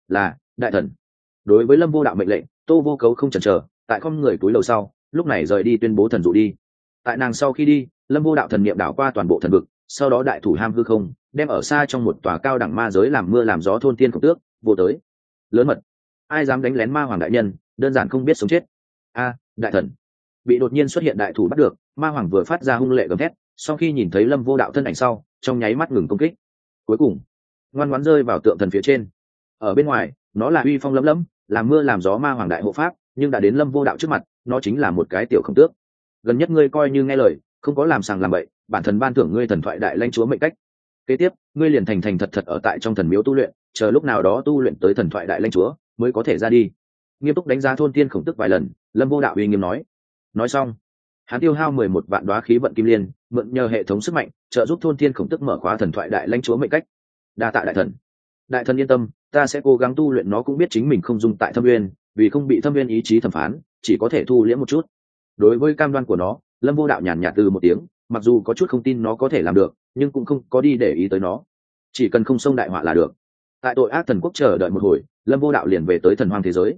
Là đại thần. Đối với lâm vô đạo mệnh lệnh, tô vô cấu không chần chờ, tại con người túi lầu sau, lúc này rời đi tuyên bố thần dụ đi. Tại nàng sau khi đi, lâm vô đạo thần niệm đảo qua toàn bộ thần vực, sau đó đại thủ ham hư không, đem ở xa trong một tòa cao đẳng ma giới làm mưa làm gió thôn tiên khổng tước, vô tới. Lớn mật. Ai dám đánh lén ma hoàng đại nhân, đơn giản không biết sống chết. A, đại thần. Bị đột nhiên xuất hiện đại thủ bắt được, ma hoàng vừa phát ra hung lệ gầm thét, sau khi nhìn thấy lâm vô đạo thân ảnh sau, trong nháy mắt ngừng công kích. Cuối cùng, ngoan ngoãn rơi vào tượng thần phía trên. Ở bên ngoài nó là uy phong lấm lấm làm mưa làm gió ma hoàng đại hộ pháp, nhưng đã đến lâm vô đạo trước mặt, nó chính là một cái tiểu khổng tước. Gần nhất ngươi coi như nghe lời, không có làm sàng làm bậy, bản thân ban thưởng ngươi thần thoại đại lanh chúa mệnh cách. Kế tiếp, ngươi liền thành thành thật thật ở tại trong thần miếu tu luyện, chờ lúc nào đó tu luyện tới thần thoại đại lanh chúa, mới có thể ra đi. Nghiêm túc đánh giá thôn tiên khổng tức vài lần, lâm vô đạo uy nghiêm nói. Nói xong, hắn tiêu hao mười một vạn đoá khí vận kim liên, mượn nhờ hệ thống sức mạnh, trợ giúp thôn tiên khổng tức mở khóa thần thoại đại lanh chúa mệnh cách. Đa tạ đại thần đại thần yên tâm, ta sẽ cố gắng tu luyện nó cũng biết chính mình không dùng tại thâm uyên, vì không bị thâm uyên ý chí thẩm phán, chỉ có thể thu liễm một chút. Đối với cam đoan của nó, lâm vô đạo nhàn nhạt từ một tiếng, mặc dù có chút không tin nó có thể làm được, nhưng cũng không có đi để ý tới nó. Chỉ cần không xông đại họa là được. Tại tội ác thần quốc chờ đợi một hồi, lâm vô đạo liền về tới thần hoang thế giới.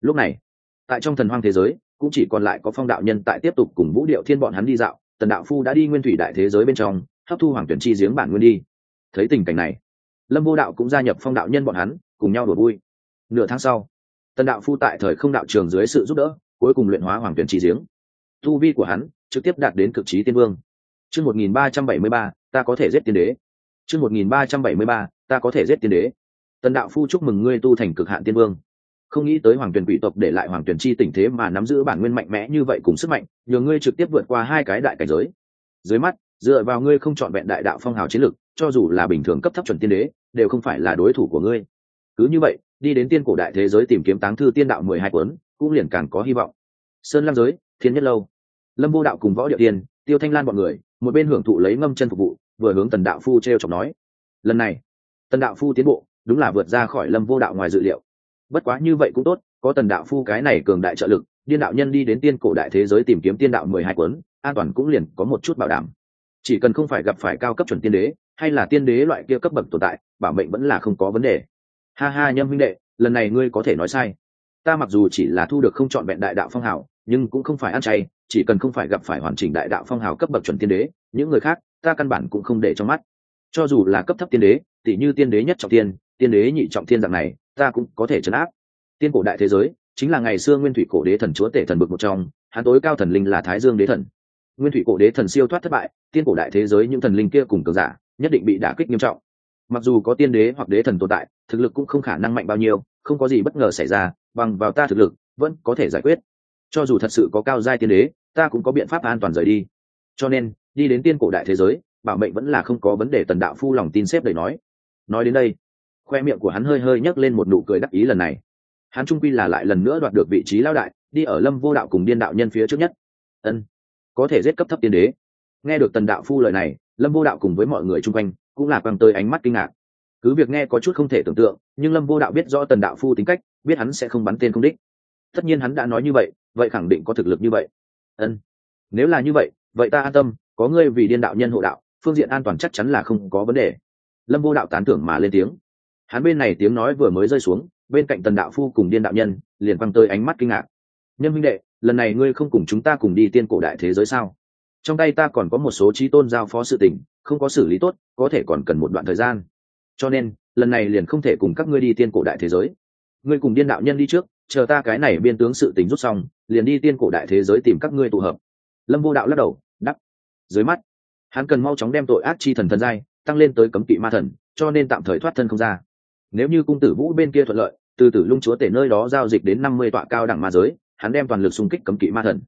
Lúc này, tại trong thần hoang thế giới, cũng chỉ còn lại có phong đạo nhân tại tiếp tục cùng vũ điệu thiên bọn hắn đi dạo, tần đạo phu đã đi nguyên thủy đại thế giới bên trong, hấp thu hoàng tuyển chi giếng bản nguyên đi. Thấy tình cảnh này lâm vô đạo cũng gia nhập phong đạo nhân bọn hắn, cùng nhau đùa vui. Nửa tháng sau, tần đạo phu tại thời không đạo trường dưới sự giúp đỡ, cuối cùng luyện hóa hoàng tuyển chi giếng. Tu vi của hắn trực tiếp đạt đến cực trí tiên vương. Chương một nghìn ba trăm bảy mươi ba, ta có thể giết tiên đế. Chương một nghìn ba trăm bảy mươi ba, ta có thể giết tiên đế. Tần đạo phu chúc mừng ngươi tu thành cực hạn tiên vương. Không nghĩ tới hoàng tuyển quỷ tộc để lại hoàng tuyển chi tình thế mà nắm giữ bản nguyên mạnh mẽ như vậy cùng sức mạnh, nhờ ngươi trực tiếp vượt qua hai cái đại cảnh giới. Dưới mắt, dựa vào ngươi không chọn vẹn đại đạo phong hào chiến lực cho dù là bình thường cấp thấp chuẩn tiên đế, đều không phải là đối thủ của ngươi. Cứ như vậy, đi đến tiên cổ đại thế giới tìm kiếm táng thư tiên đạo mười hai cuốn, cũng liền càng có hy vọng. Sơn lam giới, thiên nhất lâu. Lâm vô đạo cùng võ địa tiên, tiêu thanh lan b ọ n người, một bên hưởng thụ lấy ngâm chân phục vụ, vừa hướng tần đạo phu t r e o chọc nói, lần này, tần đạo phu tiến bộ, đúng là vượt ra khỏi lâm vô đạo ngoài dự liệu. Bất quá như vậy cũng tốt, có tần đạo phu cái này cường đại trợ lực, điên đạo nhân đi đến tiên cổ đại thế giới tìm kiếm tiên đạo mười hai cuốn, an toàn cũng liền có một chút bảo đảm. Chỉ cần không phải gặp phải cao cấp chuẩn tiên đế hay là tiên đế loại kia cấp bậc tồn tại, bảo mệnh vẫn là không có vấn đề. Ha ha, nhâm huynh đệ, lần này ngươi có thể nói sai. Ta mặc dù chỉ là thu được không chọn vẹn đại đạo phong hào, nhưng cũng không phải ăn chay, chỉ cần không phải gặp phải hoàn chỉnh đại đạo phong hào cấp bậc chuẩn tiên đế, những người khác, ta căn bản cũng không để trong mắt. Cho dù là cấp thấp tiên đế tỷ như tiên đế nhất trọng tiên tiên đế nhị trọng tiên dạng này, ta cũng có thể chấn áp. Tiên cổ đại thế giới, chính là ngày xưa nguyên thủy cổ đế thần chúa tể thần bực một trong, hắn tối cao thần linh là thái dương đế thần. Nguyên thủy cổ đế thần siêu thoát thất bại, tiên cổ đại thế giới những thần linh kia cùng cường giả nhất định bị đả kích nghiêm trọng. Mặc dù có tiên đế hoặc đế thần tồn tại, thực lực cũng không khả năng mạnh bao nhiêu, không có gì bất ngờ xảy ra, bằng vào ta thực lực, vẫn có thể giải quyết. Cho dù thật sự có cao giai tiên đế, ta cũng có biện pháp an toàn rời đi. Cho nên, đi đến tiên cổ đại thế giới, bảo mệnh vẫn là không có vấn đề, tần đạo phu lòng tin xếp đầy nói. Nói đến đây, khoe miệng của hắn hơi hơi nhấc lên một nụ cười đắc ý lần này. Hắn trung quy là lại lần nữa đoạt được vị trí lao đại, đi ở lâm vô đạo cùng điên đạo nhân phía trước nhất. Ân, có thể giết cấp thấp tiên đế. Nghe được tần đạo phu lời này lâm vô đạo cùng với mọi người chung quanh cũng là quăng tới ánh mắt kinh ngạc. Cứ việc nghe có chút không thể tưởng tượng, nhưng lâm vô đạo biết rõ tần đạo phu tính cách, biết hắn sẽ không bắn tên không đích. Tất nhiên hắn đã nói như vậy vậy khẳng định có thực lực như vậy. Ân, nếu là như vậy vậy ta an tâm, có ngươi vì điên đạo nhân hộ đạo, phương diện an toàn chắc chắn là không có vấn đề. Lâm vô đạo tán thưởng mà lên tiếng. Hắn bên này tiếng nói vừa mới rơi xuống, bên cạnh tần đạo phu cùng điên đạo nhân, liền quăng tới ánh mắt kinh ngạc. Nhân huynh đệ, lần này ngươi không cùng chúng ta cùng đi tiên cổ đại thế giới sao? Trong tay ta còn có một số trí tôn giao phó sự tình, không có xử lý tốt, có thể còn cần một đoạn thời gian. Cho nên, lần này liền không thể cùng các ngươi đi tiên cổ đại thế giới. Ngươi cùng điên đạo nhân đi trước, chờ ta cái này biên tướng sự tình rút xong, liền đi tiên cổ đại thế giới tìm các ngươi tụ hợp. Lâm vô đạo lắc đầu đắp dưới mắt, hắn cần mau chóng đem tội ác chi thần thần giai tăng lên tới cấm kỵ ma thần, cho nên tạm thời thoát thân không ra. Nếu như cung tử vũ bên kia thuận lợi, từ tử lung chúa tể nơi đó giao dịch đến năm mươi tọa cao đẳng ma giới, hắn đem toàn lực xung kích cấm kỵ ma thần.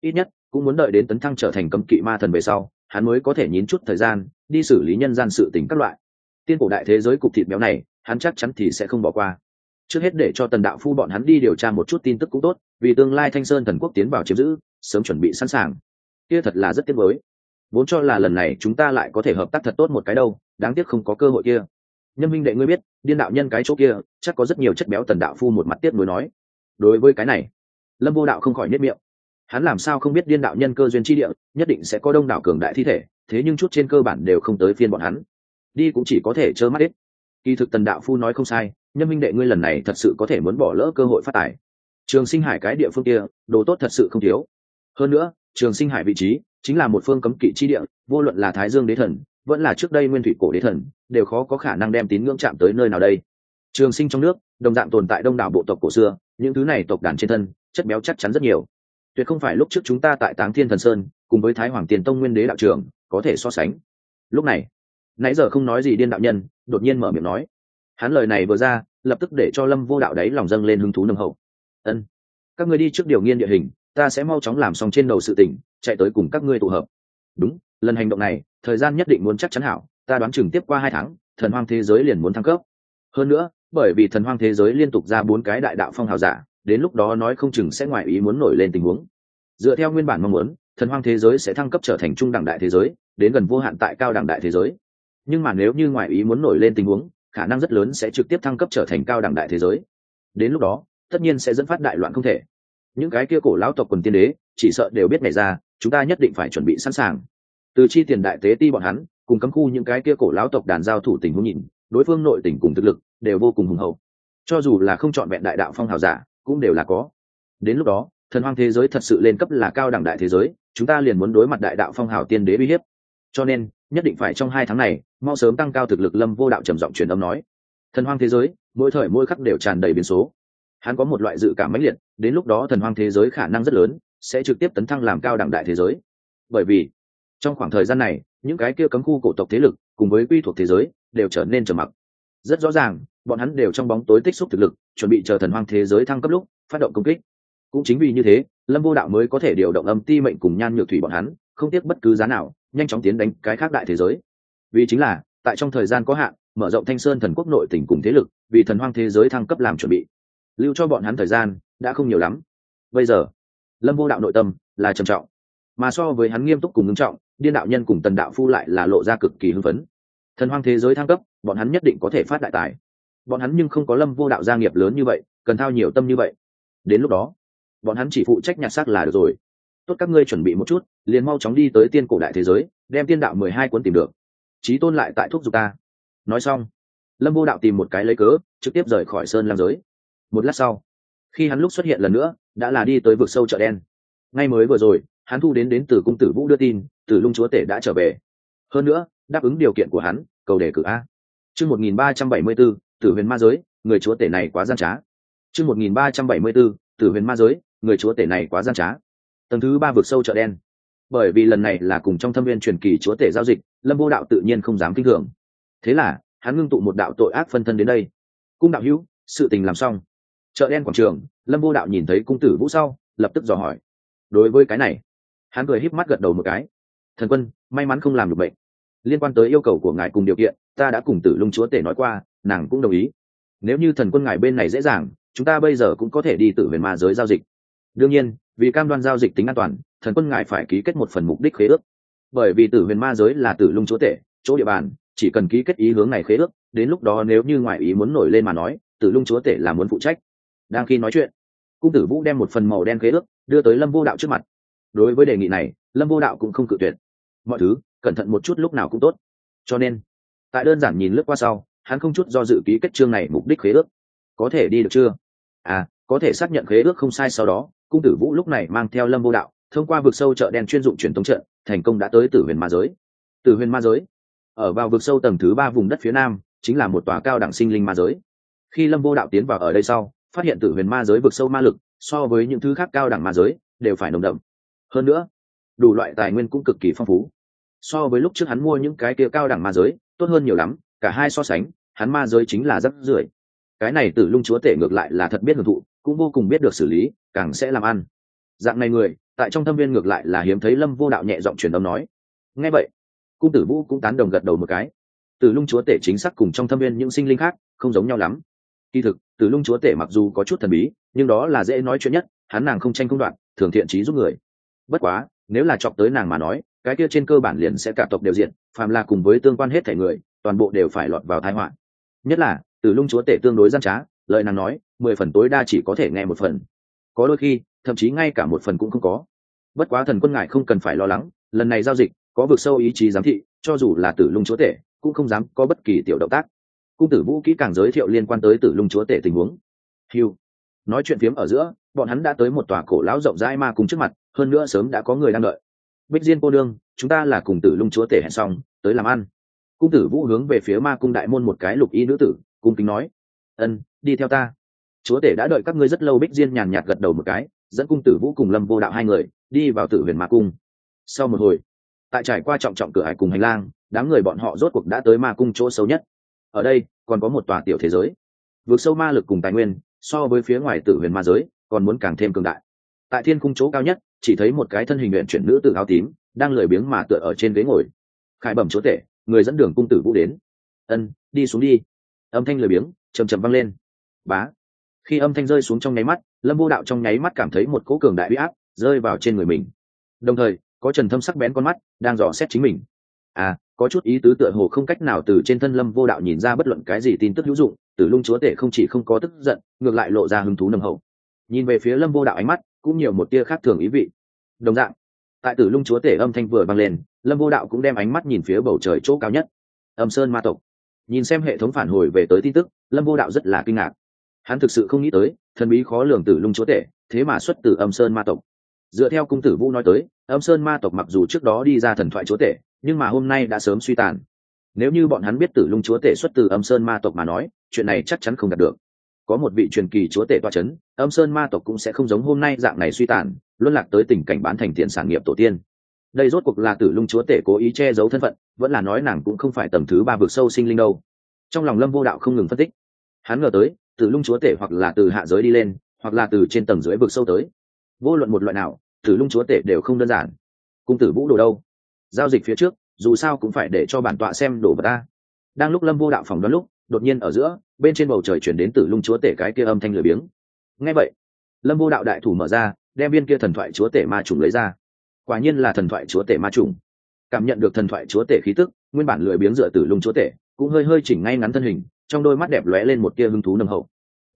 Ít nhất cũng muốn đợi đến tấn thăng trở thành cấm kỵ ma thần về sau, hắn mới có thể nhín chút thời gian, đi xử lý nhân gian sự tình các loại. Tiên cổ đại thế giới cục thịt béo này, hắn chắc chắn thì sẽ không bỏ qua. Trước hết để cho tần đạo phu bọn hắn đi điều tra một chút tin tức cũng tốt, vì tương lai thanh sơn thần quốc tiến vào chiếm giữ, sớm chuẩn bị sẵn sàng. Kia thật là rất tiếc mới vốn cho là lần này chúng ta lại có thể hợp tác thật tốt một cái đâu, đáng tiếc không có cơ hội kia. Nhân minh đệ ngươi biết, điên đạo nhân cái chỗ kia, chắc có rất nhiều chất béo tần đạo phu một mặt tiếc nuối nói. Đối với cái này, lâm vô đạo không khỏi nếp miệng hắn làm sao không biết điên đạo nhân cơ duyên chi địa, nhất định sẽ có đông đảo cường đại thi thể, thế nhưng chút trên cơ bản đều không tới phiên bọn hắn. Đi cũng chỉ có thể trơ mắt ít. kỳ thực tần đạo phu nói không sai, nhân minh đệ ngươi lần này thật sự có thể muốn bỏ lỡ cơ hội phát tài. Trường sinh hải cái địa phương kia, đồ tốt thật sự không thiếu. Hơn nữa, trường sinh hải vị trí chính là một phương cấm kỵ chi địa, vô luận là thái dương đế thần, vẫn là trước đây nguyên thủy cổ đế thần, đều khó có khả năng đem tín ngưỡng chạm tới nơi nào đây. Trường sinh trong nước, đồng dạng tồn tại đông đảo bộ tộc cổ xưa, những thứ này tộc đàn trên thân, chất béo chắc chắn rất nhiều tuyệt không phải lúc trước chúng ta tại táng thiên thần sơn, cùng với thái hoàng tiền tông nguyên đế đạo trưởng, có thể so sánh. Lúc này, nãy giờ không nói gì điên đạo nhân, đột nhiên mở miệng nói. Hắn lời này vừa ra, lập tức để cho lâm vô đạo đấy lòng dâng lên hứng thú nâng hậu. Ân, các ngươi đi trước điều nghiên địa hình, ta sẽ mau chóng làm xong trên đầu sự tỉnh chạy tới cùng các ngươi tụ hợp. Đúng, lần hành động này, thời gian nhất định muốn chắc chắn hảo, ta đoán chừng tiếp qua hai tháng, thần hoang thế giới liền muốn thăng cấp. Hơn nữa, bởi vì thần hoang thế giới liên tục ra bốn cái đại đạo phong hào giả đến lúc đó nói không chừng sẽ ngoài ý muốn nổi lên tình huống. Dựa theo nguyên bản mong muốn, thần hoang thế giới sẽ thăng cấp trở thành trung đẳng đại thế giới, đến gần vô hạn tại cao đẳng đại thế giới. Nhưng mà nếu như ngoại ý muốn nổi lên tình huống, khả năng rất lớn sẽ trực tiếp thăng cấp trở thành cao đẳng đại thế giới. Đến lúc đó, tất nhiên sẽ dẫn phát đại loạn không thể. Những cái kia cổ lão tộc quần tiên đế, chỉ sợ đều biết ngày ra, chúng ta nhất định phải chuẩn bị sẵn sàng. Từ chi tiền đại tế ti bọn hắn, cùng cấm khu những cái kia cổ lão tộc đàn giao thủ tình huống nhìn, đối phương nội tình cùng thực lực đều vô cùng hùng hậu. Cho dù là không chọn vẹn đại đạo phong hào giả cũng đều là có. Đến lúc đó, thần hoang thế giới thật sự lên cấp là cao đẳng đại thế giới, chúng ta liền muốn đối mặt đại đạo phong hào tiên đế uy hiếp. Cho nên, nhất định phải trong hai tháng này, mau sớm tăng cao thực lực lâm vô đạo trầm giọng truyền âm nói. Thần hoang thế giới, mỗi thời mỗi khắc đều tràn đầy biến số. Hắn có một loại dự cảm mãnh liệt, đến lúc đó thần hoang thế giới khả năng rất lớn, sẽ trực tiếp tấn thăng làm cao đẳng đại thế giới. Bởi vì, trong khoảng thời gian này, những cái kia cấm khu cổ tộc thế lực cùng với quy thuộc thế giới, đều trở nên trầm mặc rất rõ ràng, bọn hắn đều trong bóng tối tích xúc thực lực, chuẩn bị chờ thần hoang thế giới thăng cấp lúc, phát động công kích. Cũng chính vì như thế, lâm vô đạo mới có thể điều động âm ti mệnh cùng nhan nhược thủy bọn hắn, không tiếc bất cứ giá nào, nhanh chóng tiến đánh cái khác đại thế giới. Vì chính là, tại trong thời gian có hạn, mở rộng thanh sơn thần quốc nội tỉnh cùng thế lực, vì thần hoang thế giới thăng cấp làm chuẩn bị. Lưu cho bọn hắn thời gian, đã không nhiều lắm. Bây giờ, lâm vô đạo nội tâm là trầm trọng. Mà so với hắn nghiêm túc cùng ngưng trọng, điên đạo nhân cùng tần đạo phu lại là lộ ra cực kỳ hưng phấn. Thần hoang thế giới thăng cấp bọn hắn nhất định có thể phát đại tài. Bọn hắn nhưng không có lâm vô đạo gia nghiệp lớn như vậy, cần thao nhiều tâm như vậy. Đến lúc đó, bọn hắn chỉ phụ trách nhặt xác là được rồi. Tốt các ngươi chuẩn bị một chút, liền mau chóng đi tới tiên cổ đại thế giới, đem tiên đạo mười hai cuốn tìm được. Trí tôn lại tại thuốc giục ta. Nói xong, lâm vô đạo tìm một cái lấy cớ, trực tiếp rời khỏi sơn lam giới. Một lát sau, khi hắn lúc xuất hiện lần nữa, đã là đi tới vực sâu chợ đen. Ngay mới vừa rồi, hắn thu đến đến từ cung tử vũ đưa tin tử lung chúa tể đã trở về. Hơn nữa, đáp ứng điều kiện của hắn, cầu đề cử a chương một nghìn ba trăm bảy mươi b ố tử huyền ma giới, người chúa tể này quá gian trá. Chương một nghìn ba trăm bảy mươi b ố tử huyền ma giới, người chúa tể này quá gian trá. Tầng thứ ba vực sâu chợ đen. Bởi vì lần này là cùng trong thâm viên truyền kỳ chúa tể giao dịch, lâm vô đạo tự nhiên không dám kinh thường. Thế là, hắn ngưng tụ một đạo tội ác phân thân đến đây. Cung đạo hữu, sự tình làm xong. Chợ đen quảng trường, lâm vô đạo nhìn thấy cung tử vũ sau, lập tức dò hỏi. Đối với cái này, hắn cười híp mắt gật đầu một cái. Thần quân, may mắn không làm được bệnh. Liên quan tới yêu cầu của ngài cùng điều kiện ta đã cùng tử lung chúa tể nói qua, nàng cũng đồng ý. Nếu như thần quân ngài bên này dễ dàng, chúng ta bây giờ cũng có thể đi tự huyền ma giới giao dịch. Đương nhiên, vì cam đoan giao dịch tính an toàn, thần quân ngài phải ký kết một phần mục đích khế ước. Bởi vì tử huyền ma giới là tử lung chúa tể, chỗ địa bàn, chỉ cần ký kết ý hướng này khế ước, đến lúc đó nếu như ngoại ý muốn nổi lên mà nói, tử lung chúa tể là muốn phụ trách. Đang khi nói chuyện, cung tử vũ đem một phần màu đen khế ước đưa tới lâm vô đạo trước mặt. Đối với đề nghị này, lâm vô đạo cũng không cự tuyệt. Mọi thứ, cẩn thận một chút lúc nào cũng tốt. Cho nên tại đơn giản nhìn lướt qua sau, hắn không chút do dự ký kết chương này mục đích khế ước. Có thể đi được chưa? À có thể xác nhận khế ước không sai sau đó, cung tử vũ lúc này mang theo lâm vô đạo, thông qua vực sâu chợ đen chuyên dụng truyền thống trận, thành công đã tới tử huyền ma giới. Tử huyền ma giới? Ở vào vực sâu tầng thứ ba vùng đất phía nam, chính là một tòa cao đẳng sinh linh ma giới. Khi lâm vô đạo tiến vào ở đây sau, phát hiện tử huyền ma giới vực sâu ma lực, so với những thứ khác cao đẳng ma giới, đều phải nồng đậm. Hơn nữa, đủ loại tài nguyên cũng cực kỳ phong phú. So với lúc trước hắn mua những cái kia cao đẳng ma giới tốt hơn nhiều lắm, cả hai so sánh, hắn ma giới chính là rất rưởi. Cái này tử lung chúa tể ngược lại là thật biết hưởng thụ, cũng vô cùng biết được xử lý, càng sẽ làm ăn. Dạng này người, tại trong thâm viên ngược lại là hiếm thấy lâm vô đạo nhẹ giọng truyền âm nói. Nghe vậy, cung tử vũ cũng tán đồng gật đầu một cái. Tử lung chúa tể chính xác cùng trong thâm viên những sinh linh khác không giống nhau lắm. Kỳ thực, tử lung chúa tể mặc dù có chút thần bí, nhưng đó là dễ nói chuyện nhất, hắn nàng không tranh công đoạn, thường thiện trí giúp người. Bất quá, nếu là chọc tới nàng mà nói cái kia trên cơ bản liền sẽ cả tộc đều diện phàm là cùng với tương quan hết thể người, toàn bộ đều phải lọt vào thái họa. Nhất là tử lung chúa tể tương đối gian trá, lời nàng nói, mười phần tối đa chỉ có thể nghe một phần. Có đôi khi, thậm chí ngay cả một phần cũng không có. Bất quá thần quân ngại không cần phải lo lắng, lần này giao dịch, có vực sâu ý chí giám thị, cho dù là tử lung chúa tể, cũng không dám có bất kỳ tiểu động tác. Cung tử vũ kỹ càng giới thiệu liên quan tới tử lung chúa tể tình huống. Hiu nói chuyện phiếm ở giữa, bọn hắn đã tới một tòa cổ lão rộng rãi ma cùng trước mặt, hơn nữa sớm đã có người đang đợi bích diên cô đương chúng ta là cùng tử lung chúa tể hẹn xong, tới làm ăn. Cung tử vũ hướng về phía ma cung đại môn một cái lục y nữ tử, cung kính nói, ân, đi theo ta. Chúa tể đã đợi các ngươi rất lâu, bích diên nhàn nhạt gật đầu một cái, dẫn cung tử vũ cùng lâm vô đạo hai người đi vào tử huyền ma cung. Sau một hồi, tại trải qua trọng trọng cửa hải cùng hành lang, đám người bọn họ rốt cuộc đã tới ma cung chỗ sâu nhất. Ở đây, còn có một tòa tiểu thế giới. Vượt sâu ma lực cùng tài nguyên, so với phía ngoài tử huyền ma giới, còn muốn càng thêm cường đại. Tại thiên cung chỗ cao nhất chỉ thấy một cái thân hình nguyện chuyển nữ tử áo tím, đang lười biếng mà tựa ở trên ghế ngồi. Khải bẩm chúa tể, người dẫn đường cung tử vũ đến. Ân, đi xuống đi. Âm thanh lười biếng chầm chầm văng lên. Bá. Khi âm thanh rơi xuống trong nháy mắt, lâm vô đạo trong nháy mắt cảm thấy một cỗ cường đại huy áp rơi vào trên người mình. Đồng thời, có trần thâm sắc bén con mắt đang dò xét chính mình. À có chút ý tứ tựa hồ không cách nào từ trên thân lâm vô đạo nhìn ra bất luận cái gì tin tức hữu dụng, tử lung chúa tể không chỉ không có tức giận, ngược lại lộ ra hứng thú nồng hậu. Nhìn về phía lâm vô đạo ánh mắt cũng nhiều một tia khác thường ý vị. Đồng dạng, tại tử lung chúa tể âm thanh vừa vang lên, lâm vô đạo cũng đem ánh mắt nhìn phía bầu trời chỗ cao nhất, âm sơn ma tộc. Nhìn xem hệ thống phản hồi về tới tin tức, lâm vô đạo rất là kinh ngạc. Hắn thực sự không nghĩ tới, thần bí khó lường tử lung chúa tể, thế mà xuất từ âm sơn ma tộc. Dựa theo cung tử vũ nói tới, âm sơn ma tộc mặc dù trước đó đi ra thần thoại chúa tể, nhưng mà hôm nay đã sớm suy tàn. Nếu như bọn hắn biết tử lung chúa tể xuất từ âm sơn ma tộc mà nói, chuyện này chắc chắn không đạt được. Có một vị truyền kỳ chúa tể toa c h ấ n âm sơn ma tộc cũng sẽ không giống hôm nay dạng này suy tàn, luân lạc tới tình cảnh bán thành tiền sản nghiệp tổ tiên. Đây rốt cuộc là tử lung chúa tể cố ý che giấu thân phận, vẫn là nói nàng cũng không phải tầng thứ ba vực sâu sinh linh đâu. Trong lòng lâm vô đạo không ngừng phân tích. Hắn ngờ tới, tử lung chúa tể hoặc là từ hạ giới đi lên, hoặc là từ trên tầng dưới vực sâu tới. Vô luận một loại nào, tử lung chúa tể đều không đơn giản. Cung tử vũ đồ đâu? Giao dịch phía trước, dù sao cũng phải để cho bản tọa xem đồ vật ta. Đang lúc lâm vô đạo phòng đoán lúc, đột nhiên ở giữa, bên trên bầu trời chuyển đến tử lung chúa tể cái kia âm thanh lười biếng nghe vậy, lâm vô đạo đại thủ mở ra, đem viên kia thần thoại chúa tể ma trùng lấy ra. Quả nhiên là thần thoại chúa tể ma trùng. Cảm nhận được thần thoại chúa tể khí tức, nguyên bản lười biếng dựa tử lung chúa tể, cũng hơi hơi chỉnh ngay ngắn thân hình, trong đôi mắt đẹp lóe lên một tia hứng thú nâng hậu.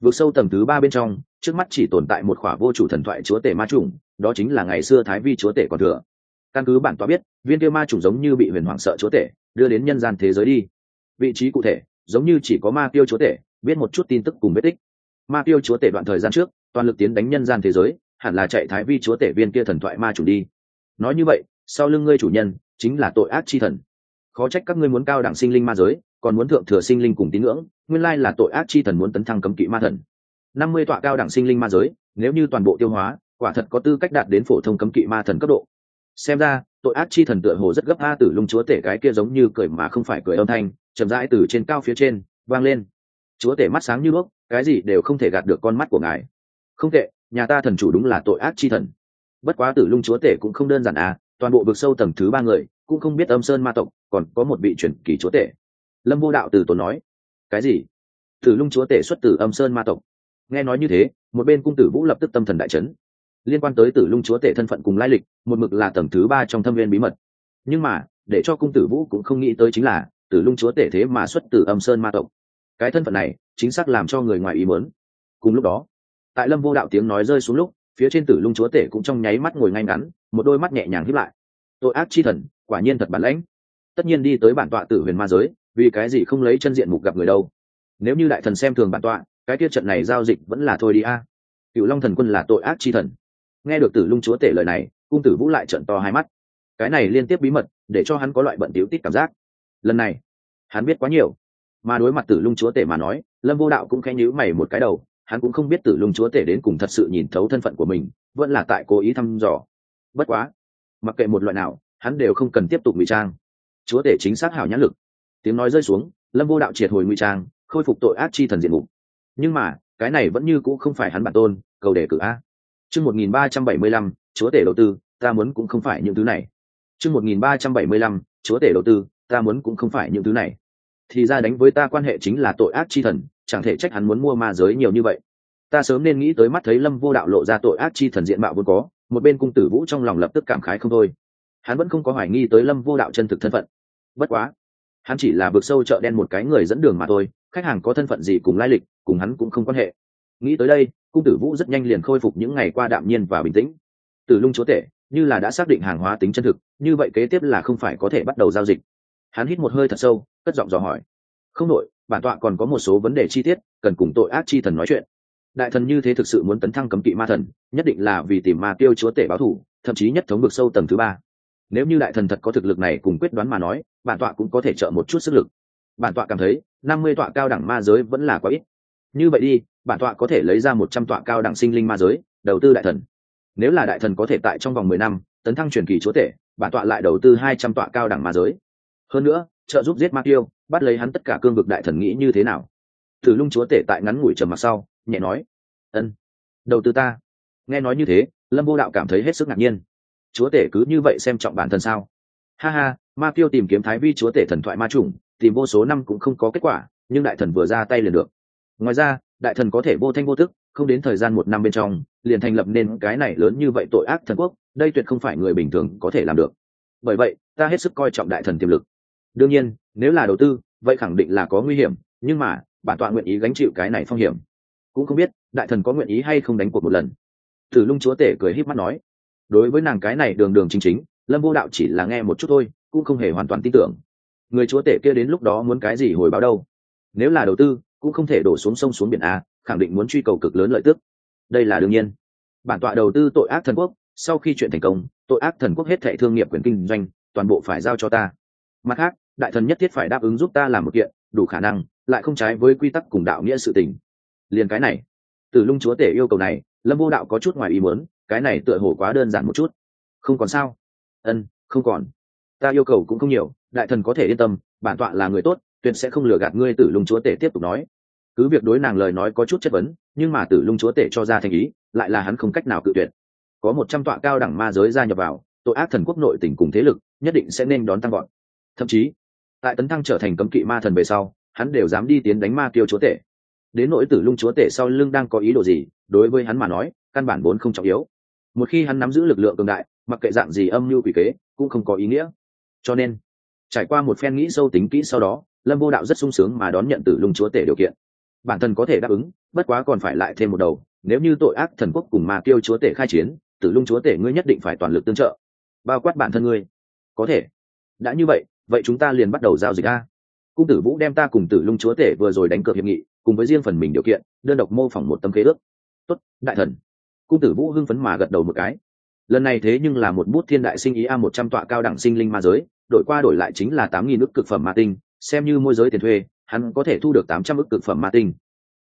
Vượt sâu tầng thứ ba bên trong, trước mắt chỉ tồn tại một khỏa vô chủ thần thoại chúa tể ma trùng, đó chính là ngày xưa thái vi chúa tể còn thừa. Căn cứ bản tọa biết, viên kia ma trùng giống như bị huyền hoàng sợ chúa tể, đưa đến nhân gian thế giới đi. Vị trí cụ thể, giống như chỉ có ma tiêu chúa tể, biết một chút tin tức cùng vết tích ma tiêu chúa tể đoạn thời gian trước, toàn lực tiến đánh nhân gian thế giới, hẳn là chạy thái vi chúa tể viên kia thần thoại ma chủ đi. Nói như vậy, sau lưng ngươi chủ nhân, chính là tội ác chi thần. Khó trách các ngươi muốn cao đẳng sinh linh ma giới, còn muốn thượng thừa sinh linh cùng tín ngưỡng, nguyên lai là tội ác chi thần muốn tấn thăng cấm kỵ ma thần. Năm mươi tọa cao đẳng sinh linh ma giới, nếu như toàn bộ tiêu hóa, quả thật có tư cách đạt đến phổ thông cấm kỵ ma thần cấp độ. Xem ra, tội ác chi thần tựa hồ rất gấp a tử lung chúa tể cái kia giống như cười mà không phải cười âm thanh, chậm rãi từ trên cao phía trên, vang lên. Chúa tể mắt sáng như đuốc cái gì đều không thể gạt được con mắt của ngài. Không tệ, nhà ta thần chủ đúng là tội ác chi thần. Bất quá tử lung chúa tể cũng không đơn giản à toàn bộ vực sâu tầng thứ ba người, cũng không biết âm sơn ma tộc, còn có một vị truyền kỳ chúa tể. Lâm vô đạo từ tốn nói, cái gì? Tử lung chúa tể xuất từ âm sơn ma tộc. Nghe nói như thế, một bên cung tử vũ lập tức tâm thần đại chấn. Liên quan tới tử lung chúa tể thân phận cùng lai lịch, một mực là tầng thứ ba trong thâm viên bí mật. Nhưng mà, để cho cung tử vũ cũng không nghĩ tới chính là, tử lung chúa tể thế mà xuất từ âm sơn ma tộc cái thân phận này chính xác làm cho người ngoài ý muốn. cùng lúc đó, tại lâm vô đạo tiếng nói rơi xuống lúc, phía trên tử lung chúa tể cũng trong nháy mắt ngồi ngay ngắn, một đôi mắt nhẹ nhàng hiếp lại. Tội ác chi thần, quả nhiên thật bản lãnh. Tất nhiên đi tới bản tọa tử huyền ma giới, vì cái gì không lấy chân diện mục gặp người đâu. Nếu như đại thần xem thường bản tọa, cái tiết trận này giao dịch vẫn là thôi đi a. Cựu long thần quân là tội ác chi thần. Nghe được tử lung chúa tể lời này, cung tử vũ lại trận to hai mắt. Cái này liên tiếp bí mật, để cho hắn có loại bận tiếu tít cảm giác. Lần này, hắn biết quá nhiều mà đối mặt tử lung chúa tể mà nói, lâm vô đạo cũng khẽ nhíu mày một cái đầu, hắn cũng không biết tử lung chúa tể đến cùng thật sự nhìn thấu thân phận của mình, vẫn là tại cố ý thăm dò. Bất quá, mặc kệ một loại nào, hắn đều không cần tiếp tục ngụy trang. Chúa tể chính xác hảo nhãn lực. Tiếng nói rơi xuống, lâm vô đạo triệt hồi ngụy trang, khôi phục tội ác chi thần diện mục. Nhưng mà, cái này vẫn như cũ không phải hắn bản tôn, cầu đề cử a. Chương một nghìn ba trăm bảy mươi lăm, chúa tể đầu tư, ta muốn cũng không phải những thứ này. Chương một nghìn ba trăm bảy mươi lăm, chúa tể đầu tư, ta muốn cũng không phải những thứ này thì ra đánh với ta quan hệ chính là tội ác chi thần, chẳng thể trách hắn muốn mua ma giới nhiều như vậy. Ta sớm nên nghĩ tới mắt thấy lâm vô đạo lộ ra tội ác chi thần diện mạo vốn có, một bên cung tử vũ trong lòng lập tức cảm khái không thôi. Hắn vẫn không có hoài nghi tới lâm vô đạo chân thực thân phận. Bất quá, hắn chỉ là vực sâu chợ đen một cái người dẫn đường mà thôi, khách hàng có thân phận gì cùng lai lịch, cùng hắn cũng không quan hệ. Nghĩ tới đây, cung tử vũ rất nhanh liền khôi phục những ngày qua đạm nhiên và bình tĩnh. Từ lung chúa tể, như là đã xác định hàng hóa tính chân thực, như vậy kế tiếp là không phải có thể bắt đầu giao dịch hắn hít một hơi thật sâu, cất giọng dò hỏi. Không nội bản tọa còn có một số vấn đề chi tiết, cần cùng tội ác chi thần nói chuyện. Đại thần như thế thực sự muốn tấn thăng cấm kỵ ma thần, nhất định là vì tìm ma tiêu chúa tể báo thủ thậm chí nhất thống vực sâu tầng thứ ba. Nếu như đại thần thật có thực lực này cùng quyết đoán mà nói, bản tọa cũng có thể trợ một chút sức lực. Bản tọa cảm thấy, năm mươi tọa cao đẳng ma giới vẫn là quá ít. Như vậy đi, bản tọa có thể lấy ra một trăm tọa cao đẳng sinh linh ma giới, đầu tư đại thần. Nếu là đại thần có thể tại trong vòng mười năm, tấn thăng truyền kỳ chúa tể, bản tọa lại đầu tư hai trăm tọa cao đẳng ma giới hơn nữa, trợ giúp giết ma tiêu bắt lấy hắn tất cả cương vực đại thần nghĩ như thế nào? Thử lung chúa tể tại ngắn ngủi trầm mặc sau, nhẹ nói, ân, đầu tư ta. Nghe nói như thế, lâm vô đạo cảm thấy hết sức ngạc nhiên. Chúa tể cứ như vậy xem trọng bản thân sao? Ha ha, ma tiêu tìm kiếm thái vi chúa tể thần thoại ma trùng tìm vô số năm cũng không có kết quả, nhưng đại thần vừa ra tay liền được. Ngoài ra, đại thần có thể vô thanh vô tức, không đến thời gian một năm bên trong, liền thành lập nên cái này lớn như vậy tội ác thần quốc, đây tuyệt không phải người bình thường có thể làm được. Bởi vậy, ta hết sức coi trọng đại thần tiềm lực đương nhiên, nếu là đầu tư, vậy khẳng định là có nguy hiểm, nhưng mà, bản tọa nguyện ý gánh chịu cái này phong hiểm. Cũng không biết, đại thần có nguyện ý hay không đánh cuộc một lần. Thử lung chúa tể cười h í p mắt nói, đối với nàng cái này đường đường chính chính, lâm vô đạo chỉ là nghe một chút thôi, cũng không hề hoàn toàn tin tưởng. Người chúa tể kia đến lúc đó muốn cái gì hồi báo đâu? Nếu là đầu tư, cũng không thể đổ xuống sông xuống biển a, khẳng định muốn truy cầu cực lớn lợi tức. Đây là đương nhiên. Bản tọa đầu tư tội ác thần quốc, sau khi chuyện thành công, tội ác thần quốc hết thệ thương nghiệp quyền kinh doanh, toàn bộ phải giao cho ta mặt khác, đại thần nhất thiết phải đáp ứng giúp ta làm một kiện, đủ khả năng, lại không trái với quy tắc cùng đạo nghĩa sự tình. Liền cái này. Từ lung chúa tể yêu cầu này, lâm vô đạo có chút ngoài ý muốn, cái này tựa hồ quá đơn giản một chút. Không còn sao? Ân, không còn. Ta yêu cầu cũng không nhiều, đại thần có thể yên tâm, bản tọa là người tốt, tuyệt sẽ không lừa gạt ngươi, tử lung chúa tể tiếp tục nói. Cứ việc đối nàng lời nói có chút chất vấn, nhưng mà tử lung chúa tể cho ra thành ý, lại là hắn không cách nào cự tuyệt. Có một trăm tọa cao đẳng ma giới gia nhập vào, tội ác thần quốc nội tỉnh cùng thế lực, nhất định sẽ nên đón tăng gọn thậm chí, tại tấn thăng trở thành cấm kỵ ma thần về sau, hắn đều dám đi tiến đánh ma kiêu chúa tể. Đến nỗi tử lung chúa tể sau lưng đang có ý đồ gì, đối với hắn mà nói, căn bản vốn không trọng yếu. Một khi hắn nắm giữ lực lượng cường đại, mặc kệ dạng gì âm mưu quỷ kế, cũng không có ý nghĩa. Cho nên, trải qua một phen nghĩ sâu tính kỹ sau đó, lâm vô đạo rất sung sướng mà đón nhận tử lung chúa tể điều kiện. Bản thân có thể đáp ứng, bất quá còn phải lại thêm một đầu, nếu như tội ác thần quốc cùng ma kiêu chúa tể khai chiến, tử lung chúa tể ngươi nhất định phải toàn lực tương trợ. Bao quát bản thân ngươi. Có thể. Đã như vậy vậy chúng ta liền bắt đầu giao dịch a. Cung tử vũ đem ta cùng tử lung chúa tể vừa rồi đánh cược hiệp nghị, cùng với riêng phần mình điều kiện, đơn độc mô phỏng một tấm khế ước. Tốt, đại thần. Cung tử vũ hưng phấn mà gật đầu một cái. Lần này thế nhưng là một bút thiên đại sinh ý a, một trăm tọa cao đẳng sinh linh ma giới, đổi qua đổi lại chính là tám nghìn ức cực phẩm ma tinh, xem như môi giới tiền thuê, hắn có thể thu được tám trăm ức cực phẩm ma tinh.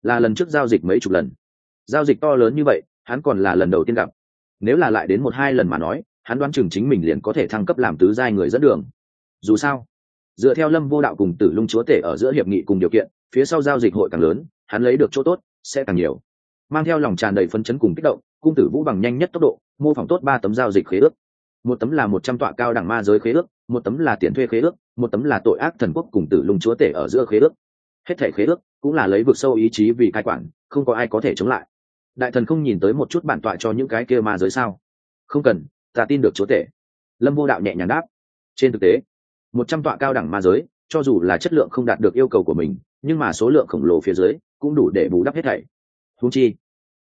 Là lần trước giao dịch mấy chục lần. Giao dịch to lớn như vậy, hắn còn là lần đầu tiên gặp. Nếu là lại đến một hai lần mà nói, hắn đoán chừng chính mình liền có thể thăng cấp làm tứ giai người dẫn đường dù sao, dựa theo lâm vô đạo cùng tử lung chúa tể ở giữa hiệp nghị cùng điều kiện, phía sau giao dịch hội càng lớn, hắn lấy được chỗ tốt sẽ càng nhiều. Mang theo lòng tràn đầy phấn chấn cùng kích động, cung tử vũ bằng nhanh nhất tốc độ, mô phỏng tốt ba tấm giao dịch khế ước. Một tấm là một trăm tọa cao đẳng ma giới khế ước, một tấm là tiền thuê khế ước, một tấm là tội ác thần quốc cùng tử lung chúa tể ở giữa khế ước. Hết thể khế ước cũng là lấy vực sâu ý chí vì cai quản, không có ai có thể chống lại. Đại thần không nhìn tới một chút bản tọa cho những cái kia ma giới sao? Không cần, ta tin được chúa tể. Lâm vô đạo nhẹ nhàng đáp. Trên thực tế một trăm tọa cao đẳng ma giới, cho dù là chất lượng không đạt được yêu cầu của mình, nhưng mà số lượng khổng lồ phía dưới cũng đủ để bù đắp hết thảy. Húng chi,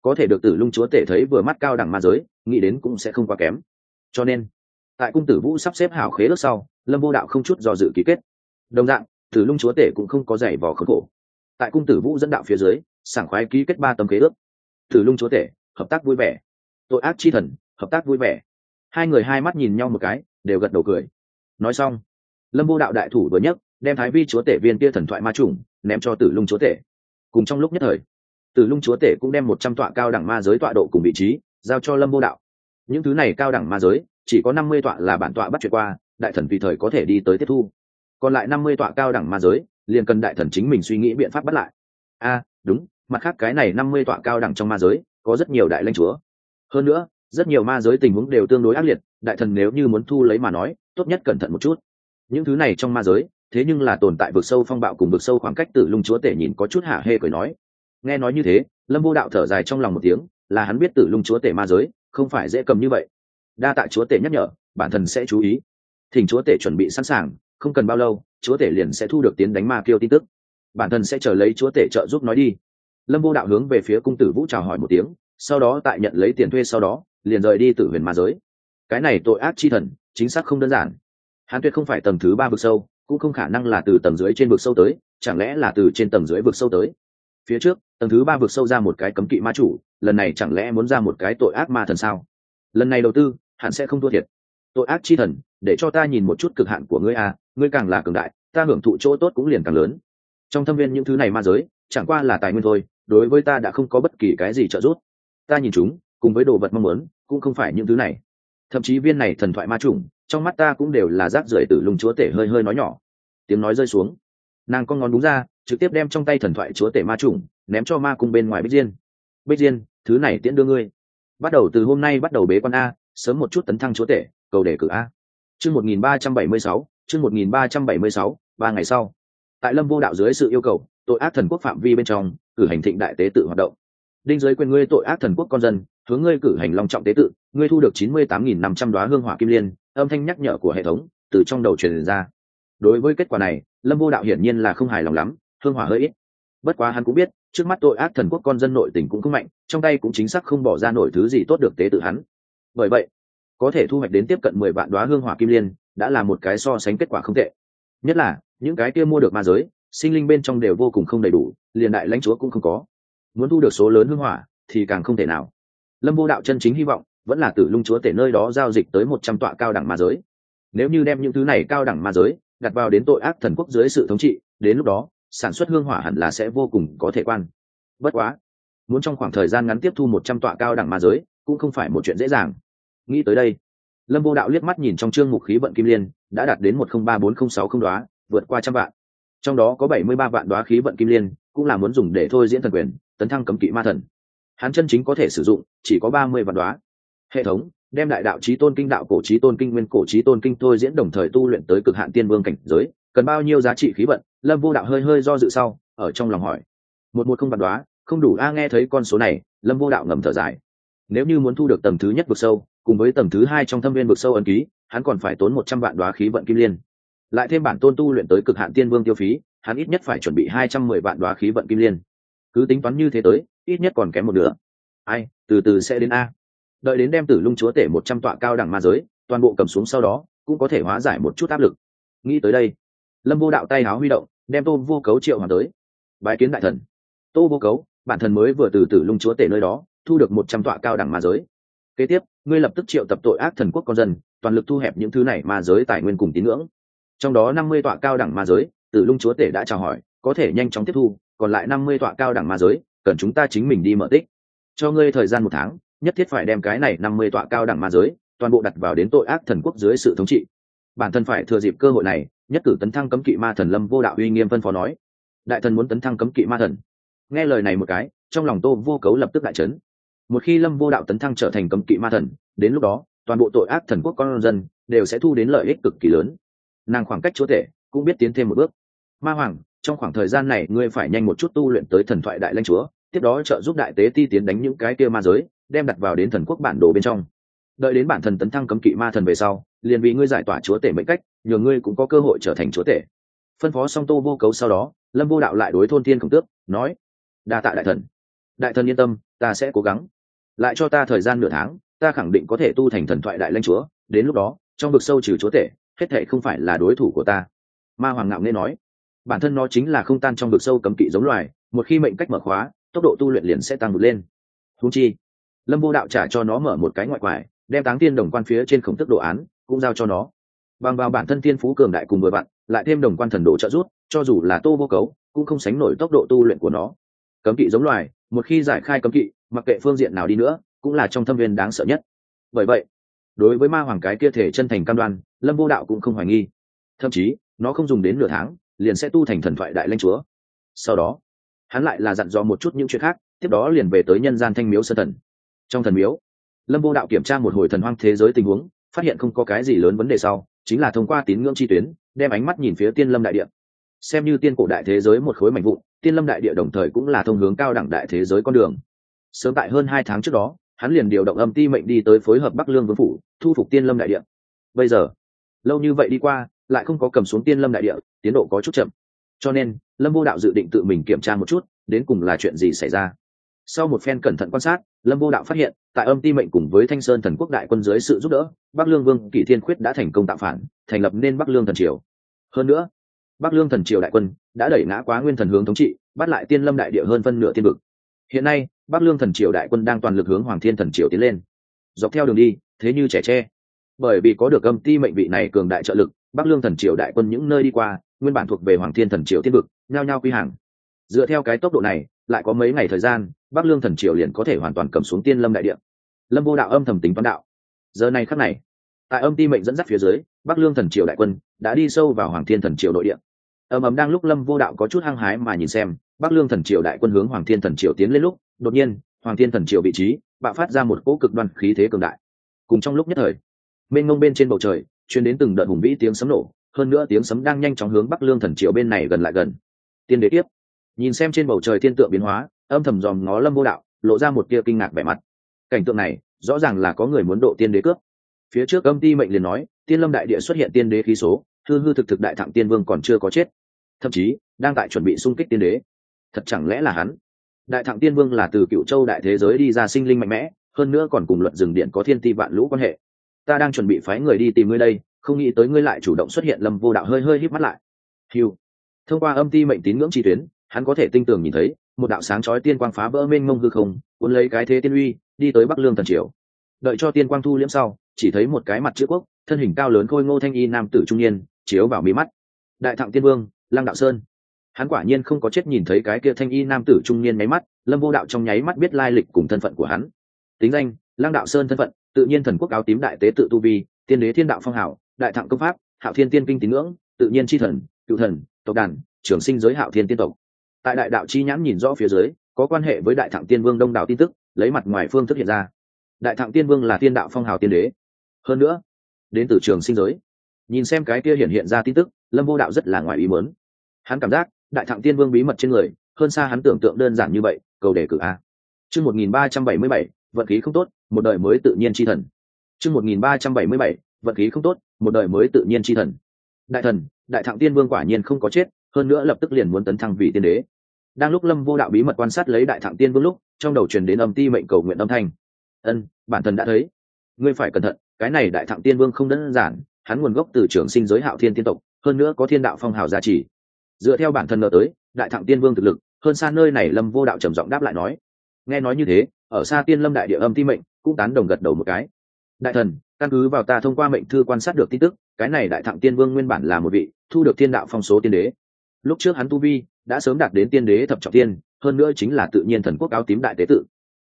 có thể được tử lung chúa tể thấy vừa mắt cao đẳng ma giới, nghĩ đến cũng sẽ không quá kém. Cho nên, tại cung tử vũ sắp xếp hảo khế ước sau, lâm vô đạo không chút do dự ký kết. Đồng dạng, tử lung chúa tể cũng không có giày vò khớp khổ. Tại cung tử vũ dẫn đạo phía dưới, sảng khoái ký kết ba tấm khế ước. Tử lung chúa tể, hợp tác vui vẻ. Tội ác chi thần, hợp tác vui vẻ. Hai người hai mắt nhìn nhau một cái, đều gật đầu cười. Nói xong lâm vô đạo đại thủ vừa nhất đem thái vi chúa tể viên kia thần thoại ma trùng ném cho tử lung chúa tể. Cùng trong lúc nhất thời, tử lung chúa tể cũng đem một trăm tọa cao đẳng ma giới tọa độ cùng vị trí giao cho lâm vô đạo. Những thứ này cao đẳng ma giới, chỉ có năm mươi tọa là bản tọa bắt chuyện qua, đại thần tùy thời có thể đi tới tiếp thu. Còn lại năm mươi tọa cao đẳng ma giới, liền cần đại thần chính mình suy nghĩ biện pháp bắt lại. A đúng, mặt khác cái này năm mươi tọa cao đẳng trong ma giới, có rất nhiều đại lãnh chúa. Hơn nữa, rất nhiều ma giới tình huống đều tương đối ác liệt, đại thần nếu như muốn thu lấy mà nói, tốt nhất cẩn thận một chút những thứ này trong ma giới, thế nhưng là tồn tại vực sâu phong bạo cùng vực sâu khoảng cách tử lung chúa tể nhìn có chút hả hê cười nói. Nghe nói như thế, lâm vô đạo thở dài trong lòng một tiếng, là hắn biết tử lung chúa tể ma giới không phải dễ cầm như vậy. Đa tạ chúa tể nhắc nhở, bản thân sẽ chú ý. Thỉnh chúa tể chuẩn bị sẵn sàng, không cần bao lâu, chúa tể liền sẽ thu được tiến đánh ma kêu tin tức. Bản thân sẽ chờ lấy chúa tể trợ giúp nói đi. Lâm vô đạo hướng về phía cung tử vũ chào hỏi một tiếng, sau đó tại nhận lấy tiền thuê sau đó, liền rời đi từ huyền ma giới. Cái này tội ác chi thần, chính xác không đơn giản hắn tuyệt không phải tầng thứ ba vực sâu, cũng không khả năng là từ tầng dưới trên vực sâu tới, chẳng lẽ là từ trên tầng dưới vực sâu tới? Phía trước, tầng thứ ba vực sâu ra một cái cấm kỵ ma chủ, lần này chẳng lẽ muốn ra một cái tội ác ma thần sao? Lần này đầu tư, hắn sẽ không thua thiệt. Tội ác chi thần, để cho ta nhìn một chút cực hạn của ngươi à ngươi càng là cường đại, ta hưởng thụ chỗ tốt cũng liền càng lớn. Trong thâm viên những thứ này ma giới, chẳng qua là tài nguyên thôi, đối với ta đã không có bất kỳ cái gì trợ giúp. Ta nhìn chúng, cùng với đồ vật mong muốn, cũng không phải những thứ này. Thậm chí viên này thần thoại ma trùng trong mắt ta cũng đều là rác rưởi từ lùng chúa tể hơi hơi nói nhỏ. Tiếng nói rơi xuống. Nàng con ngón đúng ra, trực tiếp đem trong tay thần thoại chúa tể ma trùng, ném cho ma cung bên ngoài bích diên. Bích diên, thứ này tiễn đưa ngươi. Bắt đầu từ hôm nay bắt đầu bế quan a, sớm một chút tấn thăng chúa tể, cầu đề cử a. Chương một nghìn ba trăm bảy mươi sáu, chương một nghìn ba trăm bảy mươi sáu, ba ngày sau. Tại lâm vô đạo dưới sự yêu cầu, tội ác thần quốc phạm vi bên trong, cử hành thịnh đại tế tự hoạt động. Đinh giới quyền ngươi tội ác thần quốc con dân, hướng ngươi cử hành long trọng tế tự, ngươi thu được chín mươi tám nghìn năm trăm đoá hương hỏa kim liên âm thanh nhắc nhở của hệ thống từ trong đầu truyền ra. Đối với kết quả này, lâm vô đạo hiển nhiên là không hài lòng lắm hương hỏa hơi ít. Bất quá hắn cũng biết, trước mắt tội ác thần quốc con dân nội tình cũng không mạnh, trong tay cũng chính xác không bỏ ra nổi thứ gì tốt được tế tự hắn. Bởi vậy, có thể thu hoạch đến tiếp cận mười vạn đoá hương hỏa kim liên, đã là một cái so sánh kết quả không tệ. Nhất là, những cái kia mua được ma giới, sinh linh bên trong đều vô cùng không đầy đủ, liền đại lãnh chúa cũng không có. Muốn thu được số lớn hương hỏa thì càng không thể nào. Lâm vô đạo chân chính hy vọng vẫn là tử lung chúa tể nơi đó giao dịch tới một trăm tọa cao đẳng ma giới. Nếu như đem những thứ này cao đẳng ma giới đặt vào đến tội ác thần quốc dưới sự thống trị, đến lúc đó, sản xuất hương hỏa hẳn là sẽ vô cùng có thể quan. Bất quá, muốn trong khoảng thời gian ngắn tiếp thu một trăm tọa cao đẳng ma giới cũng không phải một chuyện dễ dàng. Nghĩ tới đây, lâm vô đạo liếc mắt nhìn trong chương mục khí vận kim liên, đã đạt đến một không ba bốn không sáu không đoá, vượt qua trăm vạn. Trong đó có bảy mươi ba vạn đoá khí vận kim liên, cũng là muốn dùng để thôi diễn thần quyền, tấn thăng cấm kỵ ma thần. Hắn chân chính có thể sử dụng, chỉ có ba mươi vạn đoá hệ thống, đem đại đạo trí tôn kinh, đạo cổ trí tôn kinh, nguyên cổ trí tôn kinh thôi diễn đồng thời tu luyện tới cực hạn tiên vương cảnh giới. Cần bao nhiêu giá trị khí vận? Lâm vô đạo hơi hơi do dự sau, ở trong lòng hỏi. Một một không vạn đoá, không đủ a nghe thấy con số này, lâm vô đạo ngầm thở dài. Nếu như muốn thu được tầng thứ nhất vực sâu, cùng với tầng thứ hai trong thâm viên vực sâu ấn ký, hắn còn phải tốn một trăm vạn đoá khí vận kim liên. Lại thêm bản tôn tu luyện tới cực hạn tiên vương tiêu phí, hắn ít nhất phải chuẩn bị hai trăm mười vạn đoá khí vận kim liên. Cứ tính toán như thế tới, ít nhất còn kém một nửa. Ai, từ từ sẽ đến a đợi đến đem tử lung chúa tể một trăm tọa cao đẳng ma giới, toàn bộ cầm xuống sau đó, cũng có thể hóa giải một chút áp lực. Nghĩ tới đây, lâm vô đạo tay háo huy động, đem tô vô cấu triệu hoàng tới. Bái kiến đại thần. Tô vô cấu, bản thần mới vừa từ tử lung chúa tể nơi đó, thu được một trăm tọa cao đẳng ma giới. Kế tiếp, ngươi lập tức triệu tập tội ác thần quốc con dân, toàn lực thu hẹp những thứ này ma giới tài nguyên cùng tín ngưỡng. Trong đó năm mươi tọa cao đẳng ma giới, tử lung chúa tể đã chào hỏi, có thể nhanh chóng tiếp thu, còn lại năm mươi tọa cao đẳng ma giới, cần chúng ta chính mình đi mở tích. Cho ngươi thời gian một tháng nhất thiết phải đem cái này năm mươi tọa cao đẳng ma giới, toàn bộ đặt vào đến tội ác thần quốc dưới sự thống trị. Bản thân phải thừa dịp cơ hội này, nhất cử tấn thăng cấm kỵ ma thần lâm vô đạo uy nghiêm phân phó nói. Đại thần muốn tấn thăng cấm kỵ ma thần. Nghe lời này một cái, trong lòng tô vô cấu lập tức đại trấn một khi lâm vô đạo tấn thăng trở thành cấm kỵ ma thần, đến lúc đó, toàn bộ tội ác thần quốc con dân đều sẽ thu đến lợi ích cực kỳ lớn. Nàng khoảng cách chúa tể cũng biết tiến thêm một bước. Ma hoàng, trong khoảng thời gian này, ngươi phải nhanh một chút tu luyện tới thần thoại đại lanh chúa, tiếp đó trợ giúp đại tế ti tiến đánh những cái kia ma giới đem đặt vào đến thần quốc bản đồ bên trong. Đợi đến bản thần tấn thăng cấm kỵ ma thần về sau, liền vì ngươi giải tỏa chúa tể mệnh cách, nhờ ngươi cũng có cơ hội trở thành chúa tể. Phân phó song tô vô cấu sau đó, lâm vô đạo lại đối thôn Thiên khổng tước, nói, đa tạ đại thần. Đại thần yên tâm, ta sẽ cố gắng. Lại cho ta thời gian nửa tháng, ta khẳng định có thể tu thành thần thoại đại lãnh chúa. Đến lúc đó, trong vực sâu trừ chúa tể, hết thệ không phải là đối thủ của ta. Ma hoàng ngạo nghe nói, bản thân nó chính là không tan trong vực sâu cấm kỵ giống loài, một khi mệnh cách mở khóa, tốc độ tu luyện liền sẽ tăng vượt lên. Húng chi lâm vô đạo trả cho nó mở một cái ngoại quải, đem táng tiên đồng quan phía trên khổng tức đồ án cũng giao cho nó. Bằng vào bản thân tiên phú cường đại cùng mười bạn lại thêm đồng quan thần đồ trợ rút cho dù là tô vô cấu, cũng không sánh nổi tốc độ tu luyện của nó. Cấm kỵ giống loài, một khi giải khai cấm kỵ, mặc kệ phương diện nào đi nữa, cũng là trong thâm viên đáng sợ nhất. Bởi vậy, đối với ma hoàng cái kia thể chân thành cam đoan, lâm vô đạo cũng không hoài nghi. Thậm chí, nó không dùng đến nửa tháng, liền sẽ tu thành thần thoại đại lanh chúa. Sau đó, hắn lại là dặn dò một chút những chuyện khác, tiếp đó liền về tới nhân gian thanh miếu sơ thần trong thần miếu. Lâm vô đạo kiểm tra một hồi thần hoang thế giới tình huống, phát hiện không có cái gì lớn vấn đề sau, chính là thông qua tín ngưỡng chi tuyến, đem ánh mắt nhìn phía tiên lâm đại địa. Xem như tiên cổ đại thế giới một khối mảnh vụn, tiên lâm đại địa đồng thời cũng là thông hướng cao đẳng đại thế giới con đường. Sớm tại hơn hai tháng trước đó, hắn liền điều động âm ti mệnh đi tới phối hợp bắc lương vương phủ, thu phục tiên lâm đại địa. Bây giờ, lâu như vậy đi qua, lại không có cầm xuống tiên lâm đại địa, tiến độ có chút chậm. Cho nên, lâm vô đạo dự định tự mình kiểm tra một chút, đến cùng là chuyện gì xảy ra sau một phen cẩn thận quan sát, lâm vô đạo phát hiện, tại âm ti mệnh cùng với thanh sơn thần quốc đại quân dưới sự giúp đỡ, bắc lương vương kỷ thiên khuyết đã thành công tạo phản, thành lập nên bắc lương thần triều. Hơn nữa, bắc lương thần triều đại quân đã đẩy ngã quá nguyên thần hướng thống trị, bắt lại tiên lâm đại địa hơn phân nửa tiên vực. Hiện nay, bắc lương thần triều đại quân đang toàn lực hướng hoàng thiên thần triều tiến lên. Dọc theo đường đi, thế như trẻ tre. Bởi vì có được âm ti mệnh vị này cường đại trợ lực, bắc lương thần triều đại quân những nơi đi qua, nguyên bản thuộc về hoàng thiên thần triều tiên vực, nhao nhao quy hàng. Dựa theo cái tốc độ này, lại có mấy ngày thời gian bắc lương thần triều liền có thể hoàn toàn cầm xuống tiên lâm đại địa. Lâm vô đạo âm thầm tính toán đạo. Giờ này khắc này, tại âm ti mệnh dẫn dắt phía dưới, bắc lương thần triều đại quân đã đi sâu vào hoàng thiên thần triều nội địa. Ầm ầm đang lúc lâm vô đạo có chút hăng hái mà nhìn xem, bắc lương thần triều đại quân hướng hoàng thiên thần triều tiến lên lúc, đột nhiên, hoàng thiên thần triều vị trí bạo phát ra một cỗ cực đoan khí thế cường đại. Cùng trong lúc nhất thời, mênh ngông bên trên bầu trời chuyên đến từng đợt hùng vĩ tiếng sấm nổ, hơn nữa tiếng sấm đang nhanh chóng hướng bắc lương thần triều bên này gần lại gần. Tiên đế tiếp. Nhìn xem trên bầu trời thiên tượng biến hóa âm thầm dòm ngó lâm vô đạo, lộ ra một tia kinh ngạc vẻ mặt. Cảnh tượng này, rõ ràng là có người muốn độ tiên đế cướp phía trước âm ti mệnh liền nói, tiên lâm đại địa xuất hiện tiên đế khí số, hư hư thực thực đại thẳng tiên vương còn chưa có chết. Thậm chí, đang tại chuẩn bị xung kích tiên đế. Thật chẳng lẽ là hắn? Đại thẳng tiên vương là từ cựu châu đại thế giới đi ra sinh linh mạnh mẽ, hơn nữa còn cùng luận rừng điện có thiên ti vạn lũ quan hệ. Ta đang chuẩn bị phái người đi tìm ngươi đây, không nghĩ tới ngươi lại chủ động xuất hiện lâm vô đạo hơi hơi híp mắt lại. Hiu thông qua âm ti mệnh tín ngưỡng chi tuyến, hắn có thể tinh tường nhìn thấy một đạo sáng chói tiên quang phá vỡ mênh mông hư không, cuốn lấy cái thế tiên uy, đi tới bắc lương thần triều. Đợi cho tiên quang thu liễm sau, chỉ thấy một cái mặt chữ quốc, thân hình cao lớn khôi ngô thanh y nam tử trung niên, chiếu vào mí mắt. Đại thặng tiên vương, lăng đạo sơn. Hắn quả nhiên không có chết nhìn thấy cái kia thanh y nam tử trung niên máy mắt, lâm vô đạo trong nháy mắt biết lai lịch cùng thân phận của hắn. Tính danh, lăng đạo sơn thân phận, tự nhiên thần quốc áo tím đại tế tự tu vi, tiên đế thiên đạo phong hảo, đại thặng công pháp, hạo thiên tiên kinh tín ngưỡng, tự nhiên chi thần, cựu thần, tộc đàn, trường sinh giới hạo thiên tiên tộc tại đại đạo chi nhãn nhìn rõ phía dưới, có quan hệ với đại thặng tiên vương đông đảo tin tức, lấy mặt ngoài phương thức hiện ra. Đại thặng tiên vương là tiên đạo phong hào tiên đế. Hơn nữa, đến từ trường sinh giới. Nhìn xem cái kia hiện hiện ra tin tức, lâm vô đạo rất là ngoài ý mớn hắn cảm giác, đại thạng tiên vương bí mật trên người, hơn xa hắn tưởng tượng đơn giản như vậy, cầu đề cử a. Chương một nghìn ba trăm bảy mươi bảy, vận khí không tốt, một đời mới tự nhiên chi thần. Chương một nghìn ba trăm bảy mươi bảy, vận khí không tốt, một đời mới tự nhiên chi thần. Đại thần, đại thạng tiên vương quả nhiên không có chết hơn nữa lập tức liền muốn tấn thăng vị tiên đế. Đang lúc lâm vô đạo bí mật quan sát lấy đại thặng tiên vương lúc, trong đầu truyền đến âm ti mệnh cầu nguyện âm thanh. Ân, bản thân đã thấy. Ngươi phải cẩn thận, cái này đại thặng tiên vương không đơn giản, hắn nguồn gốc từ trường sinh giới hạo thiên tiên tộc, hơn nữa có thiên đạo phong hào gia trì. Dựa theo bản thân ngờ tới, đại thặng tiên vương thực lực, hơn xa nơi này lâm vô đạo trầm giọng đáp lại nói. Nghe nói như thế, ở xa tiên lâm đại địa âm ti mệnh, cũng tán đồng gật đầu một cái. Đại thần, căn cứ vào ta thông qua mệnh thư quan sát được tin tức, cái này đại thặng tiên vương nguyên bản là một vị, thu được thiên đạo phong số tiên đế lúc trước hắn tu vi đã sớm đạt đến tiên đế thập trọng tiên, hơn nữa chính là tự nhiên thần quốc áo tím đại tế tự.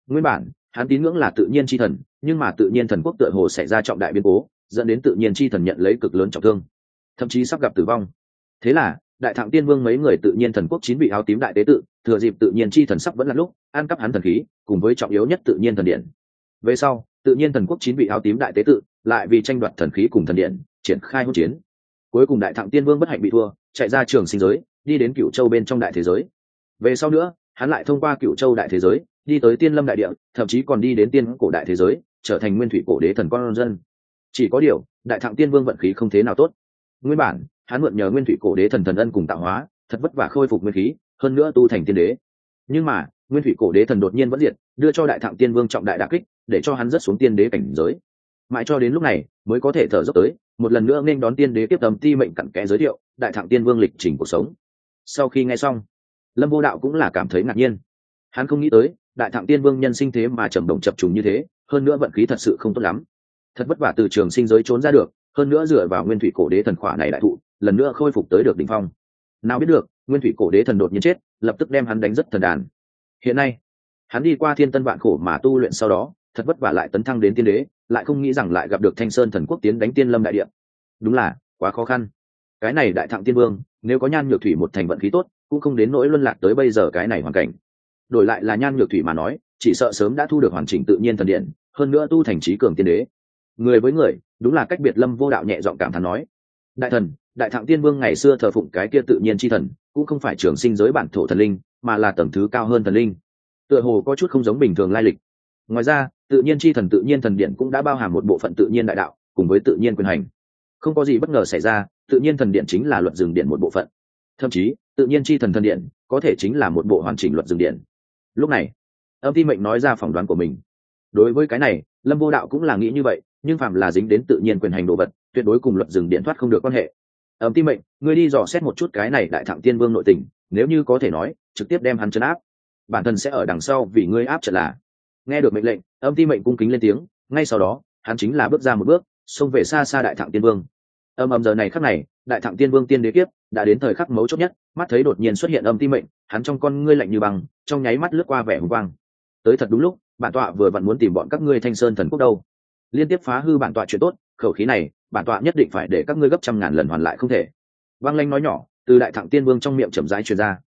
Nguyên bản, hắn tín ngưỡng là tự nhiên chi thần, nhưng mà tự nhiên thần quốc tựa hồ xảy ra trọng đại biến cố, dẫn đến tự nhiên chi thần nhận lấy cực lớn trọng thương, thậm chí sắp gặp tử vong. Thế là, đại thạng tiên vương mấy người tự nhiên thần quốc chín vị áo tím đại tế tự, thừa dịp tự nhiên chi thần sắp vẫn là lúc, ăn cắp hắn thần khí, cùng với trọng yếu nhất tự nhiên thần điện. Về sau, tự nhiên thần quốc chín vị áo tím đại tế tự lại vì tranh đoạt thần khí cùng thần điện, triển khai hỗn chiến. Cuối cùng đại thạng tiên vương bất hạnh bị thua chạy ra trường sinh giới, đi đến cựu châu bên trong đại thế giới. Về sau nữa, hắn lại thông qua cựu châu đại thế giới, đi tới tiên lâm đại địa, thậm chí còn đi đến tiên cổ đại thế giới, trở thành nguyên thủy cổ đế thần con dân. Chỉ có điều, đại thạng tiên vương vận khí không thế nào tốt. Nguyên bản, hắn mượn nhờ nguyên thủy cổ đế thần thần ân cùng tạo hóa, thật vất vả khôi phục nguyên khí, hơn nữa tu thành tiên đế. Nhưng mà, nguyên thủy cổ đế thần đột nhiên vẫn diệt, đưa cho đại thạng tiên vương trọng đại đà kích, để cho hắn rất xuống tiên đế cảnh giới mãi cho đến lúc này, mới có thể thở dốc tới, một lần nữa nên đón tiên đế tiếp tầm ti mệnh cặn kẽ giới thiệu, đại thạng tiên vương lịch trình cuộc sống. Sau khi nghe xong, lâm vô đạo cũng là cảm thấy ngạc nhiên. Hắn không nghĩ tới, đại thạng tiên vương nhân sinh thế mà trầm động chập trùng như thế, hơn nữa vận khí thật sự không tốt lắm. Thật vất vả từ trường sinh giới trốn ra được, hơn nữa dựa vào nguyên thủy cổ đế thần khỏa này đại thụ, lần nữa khôi phục tới được đỉnh phong. Nào biết được, nguyên thủy cổ đế thần đột nhiên chết, lập tức đem hắn đánh rất thần đàn. Hiện nay, hắn đi qua thiên tân vạn khổ mà tu luyện sau đó, thật vất vả lại tấn thăng đến tiên đế lại không nghĩ rằng lại gặp được thanh sơn thần quốc tiến đánh tiên lâm đại địa. Đúng là, quá khó khăn. Cái này đại thạng tiên vương, nếu có nhan nhược thủy một thành vận khí tốt, cũng không đến nỗi luân lạc tới bây giờ cái này hoàn cảnh. Đổi lại là nhan nhược thủy mà nói, chỉ sợ sớm đã thu được hoàn chỉnh tự nhiên thần điện, hơn nữa tu thành trí cường tiên đế. Người với người, đúng là cách biệt lâm vô đạo nhẹ giọng cảm thán nói. Đại thần, đại thạng tiên vương ngày xưa thờ phụng cái kia tự nhiên c h i thần, cũng không phải trường sinh giới bản thổ thần linh, mà là tầng thứ cao hơn thần linh. Tựa hồ có chút không giống bình thường lai lịch. Ngoài ra tự nhiên chi thần tự nhiên thần điện cũng đã bao hàm một bộ phận tự nhiên đại đạo, cùng với tự nhiên quyền hành. Không có gì bất ngờ xảy ra, tự nhiên thần điện chính là luật dừng điện một bộ phận. Thậm chí, tự nhiên chi thần thần điện có thể chính là một bộ hoàn chỉnh luật dừng điện. Lúc này, âm ti mệnh nói ra phỏng đoán của mình. Đối với cái này, lâm vô đạo cũng là nghĩ như vậy, nhưng phạm là dính đến tự nhiên quyền hành đồ vật, tuyệt đối cùng luật dừng điện thoát không được quan hệ. Ấm ti mệnh, ngươi đi dò xét một chút cái này đại thẳng tiên vương nội tình, nếu như có thể nói, trực tiếp đem hắn chấn áp. Bản thân sẽ ở đằng sau vì ngươi áp trận là nghe được mệnh lệnh, âm ti mệnh cung kính lên tiếng, ngay sau đó, hắn chính là bước ra một bước, xông về xa xa đại thẳng tiên vương. Âm âm giờ này khắc này, đại thẳng tiên vương tiên đế kiếp, đã đến thời khắc mấu chốt nhất, mắt thấy đột nhiên xuất hiện âm ti mệnh, hắn trong con ngươi lạnh như bằng trong nháy mắt lướt qua vẻ hùng quang. Tới thật đúng lúc, bản tọa vừa vặn muốn tìm bọn các ngươi thanh sơn thần quốc đâu. Liên tiếp phá hư bản tọa chuyện tốt, khẩu khí này, bản tọa nhất định phải để các ngươi gấp trăm ngàn lần hoàn lại không thể. Vang lanh nói nhỏ, từ đại thẳng tiên vương trong miệng chậm rãi truyền ra.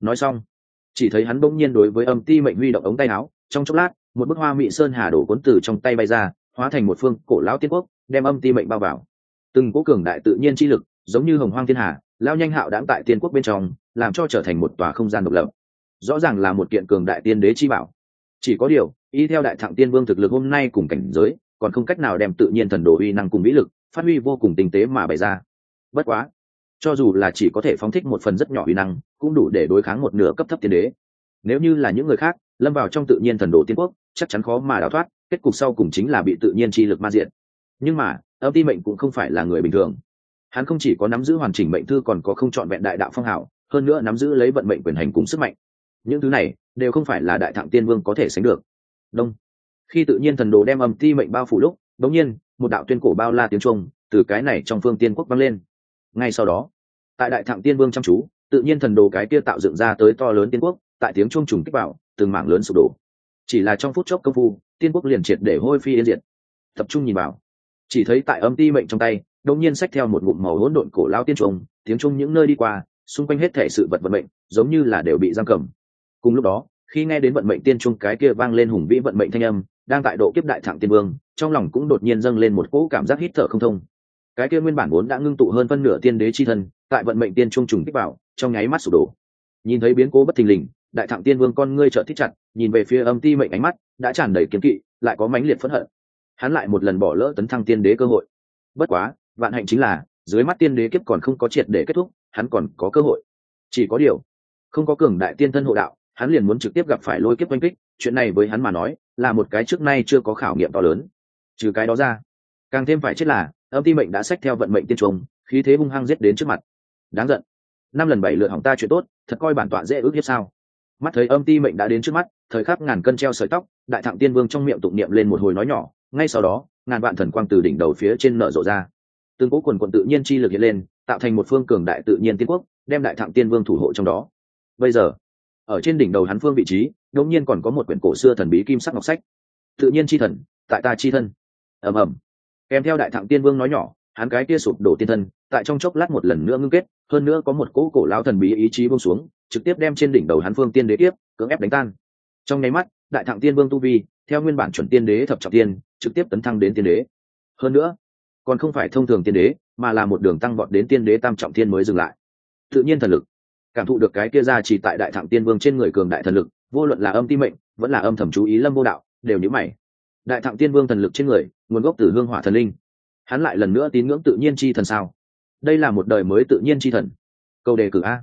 Nói xong, chỉ thấy hắn bỗng nhiên đối với âm ti mệnh huy động ống tay áo, trong chốc lát một bức hoa mỹ sơn hà đổ cuốn từ trong tay bay ra, hóa thành một phương cổ lão tiên quốc, đem âm ti mệnh bao vào. Từng cố cường đại tự nhiên chi lực, giống như hồng hoang thiên hà, lao nhanh hạo đãng tại tiên quốc bên trong, làm cho trở thành một tòa không gian độc lập. Rõ ràng là một kiện cường đại tiên đế chi bảo. Chỉ có điều, y theo đại thẳng tiên vương thực lực hôm nay cùng cảnh giới, còn không cách nào đem tự nhiên thần đồ uy năng cùng vĩ lực, phát huy vô cùng tinh tế mà bày ra. Bất quá, cho dù là chỉ có thể phóng thích một phần rất nhỏ uy năng, cũng đủ để đối kháng một nửa cấp thấp tiên đế. Nếu như là những người khác lâm vào trong tự nhiên thần đồ tiên quốc, chắc chắn khó mà đào thoát, kết cục sau cùng chính là bị tự nhiên chi lực ma diện nhưng mà, âm ti mệnh cũng không phải là người bình thường. Hắn không chỉ có nắm giữ hoàn chỉnh mệnh thư còn có không chọn vẹn đại đạo phong hảo hơn nữa nắm giữ lấy vận mệnh quyền hành cùng sức mạnh. Những thứ này đều không phải là đại thạng tiên vương có thể sánh được. Đông. Khi tự nhiên thần đồ đem âm ti mệnh bao phủ lúc đống nhiên, một đạo tuyên cổ bao la tiếng trung từ cái này trong phương tiên quốc vang lên. Ngay sau đó, tại đại thạng tiên vương chăm chú, tự nhiên thần đồ cái kia tạo dựng ra tới to lớn tiên quốc, tại tiếng trung trùng kích vào từng mảng lớn sụp đổ. Chỉ là trong phút chốc công phu, tiên quốc liền triệt để hôi phi yên diệt. Tập trung nhìn vào. Chỉ thấy tại âm ti mệnh trong tay, đột nhiên xách theo một ngụm màu hỗn độn cổ lao tiên trung tiếng trung những nơi đi qua, xung quanh hết thể sự vật vận mệnh, giống như là đều bị giam cầm. Cùng lúc đó, khi nghe đến vận mệnh tiên trung cái kia vang lên hùng vĩ vận mệnh thanh âm, đang tại độ kiếp đại thẳng tiên vương, trong lòng cũng đột nhiên dâng lên một cỗ cảm giác hít thở không thông. Cái kia nguyên bản vốn đã ngưng tụ hơn phân nửa tiên đế chi thân, tại vận mệnh tiên trung trùng kích vào, trong nháy mắt sụp đổ. Nhìn thấy biến cố bất thình lình đại thẳng tiên vương con ngươi trợ thích chặt nhìn về phía âm ti mệnh ánh mắt đã tràn đầy kiếm kỵ lại có mãnh liệt phẫn hận. Hắn lại một lần bỏ lỡ tấn thăng tiên đế cơ hội. Bất quá vạn hạnh chính là dưới mắt tiên đế kiếp còn không có triệt để kết thúc hắn còn có cơ hội. Chỉ có điều không có cường đại tiên thân hộ đạo hắn liền muốn trực tiếp gặp phải lôi kiếp oanh kích chuyện này với hắn mà nói là một cái trước nay chưa có khảo nghiệm to lớn. Trừ cái đó ra càng thêm phải chết là âm ti mệnh đã xách theo vận mệnh tiên trùng, khí thế hung hăng giết đến trước mặt. Đáng giận. Năm lần bảy lượt hỏng ta chuyện tốt thật coi bản tọa dễ ước hiếp sao? Mắt thấy âm ti mệnh đã đến trước mắt, thời khắc ngàn cân treo sợi tóc, đại thạng tiên vương trong miệng tụng niệm lên một hồi nói nhỏ, ngay sau đó, ngàn vạn thần quang từ đỉnh đầu phía trên nở rộ ra. Từng cố quần quận tự nhiên chi lực hiện lên, tạo thành một phương cường đại tự nhiên tiên quốc, đem đại thạng tiên vương thủ hộ trong đó. Bây giờ, ở trên đỉnh đầu hắn phương vị trí, đột nhiên còn có một quyển cổ xưa thần bí kim sắc ngọc sách. Tự nhiên chi thần, tại ta chi thân. Ầm ầm. Kèm theo đại thạng tiên vương nói nhỏ hắn cái kia sụp đổ tiên thân, tại trong chốc lát một lần nữa ngưng kết, hơn nữa có một cỗ cổ lao thần bí ý chí buông xuống, trực tiếp đem trên đỉnh đầu hắn phương tiên đế tiếp cưỡng ép đánh tan. Trong nháy mắt, đại thạng tiên vương tu vi, theo nguyên bản chuẩn tiên đế thập trọng tiên, trực tiếp tấn thăng đến tiên đế. Hơn nữa, còn không phải thông thường tiên đế, mà là một đường tăng vọt đến tiên đế tam trọng tiên mới dừng lại. Tự nhiên thần lực, cảm thụ được cái kia ra chỉ tại đại thạng tiên vương trên người cường đại thần lực, vô luận là âm ti mệnh, vẫn là âm thầm chú ý lâm vô đạo, đều nhữ mày. Đại thạng tiên vương thần lực trên người, nguồn gốc từ hương hỏa thần linh hắn lại lần nữa tín ngưỡng tự nhiên chi thần sao? Đây là một đời mới tự nhiên chi thần. Câu đề cử a.